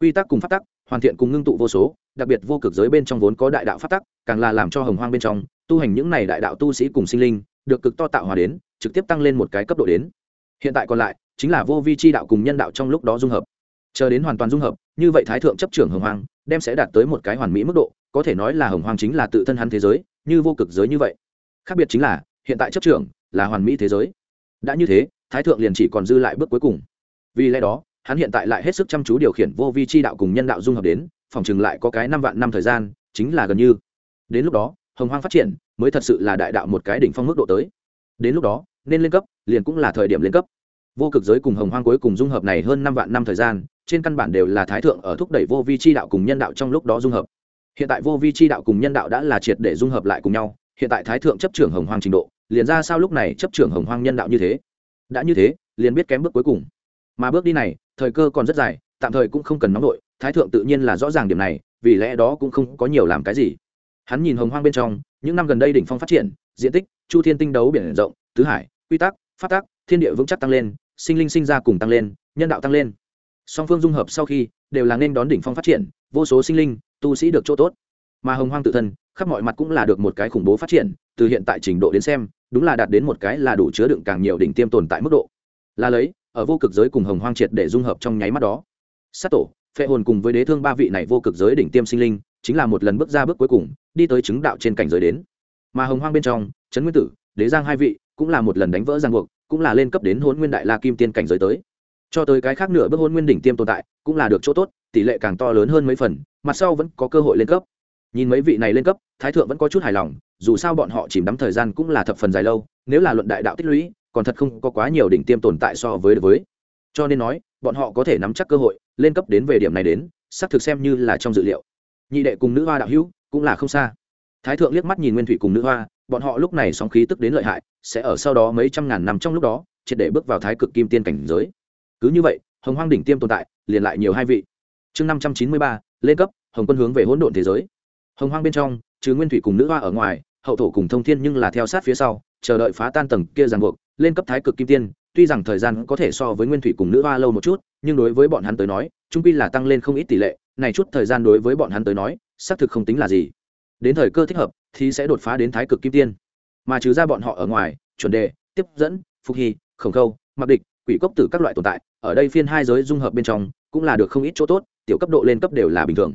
Quy tắc cùng phát tắc, hoàn thiện cùng ngưng tụ vô số, đặc biệt vô cực giới bên trong vốn có đại đạo phát tắc, càng là làm cho hồng hoang bên trong, tu hành những này đại đạo tu sĩ cùng sinh linh, được cực to tạo hòa đến, trực tiếp tăng lên một cái cấp độ đến. Hiện tại còn lại chính là vô vi chi đạo cùng nhân đạo trong lúc đó dung hợp. Chờ đến hoàn toàn dung hợp, như vậy thái thượng chấp trưởng hồng hoang, đem sẽ đạt tới một cái hoàn mỹ mức độ, có thể nói là hồng hoang chính là tự thân hắn thế giới, như vô cực giới như vậy. Khác biệt chính là, hiện tại chấp trưởng là hoàn mỹ thế giới. Đã như thế, thái thượng liền chỉ còn dư lại bước cuối cùng. Vì lẽ đó, hắn hiện tại lại hết sức chăm chú điều khiển vô vi chi đạo cùng nhân đạo dung hợp đến, phòng chừng lại có cái năm vạn năm thời gian, chính là gần như. Đến lúc đó, hồng hoang phát triển mới thật sự là đại đạo một cái đỉnh phong mức độ tới. Đến lúc đó, nên lên cấp, liền cũng là thời điểm lên cấp vô cực giới cùng hồng hoang cuối cùng dung hợp này hơn năm vạn năm thời gian, trên căn bản đều là thái thượng ở thúc đẩy vô vi chi đạo cùng nhân đạo trong lúc đó dung hợp. Hiện tại vô vi chi đạo cùng nhân đạo đã là triệt để dung hợp lại cùng nhau, hiện tại thái thượng chấp trưởng hồng hoang trình độ, liền ra sao lúc này chấp trưởng hồng hoang nhân đạo như thế? Đã như thế, liền biết kém bước cuối cùng. Mà bước đi này, thời cơ còn rất dài, tạm thời cũng không cần nóng nổi thái thượng tự nhiên là rõ ràng điểm này, vì lẽ đó cũng không có nhiều làm cái gì. Hắn nhìn hồng hoang bên trong, những năm gần đây đỉnh phong phát triển, diện tích, chu thiên tinh đấu biển rộng, tứ hải, quy tắc phát tác thiên địa vững chắc tăng lên sinh linh sinh ra cùng tăng lên, nhân đạo tăng lên. Song phương dung hợp sau khi, đều là nên đón đỉnh phong phát triển, vô số sinh linh, tu sĩ được chỗ tốt. Mà hồng hoang tự thân, khắp mọi mặt cũng là được một cái khủng bố phát triển, từ hiện tại trình độ đến xem, đúng là đạt đến một cái là đủ chứa đựng càng nhiều đỉnh tiêm tồn tại mức độ. Là lấy, ở vô cực giới cùng hồng hoang triệt để dung hợp trong nháy mắt đó. Sát tổ, phệ hồn cùng với đế thương ba vị này vô cực giới đỉnh tiêm sinh linh, chính là một lần bước ra bước cuối cùng, đi tới chứng đạo trên cảnh giới đến. Mà hồng hoang bên trong, trấn nguyên tử, đế giang hai vị, cũng là một lần đánh vỡ giang buộc cũng là lên cấp đến hôn nguyên đại la kim tiên cảnh giới tới. Cho tới cái khác nửa bước hôn nguyên đỉnh tiêm tồn tại, cũng là được chỗ tốt, tỷ lệ càng to lớn hơn mấy phần, mặt sau vẫn có cơ hội lên cấp. Nhìn mấy vị này lên cấp, thái thượng vẫn có chút hài lòng, dù sao bọn họ chìm đắm thời gian cũng là thập phần dài lâu, nếu là luận đại đạo tích lũy, còn thật không có quá nhiều đỉnh tiêm tồn tại so với với. Cho nên nói, bọn họ có thể nắm chắc cơ hội, lên cấp đến về điểm này đến, xác thực xem như là trong dự liệu. Nhị đệ cùng nữ hoa đạo hữu, cũng là không xa. Thái thượng liếc mắt nhìn nguyên thủy cùng nữ hoa bọn họ lúc này sóng khí tức đến lợi hại, sẽ ở sau đó mấy trăm ngàn năm trong lúc đó, triệt để bước vào thái cực kim tiên cảnh giới. Cứ như vậy, hồng hoang đỉnh tiêm tồn tại, liền lại nhiều hai vị. Chương năm trăm chín mươi ba, lên cấp, hồng quân hướng về hỗn độn thế giới. Hồng hoang bên trong, trừ nguyên thủy cùng nữ hoa ở ngoài, hậu thổ cùng thông thiên nhưng là theo sát phía sau, chờ đợi phá tan tầng kia ràng buộc, lên cấp thái cực kim tiên, tuy rằng thời gian có thể so với nguyên thủy cùng nữ hoa lâu một chút, nhưng đối với bọn hắn tới nói, trung quy là tăng lên không ít tỷ lệ, này chút thời gian đối với bọn hắn tới nói, xác thực không tính là gì đến thời cơ thích hợp thì sẽ đột phá đến thái cực kim tiên. Mà trừ ra bọn họ ở ngoài, chuẩn đề, tiếp dẫn, phục hy, khổng khâu mặc địch, quỷ cốc tử các loại tồn tại, ở đây phiên hai giới dung hợp bên trong, cũng là được không ít chỗ tốt, tiểu cấp độ lên cấp đều là bình thường.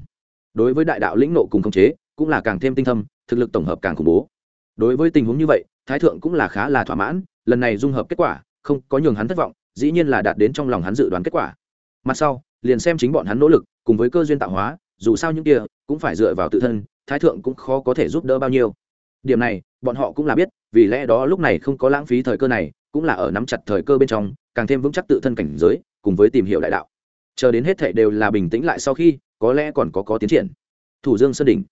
Đối với đại đạo lĩnh nộ cùng khống chế, cũng là càng thêm tinh thâm, thực lực tổng hợp càng khủng bố. Đối với tình huống như vậy, thái thượng cũng là khá là thỏa mãn, lần này dung hợp kết quả, không có nhường hắn thất vọng, dĩ nhiên là đạt đến trong lòng hắn dự đoán kết quả. Mặt sau, liền xem chính bọn hắn nỗ lực, cùng với cơ duyên tạo hóa, dù sao những kia, cũng phải dựa vào tự thân thái thượng cũng khó có thể giúp đỡ bao nhiêu. Điểm này, bọn họ cũng là biết, vì lẽ đó lúc này không có lãng phí thời cơ này, cũng là ở nắm chặt thời cơ bên trong, càng thêm vững chắc tự thân cảnh giới, cùng với tìm hiểu đại đạo. Chờ đến hết thệ đều là bình tĩnh lại sau khi, có lẽ còn có có tiến triển. Thủ dương sơn đỉnh.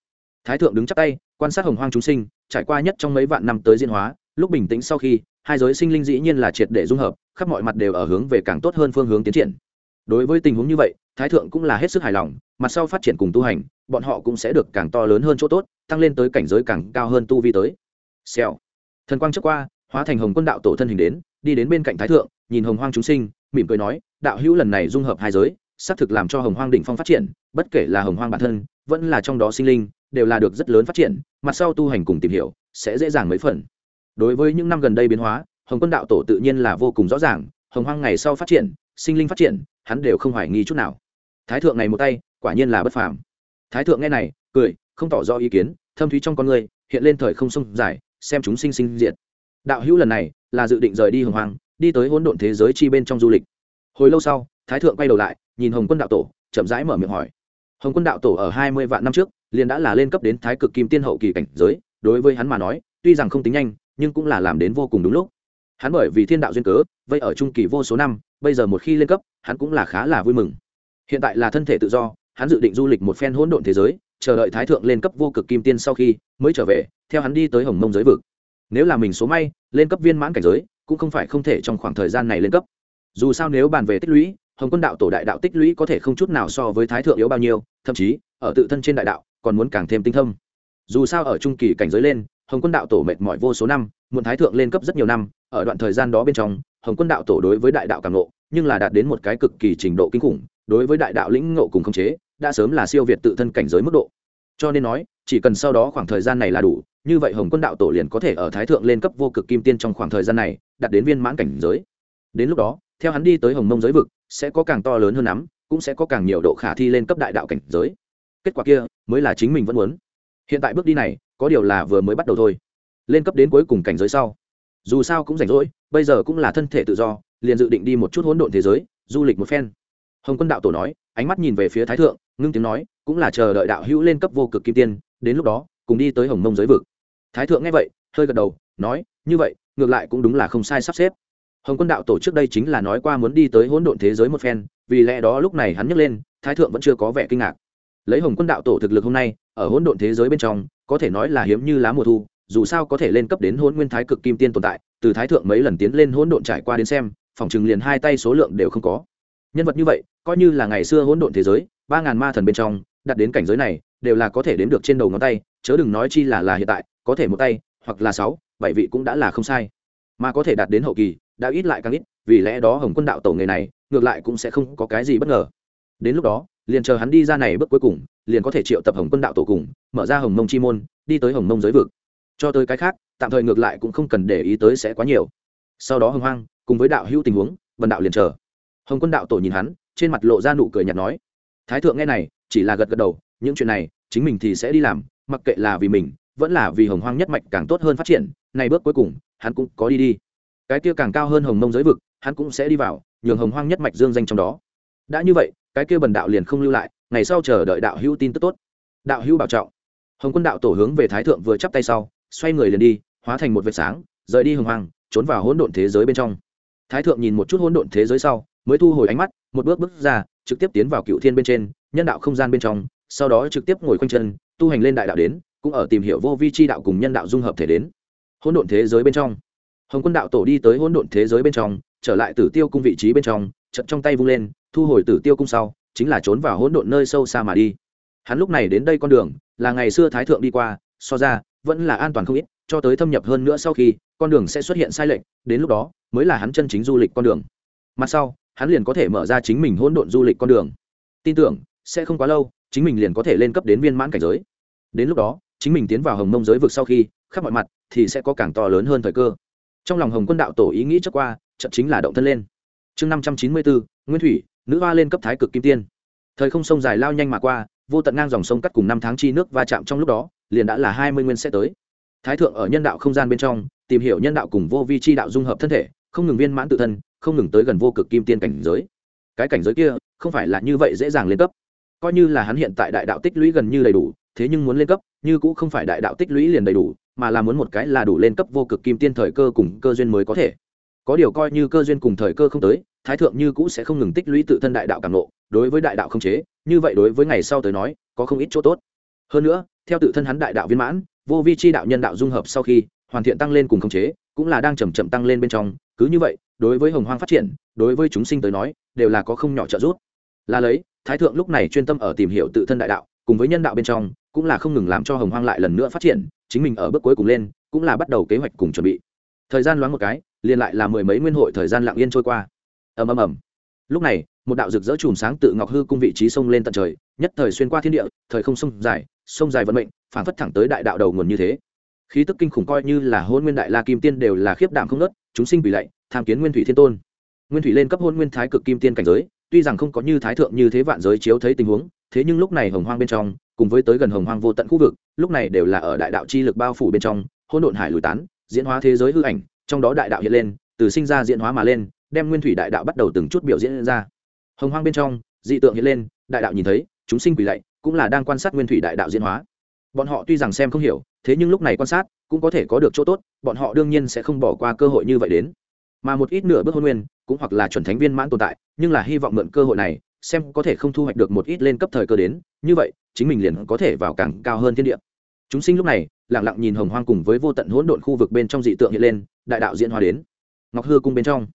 Thái thượng đứng chắc tay, quan sát hồng hoang chúng sinh, trải qua nhất trong mấy vạn năm tới diễn hóa, lúc bình tĩnh sau khi, hai giới sinh linh dĩ nhiên là triệt để dung hợp, khắp mọi mặt đều ở hướng về càng tốt hơn phương hướng tiến triển đối với tình huống như vậy, thái thượng cũng là hết sức hài lòng mặt sau phát triển cùng tu hành, bọn họ cũng sẽ được càng to lớn hơn chỗ tốt, tăng lên tới cảnh giới càng cao hơn tu vi tới. Xèo. Thần quang trước qua, hóa thành hồng quân đạo tổ thân hình đến, đi đến bên cạnh thái thượng, nhìn hồng hoang chúng sinh, mỉm cười nói, đạo hữu lần này dung hợp hai giới, xác thực làm cho hồng hoang đỉnh phong phát triển, bất kể là hồng hoang bản thân, vẫn là trong đó sinh linh, đều là được rất lớn phát triển mặt sau tu hành cùng tìm hiểu, sẽ dễ dàng mấy phần. Đối với những năm gần đây biến hóa, hồng quân đạo tổ tự nhiên là vô cùng rõ ràng, hồng hoang ngày sau phát triển sinh linh phát triển hắn đều không hoài nghi chút nào. Thái thượng này một tay quả nhiên là bất phàm. Thái thượng nghe này cười không tỏ rõ ý kiến thâm thúy trong con người hiện lên thời không sông dài xem chúng sinh sinh diệt. Đạo hữu lần này là dự định rời đi hồng hoàng, đi tới hỗn độn thế giới chi bên trong du lịch. Hồi lâu sau thái thượng quay đầu lại nhìn hồng quân đạo tổ chậm rãi mở miệng hỏi. Hồng quân đạo tổ ở hai mươi vạn năm trước liền đã là lên cấp đến thái cực kim tiên hậu kỳ cảnh giới đối với hắn mà nói tuy rằng không tính nhanh nhưng cũng là làm đến vô cùng đúng lúc hắn bởi vì thiên đạo duyên cớ, vây ở trung kỳ vô số năm, bây giờ một khi lên cấp, hắn cũng là khá là vui mừng. Hiện tại là thân thể tự do, hắn dự định du lịch một phen hỗn độn thế giới, chờ đợi thái thượng lên cấp vô cực kim tiên sau khi mới trở về, theo hắn đi tới hồng mông giới vực. Nếu là mình số may, lên cấp viên mãn cảnh giới, cũng không phải không thể trong khoảng thời gian này lên cấp. Dù sao nếu bàn về tích lũy, hồng quân đạo tổ đại đạo tích lũy có thể không chút nào so với thái thượng yếu bao nhiêu, thậm chí, ở tự thân trên đại đạo, còn muốn càng thêm tinh thâm dù sao ở trung kỳ cảnh giới lên hồng quân đạo tổ mệt mỏi vô số năm muộn thái thượng lên cấp rất nhiều năm, ở đoạn thời gian đó bên trong, hồng quân đạo tổ đối với đại đạo càng ngộ, nhưng là đạt đến một cái cực kỳ trình độ kinh khủng, đối với đại đạo lĩnh ngộ cùng khống chế, đã sớm là siêu việt tự thân cảnh giới mức độ. Cho nên nói, chỉ cần sau đó khoảng thời gian này là đủ, như vậy hồng quân đạo tổ liền có thể ở thái thượng lên cấp vô cực kim tiên trong khoảng thời gian này, đạt đến viên mãn cảnh giới. Đến lúc đó, theo hắn đi tới hồng mông giới vực, sẽ có càng to lớn hơn lắm cũng sẽ có càng nhiều độ khả thi lên cấp đại đạo cảnh giới. Kết quả kia, mới là chính mình vẫn muốn. Hiện tại bước đi này có điều là vừa mới bắt đầu thôi. Lên cấp đến cuối cùng cảnh giới sau, dù sao cũng rảnh rỗi, bây giờ cũng là thân thể tự do, liền dự định đi một chút hỗn độn thế giới, du lịch một phen. Hồng quân đạo tổ nói, ánh mắt nhìn về phía thái thượng, ngưng tiếng nói, cũng là chờ đợi đạo hữu lên cấp vô cực kim tiên, đến lúc đó, cùng đi tới hồng mông giới vực. Thái thượng nghe vậy, hơi gật đầu, nói, như vậy, ngược lại cũng đúng là không sai sắp xếp. Hồng quân đạo tổ trước đây chính là nói qua muốn đi tới hỗn độn thế giới một phen, vì lẽ đó lúc này hắn nhấc lên, thái thượng vẫn chưa có vẻ kinh ngạc. Lấy hồng quân đạo tổ thực lực hôm nay, ở hỗn độn thế giới bên trong có thể nói là hiếm như lá mùa thu, dù sao có thể lên cấp đến hỗn nguyên thái cực kim tiên tồn tại, từ thái thượng mấy lần tiến lên hỗn độn trải qua đến xem, phòng chừng liền hai tay số lượng đều không có. Nhân vật như vậy, coi như là ngày xưa hỗn độn thế giới, ba ngàn ma thần bên trong, đặt đến cảnh giới này, đều là có thể đến được trên đầu ngón tay, chớ đừng nói chi là là hiện tại, có thể một tay, hoặc là sáu, bảy vị cũng đã là không sai. Mà có thể đạt đến hậu kỳ, đã ít lại càng ít, vì lẽ đó hồng quân đạo tổ nghề này, ngược lại cũng sẽ không có cái gì bất ngờ. Đến lúc đó liền chờ hắn đi ra này bước cuối cùng, liền có thể triệu tập hồng quân đạo tổ cùng, mở ra hồng mông chi môn, đi tới hồng mông giới vực. Cho tới cái khác, tạm thời ngược lại cũng không cần để ý tới sẽ quá nhiều. Sau đó hồng hoang, cùng với đạo hữu tình huống vần đạo liền chờ. Hồng quân đạo tổ nhìn hắn, trên mặt lộ ra nụ cười nhạt nói, thái thượng nghe này, chỉ là gật gật đầu, những chuyện này, chính mình thì sẽ đi làm, mặc kệ là vì mình, vẫn là vì hồng hoang nhất mạch càng tốt hơn phát triển, này bước cuối cùng, hắn cũng có đi đi. Cái kia càng cao hơn hồng mông giới vực, hắn cũng sẽ đi vào, nhường hồng hoang nhất mạch dương danh trong đó. Đã như vậy cái kia bần đạo liền không lưu lại ngày sau chờ đợi đạo hữu tin tức tốt. Đạo hữu bảo trọng. Hồng quân đạo tổ hướng về thái thượng vừa chắp tay sau xoay người liền đi hóa thành một vệt sáng rời đi hồng hoàng, trốn vào hỗn độn thế giới bên trong. Thái thượng nhìn một chút hỗn độn thế giới sau mới thu hồi ánh mắt một bước bước ra trực tiếp tiến vào cựu thiên bên trên nhân đạo không gian bên trong sau đó trực tiếp ngồi quanh chân tu hành lên đại đạo đến cũng ở tìm hiểu vô vi chi đạo cùng nhân đạo dung hợp thể đến. Hỗn độn thế giới bên trong. Hồng quân đạo tổ đi tới hỗn độn thế giới bên trong trở lại tử tiêu cung vị trí bên trong trận trong tay vung lên thu hồi tử tiêu cung sau, chính là trốn vào hỗn độn nơi sâu xa mà đi. Hắn lúc này đến đây con đường, là ngày xưa thái thượng đi qua, so ra, vẫn là an toàn không ít, cho tới thâm nhập hơn nữa sau khi, con đường sẽ xuất hiện sai lệch, đến lúc đó, mới là hắn chân chính du lịch con đường. Mặt sau, hắn liền có thể mở ra chính mình hỗn độn du lịch con đường. Tin tưởng, sẽ không quá lâu, chính mình liền có thể lên cấp đến viên mãn cảnh giới. Đến lúc đó, chính mình tiến vào hồng mông giới vực sau khi, khắp mọi mặt, thì sẽ có càng to lớn hơn thời cơ. Trong lòng hồng quân đạo tổ ý nghĩ trước qua trận chính là động thân lên. Chương năm trăm chín mươi bốn, nguyên thủy nữ hoa lên cấp thái cực kim tiên. Thời không sông dài lao nhanh mà qua, vô tận ngang dòng sông cắt cùng năm tháng chi nước va chạm trong lúc đó, liền đã là hai mươi nguyên sẽ tới. Thái thượng ở nhân đạo không gian bên trong, tìm hiểu nhân đạo cùng vô vi chi đạo dung hợp thân thể, không ngừng viên mãn tự thân, không ngừng tới gần vô cực kim tiên cảnh giới. Cái cảnh giới kia, không phải là như vậy dễ dàng lên cấp. Coi như là hắn hiện tại đại đạo tích lũy gần như đầy đủ, thế nhưng muốn lên cấp, như cũng không phải đại đạo tích lũy liền đầy đủ, mà là muốn một cái là đủ lên cấp vô cực kim tiên thời cơ cùng cơ duyên mới có thể. Có điều coi như cơ duyên cùng thời cơ không tới thái thượng như cũ sẽ không ngừng tích lũy tự thân đại đạo càng lộ đối với đại đạo không chế, như vậy đối với ngày sau tới nói, có không ít chỗ tốt. Hơn nữa, theo tự thân hắn đại đạo viên mãn, vô vi chi đạo nhân đạo dung hợp sau khi, hoàn thiện tăng lên cùng khống chế, cũng là đang chầm chậm tăng lên bên trong. Cứ như vậy, đối với hồng hoang phát triển, đối với chúng sinh tới nói, đều là có không nhỏ trợ giúp. Là lấy, thái thượng lúc này chuyên tâm ở tìm hiểu tự thân đại đạo, cùng với nhân đạo bên trong, cũng là không ngừng làm cho hồng hoang lại lần nữa phát triển, chính mình ở bước cuối cùng lên, cũng là bắt đầu kế hoạch cùng chuẩn bị. Thời gian loáng một cái, liền lại là mười mấy nguyên hội thời gian lặng yên trôi qua ầm ầm ầm. Lúc này, một đạo rực rỡ chùm sáng tự ngọc hư cung vị trí sông lên tận trời, nhất thời xuyên qua thiên địa, thời không sông dài sông dài vận mệnh phản phất thẳng tới đại đạo đầu nguồn như thế. Khí tức kinh khủng coi như là hôn nguyên đại la kim tiên đều là khiếp đảm không nớt chúng sinh vì lạy, tham kiến nguyên thủy thiên tôn. Nguyên thủy lên cấp hôn nguyên thái cực kim tiên cảnh giới, tuy rằng không có như thái thượng như thế vạn giới chiếu thấy tình huống, thế nhưng lúc này hồng hoang bên trong, cùng với tới gần hồng hoang vô tận khu vực, lúc này đều là ở đại đạo chi lực bao phủ bên trong hôn độn hải lùi tán, diễn hóa thế giới hư ảnh, trong đó đại đạo hiện lên, từ sinh ra diễn hóa mà lên đem nguyên thủy đại đạo bắt đầu từng chút biểu diễn ra. Hồng hoang bên trong, dị tượng hiện lên, đại đạo nhìn thấy, chúng sinh quỳ lạy, cũng là đang quan sát nguyên thủy đại đạo diễn hóa. Bọn họ tuy rằng xem không hiểu, thế nhưng lúc này quan sát, cũng có thể có được chỗ tốt, bọn họ đương nhiên sẽ không bỏ qua cơ hội như vậy đến. Mà một ít nửa bước hôn nguyên, cũng hoặc là chuẩn thánh viên mãn tồn tại, nhưng là hy vọng mượn cơ hội này, xem có thể không thu hoạch được một ít lên cấp thời cơ đến, như vậy, chính mình liền có thể vào càng cao hơn thiên địa. Chúng sinh lúc này, lặng lặng nhìn hồng hoang cùng với vô tận hỗn độn khu vực bên trong dị tượng hiện lên, đại đạo diễn hóa đến. Ngọc hư cung bên trong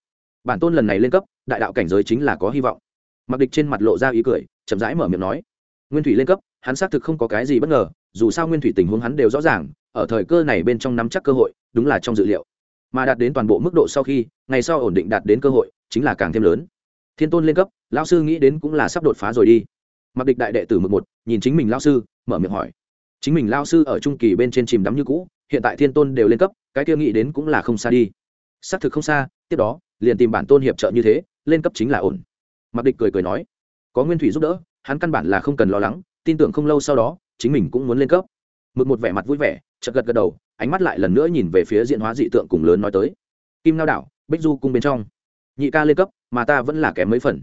bản tôn lần này lên cấp, đại đạo cảnh giới chính là có hy vọng. Mặc địch trên mặt lộ ra ý cười, chậm rãi mở miệng nói, nguyên thủy lên cấp, hắn xác thực không có cái gì bất ngờ, dù sao nguyên thủy tình huống hắn đều rõ ràng, ở thời cơ này bên trong nắm chắc cơ hội, đúng là trong dự liệu. Mà đạt đến toàn bộ mức độ sau khi, ngày sau ổn định đạt đến cơ hội, chính là càng thêm lớn. Thiên tôn lên cấp, lão sư nghĩ đến cũng là sắp đột phá rồi đi. Mặc địch đại đệ tử mực một, nhìn chính mình lão sư, mở miệng hỏi, chính mình lão sư ở trung kỳ bên trên chìm đắm như cũ, hiện tại thiên tôn đều lên cấp, cái kia nghĩ đến cũng là không xa đi. Xác thực không xa tiếp đó, liền tìm bản tôn hiệp trợ như thế, lên cấp chính là ổn. Mặc địch cười cười nói, có nguyên thủy giúp đỡ, hắn căn bản là không cần lo lắng, tin tưởng không lâu sau đó, chính mình cũng muốn lên cấp. Mực một vẻ mặt vui vẻ, chợt gật gật đầu, ánh mắt lại lần nữa nhìn về phía diện hóa dị tượng cùng lớn nói tới. Kim lao đảo, bích du cung bên trong. Nhị ca lên cấp, mà ta vẫn là kém mấy phần.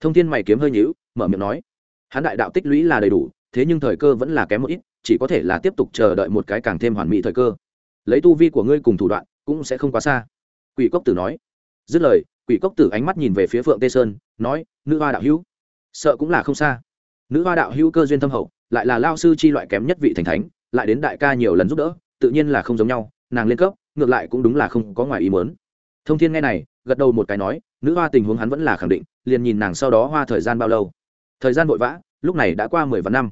Thông thiên mày kiếm hơi nhíu, mở miệng nói, hắn đại đạo tích lũy là đầy đủ, thế nhưng thời cơ vẫn là kém một ít, chỉ có thể là tiếp tục chờ đợi một cái càng thêm hoàn mỹ thời cơ. Lấy tu vi của ngươi cùng thủ đoạn, cũng sẽ không quá xa quỷ cốc tử nói. Dứt lời, quỷ cốc tử ánh mắt nhìn về phía phượng tê sơn, nói, nữ hoa đạo hữu, sợ cũng là không xa. Nữ hoa đạo hữu cơ duyên thâm hậu, lại là lao sư chi loại kém nhất vị thành thánh, lại đến đại ca nhiều lần giúp đỡ, tự nhiên là không giống nhau, nàng lên cấp, ngược lại cũng đúng là không có ngoài ý muốn. Thông thiên nghe này, gật đầu một cái nói, nữ hoa tình huống hắn vẫn là khẳng định, liền nhìn nàng sau đó hoa thời gian bao lâu. Thời gian vội vã, lúc này đã qua mười vạn năm.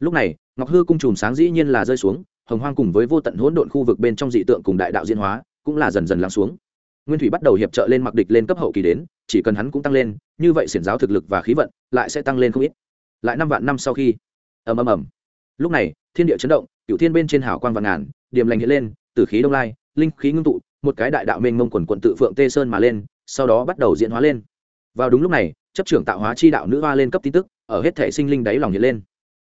Lúc này, ngọc hư cung chùm sáng dĩ nhiên là rơi xuống, hồng hoang cùng với vô tận hỗn độn khu vực bên trong dị tượng cùng đại đạo diễn hóa, cũng là dần dần lắng xuống nguyên thủy bắt đầu hiệp trợ lên mặc địch lên cấp hậu kỳ đến, chỉ cần hắn cũng tăng lên, như vậy xiển giáo thực lực và khí vận lại sẽ tăng lên không ít. Lại năm vạn năm sau khi, ầm ầm ầm. Lúc này, thiên địa chấn động cựu thiên bên trên hào quang vạn ngàn, điểm lành hiện lên từ khí đông lai, linh khí ngưng tụ, một cái đại đạo mênh mông quần quận tự phượng tê sơn mà lên, sau đó bắt đầu diễn hóa lên. Vào đúng lúc này, chấp trưởng tạo hóa chi đạo nữ hoa lên cấp tin tức, ở hết thể sinh linh đáy lòng hiện lên.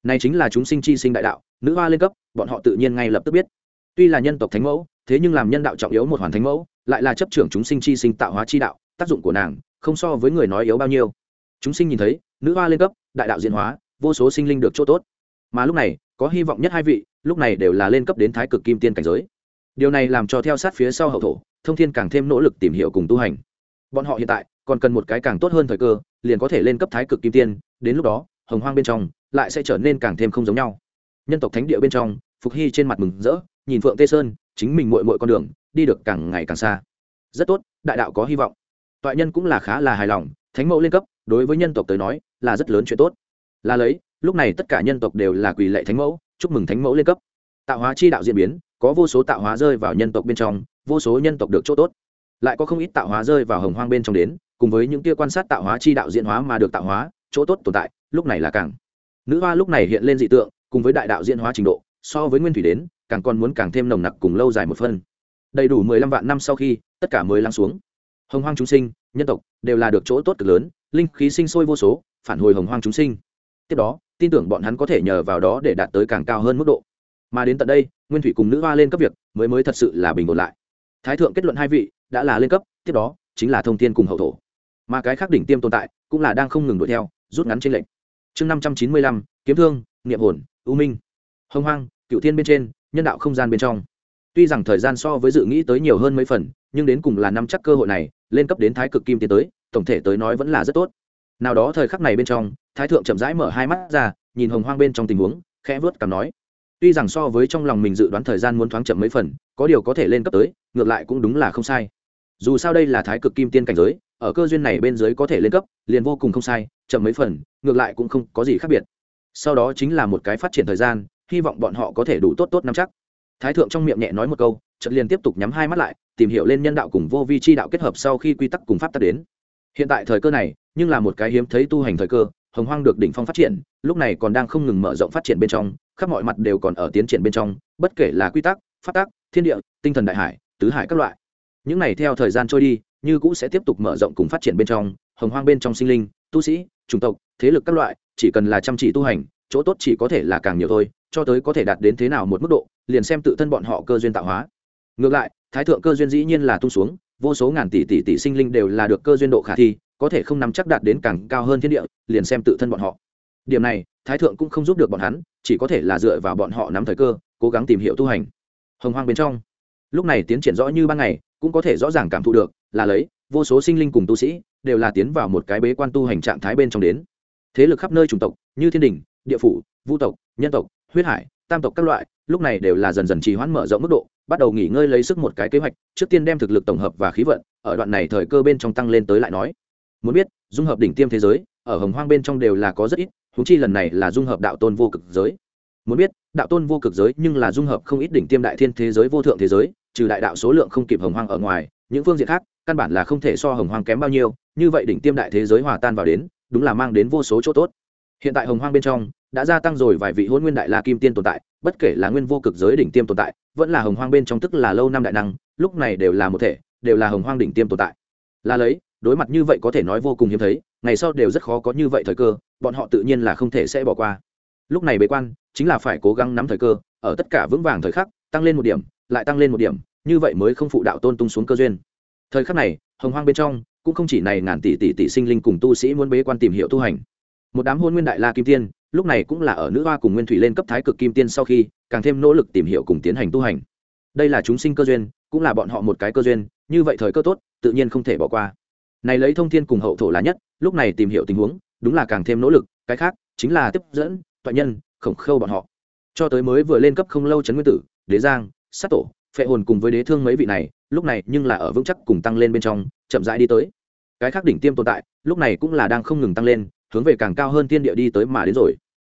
Này chính là chúng sinh chi sinh đại đạo, nữ hoa lên cấp, bọn họ tự nhiên ngay lập tức biết. Tuy là nhân tộc thánh mẫu, thế nhưng làm nhân đạo trọng yếu một hoàn thánh mẫu lại là chấp trưởng chúng sinh chi sinh tạo hóa chi đạo, tác dụng của nàng không so với người nói yếu bao nhiêu. Chúng sinh nhìn thấy, nữ hoa lên cấp, đại đạo diễn hóa, vô số sinh linh được chỗ tốt. Mà lúc này, có hy vọng nhất hai vị, lúc này đều là lên cấp đến thái cực kim tiên cảnh giới. Điều này làm cho theo sát phía sau hậu thổ, thông thiên càng thêm nỗ lực tìm hiểu cùng tu hành. Bọn họ hiện tại còn cần một cái càng tốt hơn thời cơ, liền có thể lên cấp thái cực kim tiên, đến lúc đó, hồng hoang bên trong lại sẽ trở nên càng thêm không giống nhau. Nhân tộc thánh địa bên trong, phục hy trên mặt mừng rỡ, nhìn phượng tê sơn, chính mình mội mội con đường đi được càng ngày càng xa. Rất tốt, đại đạo có hy vọng. Toại nhân cũng là khá là hài lòng, thánh mẫu lên cấp, đối với nhân tộc tới nói, là rất lớn chuyện tốt. Là lấy, lúc này tất cả nhân tộc đều là quỳ lệ thánh mẫu, chúc mừng thánh mẫu lên cấp. Tạo hóa chi đạo diễn biến, có vô số tạo hóa rơi vào nhân tộc bên trong, vô số nhân tộc được chỗ tốt. Lại có không ít tạo hóa rơi vào hồng hoang bên trong đến, cùng với những kia quan sát tạo hóa chi đạo diễn hóa mà được tạo hóa, chỗ tốt tồn tại, lúc này là càng. Nữ hoa lúc này hiện lên dị tượng, cùng với đại đạo diễn hóa trình độ, so với nguyên thủy đến, càng còn muốn càng thêm nồng nặc cùng lâu dài một phân đầy đủ mười lăm vạn năm sau khi, tất cả mới lắng xuống. Hồng hoang chúng sinh, nhân tộc, đều là được chỗ tốt cực lớn, linh khí sinh sôi vô số, phản hồi hồng hoang chúng sinh. Tiếp đó, tin tưởng bọn hắn có thể nhờ vào đó để đạt tới càng cao hơn mức độ. Mà đến tận đây, nguyên thủy cùng nữ hoa lên cấp việc, mới mới thật sự là bình ổn lại. Thái thượng kết luận hai vị, đã là lên cấp, tiếp đó, chính là thông tin cùng hậu thổ. Mà cái khác đỉnh tiêm tồn tại, cũng là đang không ngừng đuổi theo, rút ngắn trên lệnh chương năm trăm chín mươi lăm, kiếm thương, niệm hồn ưu minh. Hồng hoang cựu thiên bên trên, nhân đạo không gian bên trong tuy rằng thời gian so với dự nghĩ tới nhiều hơn mấy phần, nhưng đến cùng là năm chắc cơ hội này, lên cấp đến thái cực kim tiến tới, tổng thể tới nói vẫn là rất tốt. Nào đó thời khắc này bên trong, thái thượng chậm rãi mở hai mắt ra, nhìn hồng hoang bên trong tình huống, khẽ vớt cảm nói. Tuy rằng so với trong lòng mình dự đoán thời gian muốn thoáng chậm mấy phần, có điều có thể lên cấp tới, ngược lại cũng đúng là không sai. Dù sao đây là thái cực kim tiên cảnh giới, ở cơ duyên này bên dưới có thể lên cấp, liền vô cùng không sai, chậm mấy phần, ngược lại cũng không có gì khác biệt. Sau đó chính là một cái phát triển thời gian, hy vọng bọn họ có thể đủ tốt tốt nắm chắc thái thượng trong miệng nhẹ nói một câu trận liền tiếp tục nhắm hai mắt lại tìm hiểu lên nhân đạo cùng vô vi chi đạo kết hợp sau khi quy tắc cùng pháp tắc đến. Hiện tại thời cơ này nhưng là một cái hiếm thấy tu hành thời cơ hồng hoang được đỉnh phong phát triển lúc này còn đang không ngừng mở rộng phát triển bên trong khắp mọi mặt đều còn ở tiến triển bên trong bất kể là quy tắc pháp tắc, thiên địa tinh thần đại hải tứ hải các loại. Những này theo thời gian trôi đi như cũ sẽ tiếp tục mở rộng cùng phát triển bên trong hồng hoang bên trong sinh linh tu sĩ chủng tộc thế lực các loại chỉ cần là chăm chỉ tu hành chỗ tốt chỉ có thể là càng nhiều thôi cho tới có thể đạt đến thế nào một mức độ liền xem tự thân bọn họ cơ duyên tạo hóa. Ngược lại, thái thượng cơ duyên dĩ nhiên là tung xuống, vô số ngàn tỷ tỷ tỷ sinh linh đều là được cơ duyên độ khả thi, có thể không nắm chắc đạt đến càng cao hơn thiên địa, liền xem tự thân bọn họ. Điểm này, thái thượng cũng không giúp được bọn hắn, chỉ có thể là dựa vào bọn họ nắm thời cơ, cố gắng tìm hiểu tu hành. Hồng hoang bên trong, lúc này tiến triển rõ như ban ngày, cũng có thể rõ ràng cảm thụ được, là lấy, vô số sinh linh cùng tu sĩ, đều là tiến vào một cái bế quan tu hành trạng thái bên trong đến. Thế lực khắp nơi chủng tộc, như thiên đình, địa phủ vũ tộc, nhân tộc, huyết hải tam tộc các loại, lúc này đều là dần dần trì hoãn mở rộng mức độ, bắt đầu nghỉ ngơi lấy sức một cái kế hoạch, trước tiên đem thực lực tổng hợp và khí vận, ở đoạn này thời cơ bên trong tăng lên tới lại nói. Muốn biết, dung hợp đỉnh tiêm thế giới, ở hồng hoang bên trong đều là có rất ít thú chi lần này là dung hợp đạo tôn vô cực giới. Muốn biết, đạo tôn vô cực giới nhưng là dung hợp không ít đỉnh tiêm đại thiên thế giới vô thượng thế giới, trừ đại đạo số lượng không kịp hồng hoang ở ngoài, những phương diện khác, căn bản là không thể so hồng hoang kém bao nhiêu, như vậy đỉnh tiêm đại thế giới hòa tan vào đến, đúng là mang đến vô số chỗ tốt. Hiện tại hồng hoang bên trong đã gia tăng rồi vài vị hôn nguyên đại la kim tiên tồn tại, bất kể là nguyên vô cực giới đỉnh tiêm tồn tại, vẫn là hồng hoang bên trong tức là lâu năm đại năng, lúc này đều là một thể, đều là hồng hoang đỉnh tiêm tồn tại. Là lấy, đối mặt như vậy có thể nói vô cùng hiếm thấy, ngày sau đều rất khó có như vậy thời cơ, bọn họ tự nhiên là không thể sẽ bỏ qua. Lúc này bế quan, chính là phải cố gắng nắm thời cơ, ở tất cả vững vàng thời khắc, tăng lên một điểm, lại tăng lên một điểm, như vậy mới không phụ đạo tôn tung xuống cơ duyên. Thời khắc này, hồng hoang bên trong, cũng không chỉ này ngàn tỷ tỷ tỷ sinh linh cùng tu sĩ muốn bế quan tìm hiểu tu hành. Một đám hôn nguyên đại la kim tiên lúc này cũng là ở nữ hoa cùng nguyên thủy lên cấp thái cực kim tiên sau khi, càng thêm nỗ lực tìm hiểu cùng tiến hành tu hành. Đây là chúng sinh cơ duyên, cũng là bọn họ một cái cơ duyên, như vậy thời cơ tốt, tự nhiên không thể bỏ qua. Này lấy thông thiên cùng hậu thổ là nhất, lúc này tìm hiểu tình huống, đúng là càng thêm nỗ lực, cái khác chính là tiếp dẫn, toại nhân, khổng khâu bọn họ. Cho tới mới vừa lên cấp không lâu trấn nguyên tử, đế giang, sát tổ, phệ hồn cùng với đế thương mấy vị này, lúc này nhưng là ở vững chắc cùng tăng lên bên trong, chậm rãi đi tới. Cái khác đỉnh tiêm tồn tại, lúc này cũng là đang không ngừng tăng lên hướng về càng cao hơn tiên địa đi tới mà đến rồi.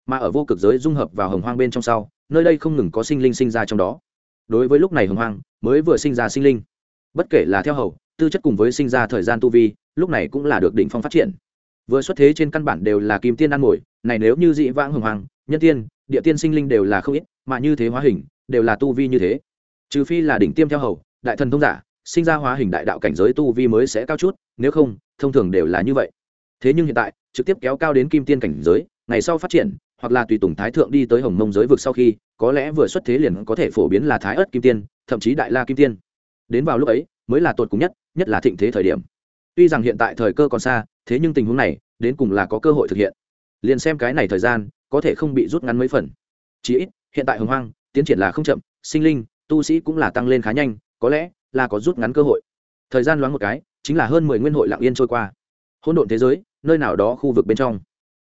Mà ở vô cực giới dung hợp vào hồng hoang bên trong sau, nơi đây không ngừng có sinh linh sinh ra trong đó. Đối với lúc này hồng hoang, mới vừa sinh ra sinh linh. Bất kể là theo hầu, tư chất cùng với sinh ra thời gian tu vi, lúc này cũng là được đỉnh phong phát triển. Vừa xuất thế trên căn bản đều là kim tiên ăn mồi, này nếu như dị vãng hồng hoàng nhân tiên, địa tiên sinh linh đều là không ít, mà như thế hóa hình, đều là tu vi như thế. Trừ phi là đỉnh tiêm theo hầu, đại thần thông giả, sinh ra hóa hình đại đạo cảnh giới tu vi mới sẽ cao chút, nếu không, thông thường đều là như vậy thế nhưng hiện tại, trực tiếp kéo cao đến kim tiên cảnh giới, ngày sau phát triển, hoặc là tùy tùng thái thượng đi tới hồng mông giới vực sau khi, có lẽ vừa xuất thế liền có thể phổ biến là thái ớt kim tiên, thậm chí đại la kim tiên. Đến vào lúc ấy, mới là tột cùng nhất nhất là thịnh thế thời điểm. Tuy rằng hiện tại thời cơ còn xa, thế nhưng tình huống này, đến cùng là có cơ hội thực hiện. Liền xem cái này thời gian, có thể không bị rút ngắn mấy phần. Chí ít, hiện tại hồng hoang, tiến triển là không chậm, sinh linh, tu sĩ cũng là tăng lên khá nhanh, có lẽ là có rút ngắn cơ hội. Thời gian loáng một cái, chính là hơn mười nguyên hội lạng yên trôi qua. Hỗn độn thế giới nơi nào đó khu vực bên trong.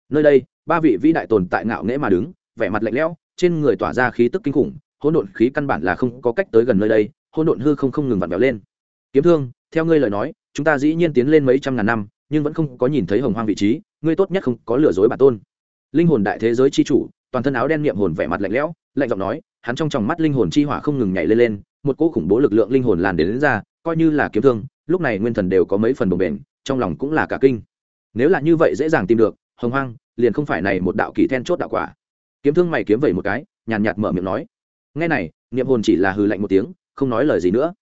Nơi đây ba vị vĩ đại tồn tại ngạo nghễ mà đứng vẻ mặt lạnh lẽo trên người tỏa ra khí tức kinh khủng hỗn độn khí căn bản là không có cách tới gần nơi đây hỗn độn hư không không ngừng vặn vẹo lên. Kiếm thương theo ngươi lời nói chúng ta dĩ nhiên tiến lên mấy trăm ngàn năm nhưng vẫn không có nhìn thấy hồng hoang vị trí ngươi tốt nhất không có lừa dối bản tôn. Linh hồn đại thế giới chi chủ toàn thân áo đen niệm hồn vẻ mặt lạnh lẽo lạnh giọng nói hắn trong tròng mắt linh hồn chi hỏa không ngừng nhảy lên lên một cỗ khủng bố lực lượng linh hồn làn đến, đến ra coi như là kiếm thương lúc này nguyên thần đều có mấy phần bồng bềnh trong lòng cũng là cả kinh nếu là như vậy dễ dàng tìm được, hồng hoang, liền không phải này một đạo kỳ then chốt đạo quả. Kiếm thương mày kiếm vẩy một cái, nhàn nhạt mở miệng nói. Ngay này, niệm hồn chỉ là hừ lạnh một tiếng, không nói lời gì nữa.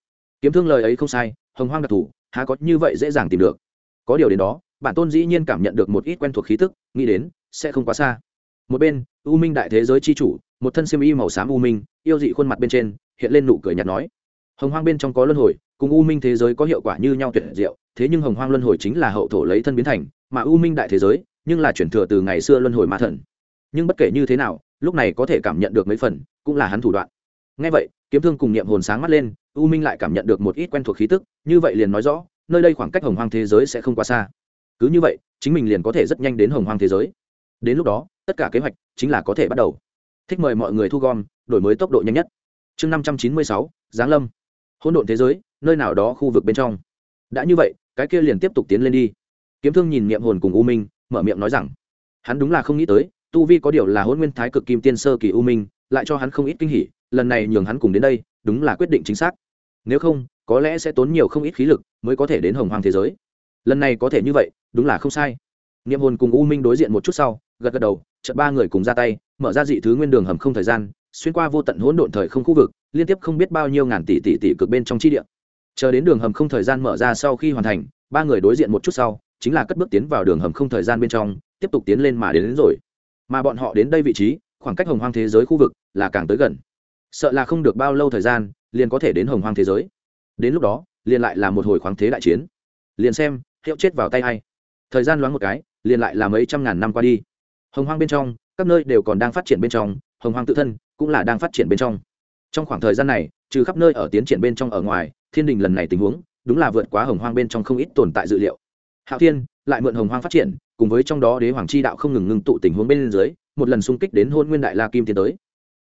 Kiếm thương lời ấy không sai, hồng hoang đặc thù, há có như vậy dễ dàng tìm được. Có điều đến đó, bản tôn dĩ nhiên cảm nhận được một ít quen thuộc khí tức, nghĩ đến, sẽ không quá xa. Một bên, u minh đại thế giới c h i chủ, một thân xiêm y màu xám u minh, yêu dị khuôn mặt bên trên, hiện lên nụ cười nhạt nói. Hồng hoang bên trong có luân hồi, cùng u minh thế giới có hiệu quả như nhau tuyệt diệu, thế nhưng hồng hoang luân hồi chính là hậu thổ lấy thân biến thành mà u minh đại thế giới, nhưng là chuyển thừa từ ngày xưa luân hồi ma thần. Nhưng bất kể như thế nào, lúc này có thể cảm nhận được mấy phần, cũng là hắn thủ đoạn. Ngay vậy, kiếm thương cùng niệm hồn sáng mắt lên, u minh lại cảm nhận được một ít quen thuộc khí tức, như vậy liền nói rõ, nơi đây khoảng cách hồng hoang thế giới sẽ không quá xa. Cứ như vậy, chính mình liền có thể rất nhanh đến hồng hoang thế giới. Đến lúc đó, tất cả kế hoạch chính là có thể bắt đầu. Thích mời mọi người thu gom, đổi mới tốc độ nhanh nhất. Chương năm trăm chín mươi sáu, giáng lâm. Hỗn độn thế giới, nơi nào đó khu vực bên trong. Đã như vậy, cái kia liền tiếp tục tiến lên đi kiếm thương nhìn niệm hồn cùng u minh, mở miệng nói rằng, hắn đúng là không nghĩ tới, tu vi có điều là hôn nguyên thái cực kim tiên sơ kỳ u minh, lại cho hắn không ít kinh hỉ, lần này nhường hắn cùng đến đây, đúng là quyết định chính xác. Nếu không, có lẽ sẽ tốn nhiều không ít khí lực mới có thể đến hồng hoàng thế giới. Lần này có thể như vậy, đúng là không sai. Niệm hồn cùng u minh đối diện một chút sau, gật gật đầu, chợt ba người cùng ra tay, mở ra dị thứ nguyên đường hầm không thời gian, xuyên qua vô tận hỗn độn thời không khu vực, liên tiếp không biết bao nhiêu ngàn tỷ tỷ tỷ cực bên trong chi địa. Chờ đến đường hầm không thời gian mở ra sau khi hoàn thành, ba người đối diện một chút sau chính là cất bước tiến vào đường hầm không thời gian bên trong tiếp tục tiến lên mà đến, đến rồi. Mà bọn họ đến đây vị trí khoảng cách hồng hoang thế giới khu vực là càng tới gần. Sợ là không được bao lâu thời gian liền có thể đến hồng hoang thế giới. Đến lúc đó liền lại là một hồi khoáng thế đại chiến. Liền xem hiệu chết vào tay hay thời gian loáng một cái liền lại là mấy trăm ngàn năm qua đi. Hồng hoang bên trong các nơi đều còn đang phát triển bên trong hồng hoang tự thân cũng là đang phát triển bên trong. Trong khoảng thời gian này trừ khắp nơi ở tiến triển bên trong ở ngoài thiên đình lần này tình huống đúng là vượt quá hồng hoang bên trong không ít tồn tại dự liệu hạo thiên lại mượn hồng hoang phát triển, cùng với trong đó đế hoàng chi đạo không ngừng ngưng tụ tình huống bên dưới, một lần xung kích đến hôn nguyên đại la kim tiến tới.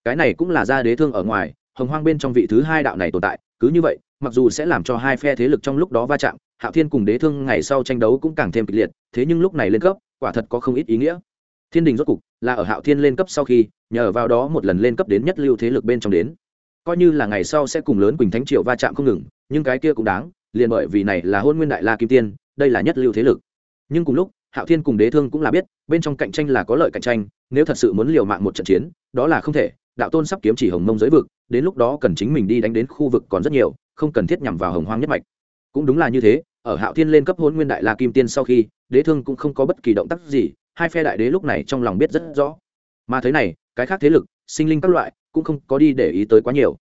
Cái này cũng là ra đế thương ở ngoài, hồng hoang bên trong vị thứ hai đạo này tồn tại, cứ như vậy, mặc dù sẽ làm cho hai phe thế lực trong lúc đó va chạm, hạo thiên cùng đế thương ngày sau tranh đấu cũng càng thêm kịch liệt, thế nhưng lúc này lên cấp, quả thật có không ít ý nghĩa. Thiên đình rốt cục là ở hạo thiên lên cấp sau khi, nhờ vào đó một lần lên cấp đến nhất lưu thế lực bên trong đến. Coi như là ngày sau sẽ cùng lớn quỳnh thánh triệu va chạm không ngừng, nhưng cái kia cũng đáng, liền bởi vì này là hôn nguyên đại la kim tiên đây là nhất lưu thế lực. Nhưng cùng lúc, hạo thiên cùng đế thương cũng là biết, bên trong cạnh tranh là có lợi cạnh tranh, nếu thật sự muốn liều mạng một trận chiến, đó là không thể. Đạo tôn sắp kiếm chỉ hồng mông giới vực, đến lúc đó cần chính mình đi đánh đến khu vực còn rất nhiều, không cần thiết nhằm vào hồng hoang nhất mạch. Cũng đúng là như thế, ở hạo thiên lên cấp hôn nguyên đại la kim tiên sau khi, đế thương cũng không có bất kỳ động tác gì, hai phe đại đế lúc này trong lòng biết rất rõ. Mà thế này, cái khác thế lực, sinh linh các loại, cũng không có đi để ý tới quá nhiều.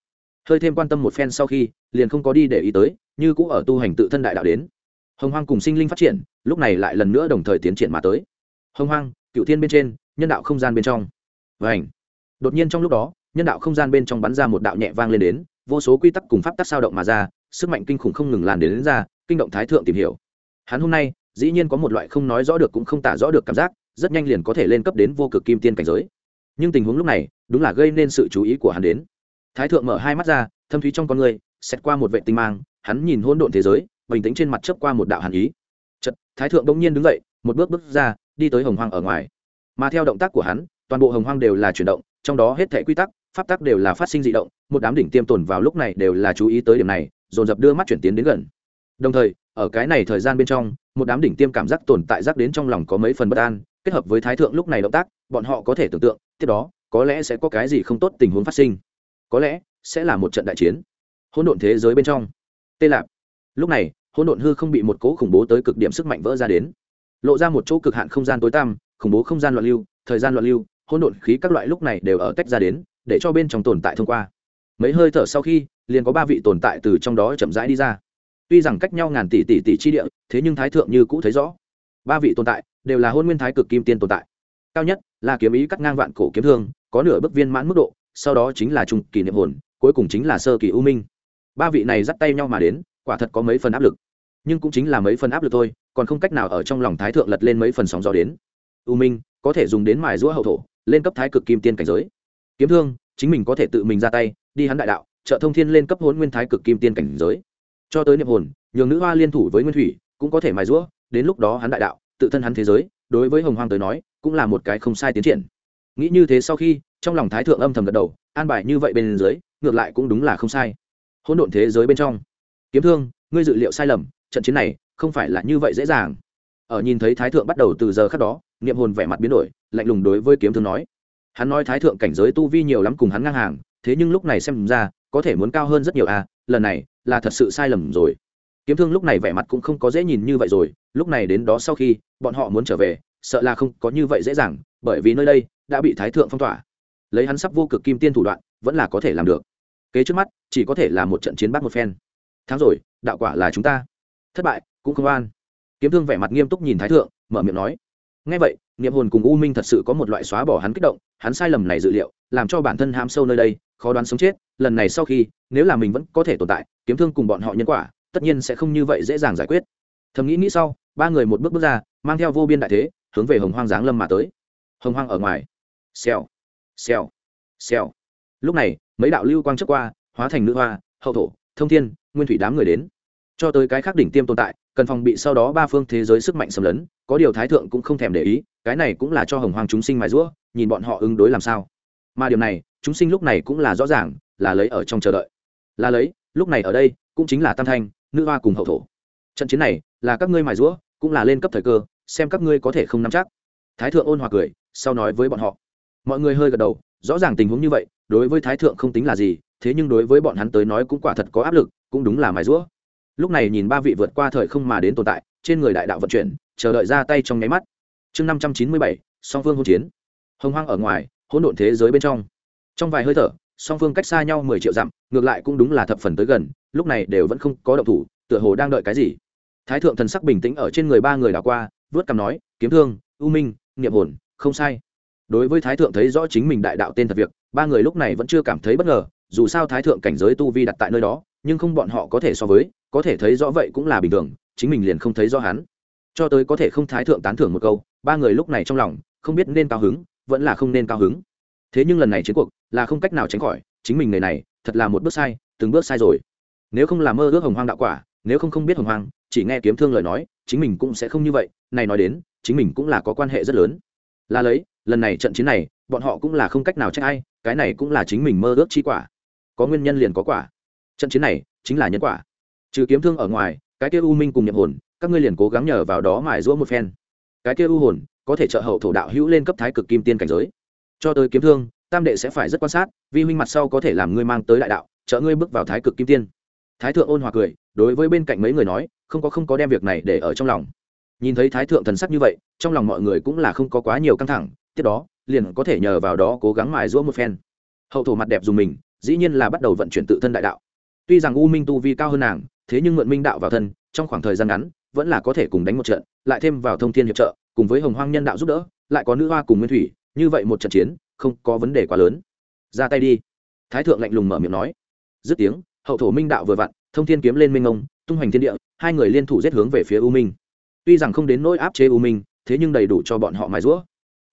Hơi thêm quan tâm một phen sau khi, liền không có đi để ý tới, như cũng ở tu hành tự thân đại đạo đến hồng hoang cùng sinh linh phát triển lúc này lại lần nữa đồng thời tiến triển mà tới. Hồng hoang cựu thiên bên trên nhân đạo không gian bên trong. Vảnh đột nhiên trong lúc đó nhân đạo không gian bên trong bắn ra một đạo nhẹ vang lên đến vô số quy tắc cùng pháp tắc sao động mà ra sức mạnh kinh khủng không ngừng làn đến, đến ra kinh động thái thượng tìm hiểu. Hắn hôm nay dĩ nhiên có một loại không nói rõ được cũng không tả rõ được cảm giác rất nhanh liền có thể lên cấp đến vô cực kim tiên cảnh giới. Nhưng tình huống lúc này đúng là gây nên sự chú ý của hắn đến. Thái thượng mở hai mắt ra thâm thúy trong con người xét qua một vệ tinh mang hắn nhìn hỗn độn thế giới bình tĩnh trên mặt chớp qua một đạo hàn ý. Chật thái thượng bỗng nhiên đứng dậy, một bước bước ra, đi tới hồng hoang ở ngoài. Mà theo động tác của hắn, toàn bộ hồng hoang đều là chuyển động, trong đó hết thể quy tắc, pháp tắc đều là phát sinh dị động, một đám đỉnh tiêm tồn vào lúc này đều là chú ý tới điểm này, dồn dập đưa mắt chuyển tiến đến gần. Đồng thời, ở cái này thời gian bên trong, một đám đỉnh tiêm cảm giác tồn tại giác đến trong lòng có mấy phần bất an, kết hợp với thái thượng lúc này động tác, bọn họ có thể tưởng tượng, tiếp đó, có lẽ sẽ có cái gì không tốt tình huống phát sinh. Có lẽ sẽ là một trận đại chiến. Hỗn độn thế giới bên trong. Tê lạp. Lúc này hỗn độn hư không bị một cỗ khủng bố tới cực điểm sức mạnh vỡ ra đến. Lộ ra một chỗ cực hạn không gian tối tăm, khủng bố không gian loạn lưu, thời gian loạn lưu, hỗn độn khí các loại lúc này đều ở tách ra đến, để cho bên trong tồn tại thông qua. Mấy hơi thở sau khi, liền có ba vị tồn tại từ trong đó chậm rãi đi ra. Tuy rằng cách nhau ngàn tỷ tỷ tỷ chi địa, thế nhưng thái thượng như cũ thấy rõ. Ba vị tồn tại đều là hôn nguyên thái cực kim tiên tồn tại. Cao nhất là kiếm ý cắt ngang vạn cổ kiếm thương, có nửa bước viên mãn mức độ, sau đó chính là trung kỳ niệm hồn, cuối cùng chính là sơ kỳ u minh. Ba vị này dắt tay nhau mà đến quả thật có mấy phần áp lực. Nhưng cũng chính là mấy phần áp lực thôi, còn không cách nào ở trong lòng thái thượng lật lên mấy phần sóng gió đến. U minh, có thể dùng đến mài giũa hậu thổ, lên cấp thái cực kim tiên cảnh giới. Kiếm thương, chính mình có thể tự mình ra tay, đi hắn đại đạo, trợ thông thiên lên cấp hôn nguyên thái cực kim tiên cảnh giới. Cho tới niệm hồn, nhường nữ hoa liên thủ với nguyên thủy, cũng có thể mài giũa, đến lúc đó hắn đại đạo, tự thân hắn thế giới, đối với hồng hoang tới nói, cũng là một cái không sai tiến triển. Nghĩ như thế sau khi, trong lòng thái thượng âm thầm gật đầu, an bài như vậy bên dưới, ngược lại cũng đúng là không sai. Hỗn độn thế giới bên trong kiếm thương, ngươi dự liệu sai lầm, trận chiến này không phải là như vậy dễ dàng. Ở nhìn thấy thái thượng bắt đầu từ giờ khắc đó, niệm hồn vẻ mặt biến đổi, lạnh lùng đối với kiếm thương nói. Hắn nói thái thượng cảnh giới tu vi nhiều lắm cùng hắn ngang hàng, thế nhưng lúc này xem ra, có thể muốn cao hơn rất nhiều à lần này là thật sự sai lầm rồi. Kiếm thương lúc này vẻ mặt cũng không có dễ nhìn như vậy rồi, lúc này đến đó sau khi, bọn họ muốn trở về, sợ là không có như vậy dễ dàng, bởi vì nơi đây đã bị thái thượng phong tỏa. Lấy hắn sắp vô cực kim tiên thủ đoạn, vẫn là có thể làm được. Kế trước mắt, chỉ có thể là một trận chiến bắt một phen tháng rồi, đạo quả là chúng ta. Thất bại, cũng không an kiếm thương vẻ mặt nghiêm túc nhìn thái thượng, mở miệng nói. Ngay vậy, niệm hồn cùng u minh thật sự có một loại xóa bỏ hắn kích động, hắn sai lầm này dự liệu, làm cho bản thân ham sâu nơi đây, khó đoán sống chết, lần này sau khi, nếu là mình vẫn có thể tồn tại, kiếm thương cùng bọn họ nhân quả, tất nhiên sẽ không như vậy dễ dàng giải quyết. Thầm nghĩ nghĩ sau, ba người một bước bước ra, mang theo vô biên đại thế, hướng về hồng hoang giáng lâm mà tới. Hồng hoang ở ngoài. Xèo xèo xèo. Lúc này, mấy đạo lưu quang trước qua, hóa thành nữ hoa, hậu thổ, thông thiên nguyên thủy đám người đến. Cho tới cái khác đỉnh tiêm tồn tại, cần phòng bị sau đó ba phương thế giới sức mạnh xâm lấn, có điều thái thượng cũng không thèm để ý, cái này cũng là cho hồng hoàng chúng sinh mài rũa nhìn bọn họ ứng đối làm sao. Mà điều này, chúng sinh lúc này cũng là rõ ràng, là lấy ở trong chờ đợi. Là lấy, lúc này ở đây, cũng chính là tam thanh, nữ hoa cùng hậu thổ. Trận chiến này, là các ngươi mài rũa cũng là lên cấp thời cơ, xem các ngươi có thể không nắm chắc. Thái thượng ôn hòa cười, sau nói với bọn họ. Mọi người hơi gật đầu, rõ ràng tình huống như vậy, đối với thái thượng không tính là gì, thế nhưng đối với bọn hắn tới nói cũng quả thật có áp lực cũng đúng là mài rũa. Lúc này nhìn ba vị vượt qua thời không mà đến tồn tại, trên người đại đạo vận chuyển, chờ đợi ra tay trong nháy mắt. Chương năm trăm chín mươi bảy, song phương hỗn chiến. Hồng hoang ở ngoài, hỗn độn thế giới bên trong. Trong vài hơi thở, song phương cách xa nhau mười triệu dặm, ngược lại cũng đúng là thập phần tới gần, lúc này đều vẫn không có động thủ, tựa hồ đang đợi cái gì. Thái thượng thần sắc bình tĩnh ở trên người ba người đảo qua, vớt cằm nói, kiếm thương, u minh, niệm hồn, không sai. Đối với thái thượng thấy rõ chính mình đại đạo tên thật việc, ba người lúc này vẫn chưa cảm thấy bất ngờ, dù sao thái thượng cảnh giới tu vi đặt tại nơi đó nhưng không bọn họ có thể so với, có thể thấy rõ vậy cũng là bình thường, chính mình liền không thấy rõ hắn. Cho tới có thể không thái thượng tán thưởng một câu, ba người lúc này trong lòng, không biết nên cao hứng, vẫn là không nên cao hứng. Thế nhưng lần này chiến cuộc, là không cách nào tránh khỏi, chính mình người này, thật là một bước sai, từng bước sai rồi. Nếu không làm mơ ước hồng hoang đạo quả, nếu không không biết hồng hoang, chỉ nghe kiếm thương lời nói, chính mình cũng sẽ không như vậy, này nói đến, chính mình cũng là có quan hệ rất lớn. Là lấy, lần này trận chiến này, bọn họ cũng là không cách nào trách ai, cái này cũng là chính mình mơ ước chi quả. Có nguyên nhân liền có quả trận chiến này chính là nhân quả. Trừ kiếm thương ở ngoài, cái kia u minh cùng nhập hồn, các ngươi liền cố gắng nhờ vào đó mài giũa một phen. Cái kia u hồn có thể trợ hậu thổ đạo hữu lên cấp thái cực kim tiên cảnh giới. Cho tới kiếm thương, tam đệ sẽ phải rất quan sát, vi huynh mặt sau có thể làm ngươi mang tới đại đạo, trợ ngươi bước vào thái cực kim tiên. Thái thượng ôn hòa cười, đối với bên cạnh mấy người nói, không có không có đem việc này để ở trong lòng. Nhìn thấy thái thượng thần sắc như vậy, trong lòng mọi người cũng là không có quá nhiều căng thẳng, tiếp đó, liền có thể nhờ vào đó cố gắng mài giũa một phen. Hậu thổ mặt đẹp dùng mình, dĩ nhiên là bắt đầu vận chuyển tự thân đại đạo tuy rằng u minh tu vi cao hơn nàng, thế nhưng mượn minh đạo vào thân, trong khoảng thời gian ngắn, vẫn là có thể cùng đánh một trận, lại thêm vào thông thiên hiệp trợ, cùng với hồng hoang nhân đạo giúp đỡ, lại có nữ hoa cùng nguyên thủy, như vậy một trận chiến, không có vấn đề quá lớn. Ra tay đi. Thái thượng lạnh lùng mở miệng nói. Dứt tiếng, hậu thổ minh đạo vừa vặn, thông thiên kiếm lên minh ông tung hoành thiên địa, hai người liên thủ giết hướng về phía u minh. Tuy rằng không đến nỗi áp chế u minh, thế nhưng đầy đủ cho bọn họ mài rũa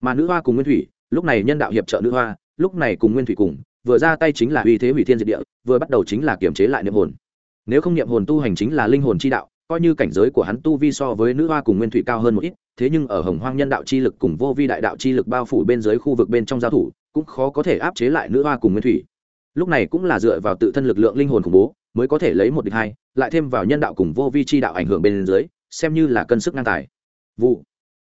mà nữ hoa cùng nguyên thủy, lúc này nhân đạo hiệp trợ nữ hoa, lúc này cùng nguyên thủy cùng vừa ra tay chính là uy thế hủy thiên diệt địa, vừa bắt đầu chính là kiềm chế lại niệm hồn. Nếu không niệm hồn tu hành chính là linh hồn chi đạo, coi như cảnh giới của hắn tu vi so với nữ hoa cùng nguyên thủy cao hơn một ít, thế nhưng ở hồng hoang nhân đạo chi lực cùng vô vi đại đạo chi lực bao phủ bên dưới khu vực bên trong giao thủ, cũng khó có thể áp chế lại nữ hoa cùng nguyên thủy. Lúc này cũng là dựa vào tự thân lực lượng linh hồn khủng bố, mới có thể lấy một địch hai, lại thêm vào nhân đạo cùng vô vi chi đạo ảnh hưởng bên dưới, xem như là cân sức ngang tài. Vụ.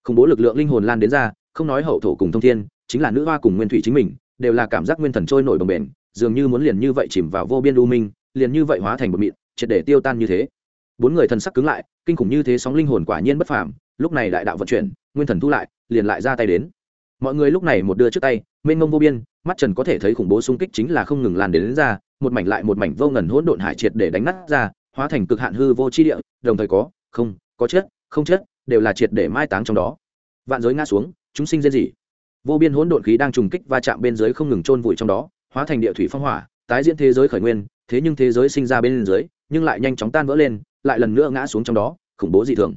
Khủng bố lực lượng linh hồn lan đến ra, không nói hậu thổ cùng thông thiên, chính là nữ hoa cùng nguyên thủy chính mình đều là cảm giác nguyên thần trôi nổi bồng bềnh dường như muốn liền như vậy chìm vào vô biên u minh liền như vậy hóa thành bột mịn triệt để tiêu tan như thế. Bốn người thần sắc cứng lại kinh khủng như thế sóng linh hồn quả nhiên bất phàm lúc này đại đạo vận chuyển nguyên thần thu lại liền lại ra tay đến. Mọi người lúc này một đưa trước tay mênh mông vô biên mắt trần có thể thấy khủng bố xung kích chính là không ngừng lan đến, đến ra một mảnh lại một mảnh vô ngần hỗn độn hải triệt để đánh nát ra hóa thành cực hạn hư vô chi địa đồng thời có không có chết không chết đều là triệt để mai táng trong đó. Vạn giới ngã xuống chúng sinh dên gì vô biên hỗn độn khí đang trùng kích va chạm bên dưới không ngừng chôn vùi trong đó, hóa thành địa thủy phong hỏa, tái diễn thế giới khởi nguyên, thế nhưng thế giới sinh ra bên dưới, nhưng lại nhanh chóng tan vỡ lên, lại lần nữa ngã xuống trong đó, khủng bố dị thường.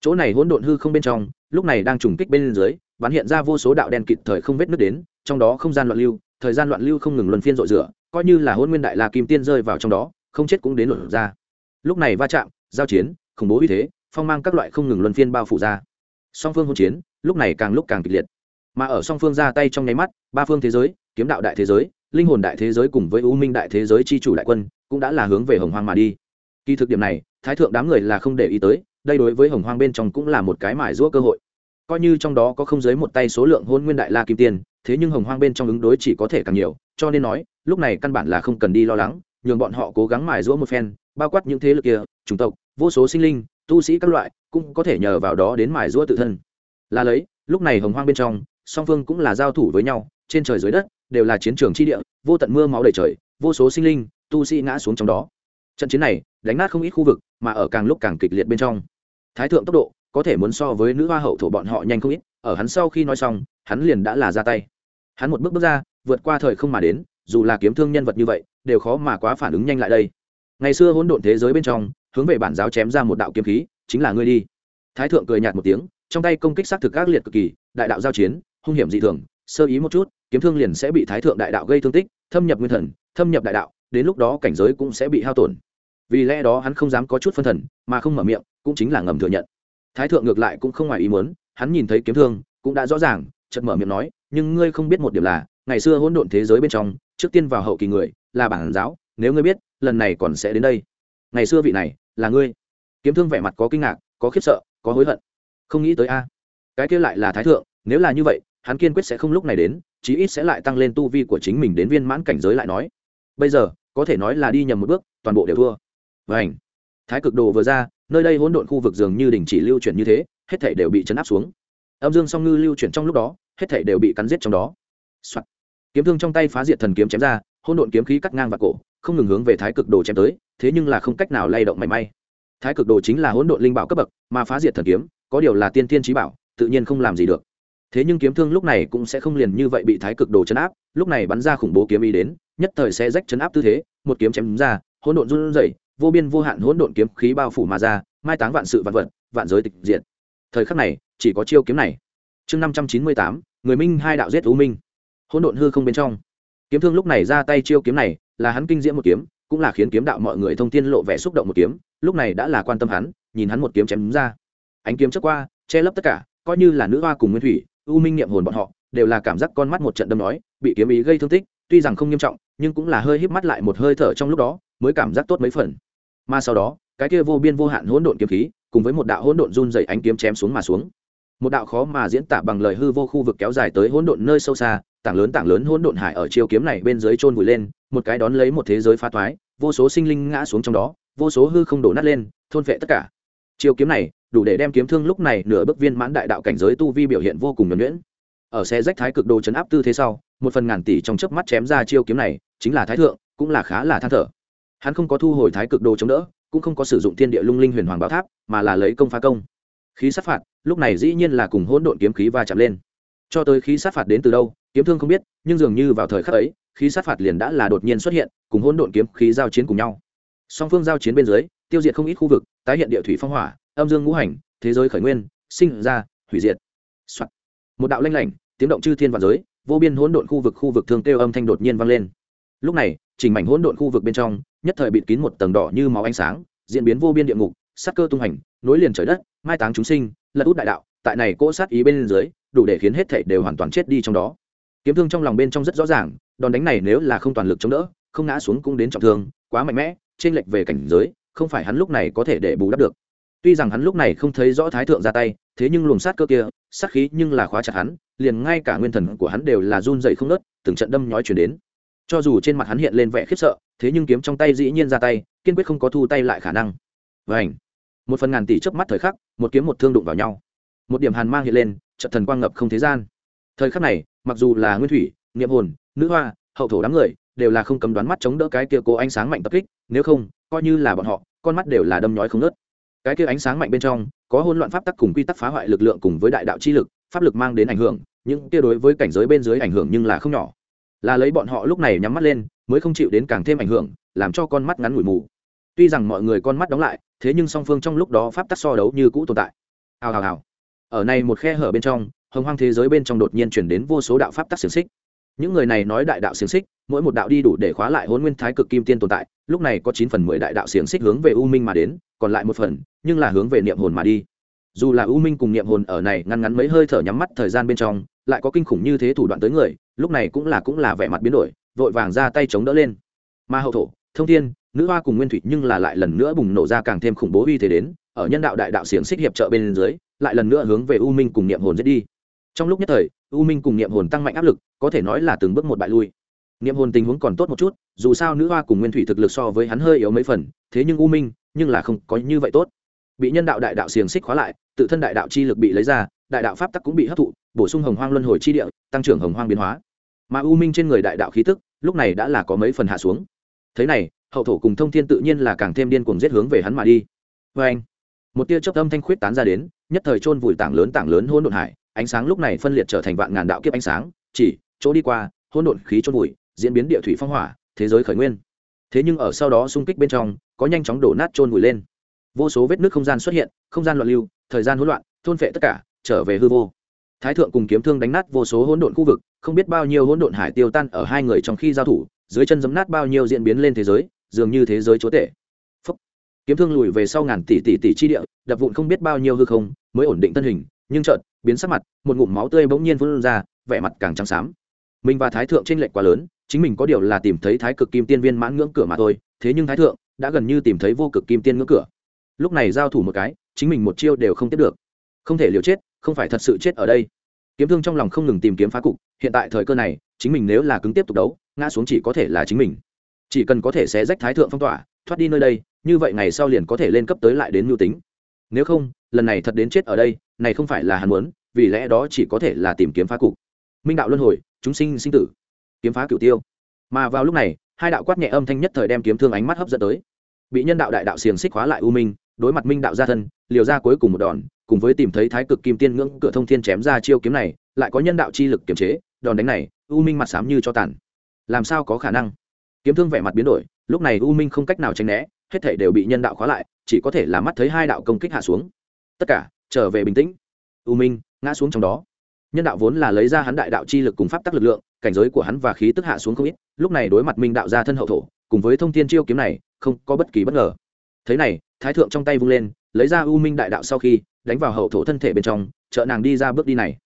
Chỗ này hỗn độn hư không bên trong, lúc này đang trùng kích bên dưới, bắn hiện ra vô số đạo đen kịt thời không vết nước đến, trong đó không gian loạn lưu, thời gian loạn lưu không ngừng luân phiên rội rửa, coi như là hôn nguyên đại la kim tiên rơi vào trong đó, không chết cũng đến luận ra. Lúc này va chạm, giao chiến, khủng bố uy thế, phong mang các loại không ngừng luân phiên bao phủ ra. Song phương hỗn chiến, lúc này càng lúc càng kịch liệt mà ở song phương ra tay trong nháy mắt, ba phương thế giới, kiếm đạo đại thế giới, linh hồn đại thế giới cùng với u minh đại thế giới chi chủ đại quân cũng đã là hướng về hồng hoang mà đi. Kỳ thực điểm này, thái thượng đám người là không để ý tới, đây đối với hồng hoang bên trong cũng là một cái mải giũa cơ hội. Coi như trong đó có không dưới một tay số lượng hôn nguyên đại la kim tiên, thế nhưng hồng hoang bên trong ứng đối chỉ có thể càng nhiều, cho nên nói, lúc này căn bản là không cần đi lo lắng, nhường bọn họ cố gắng mài giũa một phen, bao quát những thế lực kia, chủng tộc, vô số sinh linh, tu sĩ các loại, cũng có thể nhờ vào đó đến mài giũa tự thân. Là lấy, lúc này hồng hoang bên trong song phương cũng là giao thủ với nhau, trên trời dưới đất, đều là chiến trường chi địa, vô tận mưa máu đầy trời, vô số sinh linh, tu sĩ ngã xuống trong đó. Trận chiến này, đánh nát không ít khu vực, mà ở càng lúc càng kịch liệt bên trong. Thái thượng tốc độ, có thể muốn so với nữ hoa hậu thổ bọn họ nhanh không ít, ở hắn sau khi nói xong, hắn liền đã là ra tay. Hắn một bước bước ra, vượt qua thời không mà đến, dù là kiếm thương nhân vật như vậy, đều khó mà quá phản ứng nhanh lại đây. Ngày xưa hỗn độn thế giới bên trong, hướng về bản giáo chém ra một đạo kiếm khí, chính là ngươi đi. Thái thượng cười nhạt một tiếng, trong tay công kích sát thực ác liệt cực kỳ, đại đạo giao chiến hung hiểm dị thường, sơ ý một chút, kiếm thương liền sẽ bị thái thượng đại đạo gây thương tích, thâm nhập nguyên thần, thâm nhập đại đạo, đến lúc đó cảnh giới cũng sẽ bị hao tổn. Vì lẽ đó hắn không dám có chút phân thần, mà không mở miệng, cũng chính là ngầm thừa nhận. Thái thượng ngược lại cũng không ngoài ý muốn, hắn nhìn thấy kiếm thương, cũng đã rõ ràng, chợt mở miệng nói, nhưng ngươi không biết một điểm là, ngày xưa hỗn độn thế giới bên trong, trước tiên vào hậu kỳ người, là bản giáo, nếu ngươi biết, lần này còn sẽ đến đây. Ngày xưa vị này, là ngươi. Kiếm thương vẻ mặt có kinh ngạc, có khiếp sợ, có hối hận. Không nghĩ tới a, cái kia lại là thái thượng, nếu là như vậy hắn kiên quyết sẽ không lúc này đến, chí ít sẽ lại tăng lên tu vi của chính mình đến viên mãn cảnh giới lại nói. Bây giờ, có thể nói là đi nhầm một bước, toàn bộ đều thua. Vành. Thái cực đồ vừa ra, nơi đây hỗn độn khu vực dường như đình chỉ lưu chuyển như thế, hết thể đều bị chấn áp xuống. Âm dương song ngư lưu chuyển trong lúc đó, hết thể đều bị cắn giết trong đó、Soạn. kiếm thương trong tay phá diệt thần kiếm chém ra, hỗn độn kiếm khí cắt ngang và cổ, không ngừng hướng về thái cực đồ chém tới, thế nhưng là không cách nào lay động mảy may. Thái cực đồ chính là hỗn độn linh bảo cấp bậc, mà phá diệt thần kiếm, có điều là tiên tiên trí bảo, tự nhiên không làm gì được thế nhưng kiếm thương lúc này cũng sẽ không liền như vậy bị thái cực đồ chấn áp, lúc này bắn ra khủng bố kiếm ý đến, nhất thời sẽ rách chấn áp tư thế, một kiếm chém ra, hỗn độn run rẩy, vô biên vô hạn hỗn độn kiếm khí bao phủ mà ra, mai táng vạn sự vạn vật, vạn giới tịch diệt. Thời khắc này, chỉ có chiêu kiếm này. Chương năm trăm chín mươi tám, người minh hai đạo giết u minh. Hỗn độn hư không bên trong. Kiếm thương lúc này ra tay chiêu kiếm này, là hắn kinh diễm một kiếm, cũng là khiến kiếm đạo mọi người thông tin lộ vẻ xúc động một kiếm, lúc này đã là quan tâm hắn, nhìn hắn một kiếm chém ra. Ánh kiếm trước qua, che lấp tất cả, coi như là nữ hoa cùng nguyên thủy u minh niệm hồn bọn họ đều là cảm giác con mắt một trận đâm nói, bị kiếm ý gây thương tích, tuy rằng không nghiêm trọng, nhưng cũng là hơi híp mắt lại một hơi thở trong lúc đó, mới cảm giác tốt mấy phần. Mà sau đó, cái kia vô biên vô hạn hỗn độn kiếm khí, cùng với một đạo hỗn độn run dày ánh kiếm chém xuống mà xuống. Một đạo khó mà diễn tả bằng lời hư vô khu vực kéo dài tới hỗn độn nơi sâu xa, tảng lớn tảng lớn hỗn độn hải ở chiêu kiếm này bên dưới trôn vùi lên, một cái đón lấy một thế giới phá thoái, vô số sinh linh ngã xuống trong đó, vô số hư không đổ nát lên, thôn vệ tất cả. Chiêu kiếm này đủ để đem kiếm thương lúc này nửa bước viên mãn đại đạo cảnh giới tu vi biểu hiện vô cùng nhuẩn nhuyễn. Ở xe rách thái cực đồ chấn áp tư thế sau, một phần ngàn tỷ trong chớp mắt chém ra chiêu kiếm này, chính là thái thượng, cũng là khá là than thở. Hắn không có thu hồi thái cực đồ chống đỡ, cũng không có sử dụng thiên địa lung linh huyền hoàng bảo tháp, mà là lấy công phá công. Khí sát phạt, lúc này dĩ nhiên là cùng hỗn độn kiếm khí va chạm lên. Cho tới khí sát phạt đến từ đâu, kiếm thương không biết, nhưng dường như vào thời khắc ấy, khí sát phạt liền đã là đột nhiên xuất hiện, cùng hỗn độn kiếm khí giao chiến cùng nhau. Song phương giao chiến bên dưới, tiêu diệt không ít khu vực, tái hiện địa thủy phong hỏa âm dương ngũ hành, thế giới khởi nguyên, sinh ra, hủy diệt、Soạn. một đạo lanh lảnh, tiếng động chư thiên và giới, vô biên hỗn độn khu vực khu vực thường kêu âm thanh đột nhiên vang lên. Lúc này, chỉnh mảnh hỗn độn khu vực bên trong, nhất thời bịt kín một tầng đỏ như máu ánh sáng, diễn biến vô biên địa ngục, sắc cơ tung hành, nối liền trời đất, mai táng chúng sinh, lật út đại đạo, tại này cỗ sát ý bên dưới, đủ để khiến hết thảy đều hoàn toàn chết đi trong đó. Kiếm thương trong lòng bên trong rất rõ ràng, đòn đánh này nếu là không toàn lực chống đỡ, không ngã xuống cũng đến trọng thương, quá mạnh mẽ trên lệch về cảnh giới, không phải hắn lúc này có thể để bù đắp được tuy rằng hắn lúc này không thấy rõ thái thượng ra tay, thế nhưng luồng sát cơ kia, sát khí nhưng là khóa chặt hắn, liền ngay cả nguyên thần của hắn đều là run dậy không nớt từng trận đâm nhói chuyển đến. Cho dù trên mặt hắn hiện lên vẻ khiếp sợ, thế nhưng kiếm trong tay dĩ nhiên ra tay, kiên quyết không có thu tay lại khả năng. Và ảnh một phần ngàn tỷ chớp mắt thời khắc, một kiếm một thương đụng vào nhau. Một điểm hàn mang hiện lên, trận thần quang ngập không thế gian. Thời khắc này, mặc dù là nguyên thủy, niệm hồn, nữ hoa, hậu thổ đám người, đều là không cầm đoán mắt chống đỡ cái kia cố ánh sáng mạnh tập kích, nếu không, coi như là bọn họ, con mắt đều là đâm nhói không nớt cái kia ánh sáng mạnh bên trong, có hỗn loạn pháp tắc cùng quy tắc phá hoại lực lượng cùng với đại đạo chi lực, pháp lực mang đến ảnh hưởng, những kia đối với cảnh giới bên dưới ảnh hưởng nhưng là không nhỏ. Là lấy bọn họ lúc này nhắm mắt lên, mới không chịu đến càng thêm ảnh hưởng, làm cho con mắt ngắn ngủi mù. Tuy rằng mọi người con mắt đóng lại, thế nhưng song phương trong lúc đó pháp tắc so đấu như cũ tồn tại. Hào hào hào. Ở này một khe hở bên trong, hồng hoang thế giới bên trong đột nhiên chuyển đến vô số đạo pháp tắc xiềng xích những người này nói đại đạo xiềng xích, mỗi một đạo đi đủ để khóa lại hôn nguyên thái cực kim tiên tồn tại, lúc này có chín phần mười đại đạo xiềng xích hướng về u minh mà đến, còn lại một phần, nhưng là hướng về niệm hồn mà đi. Dù là u minh cùng niệm hồn ở này ngăn ngắn mấy hơi thở nhắm mắt thời gian bên trong, lại có kinh khủng như thế thủ đoạn tới người, lúc này cũng là cũng là vẻ mặt biến đổi, vội vàng ra tay chống đỡ lên. Ma hậu thổ, thông thiên, nữ hoa cùng nguyên thủy nhưng là lại lần nữa bùng nổ ra càng thêm khủng bố uy thế đến, ở nhân đạo đại đạo xiềng xích hiệp trợ bên dưới, lại lần nữa hướng về u minh cùng niệm hồn giết đi trong lúc nhất thời, u minh cùng niệm hồn tăng mạnh áp lực, có thể nói là từng bước một bại lui. Niệm hồn tình huống còn tốt một chút, dù sao nữ hoa cùng nguyên thủy thực lực so với hắn hơi yếu mấy phần, thế nhưng u minh, nhưng là không có như vậy tốt. Bị nhân đạo đại đạo xiềng xích khóa lại, tự thân đại đạo chi lực bị lấy ra, đại đạo pháp tắc cũng bị hấp thụ, bổ sung hồng hoang luân hồi chi địa, tăng trưởng hồng hoang biến hóa. Mà u minh trên người đại đạo khí tức, lúc này đã là có mấy phần hạ xuống. Thế này, hậu thổ cùng thông thiên tự nhiên là càng thêm điên cuồng giết hướng về hắn mà đi. Vê anh một tia chớp âm thanh khuyết tán ra đến, nhất thời chôn vùi tảng lớn tảng lớn hôn độn hải ánh sáng lúc này phân liệt trở thành vạn ngàn đạo kiếp ánh sáng, chỉ, chỗ đi qua, hỗn độn khí chôn vùi, diễn biến địa thủy phong hỏa, thế giới khởi nguyên. Thế nhưng ở sau đó xung kích bên trong, có nhanh chóng đổ nát chôn vùi lên. Vô số vết nước không gian xuất hiện, không gian loạn lưu, thời gian hỗn loạn, thôn phệ tất cả, trở về hư vô. Thái thượng cùng kiếm thương đánh nát vô số hỗn độn khu vực, không biết bao nhiêu hỗn độn hải tiêu tan ở hai người trong khi giao thủ, dưới chân giấm nát bao nhiêu diễn biến lên thế giới, dường như thế giới chúa tể. Phúc. kiếm thương lùi về sau ngàn tỷ tỷ tỷ chi địa, đập vụn không biết bao nhiêu hư không, mới ổn định thân hình, nhưng chợt biến sắc mặt, một ngụm máu tươi bỗng nhiên phun ra, vẻ mặt càng trắng xám. Mình và thái thượng tranh lệch quá lớn, chính mình có điều là tìm thấy thái cực kim tiên viên mãn ngưỡng cửa mà thôi, thế nhưng thái thượng đã gần như tìm thấy vô cực kim tiên ngưỡng cửa. Lúc này giao thủ một cái, chính mình một chiêu đều không tiếp được. Không thể liều chết, không phải thật sự chết ở đây. Kiếm thương trong lòng không ngừng tìm kiếm phá cục, hiện tại thời cơ này, chính mình nếu là cứng tiếp tục đấu, ngã xuống chỉ có thể là chính mình. Chỉ cần có thể xé rách thái thượng phong tỏa, thoát đi nơi đây, như vậy ngày sau liền có thể lên cấp tới lại đến mưu tính. Nếu không lần này thật đến chết ở đây, này không phải là hắn muốn, vì lẽ đó chỉ có thể là tìm kiếm phá cục. Minh đạo luân hồi, chúng sinh sinh tử. Kiếm phá cửu tiêu. Mà vào lúc này, hai đạo quát nhẹ âm thanh nhất thời đem kiếm thương ánh mắt hấp dẫn tới. Bị nhân đạo đại đạo xiềng xích hóa lại u minh, đối mặt minh đạo gia thân, liều ra cuối cùng một đòn, cùng với tìm thấy thái cực kim tiên ngưỡng cửa thông thiên chém ra chiêu kiếm này, lại có nhân đạo chi lực kiềm chế, đòn đánh này, u minh mặt sám như cho tàn. Làm sao có khả năng? Kiếm thương vẻ mặt biến đổi, lúc này u minh không cách nào tránh né, hết thể đều bị nhân đạo khóa lại, chỉ có thể là mắt thấy hai đạo công kích hạ xuống tất cả, trở về bình tĩnh. U minh, ngã xuống trong đó. Nhân đạo vốn là lấy ra hắn đại đạo chi lực cùng pháp tắc lực lượng, cảnh giới của hắn và khí tức hạ xuống không ít, lúc này đối mặt minh đạo ra thân hậu thổ, cùng với thông tin chiêu kiếm này, không có bất kỳ bất ngờ. Thế này, thái thượng trong tay vung lên, lấy ra u minh đại đạo sau khi, đánh vào hậu thổ thân thể bên trong, trợ nàng đi ra bước đi này.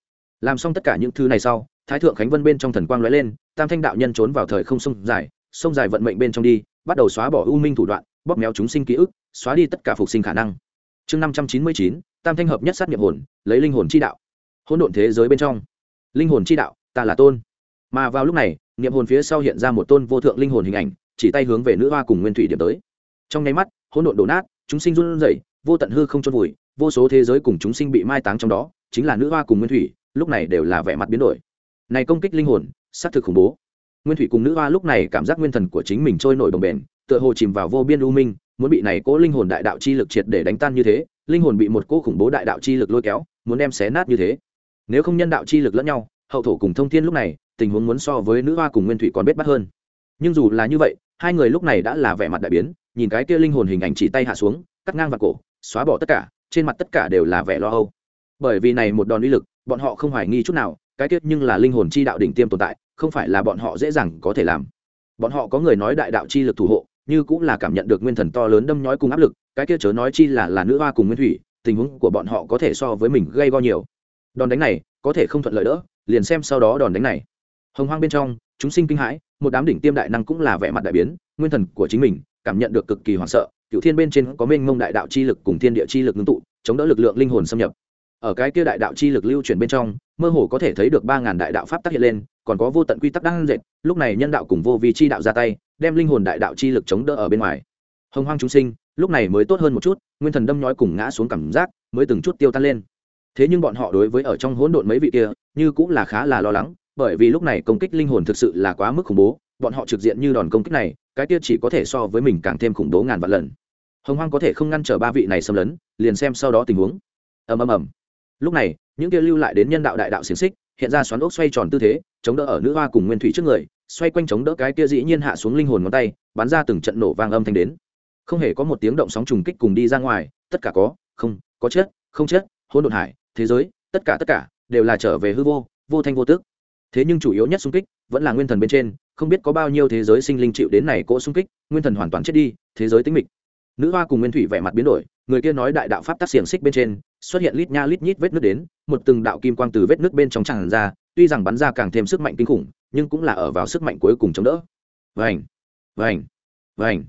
Làm xong tất cả những thứ này sau, thái thượng khánh vân bên trong thần quang lóe lên, tam thanh đạo nhân trốn vào thời không sông dài sông dài vận mệnh bên trong đi, bắt đầu xóa bỏ u minh thủ đoạn, bóp méo chúng sinh ký ức, xóa đi tất cả phục sinh khả năng chương năm trăm chín mươi chín, tam thanh hợp nhất sát nhập hồn, lấy linh hồn chi đạo. Hỗn độn thế giới bên trong. Linh hồn chi đạo, ta là tôn. Mà vào lúc này, niệm hồn phía sau hiện ra một tôn vô thượng linh hồn hình ảnh, chỉ tay hướng về nữ hoa cùng nguyên thủy điểm tới. Trong nháy mắt, hỗn độn đổ nát, chúng sinh run rẩy, vô tận hư không trôn vùi, vô số thế giới cùng chúng sinh bị mai táng trong đó, chính là nữ hoa cùng nguyên thủy, lúc này đều là vẻ mặt biến đổi. Này công kích linh hồn xác thực khủng bố. Nguyên thủy cùng nữ hoa lúc này cảm giác nguyên thần của chính mình trôi nổi đồng bền tựa hồ chìm vào vô biên u minh muốn bị này cố linh hồn đại đạo chi lực triệt để đánh tan như thế, linh hồn bị một cỗ khủng bố đại đạo chi lực lôi kéo, muốn đem xé nát như thế. Nếu không nhân đạo chi lực lẫn nhau, hậu thổ cùng thông thiên lúc này, tình huống muốn so với nữ hoa cùng nguyên thủy còn biết bắt hơn. Nhưng dù là như vậy, hai người lúc này đã là vẻ mặt đại biến, nhìn cái kia linh hồn hình ảnh chỉ tay hạ xuống, cắt ngang vào cổ, xóa bỏ tất cả, trên mặt tất cả đều là vẻ lo âu. Bởi vì này một đòn uy lực, bọn họ không hoài nghi chút nào, cái tiết nhưng là linh hồn chi đạo đỉnh tiêm tồn tại, không phải là bọn họ dễ dàng có thể làm. Bọn họ có người nói đại đạo chi lực thủ hộ như cũng là cảm nhận được nguyên thần to lớn đâm nhói cùng áp lực, cái kia chớ nói chi là là nữ hoa cùng nguyên thủy, tình huống của bọn họ có thể so với mình gây go nhiều. Đòn đánh này, có thể không thuận lợi đỡ, liền xem sau đó đòn đánh này. Hồng hoang bên trong, chúng sinh kinh hãi, một đám đỉnh tiêm đại năng cũng là vẻ mặt đại biến, nguyên thần của chính mình, cảm nhận được cực kỳ hoảng sợ cựu thiên bên trên có mênh mông đại đạo chi lực cùng thiên địa chi lực ngưng tụ, chống đỡ lực lượng linh hồn xâm nhập ở cái kia đại đạo chi lực lưu chuyển bên trong, mơ hồ có thể thấy được ba ngàn đại đạo pháp tác hiện lên, còn có vô tận quy tắc đang dệt, lúc này nhân đạo cùng vô vi chi đạo ra tay, đem linh hồn đại đạo chi lực chống đỡ ở bên ngoài. Hồng hoang chúng sinh, lúc này mới tốt hơn một chút, nguyên thần đâm nhói cùng ngã xuống cảm giác, mới từng chút tiêu tan lên. Thế nhưng bọn họ đối với ở trong hỗn độn mấy vị kia, như cũng là khá là lo lắng, bởi vì lúc này công kích linh hồn thực sự là quá mức khủng bố, bọn họ trực diện như đòn công kích này, cái kia chỉ có thể so với mình càng thêm khủng bố ngàn vạn lần. Hồng hoang có thể không ngăn trở ba vị này xâm lấn, liền xem sau đó tình huống. Ầm ầm ầm lúc này, những kia lưu lại đến nhân đạo đại đạo xiềng xích, hiện ra xoắn ốc xoay tròn tư thế, chống đỡ ở nữ hoa cùng nguyên thủy trước người, xoay quanh chống đỡ cái kia dĩ nhiên hạ xuống linh hồn ngón tay, bắn ra từng trận nổ vang âm thanh đến. Không hề có một tiếng động sóng trùng kích cùng đi ra ngoài, tất cả có, không, có chết, không chết, hỗn độn hải, thế giới, tất cả tất cả, đều là trở về hư vô vô thanh vô tức. Thế nhưng chủ yếu nhất xung kích, vẫn là nguyên thần bên trên, không biết có bao nhiêu thế giới sinh linh chịu đến này cỗ xung kích, nguyên thần hoàn toàn chết đi, thế giới tính mịch. Nữ hoa cùng nguyên thủy vẻ mặt biến đổi, người kia nói đại đạo pháp tác xiềng xích bên trên xuất hiện lít nha lít nhít vết nước đến, một từng đạo kim quang từ vết nước bên trong tràn ra, tuy rằng bắn ra càng thêm sức mạnh kinh khủng, nhưng cũng là ở vào sức mạnh cuối cùng chống đỡ. Vành vành vành.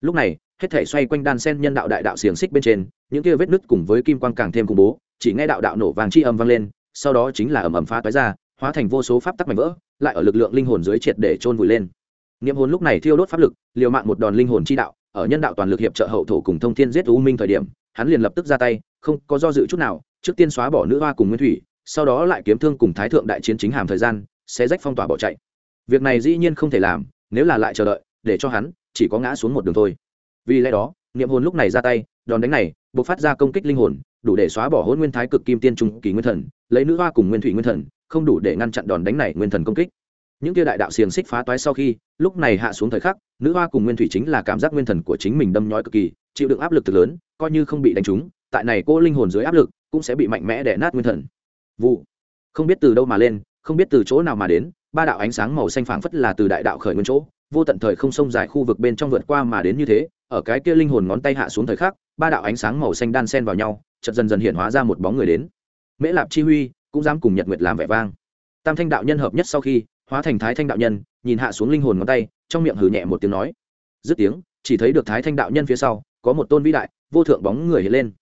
Lúc này, hết thể xoay quanh đan sen nhân đạo đại đạo xiềng xích bên trên, những kia vết nứt cùng với kim quang càng thêm khủng bố, chỉ nghe đạo đạo nổ vàng chi âm vang lên, sau đó chính là ầm ầm phá toái ra, hóa thành vô số pháp tắc mảnh vỡ, lại ở lực lượng linh hồn dưới triệt để trôn vùi lên. Niệm hồn lúc này thiêu đốt pháp lực, liều mạng một đòn linh hồn chi đạo, ở nhân đạo toàn lực hiệp trợ hậu thổ cùng thông thiên giết u minh thời điểm, hắn liền lập tức ra tay không có do dự chút nào, trước tiên xóa bỏ nữ hoa cùng nguyên thủy, sau đó lại kiếm thương cùng thái thượng đại chiến chính hàm thời gian, sẽ rách phong tỏa bỏ chạy. Việc này dĩ nhiên không thể làm, nếu là lại chờ đợi, để cho hắn chỉ có ngã xuống một đường thôi. Vì lẽ đó, niệm hồn lúc này ra tay, đòn đánh này, buộc phát ra công kích linh hồn, đủ để xóa bỏ hôn nguyên thái cực kim tiên trung kỳ nguyên thần, lấy nữ hoa cùng nguyên thủy nguyên thần, không đủ để ngăn chặn đòn đánh này nguyên thần công kích. Những kia đại đạo xiềng xích phá toái sau khi, lúc này hạ xuống thời khắc, nữ hoa cùng nguyên thủy chính là cảm giác nguyên thần của chính mình đâm nhói cực kỳ, chịu đựng áp lực thực lớn, coi như không bị đánh trúng tại này cô linh hồn dưới áp lực, cũng sẽ bị mạnh mẽ đè nát nguyên thần. Vụ. Không biết từ đâu mà lên, không biết từ chỗ nào mà đến, ba đạo ánh sáng màu xanh phảng phất là từ đại đạo khởi nguyên chỗ, vô tận thời không sông dài khu vực bên trong vượt qua mà đến như thế, ở cái kia linh hồn ngón tay hạ xuống thời khắc, ba đạo ánh sáng màu xanh đan xen vào nhau, chợt dần dần hiện hóa ra một bóng người đến. Mễ lạp chi huy cũng dám cùng nhật nguyệt làm vẻ vang. Tam thanh đạo nhân hợp nhất sau khi, hóa thành thái thanh đạo nhân, nhìn hạ xuống linh hồn ngón tay, trong miệng hừ nhẹ một tiếng nói. Dứt tiếng, chỉ thấy được thái thanh đạo nhân phía sau, có một tôn vĩ đại, vô thượng bóng người hiện lên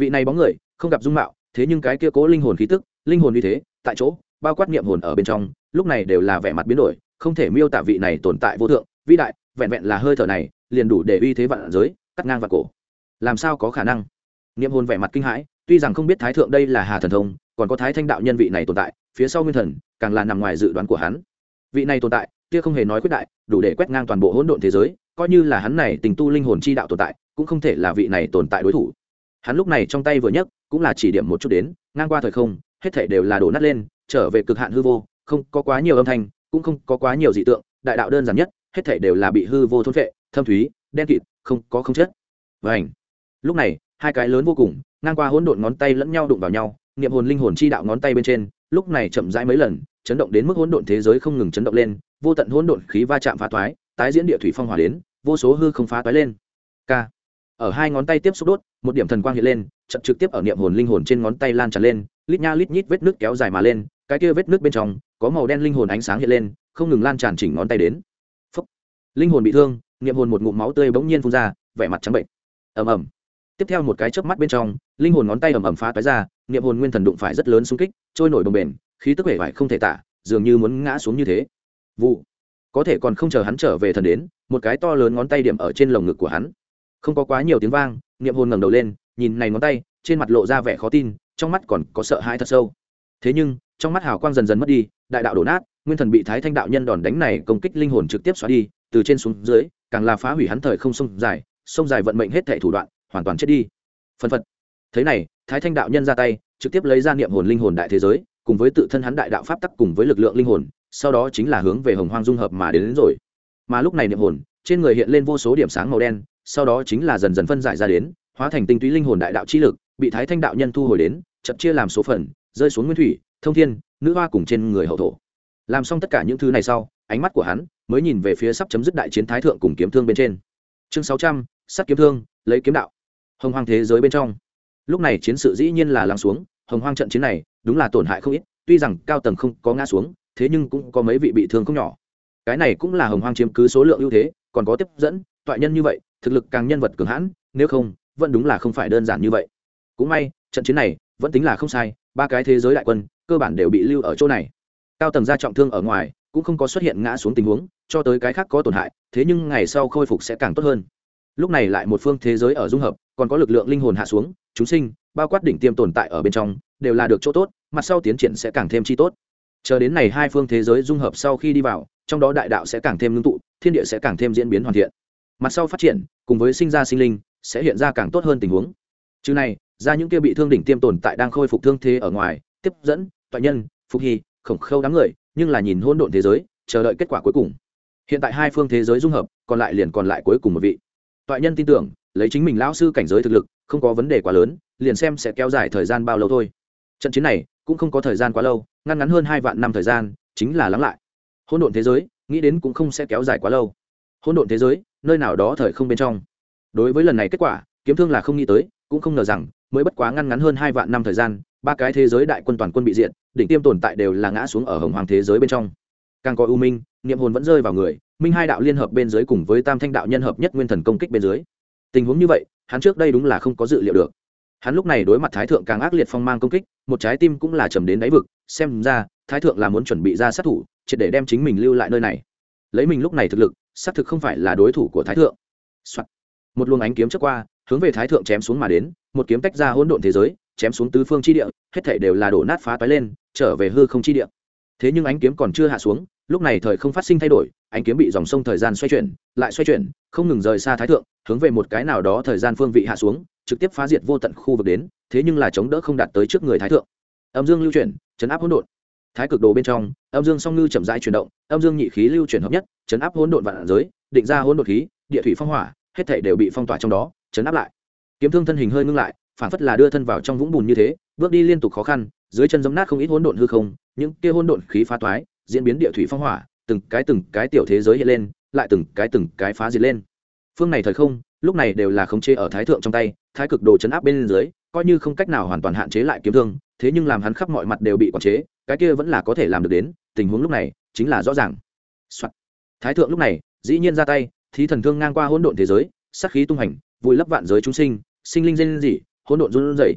vị này bóng người, không gặp dung mạo, thế nhưng cái kia cố linh hồn khí tức, linh hồn như thế, tại chỗ, bao quát niệm hồn ở bên trong, lúc này đều là vẻ mặt biến đổi, không thể miêu tả vị này tồn tại vô thượng, vĩ đại, vẹn vẹn là hơi thở này, liền đủ để uy thế vạn giới, cắt ngang vào cổ. Làm sao có khả năng? Niệm hồn vẻ mặt kinh hãi, tuy rằng không biết thái thượng đây là hà thần thông, còn có thái thanh đạo nhân vị này tồn tại, phía sau nguyên thần, càng là nằm ngoài dự đoán của hắn. Vị này tồn tại, kia không hề nói quyết đại, đủ để quét ngang toàn bộ hỗn độn thế giới, coi như là hắn này tình tu linh hồn chi đạo tồn tại, cũng không thể là vị này tồn tại đối thủ hắn lúc này trong tay vừa nhấc, cũng là chỉ điểm một chút đến, ngang qua thời không, hết thể đều là đổ nát lên, trở về cực hạn hư vô, không có quá nhiều âm thanh, cũng không có quá nhiều dị tượng, đại đạo đơn giản nhất, hết thể đều là bị hư vô thôn vệ thâm thúy, đen kịt, không có không chết. Và ảnh lúc này, hai cái lớn vô cùng, ngang qua hỗn độn ngón tay lẫn nhau đụng vào nhau, niệm hồn linh hồn chi đạo ngón tay bên trên, lúc này chậm rãi mấy lần, chấn động đến mức hỗn độn thế giới không ngừng chấn động lên, vô tận hỗn độn khí va chạm phá toái, tái diễn địa thủy phong hỏa đến, vô số hư không phá toái lên. K ở hai ngón tay tiếp xúc đốt, một điểm thần quang hiện lên chậm trực tiếp ở niệm hồn linh hồn trên ngón tay lan tràn lên, lít nha lít nhít vết nước kéo dài mà lên, cái kia vết nước bên trong, có màu đen linh hồn ánh sáng hiện lên, không ngừng lan tràn chỉnh ngón tay đến. Phúc. linh hồn bị thương, niệm hồn một ngụm máu tươi bỗng nhiên phun ra, vẻ mặt trắng bệnh. Ầm ầm. Tiếp theo một cái chớp mắt bên trong, linh hồn ngón tay ầm ầm phá toái ra, niệm hồn nguyên thần đụng phải rất lớn xung kích, trôi nổi bồng bềnh, khí tức vẻ vải không thể tả, dường như muốn ngã xuống như thế. Vụ. Có thể còn không chờ hắn trở về thần đến, một cái to lớn ngón tay điểm ở trên lồng ngực của hắn không có quá nhiều tiếng vang niệm hồn ngẩng đầu lên nhìn này ngón tay trên mặt lộ ra vẻ khó tin trong mắt còn có sợ hãi thật sâu. Thế nhưng trong mắt hào quang dần dần mất đi đại đạo đổ nát nguyên thần bị thái thanh đạo nhân đòn đánh này công kích linh hồn trực tiếp xóa đi từ trên xuống dưới càng là phá hủy hắn thời không sông dài sông dài vận mệnh hết thệ thủ đoạn hoàn toàn chết đi. Phân phật. Thế này thái thanh đạo nhân ra tay trực tiếp lấy ra niệm hồn linh hồn đại thế giới cùng với tự thân hắn đại đạo pháp tắc cùng với lực lượng linh hồn sau đó chính là hướng về hồng hoang dung hợp mà đến, đến rồi. Mà lúc này niệm hồn trên người hiện lên vô số điểm sáng màu đen sau đó chính là dần dần phân giải ra đến, hóa thành tinh túy linh hồn đại đạo chi lực, bị thái thanh đạo nhân thu hồi đến chậm chia làm số phần, rơi xuống nguyên thủy, thông thiên, nữ hoa cùng trên người hậu thổ. Làm xong tất cả những thứ này sau, ánh mắt của hắn mới nhìn về phía sắp chấm dứt đại chiến thái thượng cùng kiếm thương bên trên. Chương sáu trăm, sắt kiếm thương, lấy kiếm đạo. Hồng hoang thế giới bên trong. Lúc này chiến sự dĩ nhiên là lắng xuống, hồng hoang trận chiến này đúng là tổn hại không ít, tuy rằng cao tầng không có ngã xuống, thế nhưng cũng có mấy vị bị thương không nhỏ. Cái này cũng là hồng hoang chiếm cứ số lượng ưu thế, còn có tiếp dẫn, toại nhân như vậy thực lực càng nhân vật cường hãn, nếu không, vẫn đúng là không phải đơn giản như vậy. Cũng may, trận chiến này vẫn tính là không sai, ba cái thế giới đại quân cơ bản đều bị lưu ở chỗ này. Cao tầng ra trọng thương ở ngoài, cũng không có xuất hiện ngã xuống tình huống, cho tới cái khác có tổn hại, thế nhưng ngày sau khôi phục sẽ càng tốt hơn. Lúc này lại một phương thế giới ở dung hợp, còn có lực lượng linh hồn hạ xuống, chúng sinh, bao quát đỉnh tiêm tồn tại ở bên trong, đều là được chỗ tốt, mặt sau tiến triển sẽ càng thêm chi tốt. Chờ đến này hai phương thế giới dung hợp sau khi đi vào, trong đó đại đạo sẽ càng thêm ngưng tụ, thiên địa sẽ càng thêm diễn biến hoàn thiện mặt sau phát triển, cùng với sinh ra sinh linh, sẽ hiện ra càng tốt hơn tình huống. Chứ này, ra những kia bị thương đỉnh tiêm tồn tại đang khôi phục thương thế ở ngoài, tiếp dẫn, toại nhân, phục hy, khổng khâu đám người, nhưng là nhìn hôn độn thế giới, chờ đợi kết quả cuối cùng. Hiện tại hai phương thế giới dung hợp, còn lại liền còn lại cuối cùng một vị. Toại nhân tin tưởng, lấy chính mình lão sư cảnh giới thực lực, không có vấn đề quá lớn, liền xem sẽ kéo dài thời gian bao lâu thôi. Trận chiến này, cũng không có thời gian quá lâu ngăn ngắn hơn hai vạn năm thời gian, chính là lắng lại. Hỗn độn thế giới, nghĩ đến cũng không sẽ kéo dài quá lâu. Hỗn độn thế giới nơi nào đó thời không bên trong. Đối với lần này kết quả, kiếm thương là không nghĩ tới, cũng không ngờ rằng, mới bất quá ngăn ngắn hơn hai vạn năm thời gian, ba cái thế giới đại quân toàn quân bị diện đỉnh tiêm tồn tại đều là ngã xuống ở hồng hoàng thế giới bên trong. Càng có u minh, niệm hồn vẫn rơi vào người, minh hai đạo liên hợp bên dưới cùng với tam thanh đạo nhân hợp nhất nguyên thần công kích bên dưới. Tình huống như vậy, hắn trước đây đúng là không có dự liệu được. Hắn lúc này đối mặt thái thượng càng ác liệt phong mang công kích, một trái tim cũng là trầm đến đáy vực, xem ra, thái thượng là muốn chuẩn bị ra sát thủ, triệt để đem chính mình lưu lại nơi này lấy mình lúc này thực lực, xác thực không phải là đối thủ của thái thượng、Soạn. một luồng ánh kiếm trước qua, hướng về thái thượng chém xuống mà đến, một kiếm tách ra hỗn độn thế giới, chém xuống tứ phương chi địa, hết thảy đều là đổ nát phá toái lên, trở về hư không chi địa. Thế nhưng ánh kiếm còn chưa hạ xuống, lúc này thời không phát sinh thay đổi, ánh kiếm bị dòng sông thời gian xoay chuyển, lại xoay chuyển, không ngừng rời xa thái thượng, hướng về một cái nào đó thời gian phương vị hạ xuống, trực tiếp phá diệt vô tận khu vực đến, thế nhưng là chống đỡ không đạt tới trước người thái thượng. Âm dương lưu chuyển, chấn áp hỗn độn thái cực đồ bên trong, âm dương song ngư chậm rãi chuyển động, âm dương nhị khí lưu chuyển hợp nhất, chấn áp hỗn độn vạn giới, định ra hỗn độn khí, địa thủy phong hỏa, hết thể đều bị phong tỏa trong đó, chấn áp lại. Kiếm thương thân hình hơi ngưng lại phản phất là đưa thân vào trong vũng bùn như thế, bước đi liên tục khó khăn, dưới chân giấm nát không ít hỗn độn hư không, những kia hỗn độn khí phá toái, diễn biến địa thủy phong hỏa, từng cái từng cái tiểu thế giới hiện lên, lại từng cái từng cái phá diệt lên. Phương này thời không, lúc này đều là khống chế ở thái thượng trong tay, thái cực đồ chấn áp bên dưới, coi như không cách nào hoàn toàn hạn chế lại kiếm thương thế nhưng làm hắn khắp mọi mặt đều bị quản chế, cái kia vẫn là có thể làm được đến, tình huống lúc này chính là rõ ràng、Soạn. thái thượng lúc này, dĩ nhiên ra tay, thí thần thương ngang qua hỗn độn thế giới sắc khí tung hành, vùi lấp vạn giới chúng sinh sinh linh dên dị hỗn độn run rẩy.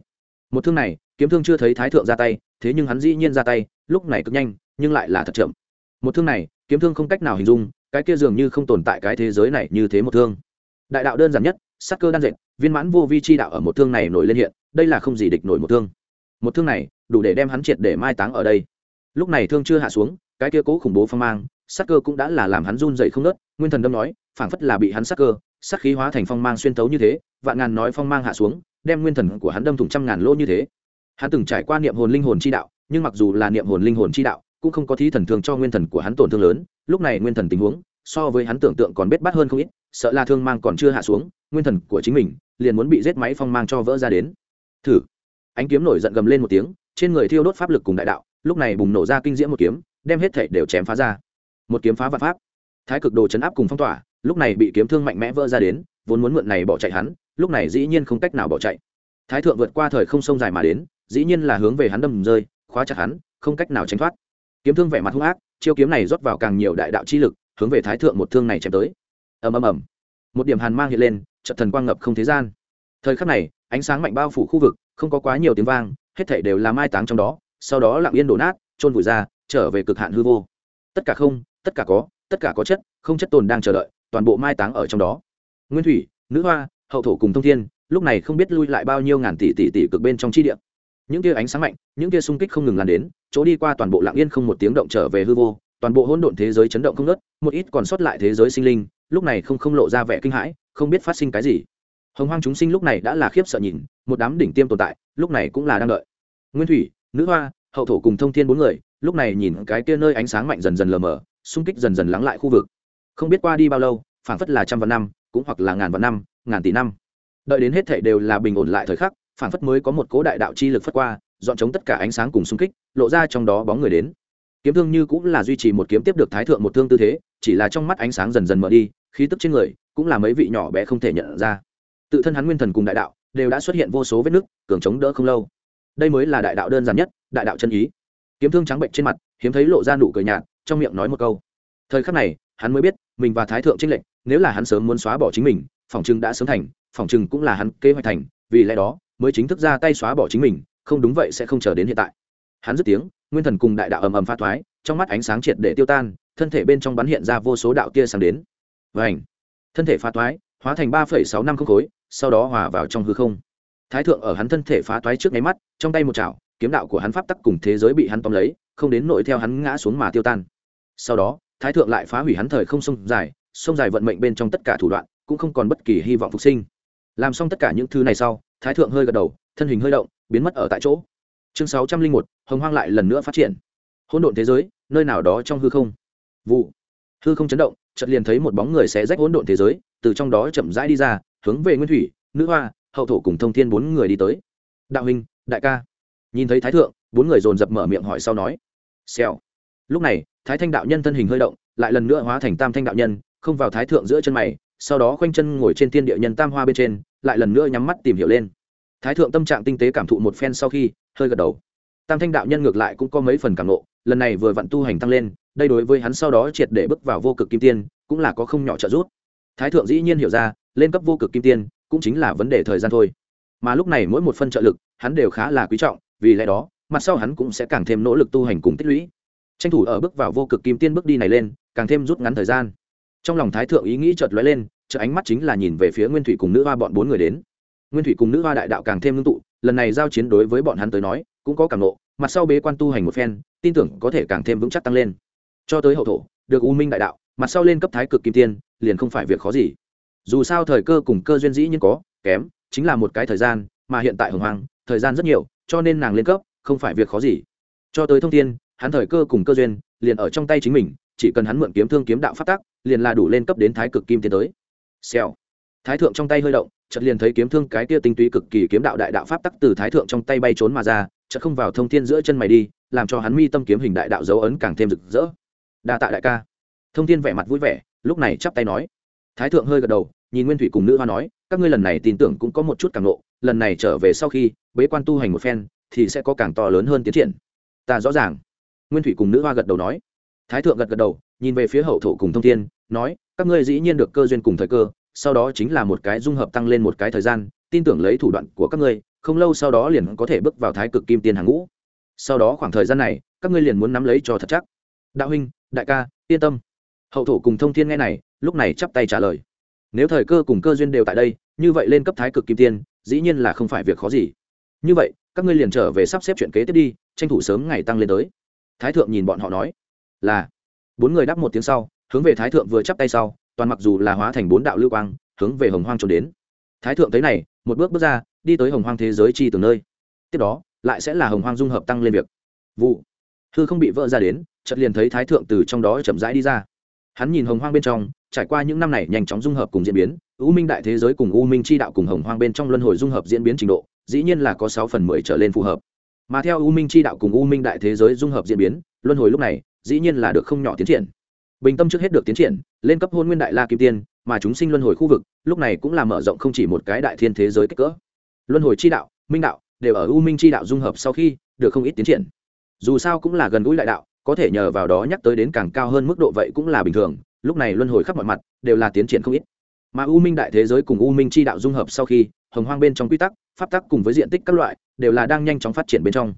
Một thương này, kiếm thương chưa thấy thái thượng ra tay, thế nhưng hắn dĩ nhiên ra tay, lúc này cực nhanh, nhưng lại là thật chậm. Một thương này, kiếm thương không cách nào hình dung, cái kia dường như không tồn tại cái thế giới này như thế một thương. Đại đạo đơn giản nhất, sắc cơ đan dệt, viên mãn vô vi chi đạo ở một thương này nổi lên hiện, đây là không gì địch nổi một thương một thương này đủ để đem hắn triệt để mai táng ở đây. Lúc này thương chưa hạ xuống, cái kia cố khủng bố phong mang, sắc cơ cũng đã là làm hắn run dậy không nớt nguyên thần đâm nói, phảng phất là bị hắn sắc cơ, sắc khí hóa thành phong mang xuyên tấu như thế, vạn ngàn nói phong mang hạ xuống, đem nguyên thần của hắn đâm thủng trăm ngàn lỗ như thế. Hắn từng trải qua niệm hồn linh hồn chi đạo, nhưng mặc dù là niệm hồn linh hồn chi đạo, cũng không có thí thần thương cho nguyên thần của hắn tổn thương lớn. Lúc này nguyên thần tình huống, so với hắn tưởng tượng còn bết bát hơn không ít, sợ là thương mang còn chưa hạ xuống, nguyên thần của chính mình liền muốn bị giết máy phong mang cho vỡ ra đến. Thử ánh kiếm nổi giận gầm lên một tiếng, trên người thiêu đốt pháp lực cùng đại đạo, lúc này bùng nổ ra kinh diễm một kiếm, đem hết thể đều chém phá ra. Một kiếm phá vạn pháp. Thái cực đồ chấn áp cùng phong tỏa, lúc này bị kiếm thương mạnh mẽ vỡ ra đến, vốn muốn mượn này bỏ chạy hắn, lúc này dĩ nhiên không cách nào bỏ chạy. Thái thượng vượt qua thời không sông dài mà đến, dĩ nhiên là hướng về hắn đâm rơi, khóa chặt hắn, không cách nào tránh thoát. Kiếm thương vẻ mặt hung ác, chiêu kiếm này rót vào càng nhiều đại đạo chi lực, hướng về thái thượng một thương này chém tới. Ầm ầm ầm. Một điểm hàn mang hiện lên trận thần quang ngập không thế gian. Thời khắc này, ánh sáng mạnh bao phủ khu vực không có quá nhiều tiếng vang, hết thảy đều là mai táng trong đó, sau đó lặng yên đổ nát trôn vùi ra, trở về cực hạn hư vô. Tất cả không, tất cả có, tất cả có chất, không chất tồn đang chờ đợi, toàn bộ mai táng ở trong đó. Nguyên thủy, nữ hoa, hậu thổ cùng thông thiên, lúc này không biết lui lại bao nhiêu ngàn tỷ tỷ tỷ cực bên trong chi địa. Những tia ánh sáng mạnh, những tia xung kích không ngừng lan đến, chỗ đi qua toàn bộ lặng yên không một tiếng động trở về hư vô, toàn bộ hỗn độn thế giới chấn động không nớt một ít còn sót lại thế giới sinh linh, lúc này không không lộ ra vẻ kinh hãi, không biết phát sinh cái gì hồng hoang chúng sinh lúc này đã là khiếp sợ nhìn, một đám đỉnh tiêm tồn tại, lúc này cũng là đang đợi. Nguyên thủy, nữ hoa, hậu thổ cùng thông thiên bốn người, lúc này nhìn cái kia nơi ánh sáng mạnh dần dần lờ mờ, xung kích dần dần lắng lại khu vực. Không biết qua đi bao lâu, phảng phất là trăm vạn năm, cũng hoặc là ngàn vạn năm, ngàn tỷ năm. Đợi đến hết thảy đều là bình ổn lại thời khắc, phảng phất mới có một cố đại đạo chi lực phất qua, dọn chống tất cả ánh sáng cùng xung kích, lộ ra trong đó bóng người đến. Kiếm thương như cũng là duy trì một kiếm tiếp được thái thượng một thương tư thế, chỉ là trong mắt ánh sáng dần dần mở đi, khí tức trên người cũng là mấy vị nhỏ bé không thể nhận ra tự thân hắn nguyên thần cùng đại đạo, đều đã xuất hiện vô số vết nứt, cường chống đỡ không lâu. Đây mới là đại đạo đơn giản nhất, đại đạo chân ý. Kiếm thương trắng bệnh trên mặt, hiếm thấy lộ ra nụ cười nhạt, trong miệng nói một câu. Thời khắc này, hắn mới biết, mình và thái thượng trinh lệnh nếu là hắn sớm muốn xóa bỏ chính mình, phòng trừng đã sớm thành, phòng trừng cũng là hắn kế hoạch thành, vì lẽ đó, mới chính thức ra tay xóa bỏ chính mình, không đúng vậy sẽ không chờ đến hiện tại. Hắn dứt tiếng, nguyên thần cùng đại đạo ầm ầm pha thoái, trong mắt ánh sáng triệt để tiêu tan, thân thể bên trong bắn hiện ra vô số đạo tia sáng đến. Vảnh thân thể pha thoái hóa thành ba phẩy sáu năm không khối, sau đó hòa vào trong hư không. Thái thượng ở hắn thân thể phá toái trước nháy mắt, trong tay một chảo, kiếm đạo của hắn pháp tắc cùng thế giới bị hắn tóm lấy, không đến nội theo hắn ngã xuống mà tiêu tan. Sau đó, thái thượng lại phá hủy hắn thời không sông dài sông dài vận mệnh bên trong tất cả thủ đoạn, cũng không còn bất kỳ hy vọng phục sinh. Làm xong tất cả những thứ này sau, thái thượng hơi gật đầu, thân hình hơi động, biến mất ở tại chỗ. Chương sáu trăm linh một, hồng hoang lại lần nữa phát triển. Hỗn độn thế giới, nơi nào đó trong hư không. Vụ. Hư không chấn động, chợt liền thấy một bóng người xé rách hỗn độn thế giới từ trong đó chậm rãi đi ra, hướng về nguyên thủy, nữ hoa, hậu thổ cùng thông thiên bốn người đi tới. Đạo huynh, đại ca. Nhìn thấy thái thượng, bốn người dồn dập mở miệng hỏi sau nói, xèo. Lúc này, thái thanh đạo nhân thân hình hơi động, lại lần nữa hóa thành tam thanh đạo nhân, không vào thái thượng giữa chân mày, sau đó khoanh chân ngồi trên thiên địa nhân tam hoa bên trên, lại lần nữa nhắm mắt tìm hiểu lên. Thái thượng tâm trạng tinh tế cảm thụ một phen sau khi, hơi gật đầu. Tam thanh đạo nhân ngược lại cũng có mấy phần cảm nộ, lần này vừa vặn tu hành tăng lên, đây đối với hắn sau đó triệt để bước vào vô cực kim tiên, cũng là có không nhỏ trợ giúp thái thượng dĩ nhiên hiểu ra, lên cấp vô cực kim tiên cũng chính là vấn đề thời gian thôi. Mà lúc này mỗi một phân trợ lực, hắn đều khá là quý trọng, vì lẽ đó, mặt sau hắn cũng sẽ càng thêm nỗ lực tu hành cùng tích lũy. Tranh thủ ở bước vào vô cực kim tiên bước đi này lên, càng thêm rút ngắn thời gian. Trong lòng thái thượng ý nghĩ chợt lóe lên chợ ánh mắt chính là nhìn về phía nguyên thủy cùng nữ hoa bọn bốn người đến. Nguyên thủy cùng nữ hoa đại đạo càng thêm ngưng tụ, lần này giao chiến đối với bọn hắn tới nói, cũng có cảm nộ, mặt sau bế quan tu hành một phen, tin tưởng có thể càng thêm vững chắc tăng lên. Cho tới hậu thổ, được u minh đại đạo, mặt sau lên cấp thái cực kim tiên liền không phải việc khó gì. Dù sao thời cơ cùng cơ duyên dĩ nhiên có kém chính là một cái thời gian mà hiện tại hồng hoàng thời gian rất nhiều cho nên nàng lên cấp không phải việc khó gì. Cho tới thông tin hắn thời cơ cùng cơ duyên liền ở trong tay chính mình chỉ cần hắn mượn kiếm thương kiếm đạo phát tắc, liền là đủ lên cấp đến thái cực kim tiến tới. Xèo. Thái thượng trong tay hơi động chợt liền thấy kiếm thương cái kia tinh túy cực kỳ kiếm đạo đại đạo pháp tắc từ thái thượng trong tay bay trốn mà ra chợt không vào thông thiên giữa chân mày đi làm cho hắn mi tâm kiếm hình đại đạo dấu ấn càng thêm rực rỡ. Đa tạ đại ca. Thông thiên vẻ mặt vui vẻ lúc này chắp tay nói. Thái thượng hơi gật đầu, nhìn nguyên thủy cùng nữ hoa nói, các ngươi lần này tin tưởng cũng có một chút càng lộ lần này trở về sau khi, bế quan tu hành một phen, thì sẽ có càng to lớn hơn tiến triển. Ta rõ ràng. Nguyên thủy cùng nữ hoa gật đầu nói. Thái thượng gật gật đầu, nhìn về phía hậu thổ cùng thông thiên, nói, các ngươi dĩ nhiên được cơ duyên cùng thời cơ, sau đó chính là một cái dung hợp tăng lên một cái thời gian, tin tưởng lấy thủ đoạn của các ngươi, không lâu sau đó liền có thể bước vào thái cực kim tiên hàng ngũ. Sau đó khoảng thời gian này, các ngươi liền muốn nắm lấy cho thật chắc. Đạo huynh, đại ca, yên tâm hậu thổ cùng thông thiên nghe này, lúc này chắp tay trả lời. Nếu thời cơ cùng cơ duyên đều tại đây, như vậy lên cấp thái cực kim tiên, dĩ nhiên là không phải việc khó gì. Như vậy, các ngươi liền trở về sắp xếp chuyện kế tiếp đi, tranh thủ sớm ngày tăng lên tới. Thái thượng nhìn bọn họ nói, là. Bốn người đáp một tiếng sau, hướng về thái thượng vừa chắp tay sau, toàn mặc dù là hóa thành bốn đạo lưu quang, hướng về hồng hoang trốn đến. Thái thượng thấy này, một bước bước ra, đi tới hồng hoang thế giới chi từ nơi. Tiếp đó, lại sẽ là hồng hoang dung hợp tăng lên việc. Vụ. Hư không bị vỡ ra đến, chợt liền thấy thái thượng từ trong đó chậm rãi đi ra hắn nhìn hồng hoang bên trong, trải qua những năm này nhanh chóng dung hợp cùng diễn biến, u minh đại thế giới cùng u minh chi đạo cùng hồng hoang bên trong luân hồi dung hợp diễn biến trình độ, dĩ nhiên là có sáu phần mười trở lên phù hợp. Mà theo u minh chi đạo cùng u minh đại thế giới dung hợp diễn biến, luân hồi lúc này, dĩ nhiên là được không nhỏ tiến triển. Bình tâm trước hết được tiến triển, lên cấp hôn nguyên đại la kim tiên, mà chúng sinh luân hồi khu vực, lúc này cũng là mở rộng không chỉ một cái đại thiên thế giới kích cỡ. Luân hồi chi đạo, minh đạo, đều ở u minh chi đạo dung hợp sau khi, được không ít tiến triển. Dù sao cũng là gần gũi đại đạo có thể nhờ vào đó nhắc tới đến càng cao hơn mức độ vậy cũng là bình thường, lúc này luân hồi khắp mọi mặt, đều là tiến triển không ít. Mà u minh đại thế giới cùng u minh chi đạo dung hợp sau khi, hồng hoang bên trong quy tắc, pháp tắc cùng với diện tích các loại, đều là đang nhanh chóng phát triển bên trong.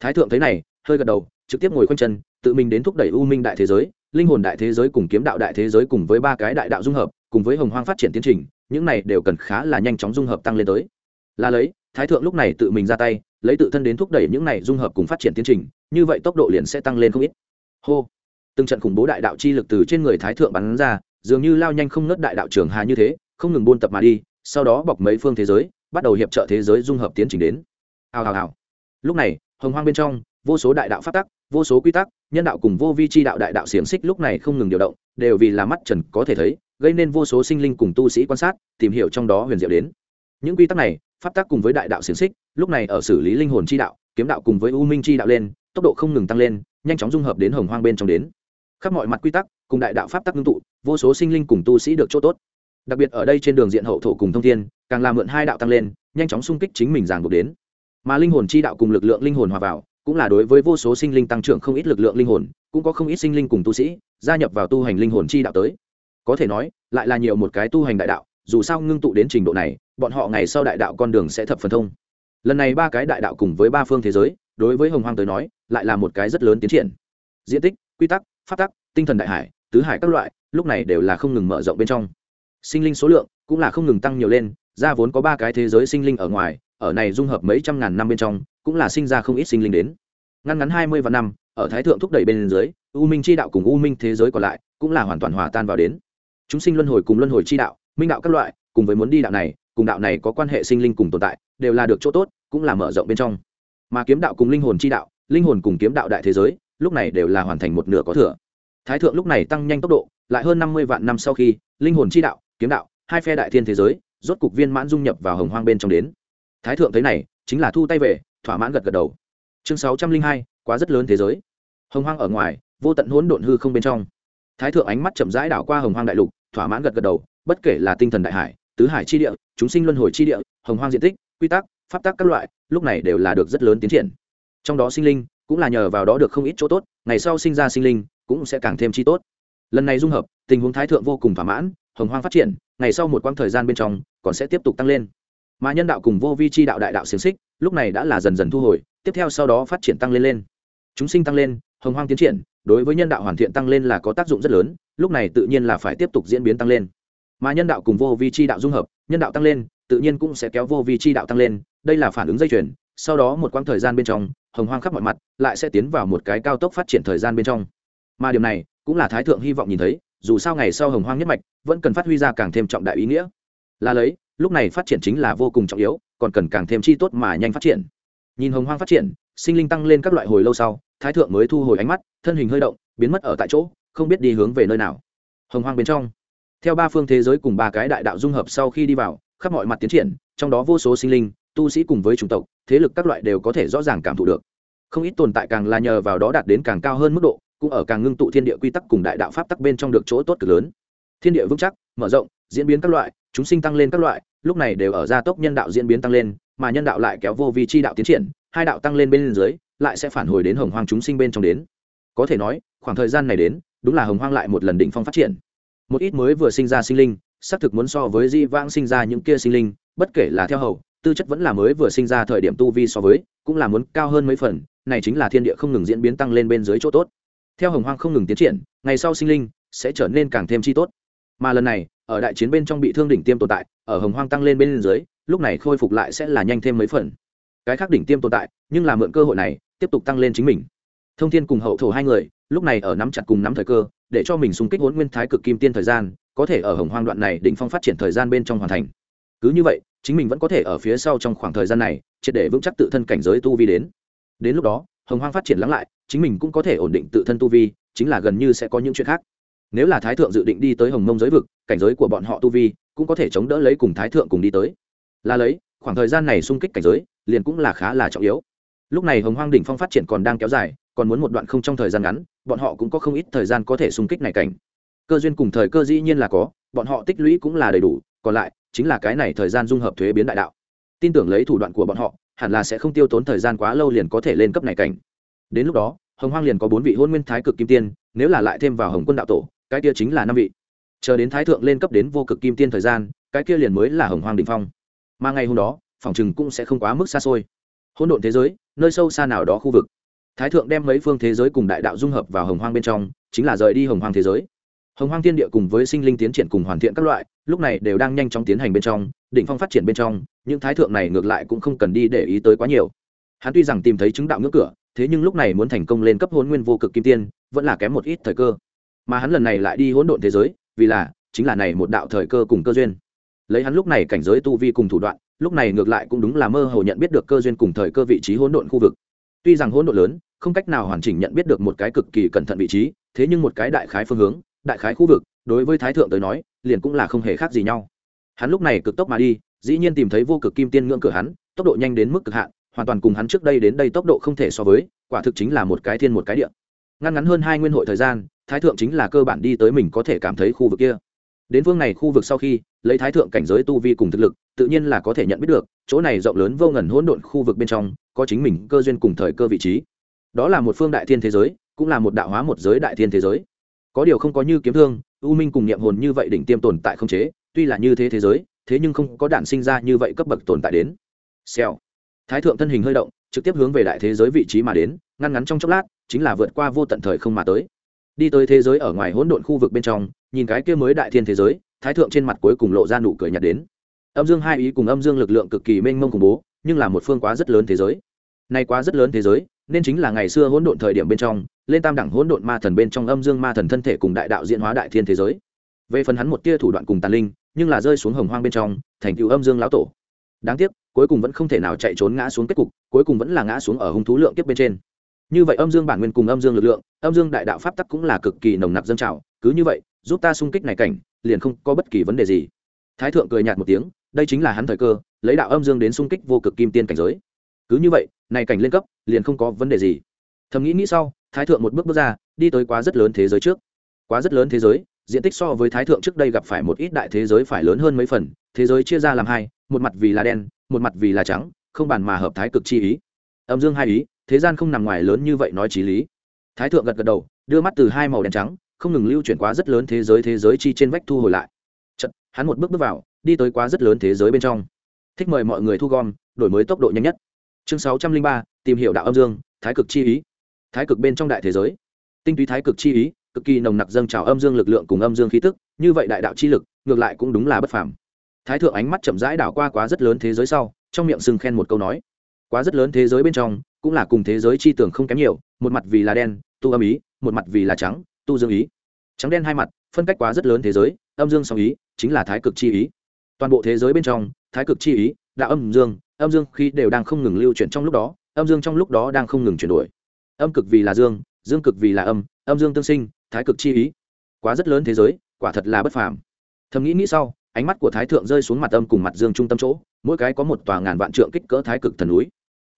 Thái thượng thấy này, hơi gật đầu, trực tiếp ngồi quanh chân, tự mình đến thúc đẩy u minh đại thế giới, linh hồn đại thế giới cùng kiếm đạo đại thế giới cùng với ba cái đại đạo dung hợp, cùng với hồng hoang phát triển tiến trình, những này đều cần khá là nhanh chóng dung hợp tăng lên tới. Là lấy, thái thượng lúc này tự mình ra tay, lấy tự thân đến thúc đẩy những này dung hợp cùng phát triển tiến trình như vậy tốc độ liền sẽ tăng lên không ít. Hô. Từng trận khủng bố đại đạo chi lực từ trên người thái thượng bắn ra, dường như lao nhanh không nớt đại đạo trường hà như thế, không ngừng buôn tập mà đi, sau đó bọc mấy phương thế giới, bắt đầu hiệp trợ thế giới dung hợp tiến trình đến. Hào hào hào. Lúc này, hồng hoang bên trong, vô số đại đạo phát tắc, vô số quy tắc, nhân đạo cùng vô vi chi đạo đại đạo xiềng xích lúc này không ngừng điều động, đều vì là mắt trần có thể thấy, gây nên vô số sinh linh cùng tu sĩ quan sát, tìm hiểu trong đó huyền diệu đến. Những quy tắc này, pháp tắc cùng với đại đạo xiềng xích, lúc này ở xử lý linh hồn chi đạo, kiếm đạo cùng với u minh chi đạo lên tốc độ không ngừng tăng lên, nhanh chóng dung hợp đến hồng hoang bên trong đến. Khắp mọi mặt quy tắc, cùng đại đạo pháp tắc ngưng tụ, vô số sinh linh cùng tu sĩ được chỗ tốt. Đặc biệt ở đây trên đường diện hậu thổ cùng thông thiên, càng làm mượn hai đạo tăng lên, nhanh chóng xung kích chính mình giảng buộc đến. Mà linh hồn chi đạo cùng lực lượng linh hồn hòa vào, cũng là đối với vô số sinh linh tăng trưởng không ít lực lượng linh hồn, cũng có không ít sinh linh cùng tu sĩ, gia nhập vào tu hành linh hồn chi đạo tới. Có thể nói, lại là nhiều một cái tu hành đại đạo, dù sao ngưng tụ đến trình độ này, bọn họ ngày sau đại đạo con đường sẽ thập phần thông. Lần này ba cái đại đạo cùng với ba phương thế giới đối với hồng hoang tới nói, lại là một cái rất lớn tiến triển. Diện tích, quy tắc phát tắc, tinh thần đại hải, tứ hải các loại, lúc này đều là không ngừng mở rộng bên trong. Sinh linh số lượng cũng là không ngừng tăng nhiều lên, ra vốn có ba cái thế giới sinh linh ở ngoài, ở này dung hợp mấy trăm ngàn năm bên trong, cũng là sinh ra không ít sinh linh đến. Ngăn ngắn hai mươi vạn năm, ở thái thượng thúc đẩy bên dưới, u minh chi đạo cùng u minh thế giới còn lại, cũng là hoàn toàn hòa tan vào đến. Chúng sinh luân hồi cùng luân hồi chi đạo, minh đạo các loại, cùng với muốn đi đạo này, cùng đạo này có quan hệ sinh linh cùng tồn tại, đều là được chỗ tốt, cũng là mở rộng bên trong mà kiếm đạo cùng linh hồn chi đạo, linh hồn cùng kiếm đạo đại thế giới, lúc này đều là hoàn thành một nửa có thừa. Thái thượng lúc này tăng nhanh tốc độ, lại hơn năm mươi vạn năm sau khi, linh hồn chi đạo, kiếm đạo, hai phe đại thiên thế giới, rốt cục viên mãn dung nhập vào hồng hoang bên trong đến. Thái thượng thấy này, chính là thu tay về, thỏa mãn gật gật đầu. Chương sáu trăm linh hai, quá rất lớn thế giới. Hồng hoang ở ngoài, vô tận hỗn độn hư không bên trong. Thái thượng ánh mắt chậm rãi đảo qua hồng hoang đại lục, thỏa mãn gật gật đầu, bất kể là tinh thần đại hải, tứ hải chi địa, chúng sinh luân hồi chi địa, hồng hoang diện tích, quy tắc pháp tắc các loại, lúc này đều là được rất lớn tiến triển. Trong đó sinh linh cũng là nhờ vào đó được không ít chỗ tốt, ngày sau sinh ra sinh linh cũng sẽ càng thêm chi tốt. Lần này dung hợp, tình huống thái thượng vô cùng thỏa mãn, hồng hoang phát triển, ngày sau một quãng thời gian bên trong còn sẽ tiếp tục tăng lên. Mà nhân đạo cùng vô vi chi đạo đại đạo xiềng xích, lúc này đã là dần dần thu hồi, tiếp theo sau đó phát triển tăng lên lên. Chúng sinh tăng lên, hồng hoang tiến triển, đối với nhân đạo hoàn thiện tăng lên là có tác dụng rất lớn, lúc này tự nhiên là phải tiếp tục diễn biến tăng lên. Mà nhân đạo cùng vô vi chi đạo dung hợp, nhân đạo tăng lên tự nhiên cũng sẽ kéo vô vi chi đạo tăng lên, đây là phản ứng dây chuyền, sau đó một quãng thời gian bên trong, hồng hoang khắp mọi mặt, lại sẽ tiến vào một cái cao tốc phát triển thời gian bên trong. Mà điều này, cũng là thái thượng hy vọng nhìn thấy, dù sao ngày sau hồng hoang nhất mạch, vẫn cần phát huy ra càng thêm trọng đại ý nghĩa. Là lấy, lúc này phát triển chính là vô cùng trọng yếu, còn cần càng thêm chi tốt mà nhanh phát triển. Nhìn hồng hoang phát triển, sinh linh tăng lên các loại hồi lâu sau, thái thượng mới thu hồi ánh mắt, thân hình hơi động, biến mất ở tại chỗ, không biết đi hướng về nơi nào. Hồng hoang bên trong, theo ba phương thế giới cùng ba cái đại đạo dung hợp sau khi đi vào khắp mọi mặt tiến triển, trong đó vô số sinh linh, tu sĩ cùng với chủng tộc, thế lực các loại đều có thể rõ ràng cảm thụ được. Không ít tồn tại càng là nhờ vào đó đạt đến càng cao hơn mức độ, cũng ở càng ngưng tụ thiên địa quy tắc cùng đại đạo pháp tắc bên trong được chỗ tốt cực lớn. Thiên địa vững chắc, mở rộng, diễn biến các loại, chúng sinh tăng lên các loại, lúc này đều ở gia tốc nhân đạo diễn biến tăng lên, mà nhân đạo lại kéo vô vi chi đạo tiến triển, hai đạo tăng lên bên dưới, lại sẽ phản hồi đến hồng hoang chúng sinh bên trong đến. Có thể nói, khoảng thời gian này đến, đúng là hồng hoang lại một lần đỉnh phong phát triển. Một ít mới vừa sinh ra sinh linh xác thực muốn so với di vãng sinh ra những kia sinh linh, bất kể là theo hậu tư chất vẫn là mới vừa sinh ra thời điểm tu vi so với, cũng là muốn cao hơn mấy phần, này chính là thiên địa không ngừng diễn biến tăng lên bên dưới chỗ tốt. Theo hồng hoang không ngừng tiến triển, ngày sau sinh linh sẽ trở nên càng thêm chi tốt. Mà lần này, ở đại chiến bên trong bị thương đỉnh tiêm tồn tại, ở hồng hoang tăng lên bên dưới, lúc này khôi phục lại sẽ là nhanh thêm mấy phần. Cái khác đỉnh tiêm tồn tại, nhưng là mượn cơ hội này, tiếp tục tăng lên chính mình. Thông thiên cùng hậu thổ hai người, lúc này ở nắm chặt cùng nắm thời cơ để cho mình xung kích hỗn nguyên thái cực kim tiên thời gian, có thể ở hồng hoang đoạn này đỉnh phong phát triển thời gian bên trong hoàn thành. Cứ như vậy, chính mình vẫn có thể ở phía sau trong khoảng thời gian này, triệt để vững chắc tự thân cảnh giới tu vi đến. Đến lúc đó, hồng hoang phát triển lắng lại, chính mình cũng có thể ổn định tự thân tu vi, chính là gần như sẽ có những chuyện khác. Nếu là thái thượng dự định đi tới hồng mông giới vực, cảnh giới của bọn họ tu vi cũng có thể chống đỡ lấy cùng thái thượng cùng đi tới. Là lấy, khoảng thời gian này xung kích cảnh giới liền cũng là khá là trọng yếu. Lúc này hồng hoang đỉnh phong phát triển còn đang kéo dài, còn muốn một đoạn không trong thời gian ngắn bọn họ cũng có không ít thời gian có thể xung kích này cảnh. Cơ duyên cùng thời cơ dĩ nhiên là có, bọn họ tích lũy cũng là đầy đủ, còn lại chính là cái này thời gian dung hợp thuế biến đại đạo. Tin tưởng lấy thủ đoạn của bọn họ, hẳn là sẽ không tiêu tốn thời gian quá lâu liền có thể lên cấp này cảnh. Đến lúc đó, hồng hoang liền có bốn vị hôn nguyên thái cực kim tiên, nếu là lại thêm vào hồng quân đạo tổ, cái kia chính là năm vị. Chờ đến thái thượng lên cấp đến vô cực kim tiên thời gian, cái kia liền mới là hồng hoang đình phong. Mà ngày hôm đó, phòng chừng cũng sẽ không quá mức xa xôi. Hỗn độn thế giới, nơi sâu xa nào đó khu vực thái thượng đem mấy phương thế giới cùng đại đạo dung hợp vào hồng hoang bên trong, chính là rời đi hồng hoang thế giới. Hồng hoang thiên địa cùng với sinh linh tiến triển cùng hoàn thiện các loại, lúc này đều đang nhanh chóng tiến hành bên trong, đỉnh phong phát triển bên trong, những thái thượng này ngược lại cũng không cần đi để ý tới quá nhiều. Hắn tuy rằng tìm thấy chứng đạo ngưỡng cửa, thế nhưng lúc này muốn thành công lên cấp hôn nguyên vô cực kim tiên, vẫn là kém một ít thời cơ. Mà hắn lần này lại đi hỗn độn thế giới, vì là, chính là này một đạo thời cơ cùng cơ duyên. Lấy hắn lúc này cảnh giới tu vi cùng thủ đoạn, lúc này ngược lại cũng đúng là mơ hồ nhận biết được cơ duyên cùng thời cơ vị trí hỗn độn khu vực. Tuy rằng hỗn độn lớn không cách nào hoàn chỉnh nhận biết được một cái cực kỳ cẩn thận vị trí, thế nhưng một cái đại khái phương hướng, đại khái khu vực, đối với thái thượng tới nói, liền cũng là không hề khác gì nhau. Hắn lúc này cực tốc mà đi, dĩ nhiên tìm thấy vô cực kim tiên ngưỡng cửa hắn, tốc độ nhanh đến mức cực hạn, hoàn toàn cùng hắn trước đây đến đây tốc độ không thể so với, quả thực chính là một cái thiên một cái địa. Ngăn ngắn hơn hai nguyên hội thời gian, thái thượng chính là cơ bản đi tới mình có thể cảm thấy khu vực kia. Đến phương này khu vực sau khi, lấy thái thượng cảnh giới tu vi cùng thực lực, tự nhiên là có thể nhận biết được, chỗ này rộng lớn vô ngần hỗn độn khu vực bên trong, có chính mình cơ duyên cùng thời cơ vị trí đó là một phương đại thiên thế giới, cũng là một đạo hóa một giới đại thiên thế giới. Có điều không có như kiếm thương, u minh cùng niệm hồn như vậy đỉnh tiêm tồn tại không chế, tuy là như thế thế giới, thế nhưng không có đạn sinh ra như vậy cấp bậc tồn tại đến. Xèo. Thái thượng thân hình hơi động, trực tiếp hướng về đại thế giới vị trí mà đến, ngăn ngắn trong chốc lát, chính là vượt qua vô tận thời không mà tới. Đi tới thế giới ở ngoài hỗn độn khu vực bên trong, nhìn cái kia mới đại thiên thế giới, thái thượng trên mặt cuối cùng lộ ra nụ cười nhạt đến. Âm dương hai ý cùng âm dương lực lượng cực kỳ mênh mông khủng bố, nhưng là một phương quá rất lớn thế giới. Nay quá rất lớn thế giới nên chính là ngày xưa hỗn độn thời điểm bên trong, lên tam đẳng hỗn độn ma thần bên trong âm dương ma thần thân thể cùng đại đạo diễn hóa đại thiên thế giới. Về phần hắn một tia thủ đoạn cùng tàn linh, nhưng là rơi xuống hồng hoang bên trong, thành cựu âm dương lão tổ. Đáng tiếc, cuối cùng vẫn không thể nào chạy trốn ngã xuống kết cục, cuối cùng vẫn là ngã xuống ở hung thú lượng tiếp bên trên. Như vậy âm dương bản nguyên cùng âm dương lực lượng, âm dương đại đạo pháp tắc cũng là cực kỳ nồng nặc dân trào, cứ như vậy, giúp ta xung kích này cảnh, liền không có bất kỳ vấn đề gì. Thái thượng cười nhạt một tiếng, đây chính là hắn thời cơ, lấy đạo âm dương đến xung kích vô cực kim tiên cảnh giới cứ như vậy này cảnh lên cấp liền không có vấn đề gì. Thầm nghĩ nghĩ sau thái thượng một bước bước ra đi tới quá rất lớn thế giới trước. Quá rất lớn thế giới diện tích so với thái thượng trước đây gặp phải một ít đại thế giới phải lớn hơn mấy phần thế giới chia ra làm hai một mặt vì là đen một mặt vì là trắng không bàn mà hợp thái cực chi ý. Âm dương hai ý thế gian không nằm ngoài lớn như vậy nói trí lý. Thái thượng gật gật đầu đưa mắt từ hai màu đen trắng không ngừng lưu chuyển quá rất lớn thế giới thế giới chi trên vách thu hồi lại. Chật, hắn một bước bước vào đi tới quá rất lớn thế giới bên trong. Thích mời mọi người thu gom đổi mới tốc độ nhanh nhất chương sáu trăm linh ba, tìm hiểu đạo âm dương, thái cực chi ý. Thái cực bên trong đại thế giới. Tinh túy thái cực chi ý, cực kỳ nồng nặc dâng trào âm dương lực lượng cùng âm dương khí tức, như vậy đại đạo chi lực, ngược lại cũng đúng là bất phàm. Thái thượng ánh mắt chậm rãi đảo qua quá rất lớn thế giới sau, trong miệng sừng khen một câu nói. Quá rất lớn thế giới bên trong, cũng là cùng thế giới chi tưởng không kém nhiều, một mặt vì là đen, tu âm ý, một mặt vì là trắng, tu dương ý. Trắng đen hai mặt, phân cách quá rất lớn thế giới, âm dương song ý, chính là thái cực chi ý. Toàn bộ thế giới bên trong, thái cực chi ý, đạo âm dương âm dương khí đều đang không ngừng lưu chuyển trong lúc đó, âm dương trong lúc đó đang không ngừng chuyển đổi. Âm cực vì là dương dương cực vì là âm âm dương tương sinh, thái cực chi ý. Quá rất lớn thế giới, quả thật là bất phàm. Thầm nghĩ nghĩ sau, ánh mắt của thái thượng rơi xuống mặt âm cùng mặt dương trung tâm chỗ, mỗi cái có một tòa ngàn vạn trượng kích cỡ thái cực thần núi.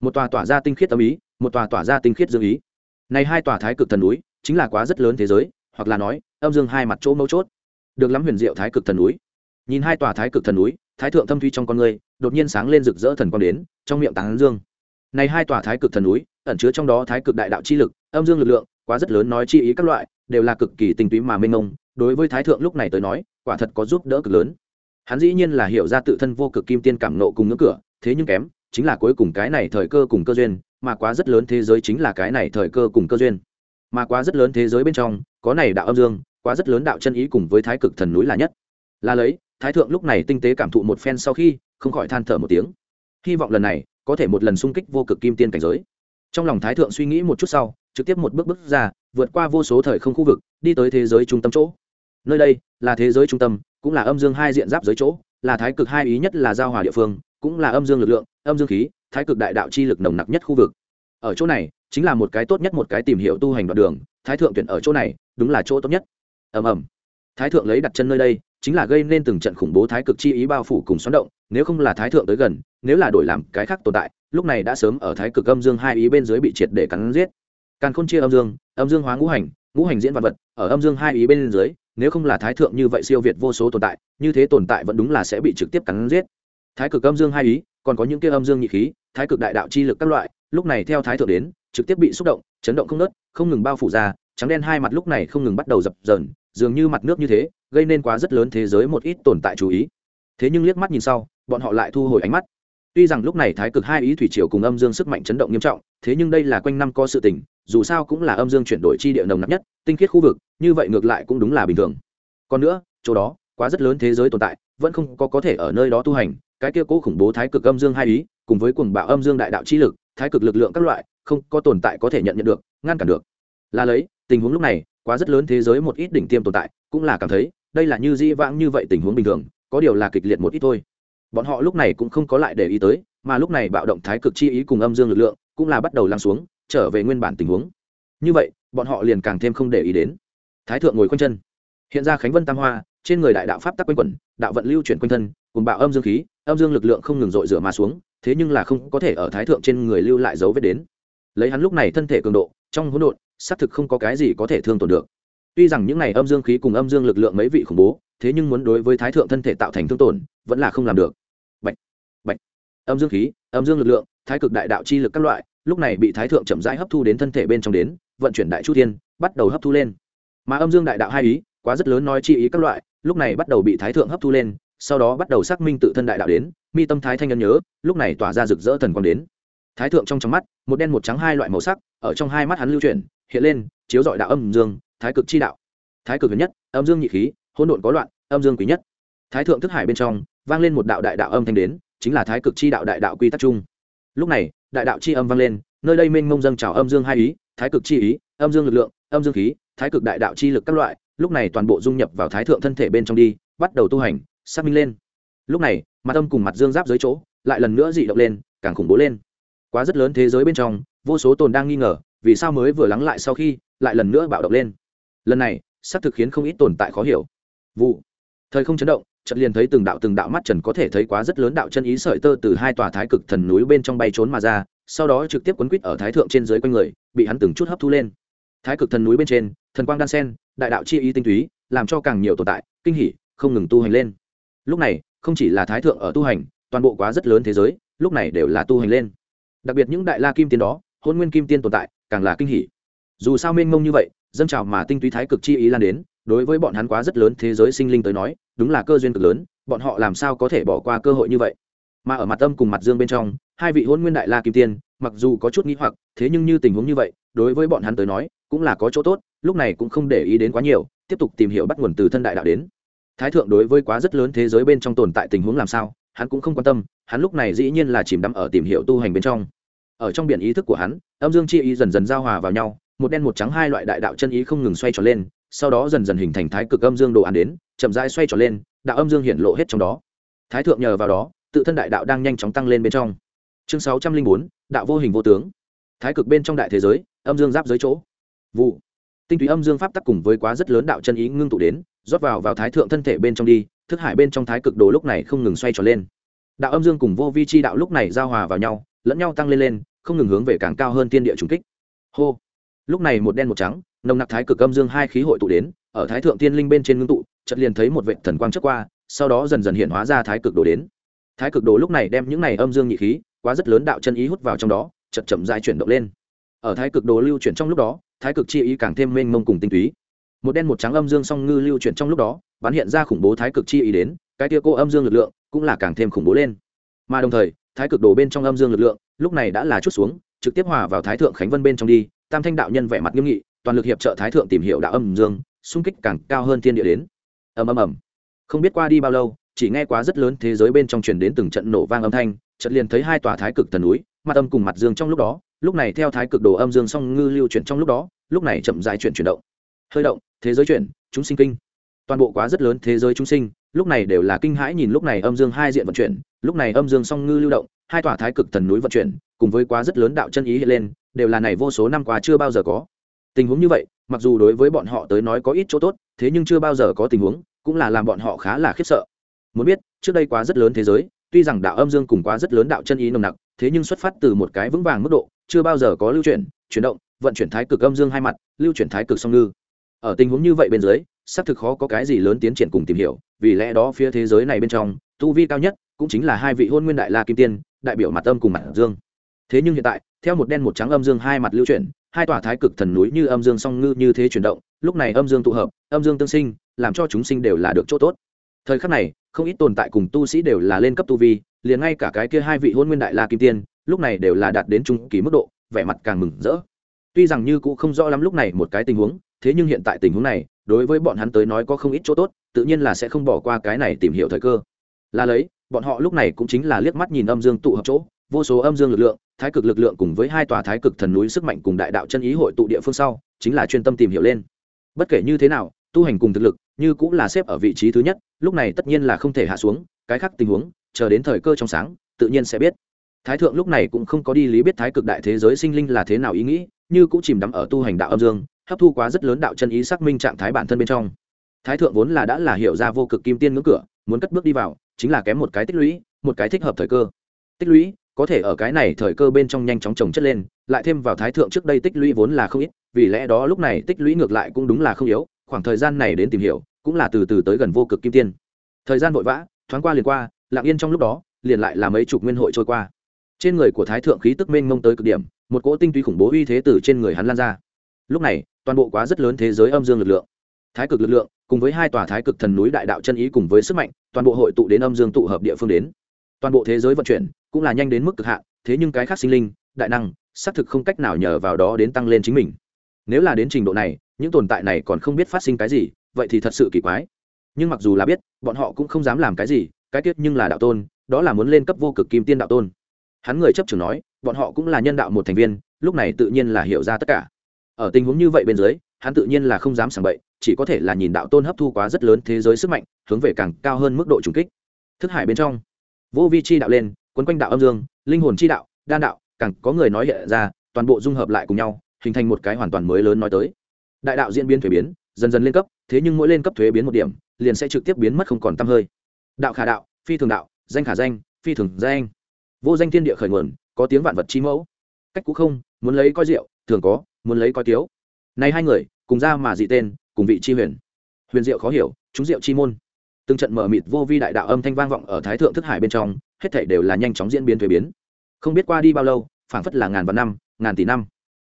Một tòa tỏa ra tinh khiết âm ý, một tòa tỏa ra tinh khiết dương ý. Này hai tòa thái cực thần núi, chính là quá rất lớn thế giới, hoặc là nói, âm dương hai mặt chỗ mấu chốt. Được lắm huyền diệu thái cực thần núi. Nhìn hai tòa thái cực thần núi thái thượng thâm thuy trong con người đột nhiên sáng lên rực rỡ thần quang đến, trong miệng tán dương. Này hai tòa thái cực thần núi, ẩn chứa trong đó thái cực đại đạo chi lực, âm dương lực lượng, quá rất lớn nói chi ý các loại, đều là cực kỳ tinh túy mà mênh mông, đối với thái thượng lúc này tới nói, quả thật có giúp đỡ cực lớn. Hắn dĩ nhiên là hiểu ra tự thân vô cực kim tiên cảm nộ cùng ngưỡng cửa, thế nhưng kém, chính là cuối cùng cái này thời cơ cùng cơ duyên, mà quá rất lớn thế giới chính là cái này thời cơ cùng cơ duyên. Mà quá rất lớn thế giới bên trong, có này đạo âm dương, quá rất lớn đạo chân ý cùng với thái cực thần núi là nhất là lấy, thái thượng lúc này tinh tế cảm thụ một phen sau khi, không khỏi than thở một tiếng. Hy vọng lần này, có thể một lần xung kích vô cực kim tiên cảnh giới. Trong lòng thái thượng suy nghĩ một chút sau, trực tiếp một bước bước ra, vượt qua vô số thời không khu vực, đi tới thế giới trung tâm chỗ. Nơi đây, là thế giới trung tâm, cũng là âm dương hai diện giáp giới chỗ, là thái cực hai ý nhất là giao hòa địa phương, cũng là âm dương lực lượng, âm dương khí, thái cực đại đạo chi lực nồng nặc nhất khu vực. Ở chỗ này, chính là một cái tốt nhất một cái tìm hiểu tu hành đoạn đường, thái thượng tuyển ở chỗ này, đúng là chỗ tốt nhất. Ầm ầm thái thượng lấy đặt chân nơi đây, chính là gây nên từng trận khủng bố thái cực chi ý bao phủ cùng xoắn động, nếu không là thái thượng tới gần, nếu là đổi làm cái khác tồn tại, lúc này đã sớm ở thái cực âm dương hai ý bên dưới bị triệt để cắn giết. Càn khôn chia âm dương âm dương hóa ngũ hành ngũ hành diễn vật vật, ở âm dương hai ý bên dưới, nếu không là thái thượng như vậy siêu việt vô số tồn tại, như thế tồn tại vẫn đúng là sẽ bị trực tiếp cắn giết. Thái cực âm dương hai ý, còn có những kia âm dương nhị khí, thái cực đại đạo chi lực các loại, lúc này theo thái thượng đến, trực tiếp bị xúc động, chấn động không nớt không ngừng bao phủ ra, trắng đen hai mặt lúc này không ngừng bắt đầu dập dờn dường như mặt nước như thế, gây nên quá rất lớn thế giới một ít tồn tại chú ý. Thế nhưng liếc mắt nhìn sau, bọn họ lại thu hồi ánh mắt. Tuy rằng lúc này thái cực hai ý thủy triều cùng âm dương sức mạnh chấn động nghiêm trọng, thế nhưng đây là quanh năm có sự tình, dù sao cũng là âm dương chuyển đổi chi địa nồng nặc nhất, tinh khiết khu vực, như vậy ngược lại cũng đúng là bình thường. Còn nữa, chỗ đó, quá rất lớn thế giới tồn tại, vẫn không có có thể ở nơi đó tu hành, cái kia cố khủng bố thái cực âm dương hai ý, cùng với cuồng bạo âm dương đại đạo chi lực, thái cực lực lượng các loại, không có tồn tại có thể nhận nhận được, ngăn cản được. Là lấy, tình huống lúc này quá rất lớn thế giới một ít đỉnh tiêm tồn tại, cũng là cảm thấy, đây là như di vãng như vậy tình huống bình thường, có điều là kịch liệt một ít thôi. Bọn họ lúc này cũng không có lại để ý tới, mà lúc này bạo động thái cực chi ý cùng âm dương lực lượng cũng là bắt đầu lắng xuống, trở về nguyên bản tình huống. Như vậy, bọn họ liền càng thêm không để ý đến. Thái thượng ngồi quanh chân. Hiện ra khánh vân tam hoa, trên người đại đạo pháp tắc quanh quẩn, đạo vận lưu chuyển quanh thân, cùng bạo âm dương khí, âm dương lực lượng không ngừng dội rửa mà xuống, thế nhưng là không có thể ở thái thượng trên người lưu lại dấu vết đến. Lấy hắn lúc này thân thể cường độ, trong hỗn độn xác thực không có cái gì có thể thương tổn được. Tuy rằng những này âm dương khí cùng âm dương lực lượng mấy vị khủng bố thế nhưng muốn đối với thái thượng thân thể tạo thành thương tổn vẫn là không làm được. Bạch, bạch. âm dương khí âm dương lực lượng thái cực đại đạo chi lực các loại lúc này bị thái thượng chậm rãi hấp thu đến thân thể bên trong đến vận chuyển đại chu thiên bắt đầu hấp thu lên. Mà âm dương đại đạo hai ý quá rất lớn nói chi ý các loại lúc này bắt đầu bị thái thượng hấp thu lên sau đó bắt đầu xác minh tự thân đại đạo đến mi tâm thái thanh nhân nhớ lúc này tỏa ra rực rỡ thần quang đến. Thái thượng trong trong mắt một đen một trắng hai loại màu sắc ở trong hai mắt hắn lưu chuyển hiện lên, chiếu dọi đạo âm dương, thái cực chi đạo. Thái cực nhất, âm dương nhị khí, hỗn độn có loạn, âm dương quý nhất. Thái thượng thức hải bên trong, vang lên một đạo đại đạo âm thanh đến, chính là thái cực chi đạo đại đạo quy tắc chung. Lúc này, đại đạo chi âm vang lên, nơi đây mênh mông dâng trào âm dương hai ý, thái cực chi ý, âm dương lực lượng, âm dương khí, thái cực đại đạo chi lực các loại, lúc này toàn bộ dung nhập vào thái thượng thân thể bên trong đi, bắt đầu tu hành, xác minh lên. Lúc này, mặt âm cùng mặt dương giáp dưới chỗ, lại lần nữa dị động lên, càng khủng bố lên. Quá rất lớn thế giới bên trong, vô số tồn đang nghi ngờ vì sao mới vừa lắng lại sau khi lại lần nữa bạo động lên? Lần này, xác thực khiến không ít tồn tại khó hiểu. Vụ. Thời không chấn động, chợt liền thấy từng đạo từng đạo mắt trần có thể thấy quá rất lớn đạo chân ý sợi tơ từ hai tòa thái cực thần núi bên trong bay trốn mà ra, sau đó trực tiếp quấn quýt ở thái thượng trên dưới quanh người, bị hắn từng chút hấp thu lên. Thái cực thần núi bên trên, thần quang đan sen, đại đạo chi ý tinh túy, làm cho càng nhiều tồn tại, kinh hỉ, không ngừng tu hành lên. Lúc này, không chỉ là thái thượng ở tu hành, toàn bộ quá rất lớn thế giới, lúc này đều là tu hành lên. Đặc biệt những đại la kim tiên đó, hôn nguyên kim tiên tồn tại càng là kinh hỉ. Dù sao mênh mông như vậy, dân trào mà tinh túy thái cực chi ý lan đến, đối với bọn hắn quá rất lớn thế giới sinh linh tới nói, đúng là cơ duyên cực lớn, bọn họ làm sao có thể bỏ qua cơ hội như vậy? Mà ở mặt âm cùng mặt dương bên trong, hai vị hôn nguyên đại la kim tiên, mặc dù có chút nghĩ hoặc, thế nhưng như tình huống như vậy, đối với bọn hắn tới nói, cũng là có chỗ tốt, lúc này cũng không để ý đến quá nhiều, tiếp tục tìm hiểu bắt nguồn từ thân đại đạo đến. Thái thượng đối với quá rất lớn thế giới bên trong tồn tại tình huống làm sao, hắn cũng không quan tâm, hắn lúc này dĩ nhiên là chìm đắm ở tìm hiểu tu hành bên trong ở trong biển ý thức của hắn, âm dương chi ý dần dần giao hòa vào nhau, một đen một trắng hai loại đại đạo chân ý không ngừng xoay tròn lên, sau đó dần dần hình thành thái cực âm dương đồ án đến, chậm rãi xoay tròn lên, đạo âm dương hiện lộ hết trong đó. Thái thượng nhờ vào đó, tự thân đại đạo đang nhanh chóng tăng lên bên trong. Chương sáu trăm linh bốn, đạo vô hình vô tướng. Thái cực bên trong đại thế giới, âm dương giáp giới chỗ. Vụ. Tinh túy âm dương pháp tắc cùng với quá rất lớn đạo chân ý ngưng tụ đến, rót vào vào thái thượng thân thể bên trong đi, thức hải bên trong thái cực đồ lúc này không ngừng xoay tròn lên. Đạo âm dương cùng vô vi chi đạo lúc này giao hòa vào nhau, lẫn nhau tăng lên lên không ngừng hướng về càng cao hơn tiên địa trùng kích. Hô. Lúc này một đen một trắng, nồng nặc thái cực âm dương hai khí hội tụ đến, ở thái thượng tiên linh bên trên ngưng tụ, chợt liền thấy một vệ thần quang trước qua, sau đó dần dần hiện hóa ra thái cực đồ đến. Thái cực đồ lúc này đem những này âm dương nhị khí, quá rất lớn đạo chân ý hút vào trong đó chậm chậm dài chuyển động lên. Ở thái cực đồ lưu chuyển trong lúc đó, thái cực chi ý càng thêm mênh mông cùng tinh túy. Một đen một trắng âm dương song ngư lưu chuyển trong lúc đó, bắn hiện ra khủng bố thái cực chi ý đến, cái tia cô âm dương lực lượng cũng là càng thêm khủng bố lên. Mà đồng thời, thái cực đồ bên trong âm dương lực lượng lúc này đã là chút xuống, trực tiếp hòa vào thái thượng khánh vân bên trong đi, tam thanh đạo nhân vẻ mặt nghiêm nghị, toàn lực hiệp trợ thái thượng tìm hiểu đạo âm dương, xung kích càng cao hơn thiên địa đến. Ầm ầm ầm. Không biết qua đi bao lâu, chỉ nghe quá rất lớn thế giới bên trong truyền đến từng trận nổ vang âm thanh, chợt liền thấy hai tòa thái cực thần núi, mặt âm cùng mặt dương trong lúc đó, lúc này theo thái cực đồ âm dương song ngư lưu chuyển trong lúc đó, lúc này chậm dài chuyển chuyển động. Hơi động, thế giới chuyển, chúng sinh kinh. Toàn bộ quá rất lớn thế giới chúng sinh lúc này đều là kinh hãi nhìn lúc này âm dương hai diện vận chuyển, lúc này âm dương song ngư lưu động, hai tòa thái cực thần núi vận chuyển, cùng với quá rất lớn đạo chân ý hiện lên, đều là này vô số năm qua chưa bao giờ có. Tình huống như vậy, mặc dù đối với bọn họ tới nói có ít chỗ tốt, thế nhưng chưa bao giờ có tình huống, cũng là làm bọn họ khá là khiếp sợ. Muốn biết, trước đây quá rất lớn thế giới, tuy rằng đạo âm dương cùng quá rất lớn đạo chân ý nồng nặc, thế nhưng xuất phát từ một cái vững vàng mức độ, chưa bao giờ có lưu chuyển chuyển động, vận chuyển thái cực âm dương hai mặt, lưu chuyển thái cực song ngư. Ở tình huống như vậy bên dưới xác thực khó có cái gì lớn tiến triển cùng tìm hiểu, vì lẽ đó phía thế giới này bên trong, tu vi cao nhất cũng chính là hai vị hôn nguyên đại la kim tiên, đại biểu mặt âm cùng mặt dương. Thế nhưng hiện tại, theo một đen một trắng âm dương hai mặt lưu chuyển, hai tòa thái cực thần núi như âm dương song ngư như thế chuyển động, lúc này âm dương tụ hợp, âm dương tương sinh, làm cho chúng sinh đều là được chỗ tốt. Thời khắc này, không ít tồn tại cùng tu sĩ đều là lên cấp tu vi, liền ngay cả cái kia hai vị hôn nguyên đại la kim tiên, lúc này đều là đạt đến trung kỳ mức độ, vẻ mặt càng mừng rỡ. Tuy rằng như cũng không rõ lắm lúc này một cái tình huống thế nhưng hiện tại tình huống này, đối với bọn hắn tới nói có không ít chỗ tốt, tự nhiên là sẽ không bỏ qua cái này tìm hiểu thời cơ. Là lấy, bọn họ lúc này cũng chính là liếc mắt nhìn âm dương tụ hợp chỗ, vô số âm dương lực lượng, thái cực lực lượng cùng với hai tòa thái cực thần núi sức mạnh cùng đại đạo chân ý hội tụ địa phương sau, chính là chuyên tâm tìm hiểu lên. Bất kể như thế nào, tu hành cùng thực lực, như cũng là xếp ở vị trí thứ nhất, lúc này tất nhiên là không thể hạ xuống, cái khác tình huống, chờ đến thời cơ trong sáng, tự nhiên sẽ biết. Thái thượng lúc này cũng không có đi lý biết thái cực đại thế giới sinh linh là thế nào ý nghĩ, như cũng chìm đắm ở tu hành đạo âm dương hấp thu quá rất lớn đạo chân ý xác minh trạng thái bản thân bên trong. Thái thượng vốn là đã là hiểu ra vô cực kim tiên ngưỡng cửa, muốn cất bước đi vào, chính là kém một cái tích lũy, một cái thích hợp thời cơ. Tích lũy, có thể ở cái này thời cơ bên trong nhanh chóng trồng chất lên, lại thêm vào thái thượng trước đây tích lũy vốn là không ít, vì lẽ đó lúc này tích lũy ngược lại cũng đúng là không yếu, khoảng thời gian này đến tìm hiểu, cũng là từ từ tới gần vô cực kim tiên. Thời gian vội vã, thoáng qua liền qua, lặng yên trong lúc đó, liền lại là mấy chục nguyên hội trôi qua. Trên người của thái thượng khí tức mênh mông tới cực điểm, một cỗ tinh túy khủng bố uy thế từ trên người hắn lan ra lúc này, toàn bộ quá rất lớn thế giới âm dương lực lượng, thái cực lực lượng, cùng với hai tòa thái cực thần núi đại đạo chân ý cùng với sức mạnh, toàn bộ hội tụ đến âm dương tụ hợp địa phương đến. Toàn bộ thế giới vận chuyển cũng là nhanh đến mức cực hạn, thế nhưng cái khác sinh linh, đại năng, xác thực không cách nào nhờ vào đó đến tăng lên chính mình. Nếu là đến trình độ này, những tồn tại này còn không biết phát sinh cái gì, vậy thì thật sự kỳ quái. Nhưng mặc dù là biết, bọn họ cũng không dám làm cái gì, cái tiết nhưng là đạo tôn, đó là muốn lên cấp vô cực kim tiên đạo tôn. Hắn người chấp trưởng nói, bọn họ cũng là nhân đạo một thành viên, lúc này tự nhiên là hiểu ra tất cả ở tình huống như vậy bên dưới, hắn tự nhiên là không dám sảng bậy, chỉ có thể là nhìn đạo tôn hấp thu quá rất lớn thế giới sức mạnh, hướng về càng cao hơn mức độ trùng kích. Thức hải bên trong, vô vi chi đạo lên, quấn quanh đạo âm dương, linh hồn chi đạo, đan đạo, càng có người nói hiện ra, toàn bộ dung hợp lại cùng nhau, hình thành một cái hoàn toàn mới lớn nói tới. Đại đạo diễn biến thuế biến, dần dần lên cấp, thế nhưng mỗi lên cấp thuế biến một điểm, liền sẽ trực tiếp biến mất không còn t hơi. Đạo khả đạo, phi thường đạo, danh khả danh, phi thường danh. Vô danh thiên địa khởi nguồn, có tiếng vạn vật chi mẫu. Cách cũ không, muốn lấy coi rượu, thường có muốn lấy coi tiếu. Nay hai người, cùng ra mà dị tên, cùng vị chi huyền. Huyền diệu khó hiểu, chúng diệu chi môn. Từng trận mở mịt vô vi đại đạo âm thanh vang vọng ở thái thượng thức hải bên trong, hết thảy đều là nhanh chóng diễn biến thuế biến. Không biết qua đi bao lâu, phảng phất là ngàn vạn năm, ngàn tỷ năm.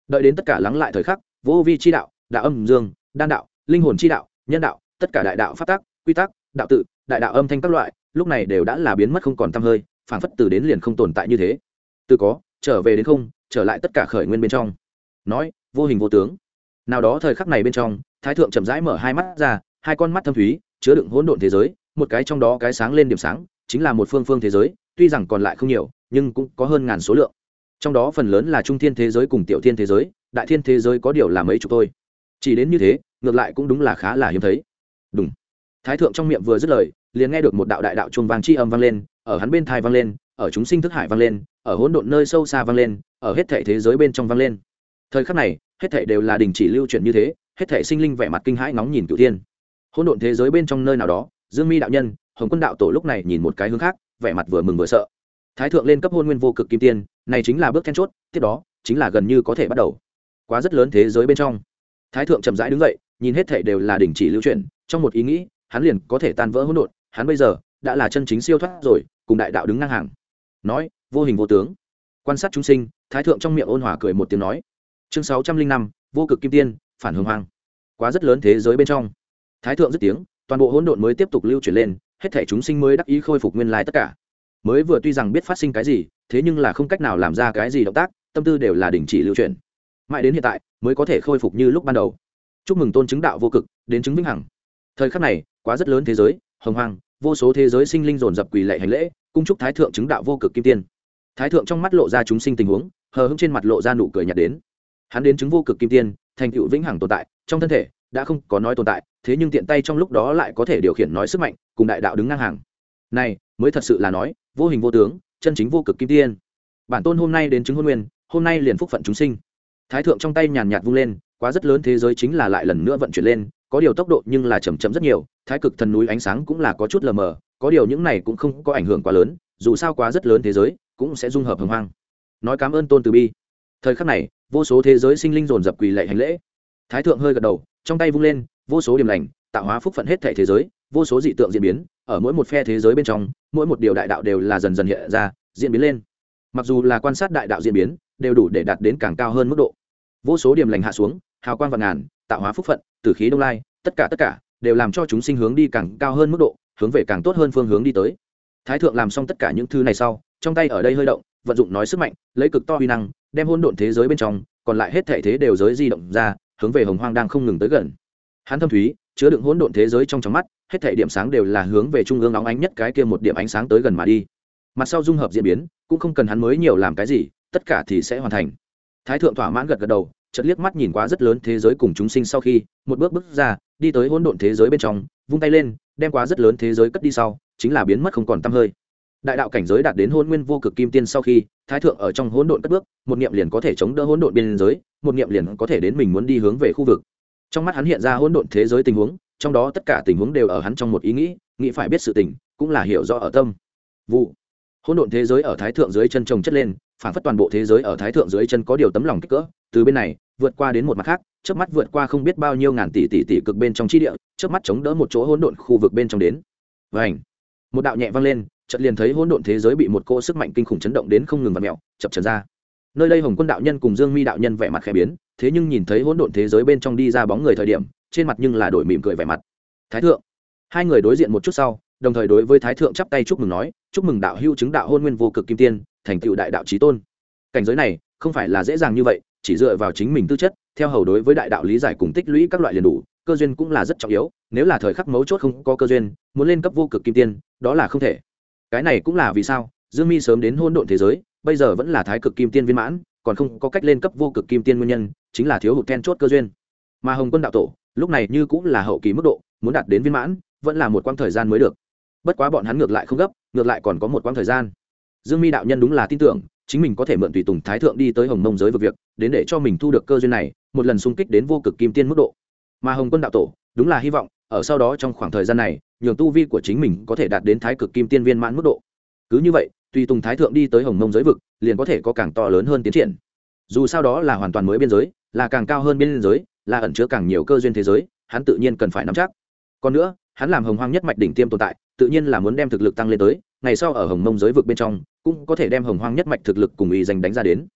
Đợi đến tất cả lắng lại thời khắc, vô vi chi đạo đạo âm dương, đan đạo, linh hồn chi đạo, nhân đạo, tất cả đại đạo phát tác quy tắc, đạo tự, đại đạo âm thanh các loại, lúc này đều đã là biến mất không còn t hơi, phảng phất từ đến liền không tồn tại như thế. Từ có, trở về đến không, trở lại tất cả khởi nguyên bên trong. Nói vô hình vô tướng. Nào đó thời khắc này bên trong, thái thượng chậm rãi mở hai mắt ra, hai con mắt thâm thúy, chứa đựng hỗn độn thế giới, một cái trong đó cái sáng lên điểm sáng, chính là một phương phương thế giới, tuy rằng còn lại không nhiều, nhưng cũng có hơn ngàn số lượng. Trong đó phần lớn là trung thiên thế giới cùng tiểu thiên thế giới, đại thiên thế giới có điều là mấy chục thôi. Chỉ đến như thế, ngược lại cũng đúng là khá là hiếm thấy. Đúng thái thượng trong miệng vừa dứt lời, liền nghe được một đạo đại đạo chuông vang chi âm vang lên, ở hắn bên thai vang lên, ở chúng sinh thức hải vang lên, ở hỗn độn nơi sâu xa vang lên, ở hết thể thế giới bên trong vang lên thời khắc này, hết thể đều là đình chỉ lưu chuyển như thế, hết thể sinh linh vẻ mặt kinh hãi nóng nhìn cửu thiên. Hỗn độn thế giới bên trong nơi nào đó, dương mi đạo nhân, hồng quân đạo tổ lúc này nhìn một cái hướng khác, vẻ mặt vừa mừng vừa sợ. Thái thượng lên cấp hôn nguyên vô cực kim tiên, này chính là bước then chốt, tiếp đó, chính là gần như có thể bắt đầu. Quá rất lớn thế giới bên trong. Thái thượng chậm rãi đứng dậy, nhìn hết thể đều là đình chỉ lưu chuyển, trong một ý nghĩ, hắn liền có thể tan vỡ hỗn độn, hắn bây giờ, đã là chân chính siêu thoát rồi, cùng đại đạo đứng ngang hàng. Nói, vô hình vô tướng. Quan sát chúng sinh, thái thượng trong miệng ôn hòa cười một tiếng nói chương sáu trăm linh năm, vô cực kim tiên, phản hưng hoang. Quá rất lớn thế giới bên trong. Thái thượng dứt tiếng, toàn bộ hỗn độn mới tiếp tục lưu chuyển lên, hết thể chúng sinh mới đắc ý khôi phục nguyên lai tất cả. Mới vừa tuy rằng biết phát sinh cái gì, thế nhưng là không cách nào làm ra cái gì động tác, tâm tư đều là đình chỉ lưu chuyển. Mãi đến hiện tại, mới có thể khôi phục như lúc ban đầu. Chúc mừng tôn chứng đạo vô cực, đến chứng vĩnh hằng. Thời khắc này, quá rất lớn thế giới, hồng hoang, vô số thế giới sinh linh dồn dập quỳ lệ hành lễ, cung chúc thái thượng chứng đạo vô cực kim tiên. Thái thượng trong mắt lộ ra chúng sinh tình huống, hờ hững trên mặt lộ ra nụ cười nhạt đến hắn đến chứng vô cực kim tiên, thành tựu vĩnh hằng tồn tại, trong thân thể đã không có nói tồn tại, thế nhưng tiện tay trong lúc đó lại có thể điều khiển nói sức mạnh, cùng đại đạo đứng ngang hàng. Này, mới thật sự là nói, vô hình vô tướng, chân chính vô cực kim tiên. Bản tôn hôm nay đến chứng hôn nguyên, hôm nay liền phúc phận chúng sinh. Thái thượng trong tay nhàn nhạt vung lên, quá rất lớn thế giới chính là lại lần nữa vận chuyển lên, có điều tốc độ nhưng là chầm chậm rất nhiều, thái cực thần núi ánh sáng cũng là có chút lờ mờ, có điều những này cũng không có ảnh hưởng quá lớn, dù sao quá rất lớn thế giới, cũng sẽ dung hợp hồng hoang. Nói cảm ơn tôn từ bi. Thời khắc này vô số thế giới sinh linh dồn dập quỳ lệ hành lễ. Thái thượng hơi gật đầu, trong tay vung lên, vô số điểm lành, tạo hóa phúc phận hết thể thế giới, vô số dị tượng diễn biến, ở mỗi một phe thế giới bên trong, mỗi một điều đại đạo đều là dần dần hiện ra, diễn biến lên. Mặc dù là quan sát đại đạo diễn biến, đều đủ để đạt đến càng cao hơn mức độ. Vô số điểm lành hạ xuống, hào quang vạn ngàn, tạo hóa phúc phận, tử khí đông lai, tất cả tất cả đều làm cho chúng sinh hướng đi càng cao hơn mức độ, hướng về càng tốt hơn phương hướng đi tới. Thái thượng làm xong tất cả những thứ này sau, trong tay ở đây hơi động, vận dụng nói sức mạnh, lấy cực to uy năng đem hôn độn thế giới bên trong, còn lại hết thể thế đều giới di động ra, hướng về hồng hoang đang không ngừng tới gần. Hắn thâm thúy, chứa đựng hỗn độn thế giới trong trong mắt, hết thể điểm sáng đều là hướng về trung ương óng ánh nhất cái kia một điểm ánh sáng tới gần mà đi. Mặt sau dung hợp diễn biến, cũng không cần hắn mới nhiều làm cái gì, tất cả thì sẽ hoàn thành. Thái thượng thỏa mãn gật gật đầu, chợt liếc mắt nhìn quá rất lớn thế giới cùng chúng sinh sau khi, một bước bước ra, đi tới hỗn độn thế giới bên trong, vung tay lên, đem quá rất lớn thế giới cất đi sau, chính là biến mất không còn tăm hơi. Đại đạo cảnh giới đạt đến hôn nguyên vô cực kim tiên sau khi thái thượng ở trong hỗn độn cất bước, một niệm liền có thể chống đỡ hỗn độn biên giới, một niệm liền có thể đến mình muốn đi hướng về khu vực. Trong mắt hắn hiện ra hỗn độn thế giới tình huống, trong đó tất cả tình huống đều ở hắn trong một ý nghĩ nghĩ phải biết sự tình, cũng là hiểu rõ ở tâm. Vụ. Hỗn độn thế giới ở thái thượng dưới chân trồng chất lên, phản phất toàn bộ thế giới ở thái thượng dưới chân có điều tấm lòng kích cỡ. Từ bên này, vượt qua đến một mặt khác trước mắt vượt qua không biết bao nhiêu ngàn tỷ tỷ tỷ cực bên trong chi địa trước mắt chống đỡ một chỗ hỗn độn khu vực bên trong đến. Vảnh một đạo nhẹ vang lên chợt liền thấy hỗn độn thế giới bị một cỗ sức mạnh kinh khủng chấn động đến không ngừng vặn mèo, chập chờn ra. Nơi đây hồng quân đạo nhân cùng dương mi đạo nhân vẻ mặt khẽ biến, thế nhưng nhìn thấy hỗn độn thế giới bên trong đi ra bóng người thời điểm, trên mặt nhưng là đổi mỉm cười vẻ mặt. Thái thượng. Hai người đối diện một chút sau, đồng thời đối với thái thượng chắp tay chúc mừng nói, chúc mừng đạo hữu chứng đạo hôn nguyên vô cực kim tiên, thành tựu đại đạo chí tôn. Cảnh giới này, không phải là dễ dàng như vậy, chỉ dựa vào chính mình tư chất, theo hầu đối với đại đạo lý giải cùng tích lũy các loại liền đủ, cơ duyên cũng là rất trọng yếu, nếu là thời khắc mấu chốt không có cơ duyên, muốn lên cấp vô cực kim tiên, đó là không thể cái này cũng là vì sao, dương mi sớm đến hôn độn thế giới, bây giờ vẫn là thái cực kim tiên viên mãn, còn không có cách lên cấp vô cực kim tiên nguyên nhân, chính là thiếu hụt then chốt cơ duyên. Mà hồng quân đạo tổ, lúc này như cũng là hậu kỳ mức độ, muốn đạt đến viên mãn, vẫn là một quãng thời gian mới được. Bất quá bọn hắn ngược lại không gấp, ngược lại còn có một quãng thời gian. Dương mi đạo nhân đúng là tin tưởng, chính mình có thể mượn tùy tùng thái thượng đi tới hồng mông giới vực việc, đến để cho mình thu được cơ duyên này, một lần xung kích đến vô cực kim tiên mức độ. Mà hồng quân đạo tổ, đúng là hy vọng ở sau đó trong khoảng thời gian này, nhường tu vi của chính mình có thể đạt đến thái cực kim tiên viên mãn mức độ. Cứ như vậy, tùy tùng thái thượng đi tới hồng mông giới vực, liền có thể có càng to lớn hơn tiến triển. Dù sao đó là hoàn toàn mới biên giới, là càng cao hơn biên giới, là ẩn chứa càng nhiều cơ duyên thế giới, hắn tự nhiên cần phải nắm chắc. Còn nữa, hắn làm hồng hoang nhất mạch đỉnh tiêm tồn tại, tự nhiên là muốn đem thực lực tăng lên tới, ngày sau ở hồng mông giới vực bên trong, cũng có thể đem hồng hoang nhất mạch thực lực cùng ý giành đánh ra đến.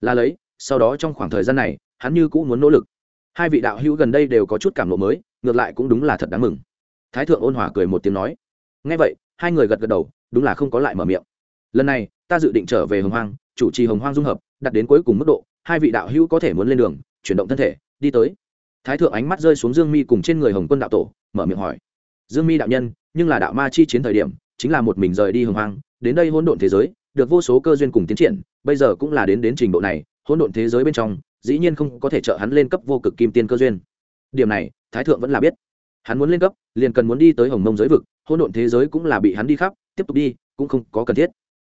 Là lấy, sau đó trong khoảng thời gian này, hắn như cũng muốn nỗ lực. Hai vị đạo hữu gần đây đều có chút cảm lộ mới ngược lại cũng đúng là thật đáng mừng. Thái thượng ôn hòa cười một tiếng nói. Ngay vậy, hai người gật gật đầu, đúng là không có lại mở miệng. Lần này, ta dự định trở về hồng hoang, chủ trì hồng hoang dung hợp, đặt đến cuối cùng mức độ, hai vị đạo hữu có thể muốn lên đường, chuyển động thân thể, đi tới. Thái thượng ánh mắt rơi xuống dương mi cùng trên người hồng quân đạo tổ, mở miệng hỏi. Dương mi đạo nhân, nhưng là đạo ma chi chiến thời điểm, chính là một mình rời đi hồng hoang, đến đây hỗn độn thế giới, được vô số cơ duyên cùng tiến triển, bây giờ cũng là đến đến trình độ này, hỗn độn thế giới bên trong, dĩ nhiên không có thể trợ hắn lên cấp vô cực kim tiên cơ duyên. Điểm này thái thượng vẫn là biết. Hắn muốn lên cấp, liền cần muốn đi tới hồng mông giới vực, hỗn độn thế giới cũng là bị hắn đi khắp, tiếp tục đi, cũng không có cần thiết.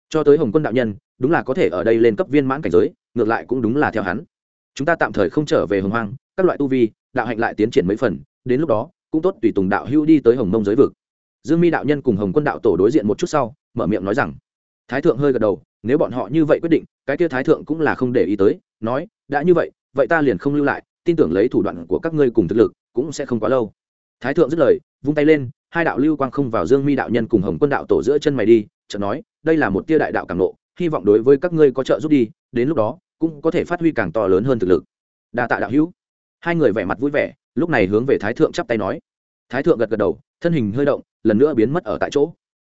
Cho tới hồng quân đạo nhân, đúng là có thể ở đây lên cấp viên mãn cảnh giới, ngược lại cũng đúng là theo hắn. Chúng ta tạm thời không trở về hồng hoang, các loại tu vi, đạo hạnh lại tiến triển mấy phần, đến lúc đó, cũng tốt tùy tùng đạo hưu đi tới hồng mông giới vực. Dương mi đạo nhân cùng hồng quân đạo tổ đối diện một chút sau, mở miệng nói rằng, thái thượng hơi gật đầu, nếu bọn họ như vậy quyết định, cái kia thái thượng cũng là không để ý tới, nói, đã như vậy vậy ta liền không lưu lại, tin tưởng lấy thủ đoạn của các ngươi cùng thực lực cũng sẽ không quá lâu. Thái thượng dứt lời, vung tay lên, hai đạo lưu quang không vào dương mi đạo nhân cùng hồng quân đạo tổ giữa chân mày đi, chợt nói, đây là một tia đại đạo càng nộ hy vọng đối với các ngươi có trợ giúp đi, đến lúc đó, cũng có thể phát huy càng to lớn hơn thực lực. Đa tạ đạo hữu. Hai người vẻ mặt vui vẻ, lúc này hướng về thái thượng chắp tay nói. Thái thượng gật gật đầu, thân hình hơi động, lần nữa biến mất ở tại chỗ.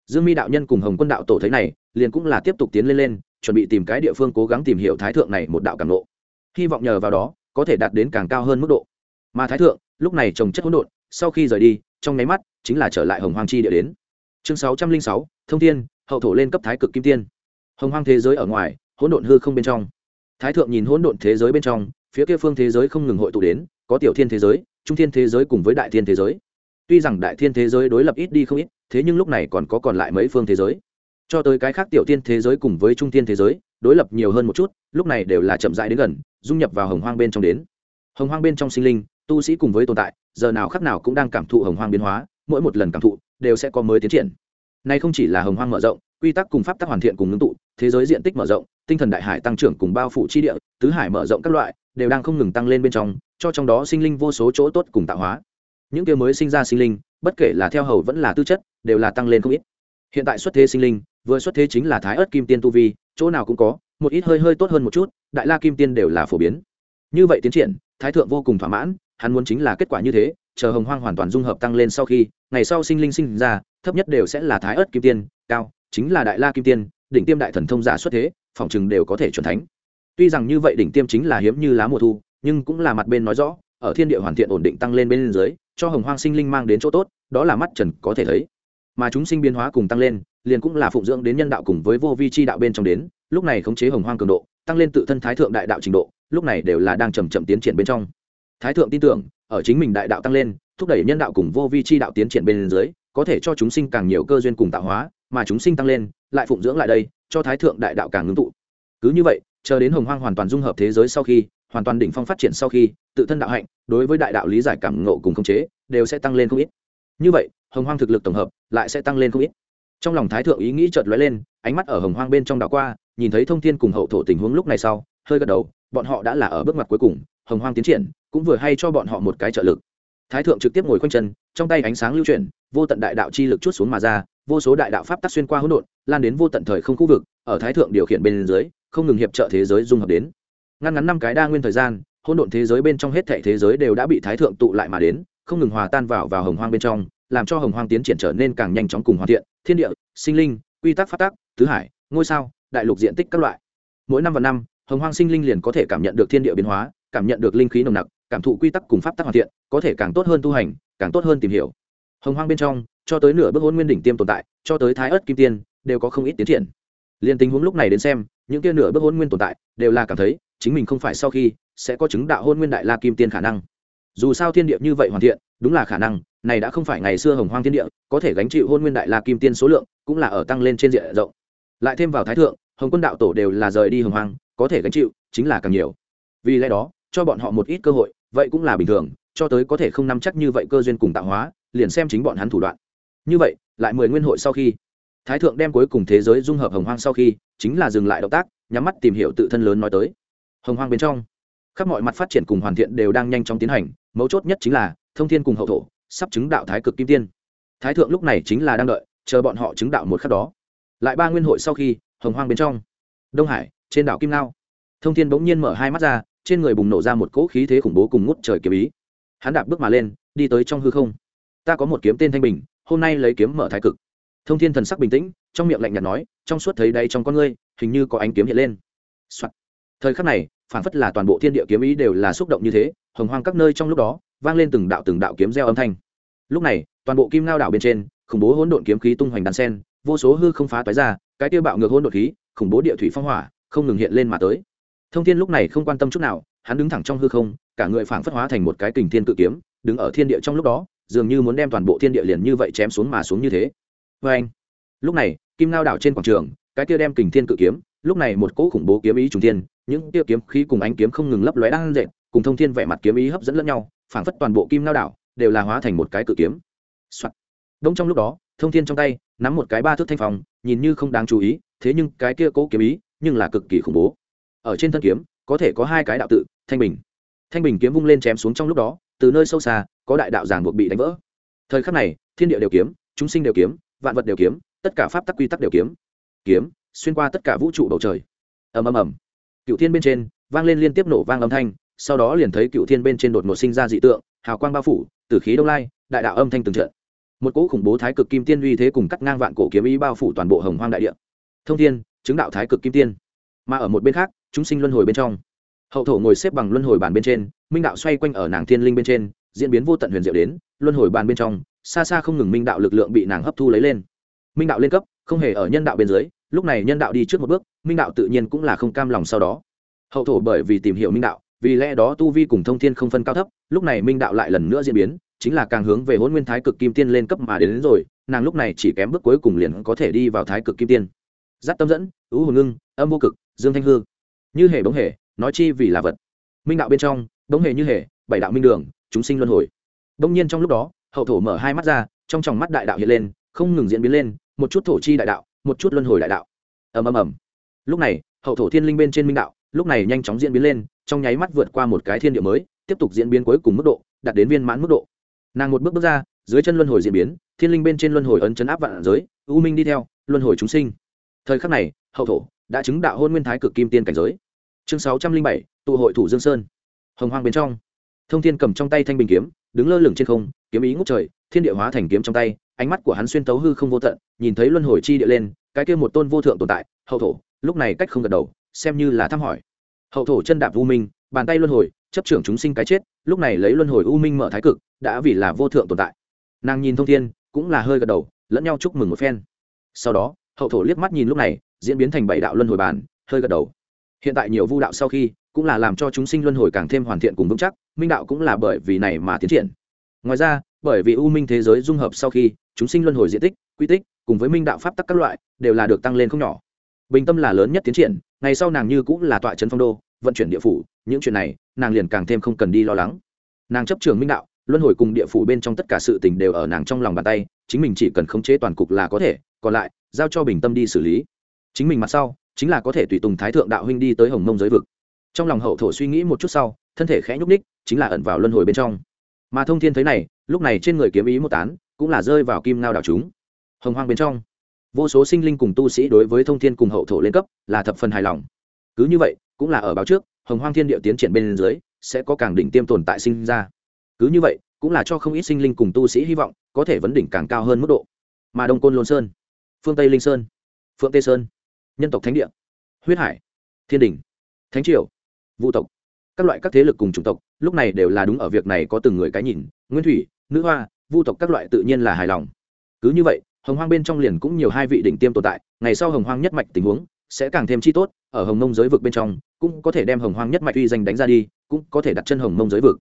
Dương mi đạo nhân cùng hồng quân đạo tổ thấy này, liền cũng là tiếp tục tiến lên lên, chuẩn bị tìm cái địa phương cố gắng tìm hiểu thái thượng này một đạo càng nộ hy vọng nhờ vào đó, có thể đạt đến càng cao hơn mức độ. Mà thái thượng lúc này trồng chất hỗn độn, sau khi rời đi, trong nháy mắt, chính là trở lại hồng hoàng chi địa đến. Chương sáu trăm linh sáu, thông thiên, hậu thổ lên cấp thái cực kim tiên. Hồng hoang thế giới ở ngoài, hỗn độn hư không bên trong. Thái thượng nhìn hỗn độn thế giới bên trong, phía kia phương thế giới không ngừng hội tụ đến, có tiểu thiên thế giới, trung thiên thế giới cùng với đại thiên thế giới. Tuy rằng đại thiên thế giới đối lập ít đi không ít, thế nhưng lúc này còn có còn lại mấy phương thế giới. Cho tới cái khác tiểu thiên thế giới cùng với trung thiên thế giới, đối lập nhiều hơn một chút, lúc này đều là chậm rãi đến gần, dung nhập vào hồng hoang bên trong đến. Hồng hoang bên trong sinh linh tu sĩ cùng với tồn tại, giờ nào khắc nào cũng đang cảm thụ hồng hoang biến hóa, mỗi một lần cảm thụ đều sẽ có mới tiến triển. Nay không chỉ là hồng hoang mở rộng, quy tắc cùng pháp tắc hoàn thiện cùng ngưng tụ, thế giới diện tích mở rộng, tinh thần đại hải tăng trưởng cùng bao phủ chi địa, tứ hải mở rộng các loại, đều đang không ngừng tăng lên bên trong, cho trong đó sinh linh vô số chỗ tốt cùng tạo hóa. Những kia mới sinh ra sinh linh, bất kể là theo hầu vẫn là tư chất, đều là tăng lên không ít. Hiện tại xuất thế sinh linh, vừa xuất thế chính là thái ớt kim tiên tu vi, chỗ nào cũng có, một ít hơi hơi tốt hơn một chút, đại la kim tiên đều là phổ biến. Như vậy tiến triển, thái thượng vô cùng thỏa mãn hắn muốn chính là kết quả như thế, chờ hồng hoang hoàn toàn dung hợp tăng lên sau khi, ngày sau sinh linh sinh ra, thấp nhất đều sẽ là thái ớt kim tiên, cao, chính là đại la kim tiên, đỉnh tiêm đại thần thông giả xuất thế, phòng chừng đều có thể chuẩn thánh. Tuy rằng như vậy đỉnh tiêm chính là hiếm như lá mùa thu, nhưng cũng là mặt bên nói rõ, ở thiên địa hoàn thiện ổn định tăng lên bên dưới, cho hồng hoang sinh linh mang đến chỗ tốt, đó là mắt trần có thể thấy. Mà chúng sinh biến hóa cùng tăng lên, liền cũng là phụng dưỡng đến nhân đạo cùng với vô vi chi đạo bên trong đến, lúc này khống chế hồng hoang cường độ, tăng lên tự thân thái thượng đại đạo trình độ, lúc này đều là đang chầm chậm tiến triển bên trong thái thượng tin tưởng, ở chính mình đại đạo tăng lên, thúc đẩy nhân đạo cùng vô vi chi đạo tiến triển bên dưới, có thể cho chúng sinh càng nhiều cơ duyên cùng tạo hóa, mà chúng sinh tăng lên, lại phụng dưỡng lại đây, cho thái thượng đại đạo càng ngưng tụ. Cứ như vậy, chờ đến hồng hoang hoàn toàn dung hợp thế giới sau khi, hoàn toàn đỉnh phong phát triển sau khi, tự thân đạo hạnh, đối với đại đạo lý giải cảm ngộ cùng khống chế, đều sẽ tăng lên không ít. Như vậy, hồng hoang thực lực tổng hợp lại sẽ tăng lên không ít. Trong lòng thái thượng ý nghĩ chợt lóe lên, ánh mắt ở hồng hoang bên trong đảo qua, nhìn thấy thông thiên cùng hậu thổ tình huống lúc này sau, hơi gật đầu, bọn họ đã là ở bước ngoặt cuối cùng, hồng hoang tiến triển cũng vừa hay cho bọn họ một cái trợ lực. Thái thượng trực tiếp ngồi khoanh chân, trong tay ánh sáng lưu chuyển, vô tận đại đạo chi lực chút xuống mà ra, vô số đại đạo pháp tắc xuyên qua hỗn độn, lan đến vô tận thời không khu vực, ở thái thượng điều khiển bên dưới, không ngừng hiệp trợ thế giới dung hợp đến. Ngăn ngắn năm cái đa nguyên thời gian, hỗn độn thế giới bên trong hết thảy thế giới đều đã bị thái thượng tụ lại mà đến, không ngừng hòa tan vào vào hồng hoang bên trong, làm cho hồng hoang tiến triển trở nên càng nhanh chóng cùng hoàn thiện. Thiên địa, sinh linh, quy tắc phát tác tứ hải, ngôi sao, đại lục diện tích các loại. Mỗi năm và năm, hồng hoang sinh linh liền có thể cảm nhận được thiên địa biến hóa, cảm nhận được linh khí nồng nặc cảm thụ quy tắc cùng pháp tắc hoàn thiện, có thể càng tốt hơn tu hành, càng tốt hơn tìm hiểu. Hồng hoang bên trong, cho tới nửa bước hôn nguyên đỉnh tiêm tồn tại, cho tới thái ớt kim tiên, đều có không ít tiến triển. Liền tình huống lúc này đến xem, những kia nửa bước hôn nguyên tồn tại, đều là cảm thấy, chính mình không phải sau khi, sẽ có chứng đạo hôn nguyên đại la kim tiên khả năng. Dù sao thiên địa như vậy hoàn thiện, đúng là khả năng, này đã không phải ngày xưa hồng hoang thiên địa, có thể gánh chịu hôn nguyên đại la kim tiên số lượng, cũng là ở tăng lên trên diện rộng. Lại thêm vào thái thượng, hồng quân đạo tổ đều là rời đi hồng hoang, có thể gánh chịu, chính là càng nhiều. Vì lẽ đó, cho bọn họ một ít cơ hội vậy cũng là bình thường, cho tới có thể không nắm chắc như vậy cơ duyên cùng tạo hóa, liền xem chính bọn hắn thủ đoạn. Như vậy, lại mười nguyên hội sau khi, thái thượng đem cuối cùng thế giới dung hợp hồng hoang sau khi, chính là dừng lại động tác, nhắm mắt tìm hiểu tự thân lớn nói tới. Hồng hoang bên trong, khắp mọi mặt phát triển cùng hoàn thiện đều đang nhanh chóng tiến hành, mấu chốt nhất chính là, thông thiên cùng hậu thổ, sắp chứng đạo thái cực kim tiên. Thái thượng lúc này chính là đang đợi, chờ bọn họ chứng đạo một khắc đó. Lại ba nguyên hội sau khi, hồng hoang bên trong, đông hải, trên đảo kim lao thông thiên bỗng nhiên mở hai mắt ra trên người bùng nổ ra một cỗ khí thế khủng bố cùng ngút trời kiếm ý. Hắn đạp bước mà lên, đi tới trong hư không. Ta có một kiếm tên thanh bình, hôm nay lấy kiếm mở thái cực. Thông thiên thần sắc bình tĩnh, trong miệng lạnh nhạt nói, trong suốt thấy đây trong con ngươi, hình như có ánh kiếm hiện lên、Soạn. thời khắc này phản phất là toàn bộ thiên địa kiếm ý đều là xúc động như thế, hồng hoang các nơi trong lúc đó, vang lên từng đạo từng đạo kiếm gieo âm thanh. Lúc này, toàn bộ kim lao đảo bên trên, khủng bố hỗn độn kiếm khí tung hoành đàn sen, vô số hư không phá toái ra, cái tiêu bạo ngược hỗn độn khí, khủng bố địa thủy phong hỏa, không ngừng hiện lên mà tới thông thiên lúc này không quan tâm chút nào, hắn đứng thẳng trong hư không, cả người phảng phất hóa thành một cái kình thiên cự kiếm, đứng ở thiên địa trong lúc đó, dường như muốn đem toàn bộ thiên địa liền như vậy chém xuống mà xuống như thế. Vê anh, lúc này, kim lao đảo trên quảng trường, cái kia đem kình thiên cự kiếm, lúc này một cỗ khủng bố kiếm ý trùng thiên, những kia kiếm khí cùng ánh kiếm không ngừng lấp lóe đang dệt cùng thông thiên vẻ mặt kiếm ý hấp dẫn lẫn nhau, phảng phất toàn bộ kim lao đảo đều là hóa thành một cái cự kiếm、Soạn. đông trong lúc đó, thông thiên trong tay, nắm một cái ba thước thanh phòng nhìn như không đáng chú ý, thế nhưng cái kia cố kiếm ý nhưng là cực kỳ khủng bố ở trên thân kiếm, có thể có hai cái đạo tự, thanh bình. Thanh bình kiếm vung lên chém xuống trong lúc đó, từ nơi sâu xa, có đại đạo giảng buộc bị đánh vỡ. Thời khắc này, thiên địa đều kiếm, chúng sinh đều kiếm, vạn vật đều kiếm, tất cả pháp tắc quy tắc đều kiếm. Kiếm, xuyên qua tất cả vũ trụ bầu trời. Ầm ầm ầm. Cựu thiên bên trên, vang lên liên tiếp nổ vang âm thanh, sau đó liền thấy cựu thiên bên trên đột ngột sinh ra dị tượng, hào quang bao phủ, từ khí đông lai, đại đạo âm thanh từng trận. Một cỗ khủng bố thái cực kim tiên uy thế cùng cắt ngang vạn cổ kiếm ý bao phủ toàn bộ hồng hoang đại địa. Thông thiên, chứng đạo thái cực kim tiên. Mà ở một bên khác chúng sinh luân hồi bên trong. Hậu thổ ngồi xếp bằng luân hồi bàn bên trên minh đạo xoay quanh ở nàng thiên linh bên trên diễn biến vô tận huyền diệu đến luân hồi bàn bên trong xa xa không ngừng minh đạo lực lượng bị nàng hấp thu lấy lên. Minh đạo lên cấp không hề ở nhân đạo bên dưới lúc này nhân đạo đi trước một bước minh đạo tự nhiên cũng là không cam lòng sau đó. Hậu thổ bởi vì tìm hiểu minh đạo vì lẽ đó tu vi cùng thông thiên không phân cao thấp lúc này minh đạo lại lần nữa diễn biến chính là càng hướng về hôn nguyên thái cực kim tiên lên cấp mà đến, đến rồi nàng lúc này chỉ kém bước cuối cùng liền có thể đi vào thái cực kim tiên. Giáp tâm dẫn ưu hồn ngưng âm vô cực dương thanh hương như hề bóng hề, nói chi vì là vật. Minh đạo bên trong bóng hề như hề, bảy đạo minh đường, chúng sinh luân hồi. Đông nhiên trong lúc đó, hậu thổ mở hai mắt ra, trong tròng mắt đại đạo hiện lên, không ngừng diễn biến lên, một chút thổ chi đại đạo, một chút luân hồi đại đạo. Ầm ầm ầm. Lúc này, hậu thổ thiên linh bên trên minh đạo, lúc này nhanh chóng diễn biến lên, trong nháy mắt vượt qua một cái thiên địa mới, tiếp tục diễn biến cuối cùng mức độ, đạt đến viên mãn mức độ. Nàng một bước bước ra, dưới chân luân hồi diễn biến, thiên linh bên trên luân hồi ấn chấn áp vạn giới, u minh đi theo, luân hồi chúng sinh. Thời khắc này, hậu thổ đã chứng đạo hôn nguyên thái cực kim tiên cảnh giới chương sáu trăm linh bảy, tụ hội thủ dương sơn. Hồng hoang bên trong. Thông thiên cầm trong tay thanh bình kiếm, đứng lơ lửng trên không, kiếm ý ngút trời, thiên địa hóa thành kiếm trong tay, ánh mắt của hắn xuyên tấu hư không vô tận, nhìn thấy luân hồi chi địa lên, cái kia một tôn vô thượng tồn tại, hậu thổ, lúc này cách không gật đầu, xem như là thăm hỏi. Hậu thổ chân đạp u minh, bàn tay luân hồi, chấp trưởng chúng sinh cái chết, lúc này lấy luân hồi u minh mở thái cực, đã vì là vô thượng tồn tại. Nàng nhìn thông thiên, cũng là hơi gật đầu, lẫn nhau chúc mừng một phen. Sau đó, hậu thổ liếc mắt nhìn lúc này, diễn biến thành bảy đạo luân hồi bàn, hơi gật đầu hiện tại nhiều vu đạo sau khi, cũng là làm cho chúng sinh luân hồi càng thêm hoàn thiện cùng vững chắc, minh đạo cũng là bởi vì này mà tiến triển. Ngoài ra, bởi vì u minh thế giới dung hợp sau khi, chúng sinh luân hồi diện tích, quy tích, cùng với minh đạo pháp tắc các loại, đều là được tăng lên không nhỏ. Bình tâm là lớn nhất tiến triển, ngày sau nàng như cũng là tọa trấn phong đô, vận chuyển địa phủ, những chuyện này, nàng liền càng thêm không cần đi lo lắng. Nàng chấp trường minh đạo, luân hồi cùng địa phủ bên trong tất cả sự tình đều ở nàng trong lòng bàn tay, chính mình chỉ cần khống chế toàn cục là có thể, còn lại, giao cho bình tâm đi xử lý. Chính mình mặt sau chính là có thể tùy tùng thái thượng đạo huynh đi tới hồng mông giới vực. Trong lòng hậu thổ suy nghĩ một chút sau, thân thể khẽ nhúc ních chính là ẩn vào luân hồi bên trong. Mà thông thiên thấy này, lúc này trên người kiếm ý một tán, cũng là rơi vào kim ngao đảo chúng. Hồng hoang bên trong, vô số sinh linh cùng tu sĩ đối với thông thiên cùng hậu thổ lên cấp, là thập phần hài lòng. Cứ như vậy, cũng là ở báo trước, hồng hoang thiên địa tiến triển bên dưới, sẽ có càng đỉnh tiêm tồn tại sinh ra. Cứ như vậy, cũng là cho không ít sinh linh cùng tu sĩ hy vọng, có thể vấn đỉnh càng cao hơn mức độ. Mà đông côn lôn sơn, phương tây linh sơn, phượng tây sơn nhân tộc thánh địa, huyết hải, thiên đình, thánh triều vũ tộc, các loại các thế lực cùng chủng tộc, lúc này đều là đúng ở việc này có từng người cái nhìn, nguyên thủy, nữ hoa, vu tộc các loại tự nhiên là hài lòng. Cứ như vậy, hồng hoang bên trong liền cũng nhiều hai vị đỉnh tiêm tồn tại, ngày sau hồng hoang nhất mạch tình huống sẽ càng thêm chi tốt, ở hồng mông giới vực bên trong cũng có thể đem hồng hoang nhất mạch uy danh đánh ra đi, cũng có thể đặt chân hồng mông giới vực.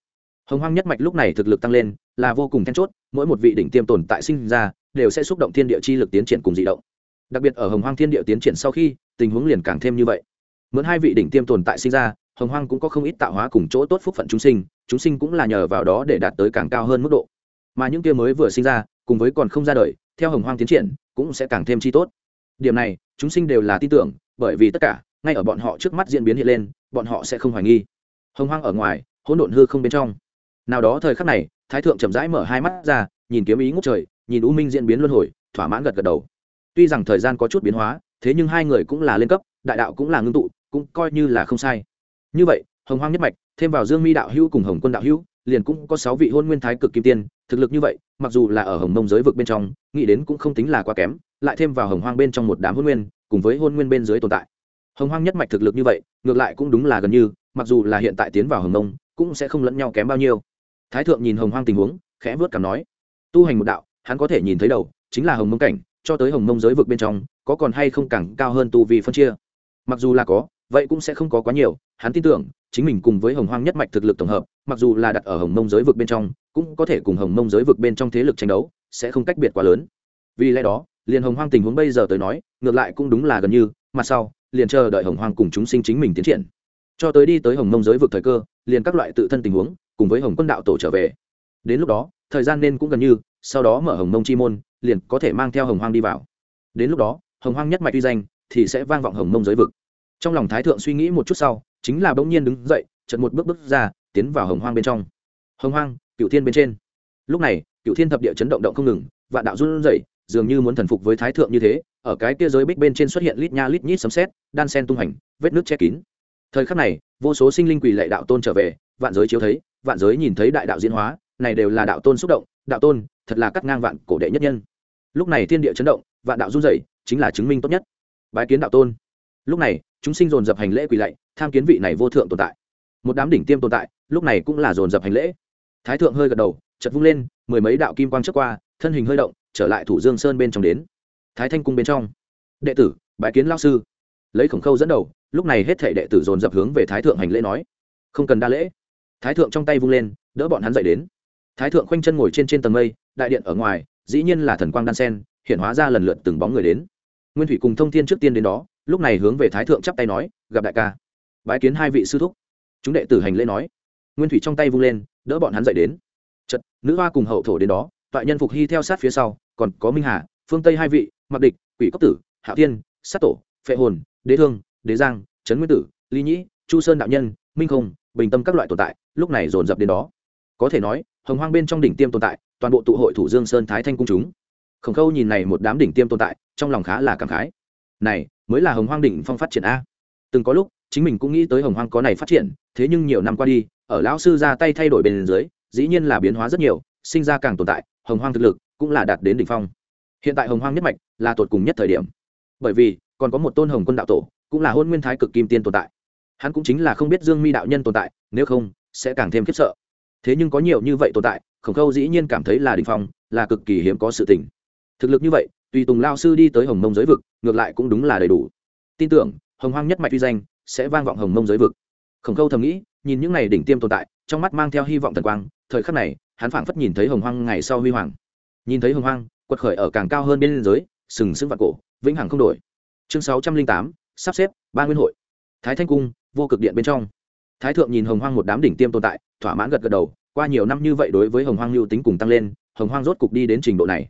Hồng hoang nhất mạch lúc này thực lực tăng lên, là vô cùng then chốt, mỗi một vị đỉnh tiêm tồn tại sinh ra đều sẽ xúc động thiên địa chi lực tiến triển cùng dị động đặc biệt ở hồng hoang thiên địa tiến triển sau khi, tình huống liền càng thêm như vậy. Mượn hai vị đỉnh tiêm tồn tại sinh ra, hồng hoang cũng có không ít tạo hóa cùng chỗ tốt phúc phận chúng sinh chúng sinh cũng là nhờ vào đó để đạt tới càng cao hơn mức độ. Mà những kia mới vừa sinh ra, cùng với còn không ra đời, theo hồng hoang tiến triển, cũng sẽ càng thêm chi tốt. Điểm này, chúng sinh đều là tin tưởng, bởi vì tất cả, ngay ở bọn họ trước mắt diễn biến hiện lên, bọn họ sẽ không hoài nghi. Hồng hoang ở ngoài, hỗn độn hư không bên trong. Nào đó thời khắc này, thái thượng chậm rãi mở hai mắt ra, nhìn kiếm ý ngút trời, nhìn u minh diễn biến luân hồi, thỏa mãn gật gật đầu tuy rằng thời gian có chút biến hóa, thế nhưng hai người cũng là lên cấp, đại đạo cũng là ngưng tụ, cũng coi như là không sai. Như vậy, hồng hoang nhất mạch, thêm vào dương mi đạo hữu cùng hồng quân đạo hữu, liền cũng có sáu vị hôn nguyên thái cực kim tiên, thực lực như vậy, mặc dù là ở hồng mông giới vực bên trong, nghĩ đến cũng không tính là quá kém, lại thêm vào hồng hoang bên trong một đám hôn nguyên, cùng với hôn nguyên bên dưới tồn tại. Hồng hoang nhất mạch thực lực như vậy, ngược lại cũng đúng là gần như, mặc dù là hiện tại tiến vào hồng mông, cũng sẽ không lẫn nhau kém bao nhiêu. Thái thượng nhìn hồng hoang tình huống, khẽ vớt cảm nói, tu hành một đạo, hắn có thể nhìn thấy đầu, chính là hồng mông cảnh cho tới hồng mông giới vực bên trong, có còn hay không càng cao hơn tu vi phân chia? Mặc dù là có, vậy cũng sẽ không có quá nhiều. Hắn tin tưởng, chính mình cùng với hồng hoang nhất mạch thực lực tổng hợp, mặc dù là đặt ở hồng mông giới vực bên trong, cũng có thể cùng hồng mông giới vực bên trong thế lực tranh đấu, sẽ không cách biệt quá lớn. Vì lẽ đó, liền hồng hoang tình huống bây giờ tới nói, ngược lại cũng đúng là gần như mặt sau, liền chờ đợi hồng hoang cùng chúng sinh chính mình tiến triển. Cho tới đi tới hồng mông giới vực thời cơ, liền các loại tự thân tình huống, cùng với hồng quân đạo tổ trở về. Đến lúc đó, thời gian nên cũng gần như sau đó mở hồng mông chi môn, liền có thể mang theo hồng hoang đi vào. Đến lúc đó, hồng hoang nhất mạch uy danh thì sẽ vang vọng hồng mông giới vực. Trong lòng thái thượng suy nghĩ một chút sau, chính là bỗng nhiên đứng dậy chật một bước bước ra, tiến vào hồng hoang bên trong. Hồng hoang cựu thiên bên trên. Lúc này cựu thiên thập địa chấn động động không ngừng, vạn đạo run rẩy, dường như muốn thần phục với thái thượng như thế, ở cái kia giới bích bên trên xuất hiện lít nha lít nhít sấm sét, đan sen tung hành, vết nước che kín. Thời khắc này, vô số sinh linh quỳ lệ đạo tôn trở về, vạn giới chiếu thấy, vạn giới nhìn thấy đại đạo diễn hóa này đều là đạo tôn xúc động, đạo tôn, thật là cắt ngang vạn cổ đệ nhất nhân. Lúc này thiên địa chấn động, vạn đạo run rẩy, chính là chứng minh tốt nhất. Bái kiến đạo tôn. Lúc này, chúng sinh dồn dập hành lễ quỳ lạy, tham kiến vị này vô thượng tồn tại. Một đám đỉnh tiêm tồn tại, lúc này cũng là dồn dập hành lễ. Thái thượng hơi gật đầu chật vung lên, mười mấy đạo kim quang trước qua, thân hình hơi động, trở lại thủ dương sơn bên trong đến. Thái thanh cung bên trong. Đệ tử, bái kiến lao sư. Lấy khổng khâu dẫn đầu, lúc này hết thể đệ tử dồn dập hướng về thái thượng hành lễ nói. Không cần đa lễ. Thái thượng trong tay vung lên, đỡ bọn hắn dậy đến thái thượng khoanh chân ngồi trên trên tầng mây, đại điện ở ngoài, dĩ nhiên là thần quang đan sen, hiện hóa ra lần lượt từng bóng người đến. Nguyên thủy cùng thông thiên trước tiên đến đó, lúc này hướng về thái thượng chắp tay nói, gặp đại ca. Bái kiến hai vị sư thúc. Chúng đệ tử hành lễ nói. Nguyên thủy trong tay vung lên, đỡ bọn hắn dậy đến. Chật nữ hoa cùng hậu thổ đến đó, toại nhân phục hy theo sát phía sau, còn có minh hà, phương tây hai vị mặc địch, quỷ cốc tử, hạo thiên, sát tổ, phệ hồn, đế thương, đế giang, trấn nguyên tử ly nhĩ, chu sơn đạo nhân, minh không, bình tâm các loại tồn tại, lúc này dồn dập đến đó. Có thể nói hồng hoang bên trong đỉnh tiêm tồn tại, toàn bộ tụ hội thủ dương sơn thái thanh cung chúng. Khổng khâu nhìn này một đám đỉnh tiêm tồn tại, trong lòng khá là cảm khái. Này, mới là hồng hoang đỉnh phong phát triển a. Từng có lúc, chính mình cũng nghĩ tới hồng hoang có này phát triển, thế nhưng nhiều năm qua đi, ở lão sư ra tay thay đổi bên dưới, dĩ nhiên là biến hóa rất nhiều, sinh ra càng tồn tại, hồng hoang thực lực cũng là đạt đến đỉnh phong. Hiện tại hồng hoang nhất mạch là tột cùng nhất thời điểm. Bởi vì, còn có một tôn hồng quân đạo tổ, cũng là hôn nguyên thái cực kim tiên tồn tại. Hắn cũng chính là không biết dương mi đạo nhân tồn tại, nếu không, sẽ càng thêm khiếp sợ thế nhưng có nhiều như vậy tồn tại, khổng khâu dĩ nhiên cảm thấy là đình phong, là cực kỳ hiếm có sự tình. Thực lực như vậy, tùy tùng lao sư đi tới hồng mông giới vực, ngược lại cũng đúng là đầy đủ. Tin tưởng, hồng hoang nhất mạch uy danh sẽ vang vọng hồng mông giới vực. Khổng khâu thầm nghĩ, nhìn những ngày đỉnh tiêm tồn tại, trong mắt mang theo hy vọng thần quang, thời khắc này, hắn phảng phất nhìn thấy hồng hoang ngày sau huy hoàng. Nhìn thấy hồng hoang, quật khởi ở càng cao hơn bên liên giới sừng sững vạn cổ, vĩnh hằng không đổi. Chương sáu trăm linh tám, sắp xếp ba nguyên hội. Thái thanh cung, vô cực điện bên trong. Thái thượng nhìn hồng hoang một đám đỉnh tiêm tồn tại thỏa mãn gật gật đầu, qua nhiều năm như vậy đối với hồng hoang lưu tính cùng tăng lên, hồng hoang rốt cục đi đến trình độ này.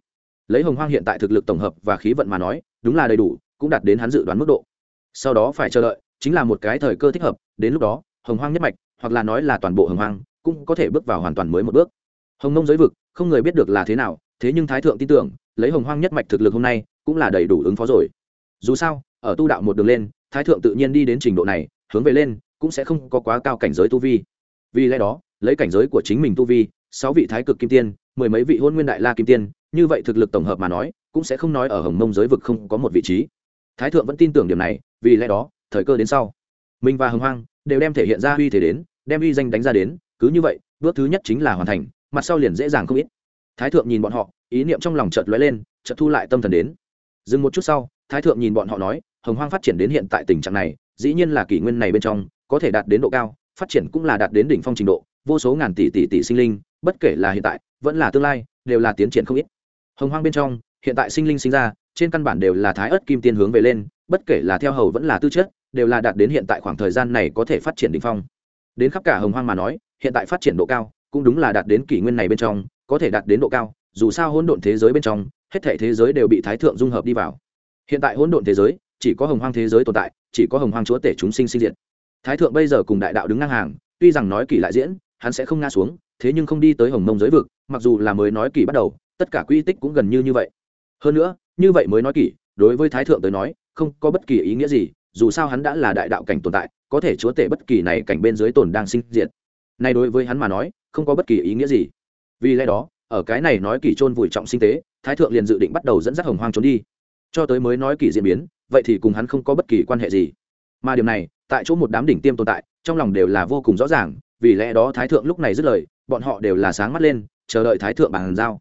Lấy hồng hoang hiện tại thực lực tổng hợp và khí vận mà nói, đúng là đầy đủ, cũng đạt đến hắn dự đoán mức độ. Sau đó phải chờ đợi, chính là một cái thời cơ thích hợp, đến lúc đó, hồng hoang nhất mạch, hoặc là nói là toàn bộ hồng hoang, cũng có thể bước vào hoàn toàn mới một bước. Hồng nông giới vực, không người biết được là thế nào, thế nhưng thái thượng tin tưởng, lấy hồng hoang nhất mạch thực lực hôm nay, cũng là đầy đủ ứng phó rồi. Dù sao, ở tu đạo một đường lên, thái thượng tự nhiên đi đến trình độ này, hướng về lên, cũng sẽ không có quá cao cảnh giới tu vi vì lẽ đó, lấy cảnh giới của chính mình tu vi, sáu vị thái cực kim tiên, mười mấy vị hôn nguyên đại la kim tiên, như vậy thực lực tổng hợp mà nói, cũng sẽ không nói ở hồng mông giới vực không có một vị trí. Thái thượng vẫn tin tưởng điểm này, vì lẽ đó, thời cơ đến sau. Minh và hồng hoang đều đem thể hiện ra uy thế đến, đem uy danh đánh ra đến, cứ như vậy, bước thứ nhất chính là hoàn thành, mặt sau liền dễ dàng không ít. Thái thượng nhìn bọn họ, ý niệm trong lòng chợt lóe lên, chợt thu lại tâm thần đến. Dừng một chút sau, thái thượng nhìn bọn họ nói, hồng hoang phát triển đến hiện tại tình trạng này, dĩ nhiên là kỷ nguyên này bên trong, có thể đạt đến độ cao phát triển cũng là đạt đến đỉnh phong trình độ, vô số ngàn tỷ tỷ tỷ sinh linh, bất kể là hiện tại, vẫn là tương lai, đều là tiến triển không ít. Hồng hoang bên trong, hiện tại sinh linh sinh ra, trên căn bản đều là thái ớt kim tiên hướng về lên, bất kể là theo hầu vẫn là tư chất, đều là đạt đến hiện tại khoảng thời gian này có thể phát triển đỉnh phong. Đến khắp cả hồng hoang mà nói, hiện tại phát triển độ cao cũng đúng là đạt đến kỷ nguyên này bên trong, có thể đạt đến độ cao, dù sao hỗn độn thế giới bên trong, hết thể thế giới đều bị thái thượng dung hợp đi vào. Hiện tại hỗn độn thế giới, chỉ có hồng hoang thế giới tồn tại, chỉ có hồng hoang chúa tể chúng sinh sinh diệt thái thượng bây giờ cùng đại đạo đứng ngang hàng, tuy rằng nói kỳ lại diễn, hắn sẽ không ngã xuống, thế nhưng không đi tới hồng mông giới vực, mặc dù là mới nói kỳ bắt đầu, tất cả quy tích cũng gần như như vậy. Hơn nữa, như vậy mới nói kỳ, đối với thái thượng tới nói, không có bất kỳ ý nghĩa gì, dù sao hắn đã là đại đạo cảnh tồn tại, có thể chúa tể bất kỳ này cảnh bên dưới tồn đang sinh diệt. Nay đối với hắn mà nói, không có bất kỳ ý nghĩa gì. Vì lẽ đó, ở cái này nói kỳ trôn vùi trọng sinh tế, thái thượng liền dự định bắt đầu dẫn dắt hồng hoang trốn đi. Cho tới mới nói kỳ diễn biến, vậy thì cùng hắn không có bất kỳ quan hệ gì mà điều này, tại chỗ một đám đỉnh tiêm tồn tại, trong lòng đều là vô cùng rõ ràng, vì lẽ đó thái thượng lúc này dứt lời, bọn họ đều là sáng mắt lên, chờ đợi thái thượng bàn giao.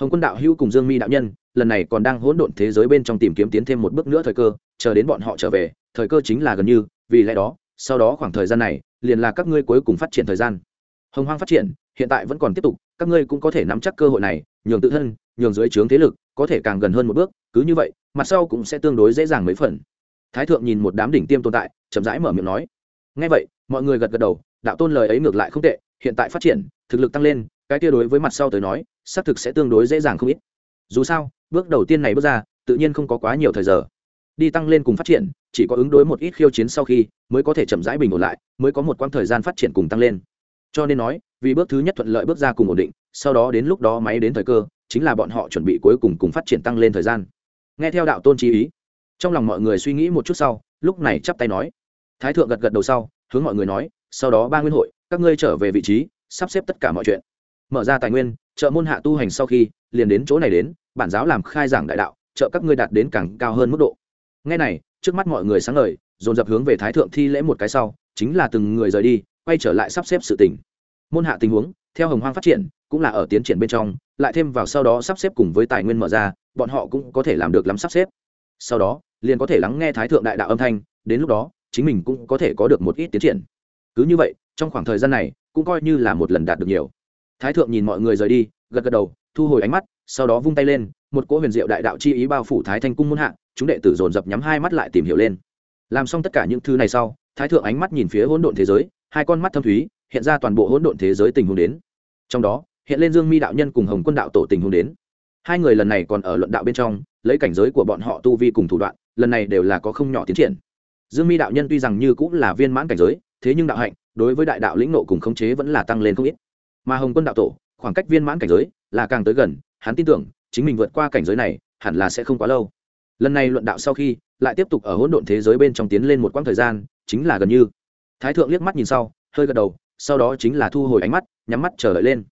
Hồng quân đạo hữu cùng dương mi đạo nhân, lần này còn đang hỗn độn thế giới bên trong tìm kiếm tiến thêm một bước nữa thời cơ, chờ đến bọn họ trở về, thời cơ chính là gần như, vì lẽ đó, sau đó khoảng thời gian này, liền là các ngươi cuối cùng phát triển thời gian. Hồng hoang phát triển, hiện tại vẫn còn tiếp tục, các ngươi cũng có thể nắm chắc cơ hội này, nhường tự thân, nhường dưới trướng thế lực, có thể càng gần hơn một bước, cứ như vậy, mặt sau cũng sẽ tương đối dễ dàng mấy phần thái thượng nhìn một đám đỉnh tiêm tồn tại, chậm rãi mở miệng nói. Ngay vậy, mọi người gật gật đầu, đạo tôn lời ấy ngược lại không tệ, hiện tại phát triển, thực lực tăng lên, cái tia đối với mặt sau tới nói, xác thực sẽ tương đối dễ dàng không ít. Dù sao, bước đầu tiên này bước ra, tự nhiên không có quá nhiều thời giờ. Đi tăng lên cùng phát triển, chỉ có ứng đối một ít khiêu chiến sau khi, mới có thể chậm rãi bình ổn lại, mới có một quãng thời gian phát triển cùng tăng lên. Cho nên nói, vì bước thứ nhất thuận lợi bước ra cùng ổn định, sau đó đến lúc đó máy đến thời cơ, chính là bọn họ chuẩn bị cuối cùng cùng phát triển tăng lên thời gian. Nghe theo đạo tôn trí ý trong lòng mọi người suy nghĩ một chút sau, lúc này chắp tay nói. Thái thượng gật gật đầu sau, hướng mọi người nói, sau đó ba nguyên hội, các ngươi trở về vị trí, sắp xếp tất cả mọi chuyện. Mở ra tài nguyên, trợ môn hạ tu hành sau khi, liền đến chỗ này đến, bản giáo làm khai giảng đại đạo, trợ các ngươi đạt đến càng cao hơn mức độ. Ngay này, trước mắt mọi người sáng ngời, dồn dập hướng về thái thượng thi lễ một cái sau, chính là từng người rời đi, quay trở lại sắp xếp sự tình. Môn hạ tình huống, theo hồng hoang phát triển, cũng là ở tiến triển bên trong, lại thêm vào sau đó sắp xếp cùng với tài nguyên mở ra, bọn họ cũng có thể làm được lắm sắp xếp sau đó, liền có thể lắng nghe thái thượng đại đạo âm thanh, đến lúc đó, chính mình cũng có thể có được một ít tiến triển. Cứ như vậy, trong khoảng thời gian này, cũng coi như là một lần đạt được nhiều. Thái thượng nhìn mọi người rời đi, gật gật đầu, thu hồi ánh mắt, sau đó vung tay lên, một cỗ huyền diệu đại đạo chi ý bao phủ thái thanh cung muôn hạ, chúng đệ tử dồn dập nhắm hai mắt lại tìm hiểu lên. Làm xong tất cả những thứ này sau, thái thượng ánh mắt nhìn phía hỗn độn thế giới, hai con mắt thâm thúy, hiện ra toàn bộ hỗn độn thế giới tình huống đến. Trong đó, hiện lên dương mi đạo nhân cùng hồng quân đạo tổ tình huống đến hai người lần này còn ở luận đạo bên trong, lấy cảnh giới của bọn họ tu vi cùng thủ đoạn, lần này đều là có không nhỏ tiến triển. Dương mi đạo nhân tuy rằng như cũng là viên mãn cảnh giới, thế nhưng đạo hạnh, đối với đại đạo lĩnh nộ cùng khống chế vẫn là tăng lên không ít. Mà hồng quân đạo tổ, khoảng cách viên mãn cảnh giới là càng tới gần, hắn tin tưởng, chính mình vượt qua cảnh giới này, hẳn là sẽ không quá lâu. Lần này luận đạo sau khi, lại tiếp tục ở hỗn độn thế giới bên trong tiến lên một quãng thời gian, chính là gần như. Thái thượng liếc mắt nhìn sau, hơi gật đầu, sau đó chính là thu hồi ánh mắt, nhắm mắt chờ đợi lên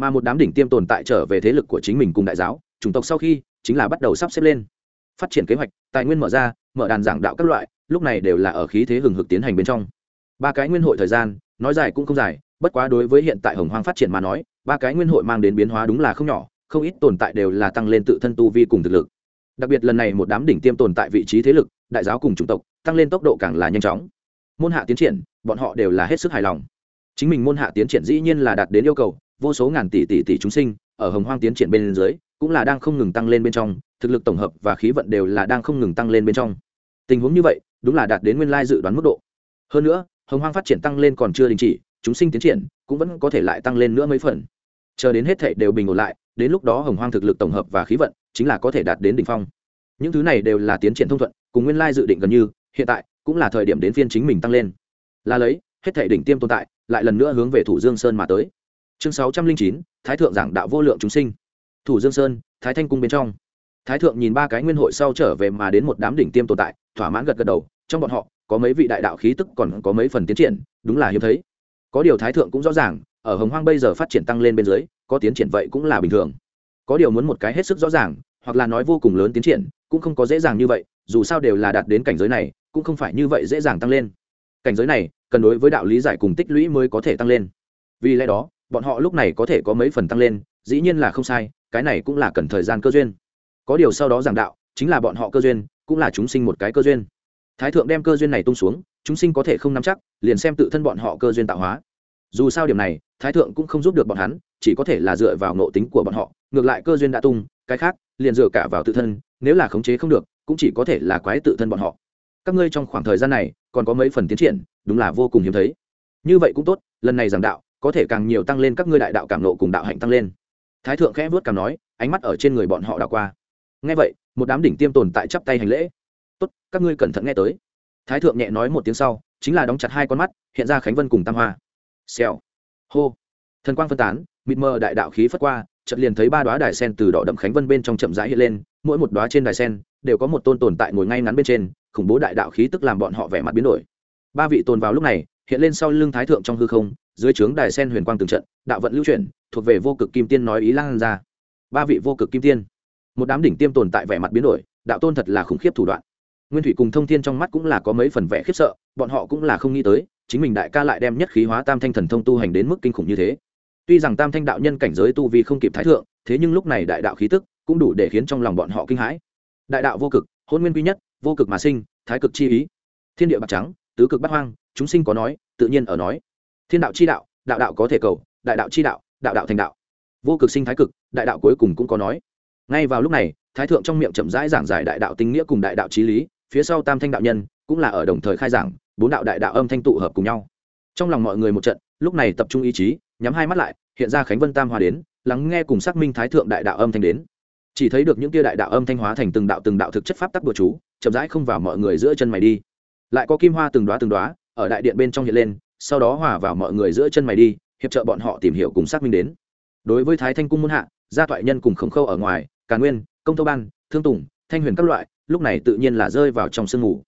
mà một đám đỉnh tiêm tồn tại trở về thế lực của chính mình cùng đại giáo, chủng tộc sau khi chính là bắt đầu sắp xếp lên. Phát triển kế hoạch, tài nguyên mở ra, mở đàn giảng đạo các loại, lúc này đều là ở khí thế hừng hực tiến hành bên trong. Ba cái nguyên hội thời gian, nói dài cũng không dài, bất quá đối với hiện tại hồng hoang phát triển mà nói, ba cái nguyên hội mang đến biến hóa đúng là không nhỏ, không ít tồn tại đều là tăng lên tự thân tu vi cùng thực lực. Đặc biệt lần này một đám đỉnh tiêm tồn tại vị trí thế lực, đại giáo cùng chủng tộc, tăng lên tốc độ càng là nhanh chóng. Môn hạ tiến triển, bọn họ đều là hết sức hài lòng. Chính mình môn hạ tiến triển dĩ nhiên là đạt đến yêu cầu vô số ngàn tỷ tỷ tỷ chúng sinh ở hồng hoang tiến triển bên dưới, cũng là đang không ngừng tăng lên bên trong, thực lực tổng hợp và khí vận đều là đang không ngừng tăng lên bên trong. Tình huống như vậy, đúng là đạt đến nguyên lai dự đoán mức độ. Hơn nữa, hồng hoang phát triển tăng lên còn chưa đình chỉ, chúng sinh tiến triển cũng vẫn có thể lại tăng lên nữa mấy phần. Chờ đến hết thệ đều bình ổn lại, đến lúc đó hồng hoang thực lực tổng hợp và khí vận chính là có thể đạt đến đ ỉ n h phong. Những thứ này đều là tiến triển thông thuận, cùng nguyên lai dự định gần như, hiện tại cũng là thời điểm đến phiên chính mình tăng lên. Là lấy, hết thể đỉnh tiêm tồn tại, lại lần nữa hướng về thủ dương sơn mà tới chương sáu trăm linh chín, thái thượng giảng đạo vô lượng chúng sinh. Thủ dương sơn, thái thanh cung bên trong. Thái thượng nhìn ba cái nguyên hội sau trở về mà đến một đám đỉnh tiêm tồn tại, thỏa mãn gật gật đầu, trong bọn họ, có mấy vị đại đạo khí tức còn có mấy phần tiến triển, đúng là hiếm thấy. Có điều thái thượng cũng rõ ràng, ở hồng hoang bây giờ phát triển tăng lên bên dưới, có tiến triển vậy cũng là bình thường. Có điều muốn một cái hết sức rõ ràng, hoặc là nói vô cùng lớn tiến triển, cũng không có dễ dàng như vậy, dù sao đều là đạt đến cảnh giới này, cũng không phải như vậy dễ dàng tăng lên. Cảnh giới này, cần đối với đạo lý giải cùng tích lũy mới có thể tăng lên. Vì lẽ đó bọn họ lúc này có thể có mấy phần tăng lên, dĩ nhiên là không sai, cái này cũng là cần thời gian cơ duyên. Có điều sau đó giảng đạo, chính là bọn họ cơ duyên, cũng là chúng sinh một cái cơ duyên. Thái thượng đem cơ duyên này tung xuống, chúng sinh có thể không nắm chắc, liền xem tự thân bọn họ cơ duyên tạo hóa. Dù sao điểm này, thái thượng cũng không giúp được bọn hắn, chỉ có thể là dựa vào nộ tính của bọn họ, ngược lại cơ duyên đã tung, cái khác, liền dựa cả vào tự thân, nếu là khống chế không được, cũng chỉ có thể là quái tự thân bọn họ. Các ngươi trong khoảng thời gian này, còn có mấy phần tiến triển, đúng là vô cùng hiếm thấy. Như vậy cũng tốt, lần này giảng đạo có thể càng nhiều tăng lên các ngươi đại đạo cảm nộ cùng đạo hạnh tăng lên. Thái thượng khẽ vớt cảm nói, ánh mắt ở trên người bọn họ đảo qua. Nghe vậy, một đám đỉnh tiêm tồn tại chắp tay hành lễ. Tốt, các ngươi cẩn thận nghe tới. Thái thượng nhẹ nói một tiếng sau, chính là đóng chặt hai con mắt, hiện ra khánh vân cùng tam hoa. Xèo. Hô. Thần quang phân tán, mịt mờ đại đạo khí phất qua, chợt liền thấy ba đóa đài sen từ đỏ đậm khánh vân bên trong chậm rãi hiện lên, mỗi một đóa trên đài sen đều có một tôn tồn tại ngồi ngay ngắn bên trên, khủng bố đại đạo khí tức làm bọn họ vẻ mặt biến đổi. Ba vị tồn vào lúc này, hiện lên sau lưng thái thượng trong hư không dưới trướng đài sen huyền quang từng trận, đạo vận lưu chuyển, thuộc về vô cực kim tiên nói ý lan ra. Ba vị vô cực kim tiên. Một đám đỉnh tiêm tồn tại vẻ mặt biến đổi, đạo tôn thật là khủng khiếp thủ đoạn. Nguyên thủy cùng thông thiên trong mắt cũng là có mấy phần vẻ khiếp sợ, bọn họ cũng là không nghĩ tới, chính mình đại ca lại đem nhất khí hóa tam thanh thần thông tu hành đến mức kinh khủng như thế. Tuy rằng tam thanh đạo nhân cảnh giới tu vi không kịp thái thượng, thế nhưng lúc này đại đạo khí tức cũng đủ để khiến trong lòng bọn họ kinh hãi. Đại đạo vô cực, hôn nguyên quy nhất, vô cực mà sinh, thái cực chi ý. Thiên địa bạc trắng, tứ cực bát hoang, chúng sinh có nói, tự nhiên ở nói thiên đạo chi đạo đạo đạo có thể cầu, đại đạo chi đạo đạo đạo thành đạo. Vô cực sinh thái cực, đại đạo cuối cùng cũng có nói. Ngay vào lúc này, thái thượng trong miệng chậm rãi giảng giải đại đạo tinh nghĩa cùng đại đạo trí lý, phía sau tam thanh đạo nhân cũng là ở đồng thời khai giảng, bốn đạo đại đạo âm thanh tụ hợp cùng nhau. Trong lòng mọi người một trận, lúc này tập trung ý chí, nhắm hai mắt lại, hiện ra khánh vân tam hòa đến, lắng nghe cùng xác minh thái thượng đại đạo âm thanh đến. Chỉ thấy được những kia đại đạo âm thanh hóa thành từng đạo từng đạo thực chất pháp tắc bừa chú, chậm rãi không vào mọi người giữa chân mày đi. Lại có kim hoa từng đoá từng đoá ở đại điện bên trong hiện lên sau đó hòa vào mọi người giữa chân mày đi, hiệp trợ bọn họ tìm hiểu cùng xác minh đến. Đối với thái thanh cung muôn hạ, gia thoại nhân cùng khổng khâu ở ngoài cà nguyên, công tâu ban, thương tùng, thanh huyền các loại, lúc này tự nhiên là rơi vào trong sương mù.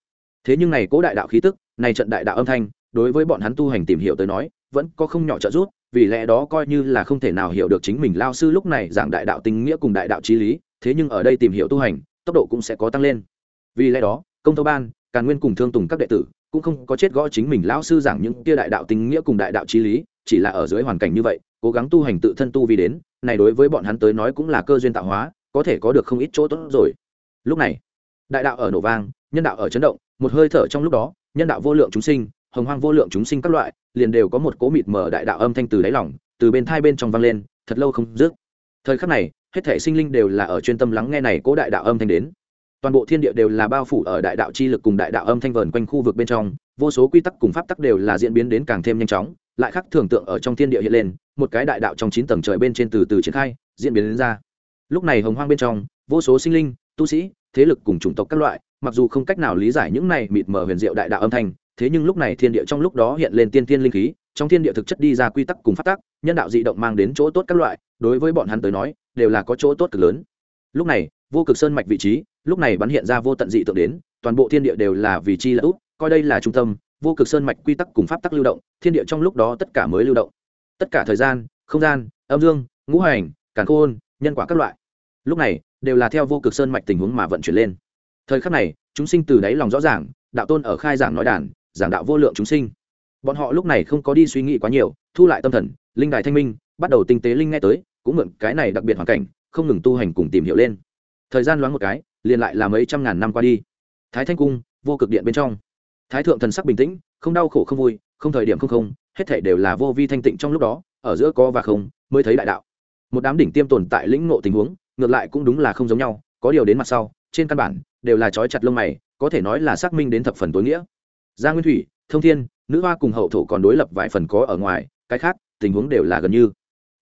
Thế nhưng này cố đại đạo khí tức, này trận đại đạo âm thanh, đối với bọn hắn tu hành tìm hiểu tới nói, vẫn có không nhỏ trợ giúp, vì lẽ đó coi như là không thể nào hiểu được chính mình lao sư lúc này giảng đại đạo tinh nghĩa cùng đại đạo trí lý, thế nhưng ở đây tìm hiểu tu hành, tốc độ cũng sẽ có tăng lên. Vì lẽ đó, công tâu ban, càn nguyên cùng thương tùng các đệ tử cũng không có chết gõ chính mình lão sư giảng những kia đại đạo tinh nghĩa cùng đại đạo trí lý, chỉ là ở dưới hoàn cảnh như vậy, cố gắng tu hành tự thân tu vì đến, này đối với bọn hắn tới nói cũng là cơ duyên tạo hóa, có thể có được không ít chỗ tốt rồi. Lúc này, đại đạo ở nổ vang, nhân đạo ở chấn động, một hơi thở trong lúc đó, nhân đạo vô lượng chúng sinh, hồng hoang vô lượng chúng sinh các loại, liền đều có một cố mịt mở đại đạo âm thanh từ đáy lỏng từ bên thai bên trong vang lên, thật lâu không dứt. Thời khắc này, hết thể sinh linh đều là ở chuyên tâm lắng nghe này cố đại đạo âm thanh đến toàn bộ thiên địa đều là bao phủ ở đại đạo chi lực cùng đại đạo âm thanh vờn quanh khu vực bên trong, vô số quy tắc cùng pháp tắc đều là diễn biến đến càng thêm nhanh chóng, lại khắc thường tượng ở trong thiên địa hiện lên, một cái đại đạo trong chín tầng trời bên trên từ từ triển khai, diễn biến đến ra. Lúc này hồng hoang bên trong, vô số sinh linh, tu sĩ, thế lực cùng chủng tộc các loại, mặc dù không cách nào lý giải những này mịt mờ huyền diệu đại đạo âm thanh, thế nhưng lúc này thiên địa trong lúc đó hiện lên tiên tiên linh khí, trong thiên địa thực chất đi ra quy tắc cùng phát tác nhân đạo dị động mang đến chỗ tốt các loại, đối với bọn hắn tới nói, đều là có chỗ tốt cực lớn. Lúc này, vô cực sơn mạch vị trí lúc này bắn hiện ra vô tận dị tượng đến, toàn bộ thiên địa đều là vì chi là út, coi đây là trung tâm, vô cực sơn mạch quy tắc cùng pháp tắc lưu động, thiên địa trong lúc đó tất cả mới lưu động. Tất cả thời gian, không gian, âm dương, ngũ hành, càn khôn, nhân quả các loại, lúc này đều là theo vô cực sơn mạch tình huống mà vận chuyển lên. Thời khắc này, chúng sinh từ đáy lòng rõ ràng, đạo tôn ở khai giảng nói đàn, giảng đạo vô lượng chúng sinh. Bọn họ lúc này không có đi suy nghĩ quá nhiều, thu lại tâm thần, linh đài thanh minh, bắt đầu tinh tế linh nghe tới, cũng mượn cái này đặc biệt hoàn cảnh, không ngừng tu hành cùng tìm hiểu lên thời gian loáng một cái, liền lại là mấy trăm ngàn năm qua đi. Thái thanh cung, vô cực điện bên trong. Thái thượng thần sắc bình tĩnh, không đau khổ không vui, không thời điểm không không, hết thể đều là vô vi thanh tịnh trong lúc đó, ở giữa có và không, mới thấy đại đạo. Một đám đỉnh tiêm tồn tại lĩnh ngộ tình huống, ngược lại cũng đúng là không giống nhau, có điều đến mặt sau, trên căn bản, đều là trói chặt lông mày, có thể nói là xác minh đến thập phần tối nghĩa. Gia nguyên thủy, thông thiên, nữ hoa cùng hậu thổ còn đối lập vài phần có ở ngoài, cái khác, tình huống đều là gần như.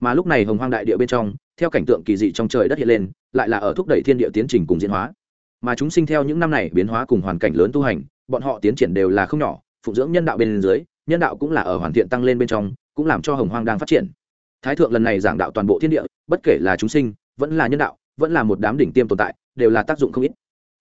Mà lúc này hồng hoang đại địa bên trong theo cảnh tượng kỳ dị trong trời đất hiện lên, lại là ở thúc đẩy thiên địa tiến trình cùng diễn hóa. Mà chúng sinh theo những năm này biến hóa cùng hoàn cảnh lớn tu hành, bọn họ tiến triển đều là không nhỏ, phụng dưỡng nhân đạo bên dưới, nhân đạo cũng là ở hoàn thiện tăng lên bên trong, cũng làm cho hồng hoang đang phát triển. Thái thượng lần này giảng đạo toàn bộ thiên địa, bất kể là chúng sinh, vẫn là nhân đạo, vẫn là một đám đỉnh tiêm tồn tại, đều là tác dụng không ít.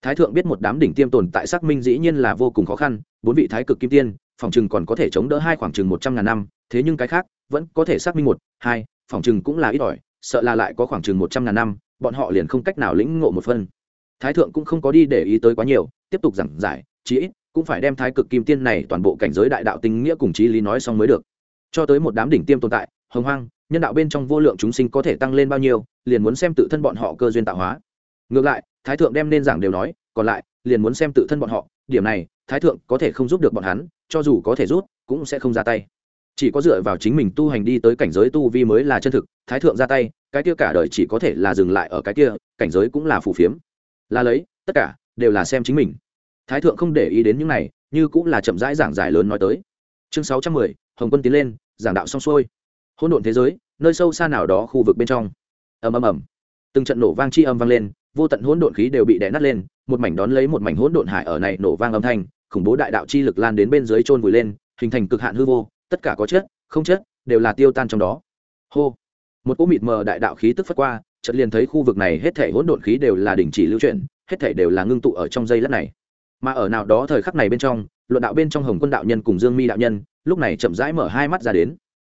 Thái thượng biết một đám đỉnh tiêm tồn tại xác minh dĩ nhiên là vô cùng khó khăn, bốn vị thái cực kim tiên, phòng chừng còn có thể chống đỡ hai khoảng chừng một trăm ngàn năm, thế nhưng cái khác, vẫn có thể xác minh một, hai, phòng chừng cũng là ít ỏi sợ là lại có khoảng chừng một trăm ngàn năm, bọn họ liền không cách nào lĩnh ngộ một phân. Thái thượng cũng không có đi để ý tới quá nhiều, tiếp tục giảng giải, chí ít cũng phải đem thái cực kim tiên này toàn bộ cảnh giới đại đạo tinh nghĩa cùng chí lý nói xong mới được. Cho tới một đám đỉnh tiêm tồn tại, hồng hoang, nhân đạo bên trong vô lượng chúng sinh có thể tăng lên bao nhiêu, liền muốn xem tự thân bọn họ cơ duyên tạo hóa. Ngược lại, thái thượng đem nên giảng đều nói, còn lại, liền muốn xem tự thân bọn họ, điểm này, thái thượng có thể không giúp được bọn hắn, cho dù có thể rút, cũng sẽ không ra tay chỉ có dựa vào chính mình tu hành đi tới cảnh giới tu vi mới là chân thực, thái thượng ra tay, cái kia cả đời chỉ có thể là dừng lại ở cái kia, cảnh giới cũng là phù phiếm. Là lấy, tất cả đều là xem chính mình. Thái thượng không để ý đến những này, như cũng là chậm rãi giảng giải lớn nói tới. Chương sáu trăm mười, hồng quân tiến lên, giảng đạo xong xuôi. Hỗn độn thế giới, nơi sâu xa nào đó khu vực bên trong. Ầm ầm ầm. Từng trận nổ vang chi âm vang lên, vô tận hỗn độn khí đều bị đè nát lên, một mảnh đón lấy một mảnh hỗn độn hải ở này nổ vang âm thanh, khủng bố đại đạo chi lực lan đến bên dưới trôn vùi lên, hình thành cực hạn hư vô tất cả có chết, không chết, đều là tiêu tan trong đó. Hô. Một cỗ mịt mờ đại đạo khí tức phất qua, chợt liền thấy khu vực này hết thể hỗn độn khí đều là đình chỉ lưu chuyển, hết thể đều là ngưng tụ ở trong dây lát này. Mà ở nào đó thời khắc này bên trong, luận đạo bên trong hồng quân đạo nhân cùng dương mi đạo nhân, lúc này chậm rãi mở hai mắt ra đến.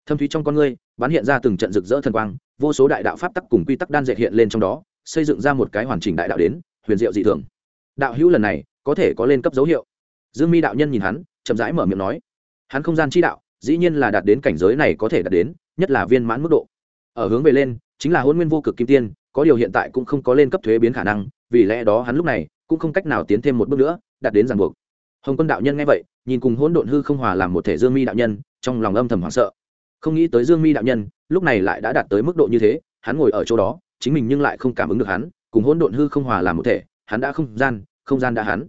Thâm thúy trong con ngươi, bắn hiện ra từng trận rực rỡ thần quang, vô số đại đạo pháp tắc cùng quy tắc đan dệt hiện lên trong đó, xây dựng ra một cái hoàn chỉnh đại đạo đến, huyền diệu dị thường. Đạo hữu lần này, có thể có lên cấp dấu hiệu. Dương mi đạo nhân nhìn hắn, chậm rãi mở miệng nói. Hắn không gian chi đạo dĩ nhiên là đạt đến cảnh giới này có thể đạt đến, nhất là viên mãn mức độ. Ở hướng về lên, chính là hôn nguyên vô cực kim tiên, có điều hiện tại cũng không có lên cấp thuế biến khả năng, vì lẽ đó hắn lúc này cũng không cách nào tiến thêm một bước nữa, đạt đến ràng buộc. Hồng quân đạo nhân nghe vậy, nhìn cùng hỗn độn hư không hòa làm một thể dương mi đạo nhân, trong lòng âm thầm hoảng sợ. Không nghĩ tới dương mi đạo nhân, lúc này lại đã đạt tới mức độ như thế, hắn ngồi ở chỗ đó, chính mình nhưng lại không cảm ứng được hắn, cùng hỗn độn hư không hòa làm một thể, hắn đã không gian không gian đã hắn.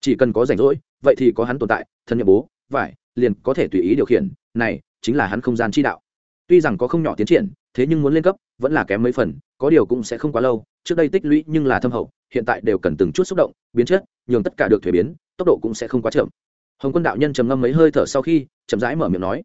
Chỉ cần có rảnh rỗi, vậy thì có hắn tồn tại, thân nhiệm bố, vải liền có thể tùy ý điều khiển, này, chính là hắn không gian chi đạo. Tuy rằng có không nhỏ tiến triển, thế nhưng muốn lên cấp, vẫn là kém mấy phần, có điều cũng sẽ không quá lâu, trước đây tích lũy nhưng là thâm hậu, hiện tại đều cần từng chút xúc động, biến chất, nhường tất cả được thuế biến, tốc độ cũng sẽ không quá chậm. Hồng quân đạo nhân trầm ngâm mấy hơi thở sau khi, chậm rãi mở miệng nói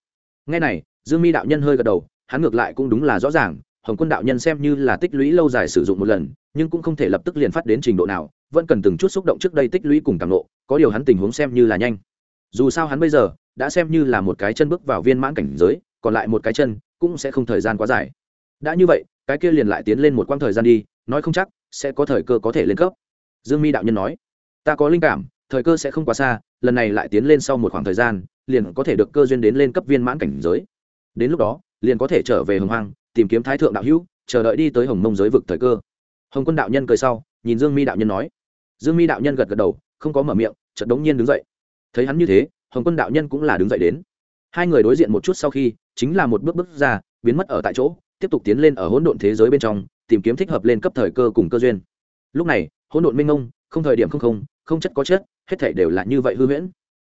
ngay này, dương mi đạo nhân hơi gật đầu, hắn ngược lại cũng đúng là rõ ràng, hồng quân đạo nhân xem như là tích lũy lâu dài sử dụng một lần, nhưng cũng không thể lập tức liền phát đến trình độ nào, vẫn cần từng chút xúc động trước đây tích lũy cùng càng lộ có điều hắn tình huống xem như là nhanh. Dù sao hắn bây giờ đã xem như là một cái chân bước vào viên mãn cảnh giới, còn lại một cái chân cũng sẽ không thời gian quá dài. Đã như vậy, cái kia liền lại tiến lên một quãng thời gian đi, nói không chắc sẽ có thời cơ có thể lên cấp. Dương mi đạo nhân nói, ta có linh cảm, thời cơ sẽ không quá xa, lần này lại tiến lên sau một khoảng thời gian, liền có thể được cơ duyên đến lên cấp viên mãn cảnh giới. Đến lúc đó, liền có thể trở về hồng hoang, tìm kiếm thái thượng đạo hữu, chờ đợi đi tới hồng mông giới vực thời cơ. Hồng quân đạo nhân cười sau, nhìn dương mi đạo nhân nói. Dương mi đạo nhân gật gật đầu, không có mở miệng, chợt đống nhiên đứng dậy. Thấy hắn như thế hồng quân đạo nhân cũng là đứng dậy đến. Hai người đối diện một chút sau khi, chính là một bước bước ra, biến mất ở tại chỗ, tiếp tục tiến lên ở hỗn độn thế giới bên trong, tìm kiếm thích hợp lên cấp thời cơ cùng cơ duyên. Lúc này, hỗn độn minh ông không thời điểm không không không chất có chất, hết thể đều là như vậy hư huyễn.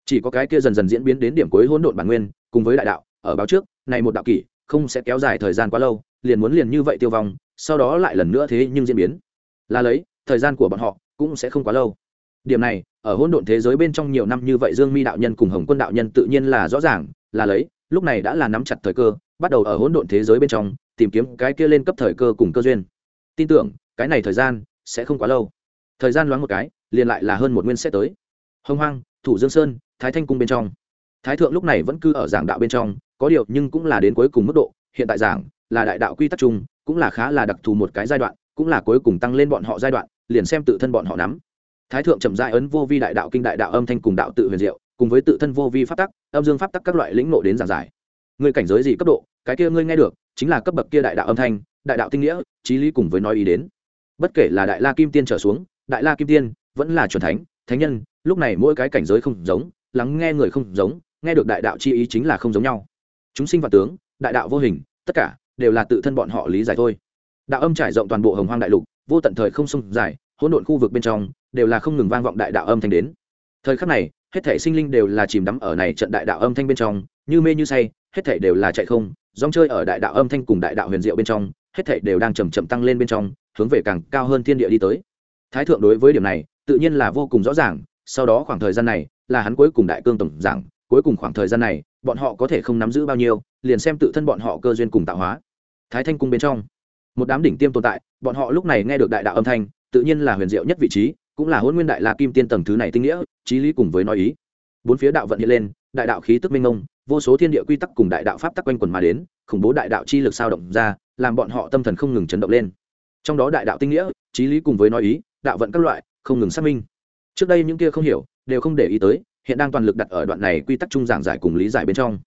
Chỉ có cái kia dần dần diễn biến đến điểm cuối hỗn độn bản nguyên, cùng với đại đạo, ở báo trước, này một đạo kỷ, không sẽ kéo dài thời gian quá lâu, liền muốn liền như vậy tiêu vong, sau đó lại lần nữa thế nhưng diễn biến. Là lấy, thời gian của bọn họ cũng sẽ không quá lâu điểm này, ở hỗn độn thế giới bên trong nhiều năm như vậy dương mi đạo nhân cùng hồng quân đạo nhân tự nhiên là rõ ràng, là lấy, lúc này đã là nắm chặt thời cơ, bắt đầu ở hỗn độn thế giới bên trong tìm kiếm cái kia lên cấp thời cơ cùng cơ duyên. Tin tưởng, cái này thời gian sẽ không quá lâu. Thời gian loáng một cái, liền lại là hơn một nguyên sẽ tới. Hồng hoang, thủ dương sơn, thái thanh cung bên trong. Thái thượng lúc này vẫn cư ở giảng đạo bên trong, có điều nhưng cũng là đến cuối cùng mức độ, hiện tại giảng là đại đạo quy tắc chung, cũng là khá là đặc thù một cái giai đoạn, cũng là cuối cùng tăng lên bọn họ giai đoạn, liền xem tự thân bọn họ nắm thái thượng chậm dại ấn vô vi đại đạo kinh đại đạo âm thanh cùng đạo tự huyền diệu, cùng với tự thân vô vi pháp tắc, âm dương pháp tắc các loại lĩnh nộ đến giảng giải. Ngươi cảnh giới gì cấp độ, cái kia ngươi nghe được, chính là cấp bậc kia đại đạo âm thanh, đại đạo tinh nghĩa, trí lý cùng với nói ý đến. Bất kể là đại la kim tiên trở xuống, đại la kim tiên, vẫn là c thánh thánh nhân, lúc này mỗi cái cảnh giới không giống, lắng nghe người không giống, nghe được đại đạo chi ý chính là không giống nhau. Chúng sinh và tướng, đại đạo vô hình, tất cả đều là tự thân bọn họ lý giải thôi. Đạo âm trải rộng toàn bộ hồng hoang đại lục, vô tận thời không sông dài hỗn độn khu vực bên trong đều là không ngừng vang vọng đại đạo âm thanh đến. Thời khắc này, hết thể sinh linh đều là chìm đắm ở này trận đại đạo âm thanh bên trong, như mê như say, hết thể đều là chạy không dòng chơi ở đại đạo âm thanh cùng đại đạo huyền diệu bên trong, hết thể đều đang chầm chậm tăng lên bên trong, hướng về càng cao hơn thiên địa đi tới. Thái thượng đối với điểm này, tự nhiên là vô cùng rõ ràng, sau đó khoảng thời gian này, là hắn cuối cùng đại cương tổng giảng, cuối cùng khoảng thời gian này, bọn họ có thể không nắm giữ bao nhiêu, liền xem tự thân bọn họ cơ duyên cùng tạo hóa. Thái thanh cung bên trong, một đám đỉnh tiêm tồn tại, bọn họ lúc này nghe được đại đạo âm thanh tự nhiên là huyền diệu nhất vị trí, cũng là hôn nguyên đại la kim tiên tầng thứ này tinh nghĩa trí lý cùng với nói ý. Bốn phía đạo vận hiện lên, đại đạo khí tức minh ngông vô số thiên địa quy tắc cùng đại đạo pháp tắc quanh quần mà đến, khủng bố đại đạo chi lực sao động ra, làm bọn họ tâm thần không ngừng chấn động lên. Trong đó đại đạo tinh nghĩa trí lý cùng với nói ý, đạo vận các loại, không ngừng xác minh. Trước đây những kia không hiểu, đều không để ý tới, hiện đang toàn lực đặt ở đoạn này quy tắc chung giảng giải cùng lý giải bên trong.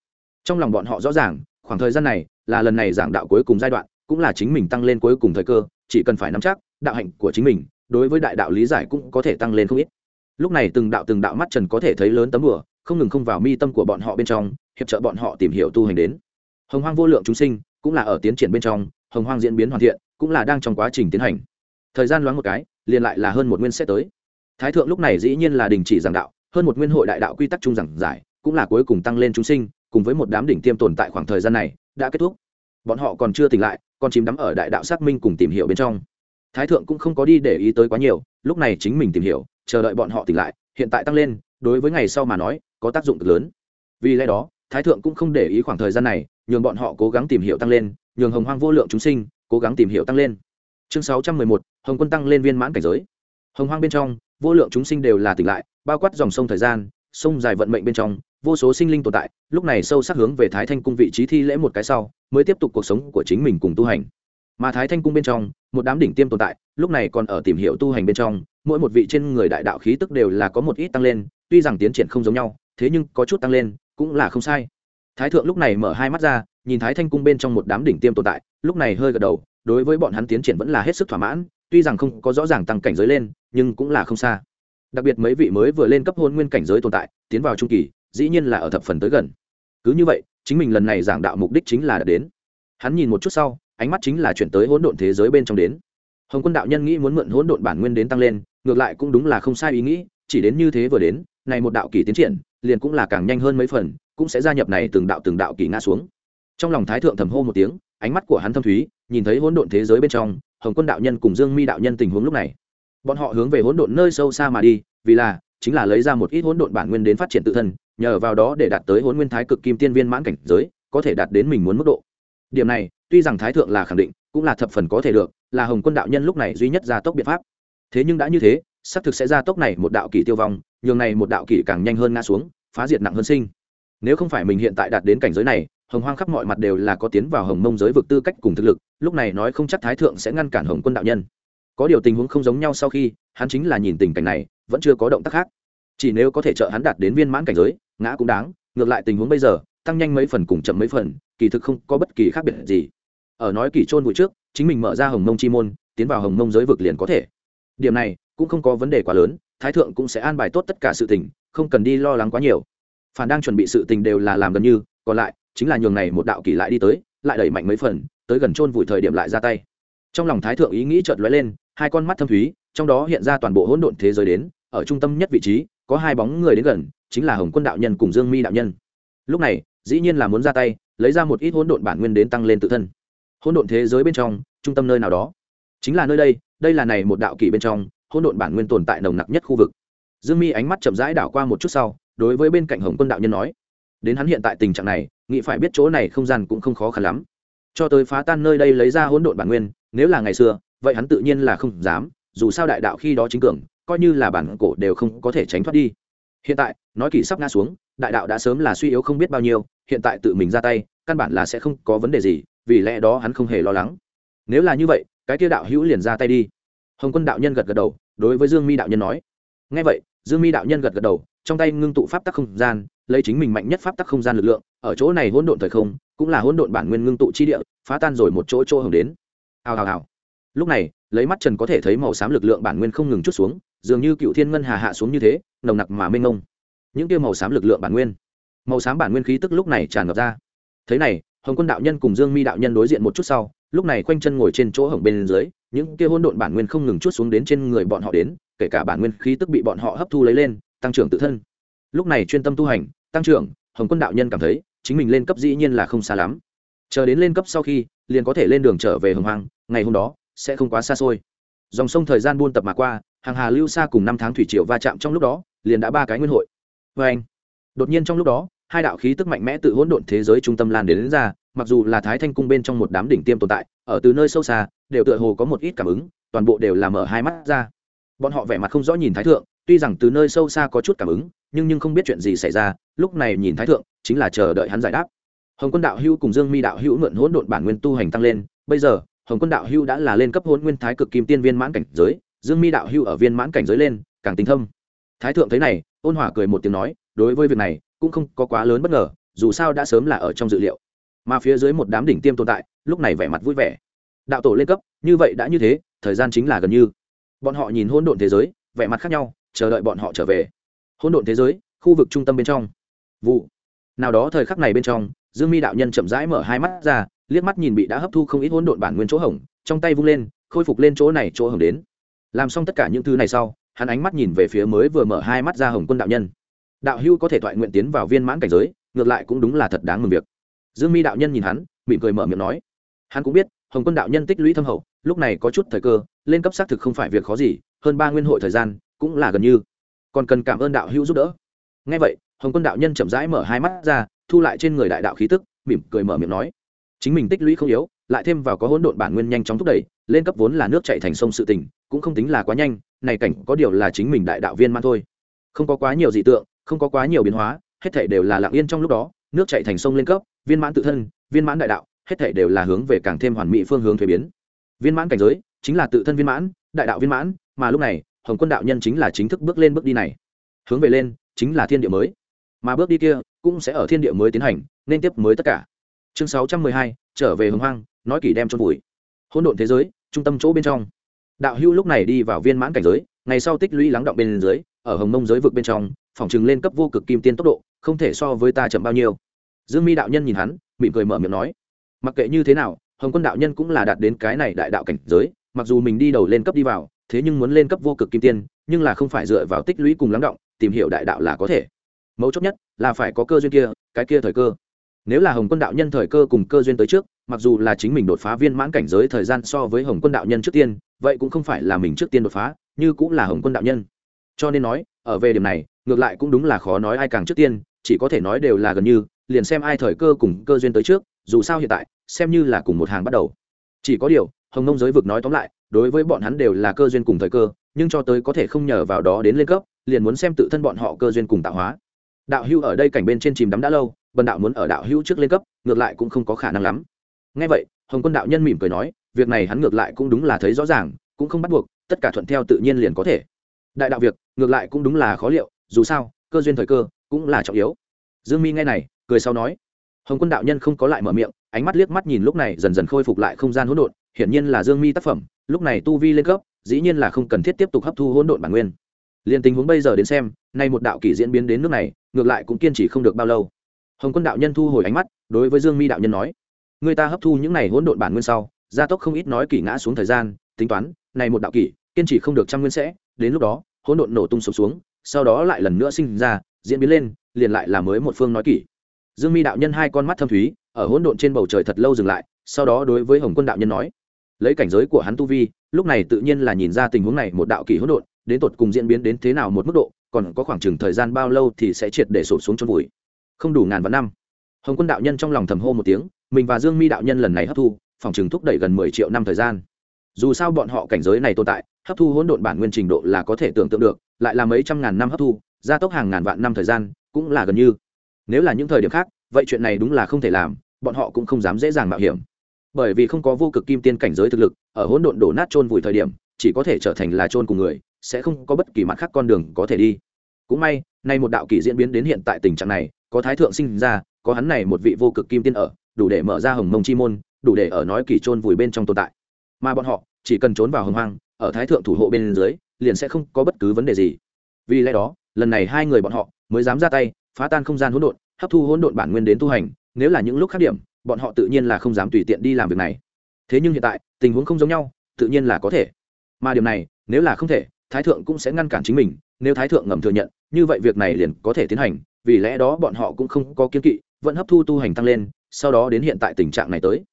Trong lòng bọn họ rõ ràng, khoảng thời gian này là lần này giảng đạo cuối cùng giai đoạn, cũng là chính mình tăng lên cuối cùng thời cơ, chỉ cần phải nắm chắc đạo hạnh của chính mình, đối với đại đạo lý giải cũng có thể tăng lên không ít. Lúc này từng đạo từng đạo mắt trần có thể thấy lớn tấm bửa không ngừng không vào mi tâm của bọn họ bên trong, hiệp trợ bọn họ tìm hiểu tu hành đến. Hồng hoang vô lượng chúng sinh, cũng là ở tiến triển bên trong, hồng hoang diễn biến hoàn thiện, cũng là đang trong quá trình tiến hành. Thời gian loáng một cái, liền lại là hơn một nguyên sẽ tới. Thái thượng lúc này dĩ nhiên là đình chỉ giảng đạo, hơn một nguyên hội đại đạo quy tắc chung giảng giải, cũng là cuối cùng tăng lên chúng sinh, cùng với một đám đỉnh tiêm tồn tại khoảng thời gian này, đã kết thúc. Bọn họ còn chưa tỉnh lại, còn chìm đắm ở đại đạo xác minh cùng tìm hiểu bên trong thái thượng cũng không có đi để ý tới quá nhiều, lúc này chính mình tìm hiểu, chờ đợi bọn họ tỉnh lại, hiện tại tăng lên, đối với ngày sau mà nói, có tác dụng cực lớn. Vì lẽ đó, thái thượng cũng không để ý khoảng thời gian này, nhường bọn họ cố gắng tìm hiểu tăng lên, nhường hồng hoang vô lượng chúng sinh, cố gắng tìm hiểu tăng lên. Chương sáu trăm mười một, hồng quân tăng lên viên mãn cảnh giới. Hồng hoang bên trong, vô lượng chúng sinh đều là tỉnh lại, bao quát dòng sông thời gian, sông dài vận mệnh bên trong, vô số sinh linh tồn tại, lúc này sâu sắc hướng về thái thanh cung vị trí thi lễ một cái sau, mới tiếp tục cuộc sống của chính mình cùng tu hành. Mà thái thanh cung bên trong một đám đỉnh tiêm tồn tại, lúc này còn ở tìm hiểu tu hành bên trong, mỗi một vị trên người đại đạo khí tức đều là có một ít tăng lên, tuy rằng tiến triển không giống nhau, thế nhưng có chút tăng lên, cũng là không sai. Thái thượng lúc này mở hai mắt ra, nhìn thái thanh cung bên trong một đám đỉnh tiêm tồn tại, lúc này hơi gật đầu, đối với bọn hắn tiến triển vẫn là hết sức thỏa mãn, tuy rằng không có rõ ràng tăng cảnh giới lên, nhưng cũng là không xa. Đặc biệt mấy vị mới vừa lên cấp hôn nguyên cảnh giới tồn tại, tiến vào trung kỳ, dĩ nhiên là ở thập phần tới gần. Cứ như vậy, chính mình lần này giảng đạo mục đích chính là đã đến. Hắn nhìn một chút sau ánh mắt chính là chuyển tới hỗn độn thế giới bên trong đến. Hồng quân đạo nhân nghĩ muốn mượn hỗn độn bản nguyên đến tăng lên, ngược lại cũng đúng là không sai ý nghĩ, chỉ đến như thế vừa đến, này một đạo kỳ tiến triển, liền cũng là càng nhanh hơn mấy phần, cũng sẽ gia nhập này từng đạo từng đạo kỳ ngã xuống. Trong lòng thái thượng thầm hô một tiếng, ánh mắt của hắn thâm thúy, nhìn thấy hỗn độn thế giới bên trong, hồng quân đạo nhân cùng dương mi đạo nhân tình huống lúc này. Bọn họ hướng về hỗn độn nơi sâu xa mà đi, vì là, chính là lấy ra một ít hỗn độn bản nguyên đến phát triển tự thân, nhờ vào đó để đạt tới hỗn nguyên thái cực kim tiên viên mãn cảnh giới, có thể đạt đến mình muốn mức độ. Điểm này tuy rằng thái thượng là khẳng định, cũng là thập phần có thể được, là hồng quân đạo nhân lúc này duy nhất gia tốc biện pháp. Thế nhưng đã như thế, xác thực sẽ gia tốc này một đạo kỷ tiêu vong, nhường này một đạo kỷ càng nhanh hơn ngã xuống, phá diệt nặng hơn sinh. Nếu không phải mình hiện tại đạt đến cảnh giới này, hồng hoang khắp mọi mặt đều là có tiến vào hồng mông giới vực tư cách cùng thực lực, lúc này nói không chắc thái thượng sẽ ngăn cản hồng quân đạo nhân. Có điều tình huống không giống nhau sau khi, hắn chính là nhìn tình cảnh này, vẫn chưa có động tác khác. Chỉ nếu có thể trợ hắn đạt đến viên mãn cảnh giới, ngã cũng đáng, ngược lại tình huống bây giờ, tăng nhanh mấy phần cùng chậm mấy phần kỳ thực không có bất kỳ khác biệt gì. Ở nói kỳ trôn vùi trước, chính mình mở ra hồng mông chi môn, tiến vào hồng mông giới vực liền có thể. Điểm này cũng không có vấn đề quá lớn, thái thượng cũng sẽ an bài tốt tất cả sự tình, không cần đi lo lắng quá nhiều. Phản đang chuẩn bị sự tình đều là làm gần như, còn lại chính là nhường này một đạo kỳ lại đi tới, lại đẩy mạnh mấy phần, tới gần chôn vùi thời điểm lại ra tay. Trong lòng thái thượng ý nghĩ chợt lóe lên, hai con mắt thâm thúy, trong đó hiện ra toàn bộ hỗn độn thế giới đến, ở trung tâm nhất vị trí, có hai bóng người đến gần, chính là hồng quân đạo nhân cùng dương mi đạo nhân. Lúc này, dĩ nhiên là muốn ra tay lấy ra một ít hỗn độn bản nguyên đến tăng lên tự thân. Hỗn độn thế giới bên trong, trung tâm nơi nào đó. Chính là nơi đây đây là này một đạo kỷ bên trong, hỗn độn bản nguyên tồn tại nồng nặc nhất khu vực. Dương mi ánh mắt chậm rãi đảo qua một chút sau, đối với bên cạnh hồng quân đạo nhân nói, đến hắn hiện tại tình trạng này, nghĩ phải biết chỗ này không gian cũng không khó khăn lắm. Cho tới phá tan nơi đây lấy ra hỗn độn bản nguyên, nếu là ngày xưa, vậy hắn tự nhiên là không dám, dù sao đại đạo khi đó chính cường, coi như là bản cổ đều không có thể tránh thoát đi. Hiện tại, nói kỳ sắp ngã xuống đại đạo đã sớm là suy yếu không biết bao nhiêu, hiện tại tự mình ra tay, căn bản là sẽ không có vấn đề gì, vì lẽ đó hắn không hề lo lắng. Nếu là như vậy, cái kia đạo hữu liền ra tay đi. Hồng quân đạo nhân gật gật đầu, đối với dương mi đạo nhân nói. Ngay vậy, dương mi đạo nhân gật gật đầu, trong tay ngưng tụ pháp tắc không gian, lấy chính mình mạnh nhất pháp tắc không gian lực lượng, ở chỗ này hỗn độn thời không, cũng là hỗn độn bản nguyên ngưng tụ chi địa, phá tan rồi một chỗ chỗ hồng đến. Hào hào hào. Lúc này, lấy mắt trần có thể thấy màu xám lực lượng bản nguyên không ngừng chút xuống, dường như cựu thiên ngân hà hạ xuống như thế, nồng nặc mà mênh mông những kia màu xám lực lượng bản nguyên. Màu xám bản nguyên khí tức lúc này tràn ngập ra. Thế này, hồng quân đạo nhân cùng dương mi đạo nhân đối diện một chút sau, lúc này quanh chân ngồi trên chỗ hồng bên dưới, những kia hôn độn bản nguyên không ngừng chút xuống đến trên người bọn họ đến, kể cả bản nguyên khí tức bị bọn họ hấp thu lấy lên, tăng trưởng tự thân. Lúc này chuyên tâm tu hành, tăng trưởng, hồng quân đạo nhân cảm thấy, chính mình lên cấp dĩ nhiên là không xa lắm. Chờ đến lên cấp sau khi, liền có thể lên đường trở về hồng hoàng. ngày hôm đó, sẽ không quá xa xôi. Dòng sông thời gian buôn tập mà qua, hàng hà lưu xa cùng năm tháng thủy triều va chạm trong lúc đó, liền đã ba cái nguyên hội vê anh. Đột nhiên trong lúc đó hai đạo khí tức mạnh mẽ tự hỗn độn thế giới trung tâm lan đến, đến ra mặc dù là thái thanh cung bên trong một đám đỉnh tiêm tồn tại ở từ nơi sâu xa đều tựa hồ có một ít cảm ứng toàn bộ đều là mở hai mắt ra. Bọn họ vẻ mặt không rõ nhìn thái thượng tuy rằng từ nơi sâu xa có chút cảm ứng nhưng nhưng không biết chuyện gì xảy ra lúc này nhìn thái thượng chính là chờ đợi hắn giải đáp. Hồng quân đạo hữu cùng dương mi đạo hữu mượn hỗn độn bản nguyên tu hành tăng lên bây giờ hồng quân đạo hữu đã là lên cấp hỗn nguyên thái cực kim tiên viên mãn cảnh giới dương mi đạo hữu ở viên mãn cảnh giới lên càng tinh thâm thái thượng thấy này ôn hòa cười một tiếng nói, đối với việc này, cũng không có quá lớn bất ngờ, dù sao đã sớm là ở trong dự liệu. Mà phía dưới một đám đỉnh tiêm tồn tại, lúc này vẻ mặt vui vẻ. Đạo tổ lên cấp, như vậy đã như thế, thời gian chính là gần như. Bọn họ nhìn hỗn độn thế giới, vẻ mặt khác nhau, chờ đợi bọn họ trở về. Hỗn độn thế giới, khu vực trung tâm bên trong. Vụ. Nào đó thời khắc này bên trong, dương mi đạo nhân chậm rãi mở hai mắt ra, liếc mắt nhìn bị đã hấp thu không ít hỗn độn bản nguyên chỗ hỏng trong tay vung lên, khôi phục lên chỗ này chỗ hỏng đến. Làm xong tất cả những thứ này sau hắn ánh mắt nhìn về phía mới vừa mở hai mắt ra hồng quân đạo nhân. Đạo hưu có thể thoại nguyện tiến vào viên mãn cảnh giới, ngược lại cũng đúng là thật đáng mừng việc. Dương mi đạo nhân nhìn hắn, mỉm cười mở miệng nói. Hắn cũng biết, hồng quân đạo nhân tích lũy thâm hậu, lúc này có chút thời cơ, lên cấp xác thực không phải việc khó gì, hơn ba nguyên hội thời gian, cũng là gần như. Còn cần cảm ơn đạo hữu giúp đỡ. Ngay vậy, hồng quân đạo nhân chậm rãi mở hai mắt ra, thu lại trên người đại đạo khí tức, mỉm cười mở miệng nói. Chính mình tích lũy không yếu, lại thêm vào có hỗn độn bản nguyên nhanh chóng thúc đẩy lên cấp vốn là nước chạy thành sông sự tình, cũng không tính là quá nhanh, này cảnh có điều là chính mình đại đạo viên man thôi. Không có quá nhiều dị tượng, không có quá nhiều biến hóa, hết thể đều là lặng yên trong lúc đó, nước chạy thành sông lên cấp, viên mãn tự thân, viên mãn đại đạo, hết thể đều là hướng về càng thêm hoàn mỹ phương hướng thuế biến. Viên mãn cảnh giới, chính là tự thân viên mãn, đại đạo viên mãn, mà lúc này, hồng quân đạo nhân chính là chính thức bước lên bước đi này. Hướng về lên, chính là thiên địa mới. Mà bước đi kia, cũng sẽ ở thiên địa mới tiến hành, nên tiếp mới tất cả. Chương sáu trăm mười hai, trở về hồng hoang, nói kỷ đem cho vùi hỗn độn thế giới, trung tâm chỗ bên trong. Đạo hưu lúc này đi vào viên mãn cảnh giới, ngày sau tích lũy lắng động bên dưới, ở hồng mông giới vực bên trong phòng chừng lên cấp vô cực kim tiên tốc độ, không thể so với ta chậm bao nhiêu. Dương mi đạo nhân nhìn hắn, mỉm cười mở miệng nói, mặc kệ như thế nào, hồng quân đạo nhân cũng là đạt đến cái này đại đạo cảnh giới, mặc dù mình đi đầu lên cấp đi vào, thế nhưng muốn lên cấp vô cực kim tiên, nhưng là không phải dựa vào tích lũy cùng lắng động, tìm hiểu đại đạo là có thể. Mấu chốt nhất là phải có cơ duyên kia, cái kia thời cơ. Nếu là hồng quân đạo nhân thời cơ cùng cơ duyên tới trước mặc dù là chính mình đột phá viên mãn cảnh giới thời gian so với hồng quân đạo nhân trước tiên, vậy cũng không phải là mình trước tiên đột phá, như cũng là hồng quân đạo nhân. Cho nên nói, ở về điểm này, ngược lại cũng đúng là khó nói ai càng trước tiên, chỉ có thể nói đều là gần như, liền xem ai thời cơ cùng cơ duyên tới trước, dù sao hiện tại, xem như là cùng một hàng bắt đầu. Chỉ có điều, hồng nông giới vực nói tóm lại, đối với bọn hắn đều là cơ duyên cùng thời cơ, nhưng cho tới có thể không nhờ vào đó đến lên cấp, liền muốn xem tự thân bọn họ cơ duyên cùng tạo hóa. Đạo hưu ở đây cảnh bên trên chìm đắm đã lâu, bần đạo muốn ở đạo hưu trước lên cấp, ngược lại cũng không có khả năng lắm ngay vậy, hồng quân đạo nhân mỉm cười nói, việc này hắn ngược lại cũng đúng là thấy rõ ràng, cũng không bắt buộc, tất cả thuận theo tự nhiên liền có thể. Đại đạo việc, ngược lại cũng đúng là khó liệu, dù sao, cơ duyên thời cơ cũng là trọng yếu. Dương mi nghe này, cười sau nói, hồng quân đạo nhân không có lại mở miệng, ánh mắt liếc mắt nhìn lúc này dần dần khôi phục lại không gian hỗn độn, hiển nhiên là dương mi tác phẩm, lúc này tu vi lên cấp, dĩ nhiên là không cần thiết tiếp tục hấp thu hỗn độn bản nguyên. Liền tình huống bây giờ đến xem, nay một đạo kỳ diễn biến đến nước này, ngược lại cũng kiên trì không được bao lâu. Hồng quân đạo nhân thu hồi ánh mắt, đối với dương mi đạo nhân nói người ta hấp thu những này hỗn độn bản nguyên sau gia tốc không ít nói kỷ ngã xuống thời gian tính toán này một đạo kỷ kiên trì không được trăm nguyên sẽ đến lúc đó hỗn độn nổ tung sụp xuống sau đó lại lần nữa sinh ra diễn biến lên liền lại là mới một phương nói kỷ. Dương mi đạo nhân hai con mắt thâm thúy ở hỗn độn trên bầu trời thật lâu dừng lại sau đó đối với hồng quân đạo nhân nói lấy cảnh giới của hắn tu vi lúc này tự nhiên là nhìn ra tình huống này một đạo kỷ hỗn độn đến tột cùng diễn biến đến thế nào một mức độ còn có khoảng chừng thời gian bao lâu thì sẽ triệt để sụp xuống trong vùi, không đủ ngàn vạn năm. Hồng quân đạo nhân trong lòng thầm hô một tiếng mình và dương mi đạo nhân lần này hấp thu, phòng chừng thúc đẩy gần mười triệu năm thời gian. Dù sao bọn họ cảnh giới này tồn tại, hấp thu hỗn độn bản nguyên trình độ là có thể tưởng tượng được, lại là mấy trăm ngàn năm hấp thu, gia tốc hàng ngàn vạn năm thời gian, cũng là gần như. Nếu là những thời điểm khác, vậy chuyện này đúng là không thể làm, bọn họ cũng không dám dễ dàng mạo hiểm. Bởi vì không có vô cực kim tiên cảnh giới thực lực, ở hỗn độn đổ nát trôn vùi thời điểm, chỉ có thể trở thành là trôn cùng người, sẽ không có bất kỳ mặt khác con đường có thể đi. Cũng may, nay một đạo kỳ diễn biến đến hiện tại tình trạng này, có thái thượng sinh ra, có hắn này một vị vô cực kim tiên ở đủ để mở ra hồng mông chi môn, đủ để ở nói kỳ trôn vùi bên trong tồn tại. Mà bọn họ, chỉ cần trốn vào hồng hoang, ở thái thượng thủ hộ bên dưới, liền sẽ không có bất cứ vấn đề gì. Vì lẽ đó, lần này hai người bọn họ mới dám ra tay, phá tan không gian hỗn độn, hấp thu hỗn độn bản nguyên đến tu hành, nếu là những lúc khác điểm, bọn họ tự nhiên là không dám tùy tiện đi làm việc này. Thế nhưng hiện tại, tình huống không giống nhau, tự nhiên là có thể. Mà điều này, nếu là không thể, thái thượng cũng sẽ ngăn cản chính mình, nếu thái thượng ngầm thừa nhận, như vậy việc này liền có thể tiến hành, vì lẽ đó bọn họ cũng không có kiên kỵ, vẫn hấp thu tu hành tăng lên sau đó đến hiện tại tình trạng này tới.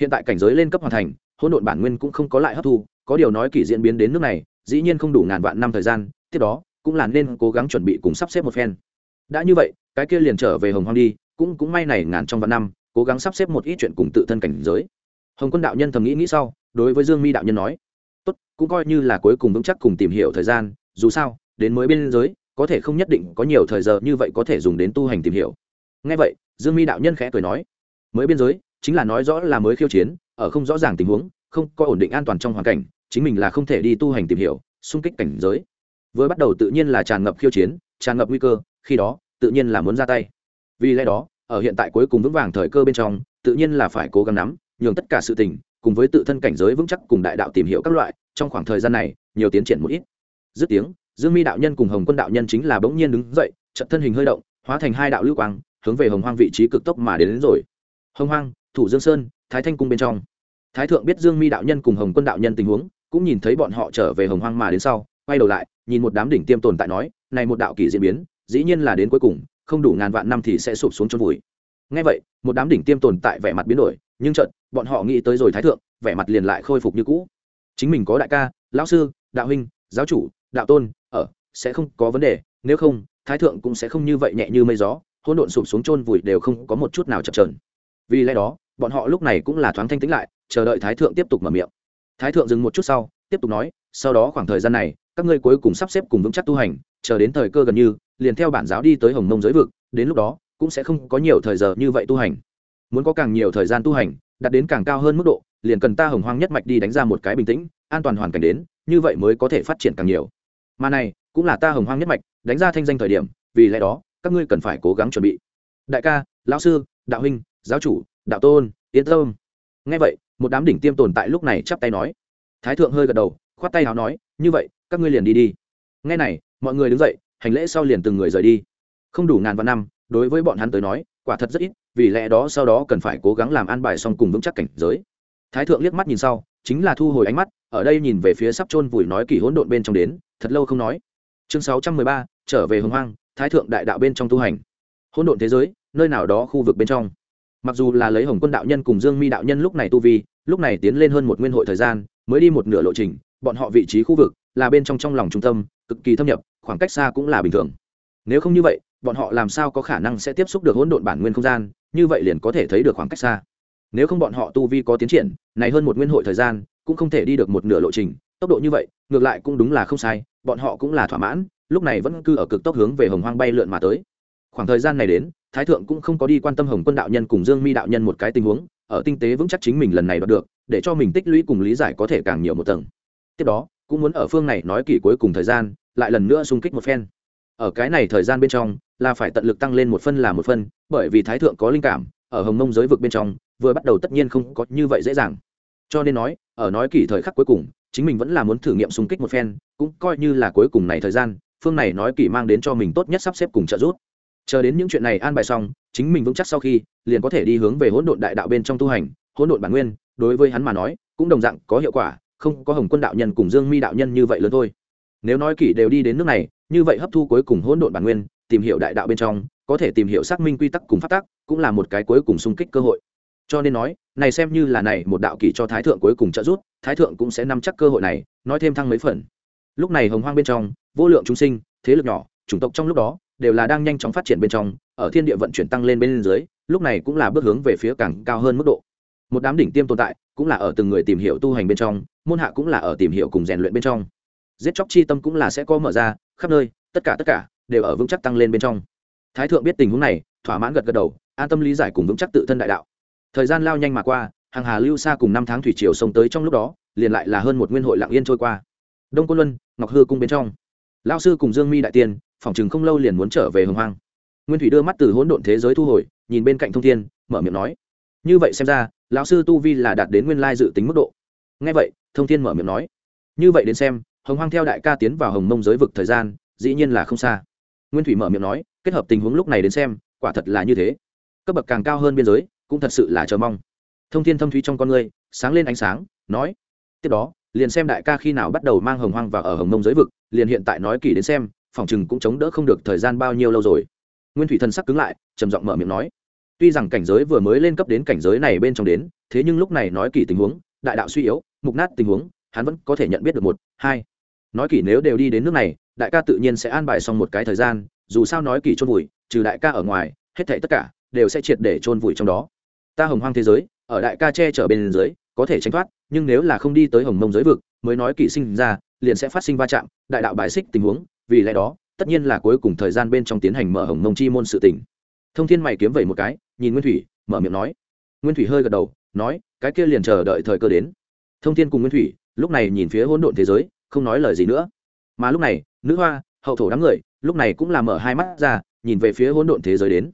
Hiện tại cảnh giới lên cấp hoàn thành, hỗn độn bản nguyên cũng không có lại hấp thu, có điều nói kỳ diễn biến đến nước này, dĩ nhiên không đủ ngàn vạn năm thời gian, tiếp đó, cũng là nên cố gắng chuẩn bị cùng sắp xếp một phen. Đã như vậy, cái kia liền trở về hồng hoang đi, cũng cũng may này ngàn trong vạn năm, cố gắng sắp xếp một ít chuyện cùng tự thân cảnh giới. Hồng quân đạo nhân thầm nghĩ nghĩ sau, đối với dương mi đạo nhân nói, tốt, cũng coi như là cuối cùng vững chắc cùng tìm hiểu thời gian, dù sao, đến mới biên giới, có thể không nhất định có nhiều thời giờ như vậy có thể dùng đến tu hành tìm hiểu. Ngay vậy, dương mi đạo nhân khẽ cười nói mới biên giới chính là nói rõ là mới khiêu chiến ở không rõ ràng tình huống không có ổn định an toàn trong hoàn cảnh chính mình là không thể đi tu hành tìm hiểu xung kích cảnh giới. Với bắt đầu tự nhiên là tràn ngập khiêu chiến tràn ngập nguy cơ khi đó tự nhiên là muốn ra tay. Vì lẽ đó ở hiện tại cuối cùng vững vàng thời cơ bên trong tự nhiên là phải cố gắng nắm nhường tất cả sự tình cùng với tự thân cảnh giới vững chắc cùng đại đạo tìm hiểu các loại trong khoảng thời gian này nhiều tiến triển một ít. Dứt tiếng dương mi đạo nhân cùng hồng quân đạo nhân chính là bỗng nhiên đứng dậy trận thân hình hơi động hóa thành hai đạo lưu quang hướng về hồng hoang vị trí cực tốc mà đến, đến rồi hồng hoang, thủ dương sơn, thái thanh cung bên trong. Thái thượng biết dương mi đạo nhân cùng hồng quân đạo nhân tình huống, cũng nhìn thấy bọn họ trở về hồng hoang mà đến sau, quay đầu lại, nhìn một đám đỉnh tiêm tồn tại nói, này một đạo kỳ diễn biến, dĩ nhiên là đến cuối cùng, không đủ ngàn vạn năm thì sẽ sụp xuống chôn vùi. Ngay vậy, một đám đỉnh tiêm tồn tại vẻ mặt biến đổi, nhưng chợt, bọn họ nghĩ tới rồi thái thượng, vẻ mặt liền lại khôi phục như cũ. Chính mình có đại ca, lão sư, đạo huynh, giáo chủ, đạo tôn, ở, sẽ không có vấn đề, nếu không, thái thượng cũng sẽ không như vậy nhẹ như mây gió, hỗn độn sụp xuống chôn vùi đều không có một chút nào chập chờn vì lẽ đó, bọn họ lúc này cũng là thoáng thanh tĩnh lại, chờ đợi thái thượng tiếp tục mở miệng. Thái thượng dừng một chút sau, tiếp tục nói, sau đó khoảng thời gian này, các ngươi cuối cùng sắp xếp cùng vững chắc tu hành, chờ đến thời cơ gần như, liền theo bản giáo đi tới hồng mông giới vực, đến lúc đó, cũng sẽ không có nhiều thời giờ như vậy tu hành. Muốn có càng nhiều thời gian tu hành, đạt đến càng cao hơn mức độ, liền cần ta hồng hoang nhất mạch đi đánh ra một cái bình tĩnh, an toàn hoàn cảnh đến, như vậy mới có thể phát triển càng nhiều. Mà này, cũng là ta hồng hoang nhất mạch, đánh ra thanh danh thời điểm, vì lẽ đó, các ngươi cần phải cố gắng chuẩn bị. Đại ca, lão sư, đạo huynh giáo chủ, đạo tôn, yên tâm. Ngay vậy, một đám đỉnh tiêm tồn tại lúc này chắp tay nói. Thái thượng hơi gật đầu, khoát tay h nói, như vậy, các ngươi liền đi đi. Ngay này, mọi người đứng dậy, hành lễ sau liền từng người rời đi. Không đủ ngàn vạn năm, đối với bọn hắn tới nói, quả thật rất ít, vì lẽ đó sau đó cần phải cố gắng làm an bài xong cùng vững chắc cảnh giới. Thái thượng liếc mắt nhìn sau, chính là thu hồi ánh mắt, ở đây nhìn về phía sắp chôn vùi nói kỳ hỗn độn bên trong đến, thật lâu không nói. Chương sáu trăm mười ba, trở về hồng hoang, thái thượng đại đạo bên trong tu hành. Hỗn độn thế giới, nơi nào đó khu vực bên trong mặc dù là lấy hồng quân đạo nhân cùng dương mi đạo nhân lúc này tu vi, lúc này tiến lên hơn một nguyên hội thời gian, mới đi một nửa lộ trình, bọn họ vị trí khu vực là bên trong trong lòng trung tâm, cực kỳ thâm nhập, khoảng cách xa cũng là bình thường. Nếu không như vậy, bọn họ làm sao có khả năng sẽ tiếp xúc được hỗn độn bản nguyên không gian, như vậy liền có thể thấy được khoảng cách xa. Nếu không bọn họ tu vi có tiến triển, này hơn một nguyên hội thời gian, cũng không thể đi được một nửa lộ trình, tốc độ như vậy, ngược lại cũng đúng là không sai, bọn họ cũng là thỏa mãn, lúc này vẫn cứ ở cực tốc hướng về hồng hoang bay lượn mà tới. Khoảng thời gian này đến thái thượng cũng không có đi quan tâm hồng quân đạo nhân cùng dương mi đạo nhân một cái tình huống, ở tinh tế vững chắc chính mình lần này đoạt được, để cho mình tích lũy cùng lý giải có thể càng nhiều một tầng. Tiếp đó, cũng muốn ở phương này nói kỳ cuối cùng thời gian, lại lần nữa xung kích một phen. Ở cái này thời gian bên trong, là phải tận lực tăng lên một phân là một phân, bởi vì thái thượng có linh cảm, ở hồng mông giới vực bên trong, vừa bắt đầu tất nhiên không có như vậy dễ dàng. Cho nên nói, ở nói kỳ thời khắc cuối cùng, chính mình vẫn là muốn thử nghiệm xung kích một phen, cũng coi như là cuối cùng này thời gian, phương này nói kỳ mang đến cho mình tốt nhất sắp xếp cùng trợ giúp chờ đến những chuyện này an bài xong, chính mình vững chắc sau khi, liền có thể đi hướng về hỗn độn đại đạo bên trong tu hành. Hỗn độn bản nguyên, đối với hắn mà nói, cũng đồng dạng có hiệu quả, không có hồng quân đạo nhân cùng dương mi đạo nhân như vậy lớn thôi. Nếu nói kỷ đều đi đến nước này, như vậy hấp thu cuối cùng hỗn độn bản nguyên, tìm hiểu đại đạo bên trong, có thể tìm hiểu xác minh quy tắc cùng phát tác cũng là một cái cuối cùng xung kích cơ hội. Cho nên nói, này xem như là này một đạo kỷ cho thái thượng cuối cùng trợ giúp, thái thượng cũng sẽ nắm chắc cơ hội này, nói thêm thăng mấy phần. Lúc này hồng hoang bên trong, vô lượng chúng sinh, thế lực nhỏ, chủng tộc trong lúc đó đều là đang nhanh chóng phát triển bên trong, ở thiên địa vận chuyển tăng lên bên dưới, lúc này cũng là bước hướng về phía càng cao hơn mức độ. Một đám đỉnh tiêm tồn tại cũng là ở từng người tìm hiểu tu hành bên trong, môn hạ cũng là ở tìm hiểu cùng rèn luyện bên trong. Giết chóc chi tâm cũng là sẽ có mở ra, khắp nơi, tất cả tất cả đều ở vững chắc tăng lên bên trong. Thái thượng biết tình huống này, thỏa mãn gật gật đầu, an tâm lý giải cùng vững chắc tự thân đại đạo. Thời gian lao nhanh mà qua, hàng hà lưu xa cùng năm tháng thủy triều sông tới trong lúc đó, liền lại là hơn một nguyên hội lặng yên trôi qua. Đông côn luân, ngọc hư cung bên trong. Lao sư cùng dương mi đại tiên phòng chừng không lâu liền muốn trở về hồng hoang. Nguyên thủy đưa mắt từ hỗn độn thế giới thu hồi, nhìn bên cạnh thông thiên, mở miệng nói, như vậy xem ra, lão sư tu vi là đạt đến nguyên lai dự tính mức độ. Ngay vậy, thông thiên mở miệng nói, như vậy đến xem, hồng hoang theo đại ca tiến vào hồng mông giới vực thời gian, dĩ nhiên là không xa. Nguyên thủy mở miệng nói, kết hợp tình huống lúc này đến xem, quả thật là như thế. Cấp bậc càng cao hơn biên giới, cũng thật sự là chờ mong. Thông thiên thâm thúy trong con người sáng lên ánh sáng, nói, tiếp đó, liền xem đại ca khi nào bắt đầu mang hồng hoang vào ở hồng mông giới vực, liền hiện tại nói kỳ đến xem phòng chừng cũng chống đỡ không được thời gian bao nhiêu lâu rồi. Nguyên thủy thần sắc cứng lại, trầm giọng mở miệng nói, tuy rằng cảnh giới vừa mới lên cấp đến cảnh giới này bên trong đến, thế nhưng lúc này nói kỳ tình huống, đại đạo suy yếu, mục nát tình huống, hắn vẫn có thể nhận biết được một, hai. Nói kỳ nếu đều đi đến nước này, đại ca tự nhiên sẽ an bài xong một cái thời gian, dù sao nói kỳ chôn vùi, trừ đại ca ở ngoài, hết thảy tất cả đều sẽ triệt để chôn vùi trong đó. Ta hồng hoang thế giới, ở đại ca che chở bên dưới, có thể tránh thoát, nhưng nếu là không đi tới hồng mông giới vực, mới nói kỳ sinh ra, liền sẽ phát sinh va chạm, đại đạo bài xích tình huống vì lẽ đó, tất nhiên là cuối cùng thời gian bên trong tiến hành mở hồng mông chi môn sự tỉnh thông thiên mày kiếm vẩy một cái, nhìn nguyên thủy, mở miệng nói. Nguyên thủy hơi gật đầu, nói, cái kia liền chờ đợi thời cơ đến. Thông thiên cùng nguyên thủy, lúc này nhìn phía hỗn độn thế giới, không nói lời gì nữa. Mà lúc này, nữ hoa, hậu thổ đám người, lúc này cũng là mở hai mắt ra, nhìn về phía hỗn độn thế giới đến.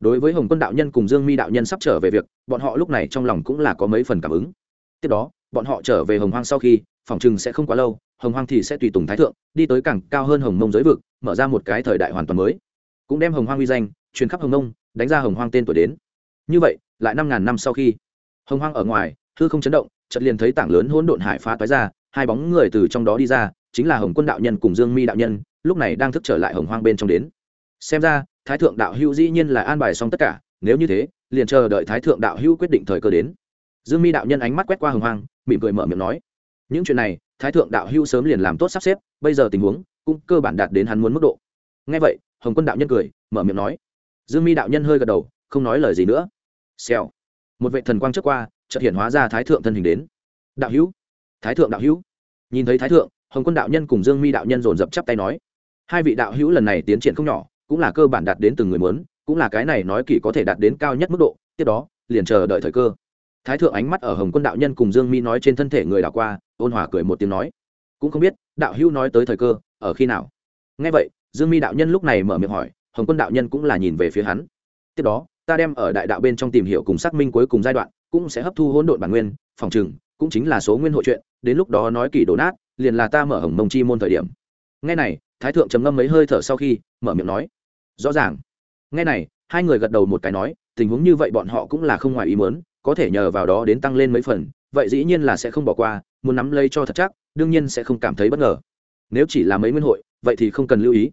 Đối với hồng quân đạo nhân cùng dương mi đạo nhân sắp trở về việc, bọn họ lúc này trong lòng cũng là có mấy phần cảm ứng. Tiếp đó bọn họ trở về hồng hoang sau khi, phòng chừng sẽ không quá lâu, hồng hoang thì sẽ tùy tùng thái thượng, đi tới càng cao hơn hồng mông giới vực, mở ra một cái thời đại hoàn toàn mới. Cũng đem hồng hoang uy danh, truyền khắp hồng mông, đánh ra hồng hoang tên tuổi đến. Như vậy, lại năm ngàn năm sau khi, hồng hoang ở ngoài, hư không chấn động, chợt liền thấy tảng lớn hỗn độn hải phá toái ra, hai bóng người từ trong đó đi ra, chính là hồng quân đạo nhân cùng dương mi đạo nhân, lúc này đang thức trở lại hồng hoang bên trong đến. Xem ra, thái thượng đạo hữu dĩ nhiên là an bài xong tất cả, nếu như thế, liền chờ đợi thái thượng đạo hữu quyết định thời cơ đến. Dương mi đạo nhân ánh mắt quét qua hồng hoang mỉm cười mở miệng nói, những chuyện này, thái thượng đạo hưu sớm liền làm tốt sắp xếp, bây giờ tình huống cũng cơ bản đạt đến hắn muốn mức độ. Ngay vậy, hồng quân đạo nhân cười, mở miệng nói, dương mi đạo nhân hơi gật đầu, không nói lời gì nữa. Xèo. Một vệ thần quang trước qua, chợt hiện hóa ra thái thượng thân hình đến. Đạo hữu, thái thượng đạo hữu. Nhìn thấy thái thượng, hồng quân đạo nhân cùng dương mi đạo nhân dồn dập chắp tay nói, hai vị đạo hữu lần này tiến triển không nhỏ, cũng là cơ bản đạt đến từng người muốn, cũng là cái này nói kỳ có thể đạt đến cao nhất mức độ, tiếp đó, liền chờ đợi thời cơ thái thượng ánh mắt ở hồng quân đạo nhân cùng dương mi nói trên thân thể người đảo qua, ôn hòa cười một tiếng nói, cũng không biết, đạo hữu nói tới thời cơ, ở khi nào? Ngay vậy, dương mi đạo nhân lúc này mở miệng hỏi, hồng quân đạo nhân cũng là nhìn về phía hắn. Tiếp đó, ta đem ở đại đạo bên trong tìm hiểu cùng xác minh cuối cùng giai đoạn, cũng sẽ hấp thu hỗn độn bản nguyên, phòng trừng cũng chính là số nguyên hội chuyện, đến lúc đó nói kỳ đổ nát, liền là ta mở hồng mông chi môn thời điểm. Ngay này, thái thượng trầm ngâm mấy hơi thở sau khi, mở miệng nói, rõ ràng. Ngay này, hai người gật đầu một cái nói, tình huống như vậy bọn họ cũng là không ngoài ý muốn có thể nhờ vào đó đến tăng lên mấy phần, vậy dĩ nhiên là sẽ không bỏ qua, muốn nắm lấy cho thật chắc, đương nhiên sẽ không cảm thấy bất ngờ. Nếu chỉ là mấy nguyên hội, vậy thì không cần lưu ý.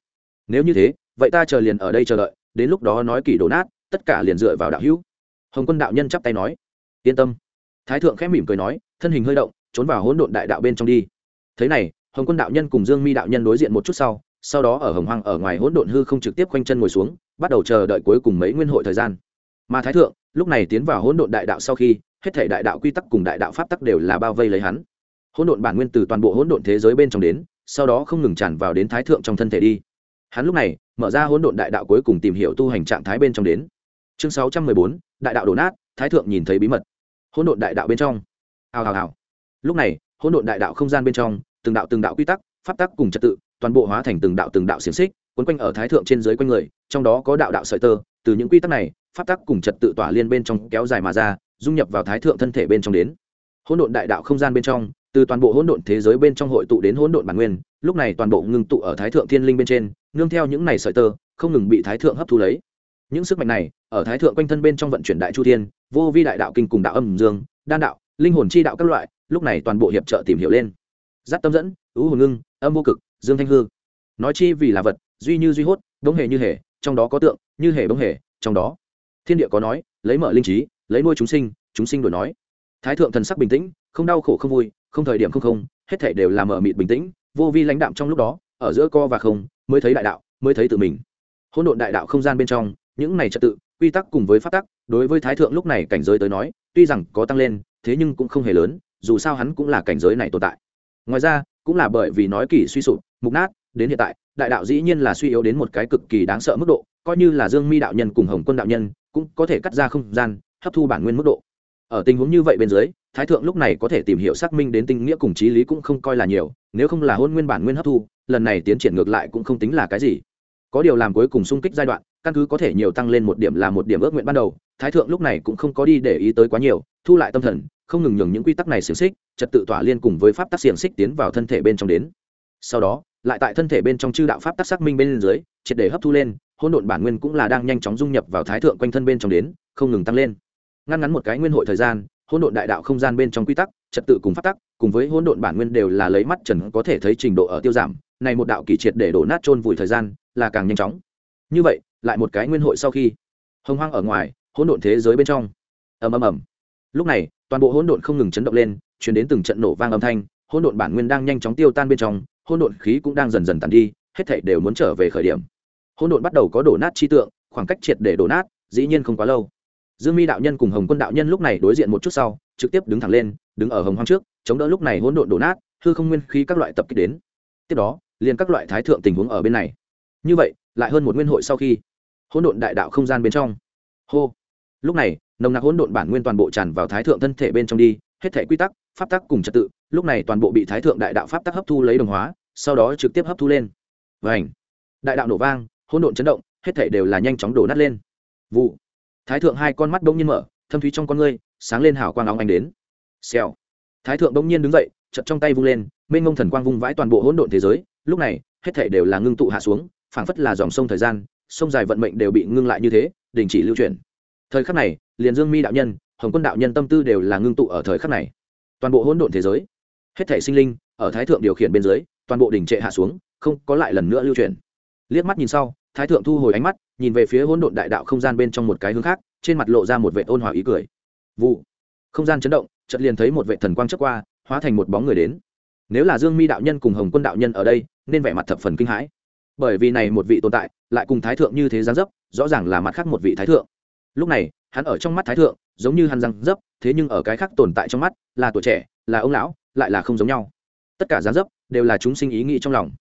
Nếu như thế, vậy ta chờ liền ở đây chờ đợi, đến lúc đó nói kỳ đổ nát, tất cả liền dựa vào đạo hữu. Hồng quân đạo nhân chắp tay nói. Yên tâm. Thái thượng khẽ mỉm cười nói, thân hình hơi động, trốn vào hỗn độn đại đạo bên trong đi. Thế này, hồng quân đạo nhân cùng dương mi đạo nhân đối diện một chút sau sau đó ở hồng hoang ở ngoài hỗn độn hư không trực tiếp quanh chân ngồi xuống, bắt đầu chờ đợi cuối cùng mấy nguyên hội thời gian mà thái thượng, lúc này tiến vào hỗn độn đại đạo sau khi, hết thể đại đạo quy tắc cùng đại đạo pháp tắc đều là bao vây lấy hắn. Hỗn độn bản nguyên từ toàn bộ hỗn độn thế giới bên trong đến, sau đó không ngừng tràn vào đến thái thượng trong thân thể đi. Hắn lúc này, mở ra hỗn độn đại đạo cuối cùng tìm hiểu tu hành trạng thái bên trong đến. Chương sáu trăm mười bốn, đại đạo đổ nát, thái thượng nhìn thấy bí mật. Hỗn độn đại đạo bên trong. Hào hào hào. Lúc này, hỗn độn đại đạo không gian bên trong, từng đạo từng đạo quy tắc, pháp tắc cùng trật tự, toàn bộ hóa thành từng đạo từng đạo xiềng xích, quấn quanh ở thái thượng trên dưới quanh người, trong đó có đạo đạo sợi tơ, từ những quy tắc này pháp tắc cùng trật tự tỏa liên bên trong kéo dài mà ra, dung nhập vào thái thượng thân thể bên trong đến. Hỗn độn đại đạo không gian bên trong, từ toàn bộ hỗn độn thế giới bên trong hội tụ đến hỗn độn bản nguyên, lúc này toàn bộ ngưng tụ ở thái thượng thiên linh bên trên, nương theo những này sợi tơ, không ngừng bị thái thượng hấp thu lấy. Những sức mạnh này, ở thái thượng quanh thân bên trong vận chuyển đại chu thiên, vô vi đại đạo kinh cùng đạo âm dương, đan đạo, linh hồn chi đạo các loại, lúc này toàn bộ hiệp trợ tìm hiểu lên. Giáp tâm dẫn, ứ hồn ngưng, âm vô cực, dương thanh hư. Nói chi vì là vật, duy như duy hốt bóng hề như hề, trong đó có tượng, như hề bóng hề, trong đó thiên địa có nói, lấy mở linh trí, lấy nuôi chúng sinh chúng sinh đổi nói. Thái thượng thần sắc bình tĩnh, không đau khổ không vui, không thời điểm không không, hết thể đều là mở mịt bình tĩnh, vô vi lãnh đạm trong lúc đó, ở giữa co và không, mới thấy đại đạo, mới thấy tự mình. Hỗn độn đại đạo không gian bên trong, những này trật tự, quy tắc cùng với pháp tắc, đối với thái thượng lúc này cảnh giới tới nói, tuy rằng có tăng lên, thế nhưng cũng không hề lớn, dù sao hắn cũng là cảnh giới này tồn tại. Ngoài ra, cũng là bởi vì nói kỳ suy sụp, mục nát, đến hiện tại, đại đạo dĩ nhiên là suy yếu đến một cái cực kỳ đáng sợ mức độ coi như là dương mi đạo nhân cùng hồng quân đạo nhân, cũng có thể cắt ra không gian, hấp thu bản nguyên mức độ. Ở tình huống như vậy bên dưới, thái thượng lúc này có thể tìm hiểu xác minh đến tinh nghĩa cùng trí lý cũng không coi là nhiều, nếu không là hôn nguyên bản nguyên hấp thu, lần này tiến triển ngược lại cũng không tính là cái gì. Có điều làm cuối cùng xung kích giai đoạn, căn cứ có thể nhiều tăng lên một điểm là một điểm ước nguyện ban đầu, thái thượng lúc này cũng không có đi để ý tới quá nhiều, thu lại tâm thần, không ngừng nhường những quy tắc này xiềng xích, trật tự tỏa liên cùng với pháp tắc xiềng xích tiến vào thân thể bên trong đến. Sau đó, lại tại thân thể bên trong chư đạo pháp tắc xác minh bên dưới, triệt để hấp thu lên hỗn độn bản nguyên cũng là đang nhanh chóng dung nhập vào thái thượng quanh thân bên trong đến, không ngừng tăng lên. Ngăn ngắn một cái nguyên hội thời gian, hỗn độn đại đạo không gian bên trong quy tắc, trật tự cùng pháp tắc, cùng với hỗn độn bản nguyên đều là lấy mắt trần có thể thấy trình độ ở tiêu giảm, này một đạo kỳ triệt để đổ nát chôn vùi thời gian là càng nhanh chóng. Như vậy, lại một cái nguyên hội sau khi, hồng hoang ở ngoài, hỗn độn thế giới bên trong. Ầm ầm ầm. Lúc này, toàn bộ hỗn độn không ngừng chấn động lên, chuyển đến từng trận nổ vang âm thanh, hỗn độn bản nguyên đang nhanh chóng tiêu tan bên trong, hỗn độn khí cũng đang dần dần tàn đi, hết thảy đều muốn trở về khởi điểm hỗn độn bắt đầu có đổ nát chi tượng, khoảng cách triệt để đổ nát, dĩ nhiên không quá lâu. Dương mi đạo nhân cùng hồng quân đạo nhân lúc này đối diện một chút sau, trực tiếp đứng thẳng lên, đứng ở hồng hoang trước, chống đỡ lúc này hỗn độn đổ nát, hư không nguyên khí các loại tập kích đến. Tiếp đó, liền các loại thái thượng tình huống ở bên này. Như vậy, lại hơn một nguyên hội sau khi, hỗn độn đại đạo không gian bên trong. Hô! Lúc này, nồng nặc hỗn độn bản nguyên toàn bộ tràn vào thái thượng thân thể bên trong đi, hết thể quy tắc, pháp tắc cùng trật tự, lúc này toàn bộ bị thái thượng đại đạo pháp tắc hấp thu lấy đồng hóa, sau đó trực tiếp hấp thu lên. Vảnh đại đạo nổ vang hỗn độn chấn động, hết thể đều là nhanh chóng đổ nát lên. Vụ. Thái thượng hai con mắt bỗng nhiên mở, thâm thúy trong con ngươi, sáng lên hào quang óng ánh đến. Xèo. Thái thượng bỗng nhiên đứng dậy chật trong tay vung lên, mênh ngông thần quang vung vãi toàn bộ hỗn độn thế giới. Lúc này, hết thể đều là ngưng tụ hạ xuống, phảng phất là dòng sông thời gian, sông dài vận mệnh đều bị ngưng lại như thế, đình chỉ lưu chuyển. Thời khắc này, liền dương mi đạo nhân, hồng quân đạo nhân tâm tư đều là ngưng tụ ở thời khắc này. Toàn bộ hỗn độn thế giới, hết thể sinh linh, ở thái thượng điều khiển bên dưới, toàn bộ đỉnh trệ hạ xuống, không có lại lần nữa lưu chuyển. Liếc mắt nhìn sau thái thượng thu hồi ánh mắt, nhìn về phía hỗn độn đại đạo không gian bên trong một cái hướng khác, trên mặt lộ ra một vệ ôn hòa ý cười. Vụ. Không gian chấn động, chợt liền thấy một vệ thần quang chớp qua, hóa thành một bóng người đến. Nếu là dương mi đạo nhân cùng hồng quân đạo nhân ở đây, nên vẻ mặt thập phần kinh hãi. Bởi vì này một vị tồn tại, lại cùng thái thượng như thế gián dấp, rõ ràng là mặt khác một vị thái thượng. Lúc này, hắn ở trong mắt thái thượng, giống như hắn răng dấp, thế nhưng ở cái khác tồn tại trong mắt, là tuổi trẻ, là ông lão, lại là không giống nhau. Tất cả gián dấp, đều là chúng sinh ý nghĩ trong lòng.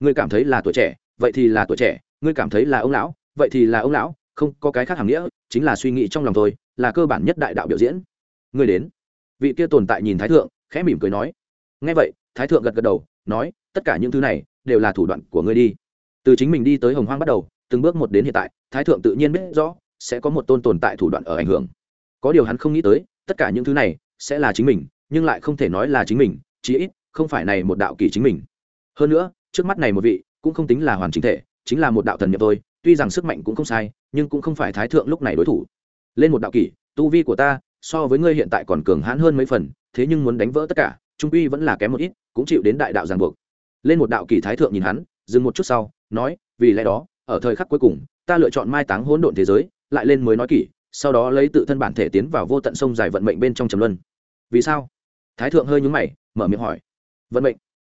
Người cảm thấy là tuổi trẻ, vậy thì là tuổi trẻ ngươi cảm thấy là ông lão, vậy thì là ông lão, không có cái khác hàm nghĩa, chính là suy nghĩ trong lòng tôi là cơ bản nhất đại đạo biểu diễn. Ngươi đến. Vị kia tồn tại nhìn thái thượng, khẽ mỉm cười nói. Ngay vậy, thái thượng gật gật đầu, nói, tất cả những thứ này đều là thủ đoạn của ngươi đi. Từ chính mình đi tới hồng hoang bắt đầu, từng bước một đến hiện tại, thái thượng tự nhiên biết rõ, sẽ có một tôn tồn tại thủ đoạn ở ảnh hưởng. Có điều hắn không nghĩ tới, tất cả những thứ này sẽ là chính mình, nhưng lại không thể nói là chính mình, chí ít không phải này một đạo kỳ chính mình. Hơn nữa, trước mắt này một vị cũng không tính là hoàn chính thể chính là một đạo thần nhập thôi, tuy rằng sức mạnh cũng không sai, nhưng cũng không phải thái thượng lúc này đối thủ. Lên một đạo kỷ, tu vi của ta so với ngươi hiện tại còn cường hãn hơn mấy phần, thế nhưng muốn đánh vỡ tất cả, trung uy vẫn là kém một ít, cũng chịu đến đại đạo giàn buộc. Lên một đạo kỷ thái thượng nhìn hắn, dừng một chút sau, nói, vì lẽ đó, ở thời khắc cuối cùng, ta lựa chọn mai táng hỗn độn thế giới, lại lên mới nói kỷ, sau đó lấy tự thân bản thể tiến vào vô tận sông dài vận mệnh bên trong trầm luân. Vì sao? Thái thượng hơi nhúng mày, mở miệng hỏi. Vận mệnh.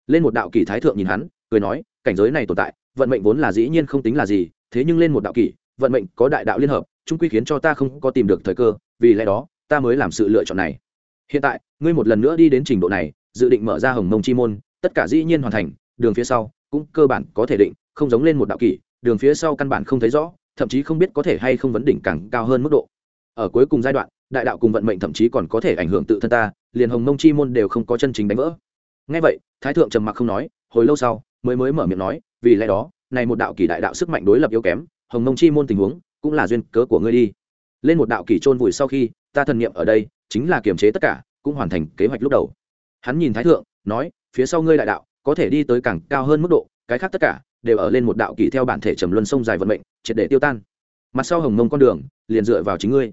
Lên một đạo kỷ thái thượng nhìn hắn, cười nói cảnh giới này tồn tại, vận mệnh vốn là dĩ nhiên không tính là gì, thế nhưng lên một đạo kỷ, vận mệnh có đại đạo liên hợp, trung quy khiến cho ta không có tìm được thời cơ, vì lẽ đó, ta mới làm sự lựa chọn này. Hiện tại, ngươi một lần nữa đi đến trình độ này, dự định mở ra hồng mông chi môn, tất cả dĩ nhiên hoàn thành, đường phía sau cũng cơ bản có thể định, không giống lên một đạo kỷ, đường phía sau căn bản không thấy rõ, thậm chí không biết có thể hay không vấn đỉnh càng cao hơn mức độ. Ở cuối cùng giai đoạn, đại đạo cùng vận mệnh thậm chí còn có thể ảnh hưởng tự thân ta, liền hồng mông chi môn đều không có chân chính đánh vỡ ngay vậy, thái thượng trầm mặc không nói, hồi lâu sau, mới mới mở miệng nói, vì lẽ đó, này một đạo kỳ đại đạo sức mạnh đối lập yếu kém, hồng mông chi môn tình huống, cũng là duyên cớ của ngươi đi. Lên một đạo kỳ trôn vùi sau khi, ta thần niệm ở đây, chính là kiềm chế tất cả, cũng hoàn thành kế hoạch lúc đầu. Hắn nhìn thái thượng, nói, phía sau ngươi đại đạo, có thể đi tới càng cao hơn mức độ, cái khác tất cả, đều ở lên một đạo kỳ theo bản thể trầm luân sông dài vận mệnh, triệt để tiêu tan. Mặt sau hồng mông con đường, liền dựa vào chính ngươi.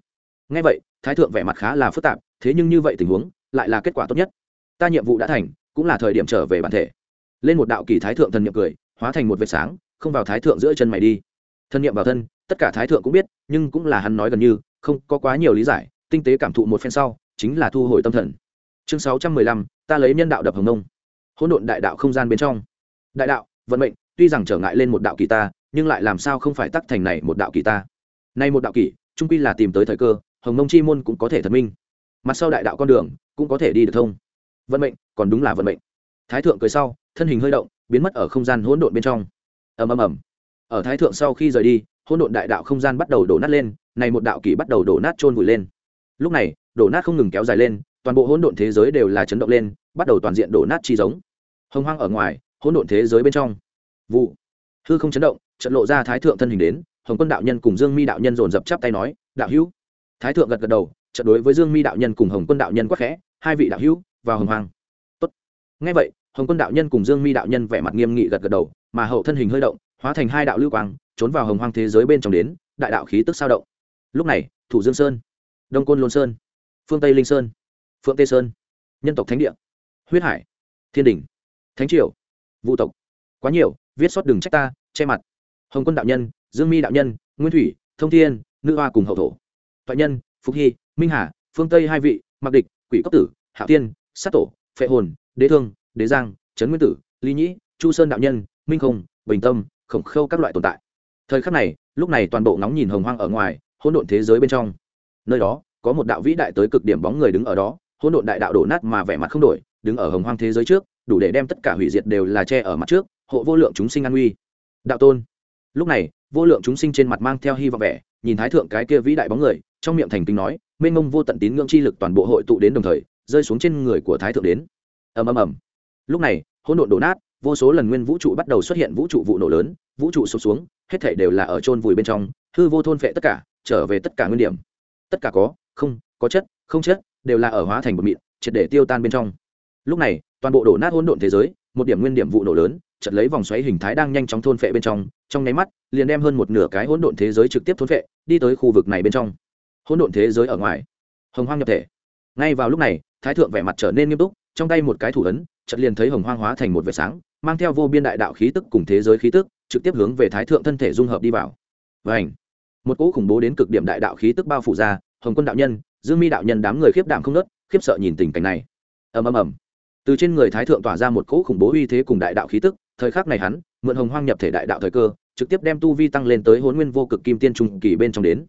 Ngay vậy, thái thượng vẻ mặt khá là phức tạp, thế nhưng như vậy tình huống, lại là kết quả tốt nhất. Ta nhiệm vụ đã thành cũng là thời điểm trở về bản thể. Lên một đạo kỳ thái thượng thần niệm cười, hóa thành một vệt sáng, không vào thái thượng giữa chân mày đi. Thân nhiệm vào thân, tất cả thái thượng cũng biết, nhưng cũng là hắn nói gần như, không có quá nhiều lý giải, tinh tế cảm thụ một phen sau, chính là thu hồi tâm thần. Chương sáu trăm mười lăm, ta lấy nhân đạo đập hồng nông hỗn độn đại đạo không gian bên trong. Đại đạo, vận mệnh, tuy rằng trở ngại lên một đạo kỳ ta, nhưng lại làm sao không phải tắc thành này một đạo kỳ ta? Nay một đạo kỳ trung quy là tìm tới thời cơ, hồng nông chi môn cũng có thể thật minh. Mặt sau đại đạo con đường, cũng có thể đi được thông vận mệnh, còn đúng là vận mệnh. Thái thượng cười sau, thân hình hơi động, biến mất ở không gian hỗn độn bên trong. Ầm ầm ầm. Ở thái thượng sau khi rời đi, hỗn độn đại đạo không gian bắt đầu đổ nát lên, này một đạo kỷ bắt đầu đổ nát trôn vùi lên. Lúc này, đổ nát không ngừng kéo dài lên, toàn bộ hỗn độn thế giới đều là chấn động lên, bắt đầu toàn diện đổ nát chi giống. Hồng hoang ở ngoài, hỗn độn thế giới bên trong. Vụ. Hư không chấn động trận lộ ra thái thượng thân hình đến, hồng quân đạo nhân cùng dương mi đạo nhân dồn dập chắp tay nói, đạo hữu. Thái thượng gật gật đầu trận đối với dương mi đạo nhân cùng hồng quân đạo nhân quắc khẽ, hai vị đạo hữu vào hồng hoang. Tốt. Ngay vậy, hồng quân đạo nhân cùng dương mi đạo nhân vẻ mặt nghiêm nghị gật gật đầu, mà hậu thân hình hơi động, hóa thành hai đạo lưu quang, trốn vào hồng hoang thế giới bên trong đến, đại đạo khí tức sao động. Lúc này, thủ dương sơn, đông côn lôn sơn, phương tây linh sơn, phượng tây sơn, nhân tộc thánh địa, huyết hải, thiên đình thánh triều vũ tộc. Quá nhiều, viết xót đừng trách ta, che mặt. Hồng quân đạo nhân, dương mi đạo nhân, nguyên thủy, thông thiên, nữ hoa cùng hậu thổ. Thoại nhân phúc hy, minh hà, phương tây hai vị mặc địch, quỷ cốc tử hạ tiên sát tổ, phệ hồn, đế thương, đế giang, trấn nguyên tử lý nhĩ, chu sơn đạo nhân, minh không, bình tâm, khổng khâu các loại tồn tại. Thời khắc này, lúc này toàn bộ ngóng nhìn hồng hoang ở ngoài, hỗn độn thế giới bên trong. Nơi đó, có một đạo vĩ đại tới cực điểm bóng người đứng ở đó, hỗn độn đại đạo đổ nát mà vẻ mặt không đổi, đứng ở hồng hoang thế giới trước, đủ để đem tất cả hủy diệt đều là che ở mặt trước, hộ vô lượng chúng sinh an nguy đạo tôn. Lúc này, vô lượng chúng sinh trên mặt mang theo hy vọng vẻ, nhìn thái thượng cái kia vĩ đại bóng người, trong miệng thành kính nói, mênh mông vô tận tín ngưỡng chi lực toàn bộ hội tụ đến đồng thời rơi xuống trên người của thái thượng đến. Ầm ầm ầm. Lúc này, hỗn độn đổ nát, vô số lần nguyên vũ trụ bắt đầu xuất hiện vũ trụ vụ nổ lớn, vũ trụ sụp xuống, hết thảy đều là ở chôn vùi bên trong, hư vô thôn phệ tất cả, trở về tất cả nguyên điểm. Tất cả có, không, có chất, không chất, đều là ở hóa thành một mịn, triệt để tiêu tan bên trong. Lúc này, toàn bộ đổ nát hỗn độn thế giới, một điểm nguyên điểm vụ nổ lớn, chợt lấy vòng xoáy hình thái đang nhanh chóng thôn phệ bên trong trong nháy mắt, liền đem hơn một nửa cái hỗn độn thế giới trực tiếp thôn phệ, đi tới khu vực này bên trong. Hỗn độn thế giới ở ngoài. Hồng hoang nhập thể. Ngay vào lúc này thái thượng vẻ mặt trở nên nghiêm túc, trong tay một cái thủ ấn, chợt liền thấy hồng hoang hóa thành một vệt sáng, mang theo vô biên đại đạo khí tức cùng thế giới khí tức, trực tiếp hướng về thái thượng thân thể dung hợp đi vào. Và ảnh một cỗ khủng bố đến cực điểm đại đạo khí tức bao phủ ra, hồng quân đạo nhân, dương mi đạo nhân đám người khiếp đảm không nớt, khiếp sợ nhìn tình cảnh này. Ầm ầm ầm. Từ trên người thái thượng tỏa ra một cỗ khủng bố uy thế cùng đại đạo khí tức, thời khắc này hắn, mượn hồng hoang nhập thể đại đạo thời cơ, trực tiếp đem tu vi tăng lên tới hôn nguyên vô cực kim tiên trung kỳ bên trong đến.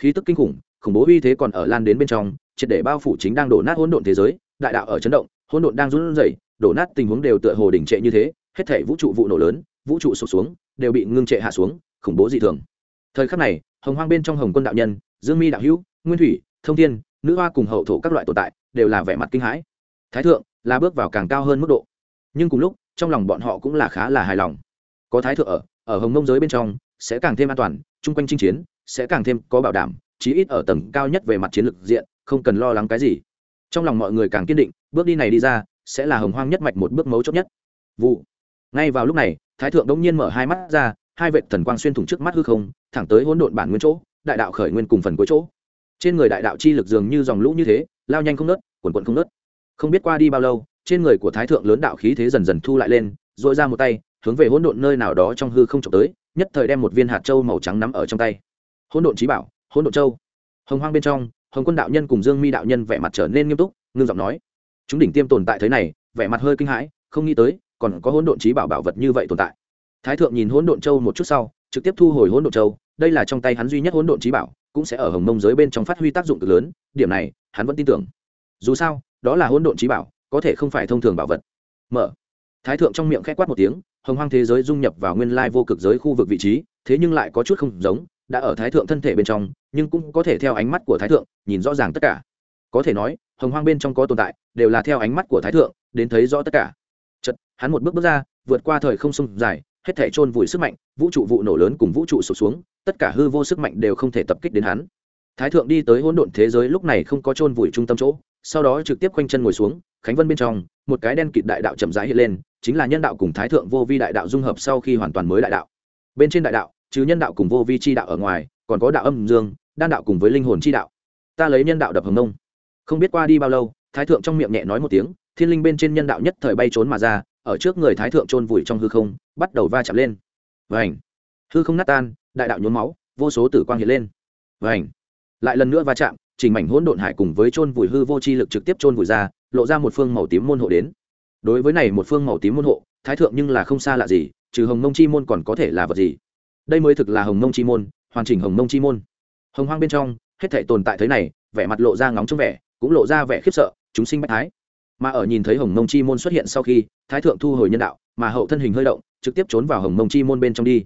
Khí tức kinh khủng khủng bố uy thế còn ở lan đến bên trong triệt để bao phủ chính đang đổ nát hỗn độn thế giới, đại đạo ở chấn động, hỗn độn đang run rẩy, đổ nát tình huống đều tựa hồ đỉnh trệ như thế, hết thể vũ trụ vụ nổ lớn, vũ trụ sụp xuống, đều bị ngưng trệ hạ xuống, khủng bố dị thường. Thời khắc này, hồng hoang bên trong hồng quân đạo nhân, dương mi đạo hữu, nguyên thủy, thông thiên, nữ hoa cùng hậu thổ các loại tồn tại, đều là vẻ mặt kinh hãi. Thái thượng, là bước vào càng cao hơn mức độ. Nhưng cùng lúc, trong lòng bọn họ cũng là khá là hài lòng. Có thái thượng ở ở hồng mông giới bên trong, sẽ càng thêm an toàn, chung quanh chinh chiến, sẽ càng thêm có bảo đảm, chí ít ở tầng cao nhất về mặt chiến lược diện không cần lo lắng cái gì. Trong lòng mọi người càng kiên định, bước đi này đi ra, sẽ là hồng hoang nhất mạch một bước mấu chốt nhất. Vụ. Ngay vào lúc này, thái thượng đống nhiên mở hai mắt ra, hai vệ thần quang xuyên thủng trước mắt hư không, thẳng tới hỗn độn bản nguyên chỗ, đại đạo khởi nguyên cùng phần cuối chỗ. Trên người đại đạo chi lực dường như dòng lũ như thế, lao nhanh không nớt quần cuộn không nớt không biết qua đi bao lâu, trên người của thái thượng lớn đạo khí thế dần dần thu lại lên dội ra một tay, hướng về hỗn độn nơi nào đó trong hư không trộm tới, nhất thời đem một viên hạt châu màu trắng nắm ở trong tay. Hỗn độn trí bảo, hỗn độn châu. Hồng hoang bên trong hồng quân đạo nhân cùng dương mi đạo nhân vẻ mặt trở nên nghiêm túc, ngưng giọng nói. Chúng đỉnh tiêm tồn tại thế này, vẻ mặt hơi kinh hãi, không nghĩ tới, còn có hỗn độn trí bảo bảo vật như vậy tồn tại. Thái thượng nhìn hỗn độn châu một chút sau, trực tiếp thu hồi hỗn độn châu, đây là trong tay hắn duy nhất hỗn độn trí bảo, cũng sẽ ở hồng mông giới bên trong phát huy tác dụng cực lớn, điểm này, hắn vẫn tin tưởng. Dù sao, đó là hỗn độn trí bảo, có thể không phải thông thường bảo vật. Mở. Thái thượng trong miệng khẽ quát một tiếng, hồng hoang thế giới dung nhập vào nguyên lai vô cực giới khu vực vị trí, thế nhưng lại có chút không giống đã ở thái thượng thân thể bên trong, nhưng cũng có thể theo ánh mắt của thái thượng, nhìn rõ ràng tất cả. Có thể nói, hồng hoang bên trong có tồn tại, đều là theo ánh mắt của thái thượng, đến thấy rõ tất cả. Chật hắn một bước bước ra, vượt qua thời không sông dài, hết thể chôn vùi sức mạnh, vũ trụ vụ nổ lớn cùng vũ trụ sụp xuống, tất cả hư vô sức mạnh đều không thể tập kích đến hắn. Thái thượng đi tới hỗn độn thế giới lúc này không có chôn vùi trung tâm chỗ, sau đó trực tiếp quanh chân ngồi xuống, khánh vân bên trong, một cái đen kịt đại đạo chậm rãi hiện lên, chính là nhân đạo cùng thái thượng vô vi đại đạo dung hợp sau khi hoàn toàn mới đại đạo. Bên trên đại đạo chứ nhân đạo cùng vô vi chi đạo ở ngoài, còn có đạo âm dương, đan đạo cùng với linh hồn chi đạo. Ta lấy nhân đạo đập hồng nông. Không biết qua đi bao lâu, thái thượng trong miệng nhẹ nói một tiếng, thiên linh bên trên nhân đạo nhất thời bay trốn mà ra, ở trước người thái thượng chôn vùi trong hư không, bắt đầu va chạm lên. Vảnh hư không nát tan, đại đạo nhốn máu, vô số tử quang hiện lên. Vảnh lại lần nữa va chạm, trình mảnh hỗn độn hải cùng với chôn vùi hư vô chi lực trực tiếp chôn vùi ra, lộ ra một phương màu tím môn hộ đến. Đối với này một phương màu tím môn hộ, thái thượng nhưng là không xa lạ gì, trừ hồng mông chi môn còn có thể là vật gì? Đây mới thực là hồng mông chi môn, hoàn chỉnh hồng mông chi môn. Hồng hoang bên trong, hết thể tồn tại thế này, vẻ mặt lộ ra ngóng trong vẻ, cũng lộ ra vẻ khiếp sợ, chúng sinh bách thái. Mà ở nhìn thấy hồng mông chi môn xuất hiện sau khi, thái thượng thu hồi nhân đạo, mà hậu thân hình hơi động, trực tiếp trốn vào hồng mông chi môn bên trong đi.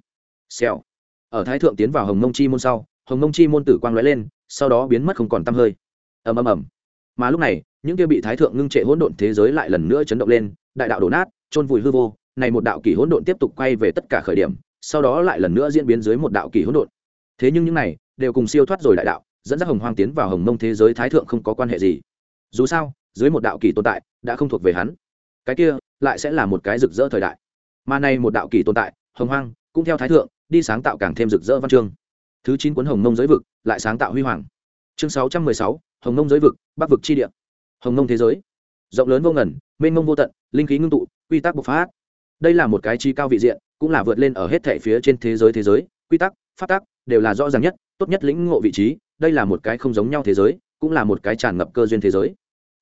Xèo. Ở thái thượng tiến vào hồng mông chi môn sau, hồng mông chi môn tử quang lóe lên, sau đó biến mất không còn tăm hơi. Ầm ầm ầm. Mà lúc này, những kia bị thái thượng ngưng trệ hỗn độn thế giới lại lần nữa chấn động lên, đại đạo đổ nát trôn vùi hư vô, này một đạo kỳ hỗn độn tiếp tục quay về tất cả khởi điểm sau đó lại lần nữa diễn biến dưới một đạo kỳ hỗn độn. Thế nhưng những này đều cùng siêu thoát rồi đại đạo, dẫn dắt hồng hoang tiến vào hồng mông thế giới thái thượng không có quan hệ gì. Dù sao, dưới một đạo kỳ tồn tại đã không thuộc về hắn. Cái kia lại sẽ là một cái rực rỡ thời đại. Mà nay một đạo kỳ tồn tại, hồng hoang cũng theo thái thượng, đi sáng tạo càng thêm rực rỡ văn chương. Thứ chín cuốn hồng mông giới vực lại sáng tạo huy hoàng. Chương sáu trăm mười sáu, hồng mông giới vực, bắc vực chi địa. Hồng mông thế giới. Rộng lớn vô ngần, mênh mông vô tận, linh khí ngưng tụ, quy tắc bộc phát. Đây là một cái chi cao vị diện cũng là vượt lên ở hết thể phía trên thế giới thế giới, quy tắc phát tác đều là rõ ràng nhất, tốt nhất lĩnh ngộ vị trí, đây là một cái không giống nhau thế giới, cũng là một cái tràn ngập cơ duyên thế giới.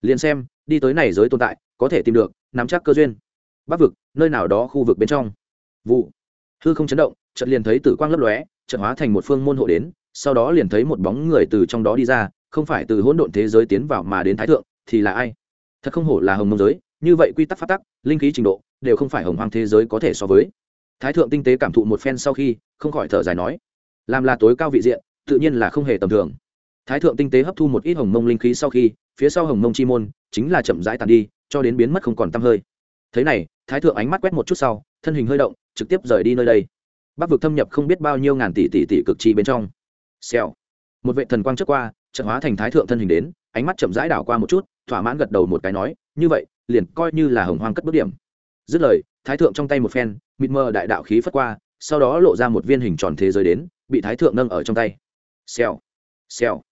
Liền xem, đi tới này giới tồn tại, có thể tìm được, nắm chắc cơ duyên. Bắc vực, nơi nào đó khu vực bên trong. Vụ. Hư không chấn động, chợt liền thấy tử quang lấp lóe, chợt hóa thành một phương môn hộ đến, sau đó liền thấy một bóng người từ trong đó đi ra, không phải từ hỗn độn thế giới tiến vào mà đến thái thượng, thì là ai? Thật không hổ là hồng mông giới, như vậy quy tắc phát tắc, linh khí trình độ, đều không phải hồng hoang thế giới có thể so với thái thượng tinh tế cảm thụ một phen sau khi, không khỏi thở dài nói, làm là tối cao vị diện, tự nhiên là không hề tầm thường. Thái thượng tinh tế hấp thu một ít hồng mông linh khí sau khi, phía sau hồng mông chi môn chính là chậm rãi tàn đi, cho đến biến mất không còn t hơi. Thế này, thái thượng ánh mắt quét một chút sau, thân hình hơi động, trực tiếp rời đi nơi đây. Bắc vực thâm nhập không biết bao nhiêu ngàn tỷ tỷ tỷ cực chi bên trong. Xèo. Một vệ thần quang trước qua trận hóa thành thái thượng thân hình đến, ánh mắt chậm rãi đảo qua một chút, thỏa mãn gật đầu một cái nói, như vậy, liền coi như là hồng hoang cất bước điểm. Dứt lời thái thượng trong tay một phen, mịt mờ đại đạo khí phất qua, sau đó lộ ra một viên hình tròn thế giới đến, bị thái thượng nâng ở trong tay. Xèo xèo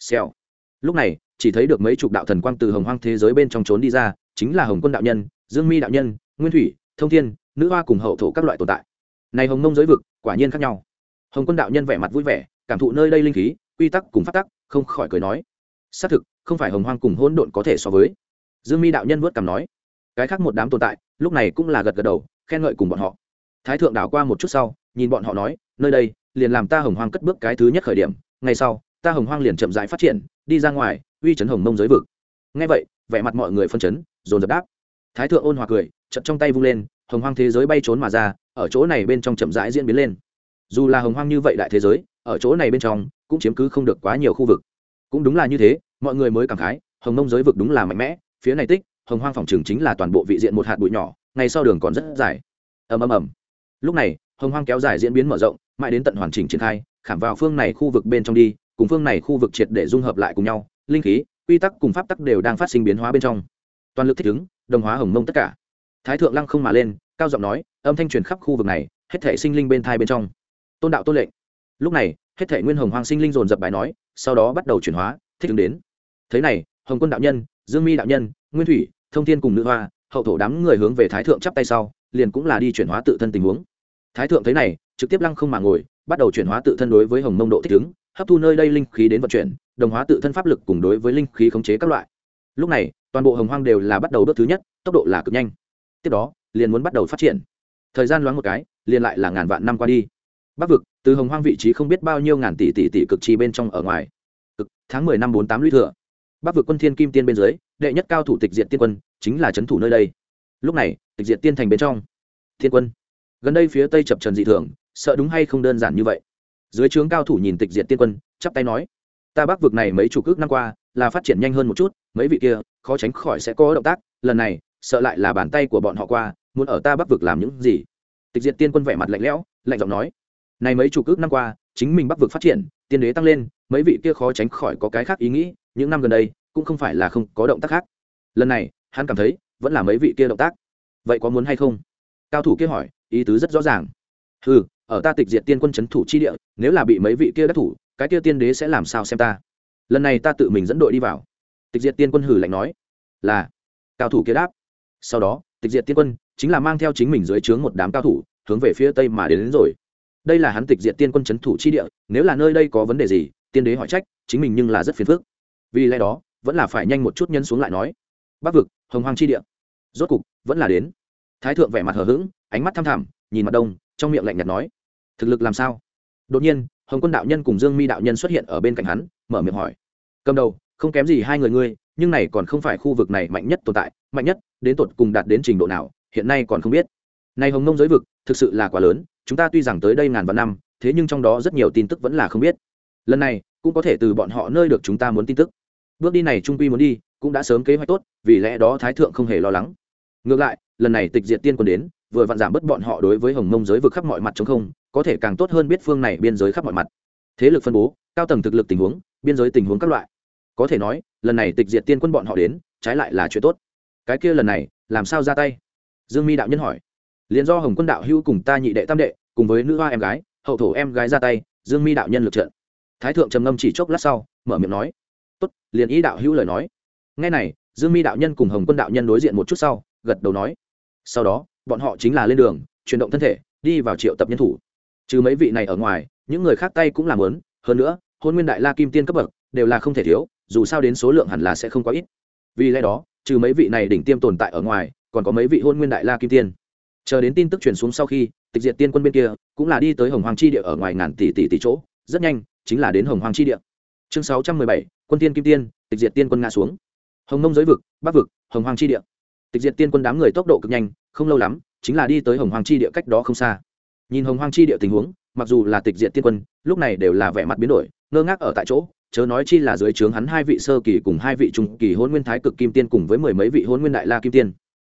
xèo. Lúc này, chỉ thấy được mấy chục đạo thần quang từ hồng hoang thế giới bên trong trốn đi ra, chính là hồng quân đạo nhân, dương mi đạo nhân, nguyên thủy, thông thiên, nữ hoa cùng hậu thổ các loại tồn tại. Này hồng Nông giới vực, quả nhiên khác nhau. Hồng quân đạo nhân vẻ mặt vui vẻ, cảm thụ nơi đây linh khí, quy tắc cùng phát tắc, không khỏi cười nói. Xác thực, không phải hồng hoang cùng hỗn độn có thể so với. Dương mi đạo nhân vớt cảm nói. Cái khác một đám tồn tại lúc này cũng là gật gật đầu, khen ngợi cùng bọn họ. Thái thượng đảo qua một chút sau, nhìn bọn họ nói, nơi đây, liền làm ta hồng hoang cất bước cái thứ nhất khởi điểm ngay sau, ta hồng hoang liền chậm rãi phát triển, đi ra ngoài, uy chấn hồng mông giới vực. Ngay vậy, vẻ mặt mọi người phân chấn, dồn dập đáp. Thái thượng ôn hòa cười chậm trong tay vung lên, hồng hoang thế giới bay trốn mà ra, ở chỗ này bên trong chậm rãi diễn biến lên. Dù là hồng hoang như vậy đại thế giới, ở chỗ này bên trong, cũng chiếm cứ không được quá nhiều khu vực. Cũng đúng là như thế, mọi người mới cảm khái, hồng mông giới vực đúng là mạnh mẽ, phía này tích hồng hoang phòng trường chính là toàn bộ vị diện một hạt bụi nhỏ, ngay sau đường còn rất dài. Ầm ầm ầm. Lúc này, hồng hoang kéo dài diễn biến mở rộng, mãi đến tận hoàn chỉnh triển khai, khảm vào phương này khu vực bên trong đi, cùng phương này khu vực triệt để dung hợp lại cùng nhau, linh khí, quy tắc cùng pháp tắc đều đang phát sinh biến hóa bên trong. Toàn lực thích ứng, đồng hóa hồng mông tất cả. Thái thượng lăng không mà lên, cao giọng nói, âm thanh truyền khắp khu vực này, hết thể sinh linh bên thai bên trong. Tôn đạo tôn lệnh. Lúc này, hết thể nguyên hồng hoang sinh linh dồn dập bài nói, sau đó bắt đầu chuyển hóa, thích ứng đến. Thế này, hồng quân đạo nhân, dương mi đạo nhân, nguyên thủy thông thiên cùng nữ hoa, hậu thổ đám người hướng về thái thượng chắp tay sau, liền cũng là đi chuyển hóa tự thân tình huống. Thái thượng thấy này, trực tiếp lăng không mà ngồi, bắt đầu chuyển hóa tự thân đối với hồng mông độ thích ứng, hấp thu nơi đây linh khí đến vận chuyển, đồng hóa tự thân pháp lực cùng đối với linh khí khống chế các loại. Lúc này, toàn bộ hồng hoang đều là bắt đầu bước thứ nhất, tốc độ là cực nhanh. Tiếp đó, liền muốn bắt đầu phát triển. Thời gian loáng một cái, liền lại là ngàn vạn năm qua đi. Bắc vực, từ hồng hoang vị trí không biết bao nhiêu ngàn tỷ tỷ tỷ cực chi bên trong ở ngoài. Cực, tháng mười năm bốn tám lũy thừa. Bắc vực quân thiên kim tiên bên dưới đệ nhất cao thủ tịch diện tiên quân chính là trấn thủ nơi đây. Lúc này, tịch diện tiên thành bên trong. Thiên quân. Gần đây phía tây chập trần dị thường, sợ đúng hay không đơn giản như vậy? Dưới trướng cao thủ nhìn tịch diện tiên quân, chắp tay nói, ta bắc vực này mấy chục ước năm qua, là phát triển nhanh hơn một chút, mấy vị kia, khó tránh khỏi sẽ có động tác, lần này, sợ lại là bàn tay của bọn họ qua, muốn ở ta bắc vực làm những gì? Tịch diện tiên quân vẻ mặt lạnh lẽo, lạnh giọng nói, này mấy chục ước năm qua, chính mình bắc vực phát triển, tiên đế tăng lên, mấy vị kia khó tránh khỏi có cái khác ý nghĩ, những năm gần đây cũng không phải là không có động tác khác. Lần này hắn cảm thấy vẫn là mấy vị kia động tác. Vậy có muốn hay không? Cao thủ kia hỏi ý tứ rất rõ ràng. Ừ ở ta tịch diệt tiên quân c h ấ n thủ chi địa nếu là bị mấy vị kia đắc thủ cái kia tiên đế sẽ làm sao xem ta? Lần này ta tự mình dẫn đội đi vào. Tịch diệt tiên quân hử lạnh nói. Là. Cao thủ kia đáp. Sau đó tịch diệt tiên quân chính là mang theo chính mình dưới trướng một đám cao thủ hướng về phía tây mà đến, đến rồi. Đây là hắn tịch diệt tiên quân c h ấ n thủ chi địa nếu là nơi đây có vấn đề gì tiên đế hỏi trách chính mình nhưng là rất phiền phức. Vì lẽ đó vẫn là phải nhanh một chút nhân xuống lại nói. Bắc vực, hồng hoang chi địa. Rốt cục, vẫn là đến. Thái thượng vẻ mặt hờ hững, ánh mắt thăm thẳm, nhìn mặt đông, trong miệng lạnh nhạt nói. Thực lực làm sao? Đột nhiên, hồng quân đạo nhân cùng dương mi đạo nhân xuất hiện ở bên cạnh hắn, mở miệng hỏi. Cầm đầu, không kém gì hai người ngươi, nhưng này còn không phải khu vực này mạnh nhất tồn tại, mạnh nhất, đến tột cùng đạt đến trình độ nào, hiện nay còn không biết. Này hồng nông giới vực, thực sự là quá lớn, chúng ta tuy rằng tới đây ngàn vạn năm, thế nhưng trong đó rất nhiều tin tức vẫn là không biết. Lần này, cũng có thể từ bọn họ nơi được chúng ta muốn tin tức bước đi này trung quy muốn đi, cũng đã sớm kế hoạch tốt, vì lẽ đó thái thượng không hề lo lắng. Ngược lại, lần này tịch diệt tiên quân đến, vừa vặn giảm bớt bọn họ đối với hồng mông giới vực khắp mọi mặt chống không, có thể càng tốt hơn biết phương này biên giới khắp mọi mặt. Thế lực phân bố, cao tầng thực lực tình huống, biên giới tình huống các loại. Có thể nói, lần này tịch diệt tiên quân bọn họ đến, trái lại là chuyện tốt. Cái kia lần này, làm sao ra tay? Dương mi đạo nhân hỏi. Liền do hồng quân đạo hưu cùng ta nhị đệ tam đệ, cùng với nữ hoa em gái, hậu thổ em gái ra tay, dương mi đạo nhân lực trận. Thái thượng trầm ngâm chỉ chốc lát sau, mở miệng nói liền ý đạo hữu lời nói. Ngay này, dương mi đạo nhân cùng hồng quân đạo nhân đối diện một chút sau, gật đầu nói. Sau đó, bọn họ chính là lên đường, chuyển động thân thể, đi vào triệu tập nhân thủ. Trừ mấy vị này ở ngoài, những người khác tay cũng làm lớn, hơn nữa, hôn nguyên đại la kim tiên cấp bậc, đều là không thể thiếu, dù sao đến số lượng hẳn là sẽ không quá ít. Vì lẽ đó, trừ mấy vị này đỉnh tiêm tồn tại ở ngoài, còn có mấy vị hôn nguyên đại la kim tiên. Chờ đến tin tức truyền xuống sau khi, tịch diệt tiên quân bên kia, cũng là đi tới hồng hoàng chi địa ở ngoài ngàn tỷ tỷ tỷ chỗ, rất nhanh, chính là đến hồng hoàng chi địa chương sáu trăm mười bảy, quân tiên kim tiên, tịch diệt tiên quân ngã xuống. Hồng nông giới vực, bắc vực, hồng hoàng chi địa. Tịch diệt tiên quân đám người tốc độ cực nhanh, không lâu lắm, chính là đi tới hồng hoàng chi địa cách đó không xa. Nhìn hồng hoàng chi địa tình huống, mặc dù là tịch diệt tiên quân, lúc này đều là vẻ mặt biến đổi, ngơ ngác ở tại chỗ, chớ nói chi là dưới trướng hắn hai vị sơ kỳ cùng hai vị trung kỳ hôn nguyên thái cực kim tiên cùng với mười mấy vị hôn nguyên đại la kim tiên.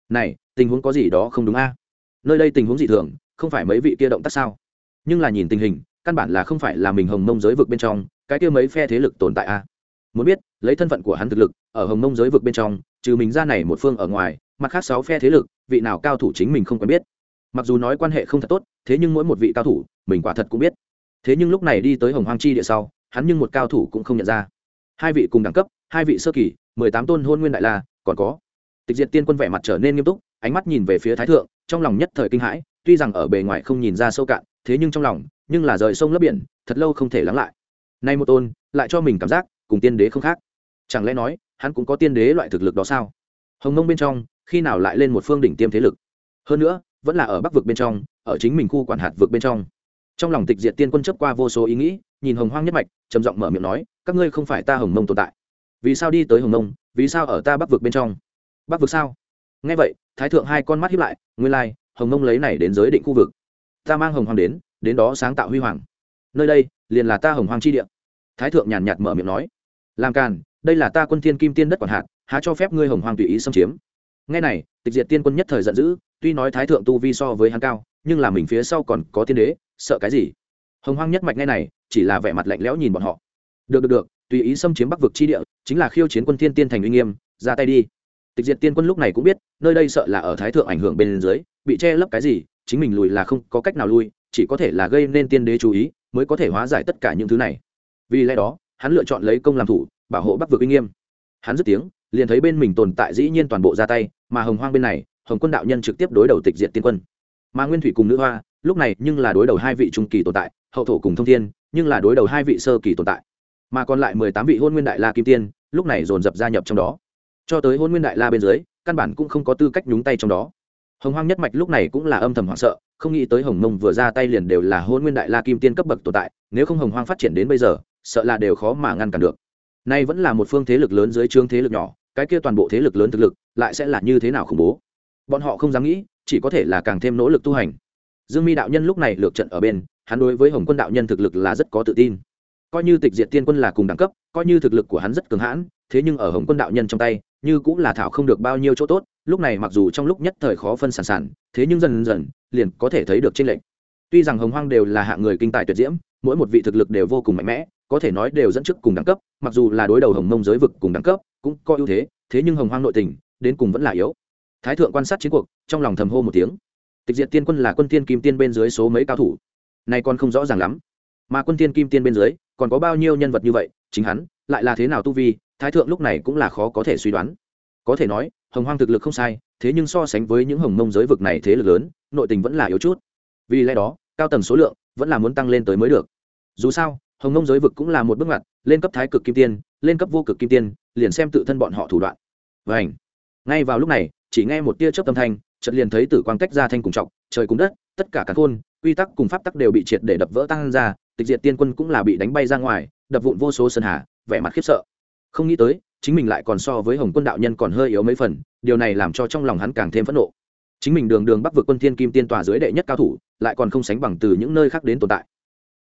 Này, tình huống có gì đó không đúng a? Nơi đây tình huống dị thường, không phải mấy vị kia động tác sao? Nhưng là nhìn tình hình, căn bản là không phải là mình hồng mông giới vực bên trong cái kia mấy phe thế lực tồn tại a muốn biết, lấy thân phận của hắn thực lực, ở hồng mông giới vực bên trong, trừ mình ra này một phương ở ngoài, mặt khác sáu phe thế lực, vị nào cao thủ chính mình không quen biết. Mặc dù nói quan hệ không thật tốt, thế nhưng mỗi một vị cao thủ, mình quả thật cũng biết. Thế nhưng lúc này đi tới hồng hoang chi địa sau, hắn nhưng một cao thủ cũng không nhận ra. Hai vị cùng đẳng cấp, hai vị sơ kỳ, mười tám tôn hôn nguyên đại la, còn có. Tịch diệt tiên quân vẻ mặt trở nên nghiêm túc, ánh mắt nhìn về phía thái thượng, trong lòng nhất thời kinh hãi, tuy rằng ở bề ngoài không nhìn ra sâu cạn, thế nhưng trong lòng, nhưng là rời sông lấp biển, thật lâu không thể lắng lại nay một tôn, lại cho mình cảm giác cùng tiên đế không khác. Chẳng lẽ nói, hắn cũng có tiên đế loại thực lực đó sao? Hồng nông bên trong, khi nào lại lên một phương đỉnh tiêm thế lực? Hơn nữa, vẫn là ở bắc vực bên trong, ở chính mình khu quản hạt vực bên trong. Trong lòng tịch diệt tiên quân chấp qua vô số ý nghĩ, nhìn hồng hoang nhất mạch, trầm giọng mở miệng nói, các ngươi không phải ta hồng mông tồn tại. Vì sao đi tới hồng mông? Vì sao ở ta bắc vực bên trong? Bắc vực sao? Nghe vậy, thái thượng hai con mắt hiếp lại, nguyên lai, hồng mông lấy này đến giới định khu vực. Ta mang hồng hoàng đến đến đó sáng tạo huy hoàng. Nơi đây liền là ta hồng hoàng chi địa. Thái thượng nhàn nhạt mở miệng nói, làm càn, đây là ta quân thiên kim tiên đất quản hạt, há cho phép ngươi hồng hoàng tùy ý xâm chiếm? Ngay này, tịch diệt tiên quân nhất thời giận dữ, tuy nói thái thượng tu vi so với hắn cao, nhưng là mình phía sau còn có tiên đế, sợ cái gì? Hồng hoang nhất mạch ngay này, chỉ là vẻ mặt lạnh lẽo nhìn bọn họ. Được được được, tùy ý xâm chiếm bắc vực chi địa, chính là khiêu chiến quân thiên tiên thành uy nghiêm, ra tay đi. Tịch diệt tiên quân lúc này cũng biết, nơi đây sợ là ở thái thượng ảnh hưởng bên dưới, bị che lấp cái gì, chính mình lùi là không có cách nào lui, chỉ có thể là gây nên tiên đế chú ý mới có thể hóa giải tất cả những thứ này. Vì lẽ đó, hắn lựa chọn lấy công làm thủ, bảo hộ bắc vực uy nghiêm. Hắn dứt tiếng, liền thấy bên mình tồn tại dĩ nhiên toàn bộ ra tay, mà hồng hoang bên này, hồng quân đạo nhân trực tiếp đối đầu tịch diệt tiên quân. Mà nguyên thủy cùng nữ hoa, lúc này nhưng là đối đầu hai vị trung kỳ tồn tại, hậu thổ cùng thông thiên, nhưng là đối đầu hai vị sơ kỳ tồn tại. Mà còn lại mười tám vị hôn nguyên đại la kim tiên, lúc này dồn dập gia nhập trong đó. Cho tới hôn nguyên đại la bên dưới, căn bản cũng không có tư cách nhúng tay trong đó hồng hoang nhất mạch lúc này cũng là âm thầm hoảng sợ, không nghĩ tới hồng mông vừa ra tay liền đều là hôn nguyên đại la kim tiên cấp bậc tồn tại, nếu không hồng hoang phát triển đến bây giờ, sợ là đều khó mà ngăn cản được. Nay vẫn là một phương thế lực lớn dưới trương thế lực nhỏ, cái kia toàn bộ thế lực lớn thực lực, lại sẽ là như thế nào khủng bố? Bọn họ không dám nghĩ, chỉ có thể là càng thêm nỗ lực tu hành. Dương mi đạo nhân lúc này lược trận ở bên, hắn đối với hồng quân đạo nhân thực lực là rất có tự tin. Coi như tịch diệt tiên quân là cùng đẳng cấp, coi như thực lực của hắn rất cường hãn, thế nhưng ở hồng quân đạo nhân trong tay như cũng là thảo không được bao nhiêu chỗ tốt, lúc này mặc dù trong lúc nhất thời khó phân sản sản, thế nhưng dần dần, liền có thể thấy được trên lệnh tuy rằng hồng hoang đều là hạng người kinh tài tuyệt diễm, mỗi một vị thực lực đều vô cùng mạnh mẽ, có thể nói đều dẫn trước cùng đẳng cấp, mặc dù là đối đầu hồng mông giới vực cùng đẳng cấp, cũng có ưu thế thế nhưng hồng hoang nội tình, đến cùng vẫn là yếu. Thái thượng quan sát chiến cuộc, trong lòng thầm hô một tiếng. Tịch diện tiên quân là quân tiên kim tiên bên dưới số mấy cao thủ? Nay còn không rõ ràng lắm. Mà quân tiên kim tiên bên dưới, còn có bao nhiêu nhân vật như vậy? Chính hắn lại là thế nào tu vi, thái thượng lúc này cũng là khó có thể suy đoán. Có thể nói, hồng hoang thực lực không sai, thế nhưng so sánh với những hồng mông giới vực này thế lực lớn, nội tình vẫn là yếu chút. Vì lẽ đó, cao tầng số lượng vẫn là muốn tăng lên tới mới được. Dù sao, hồng mông giới vực cũng là một bước ngoặt, lên cấp thái cực kim tiên, lên cấp vô cực kim tiên, liền xem tự thân bọn họ thủ đoạn. Và ảnh ngay vào lúc này, chỉ nghe một tia chớp tâm thanh, chợt liền thấy tử quang tách ra thanh cùng trọng, trời cùng đất, tất cả các khôn quy tắc cùng pháp tắc đều bị triệt để đập vỡ tăng ra, tịch diệt tiên quân cũng là bị đánh bay ra ngoài đập vụn vô số sơn hà, vẻ mặt khiếp sợ. Không nghĩ tới, chính mình lại còn so với hồng quân đạo nhân còn hơi yếu mấy phần, điều này làm cho trong lòng hắn càng thêm phẫn nộ. Chính mình đường đường bắc vượt quân thiên kim tiên tòa dưới đệ nhất cao thủ, lại còn không sánh bằng từ những nơi khác đến tồn tại.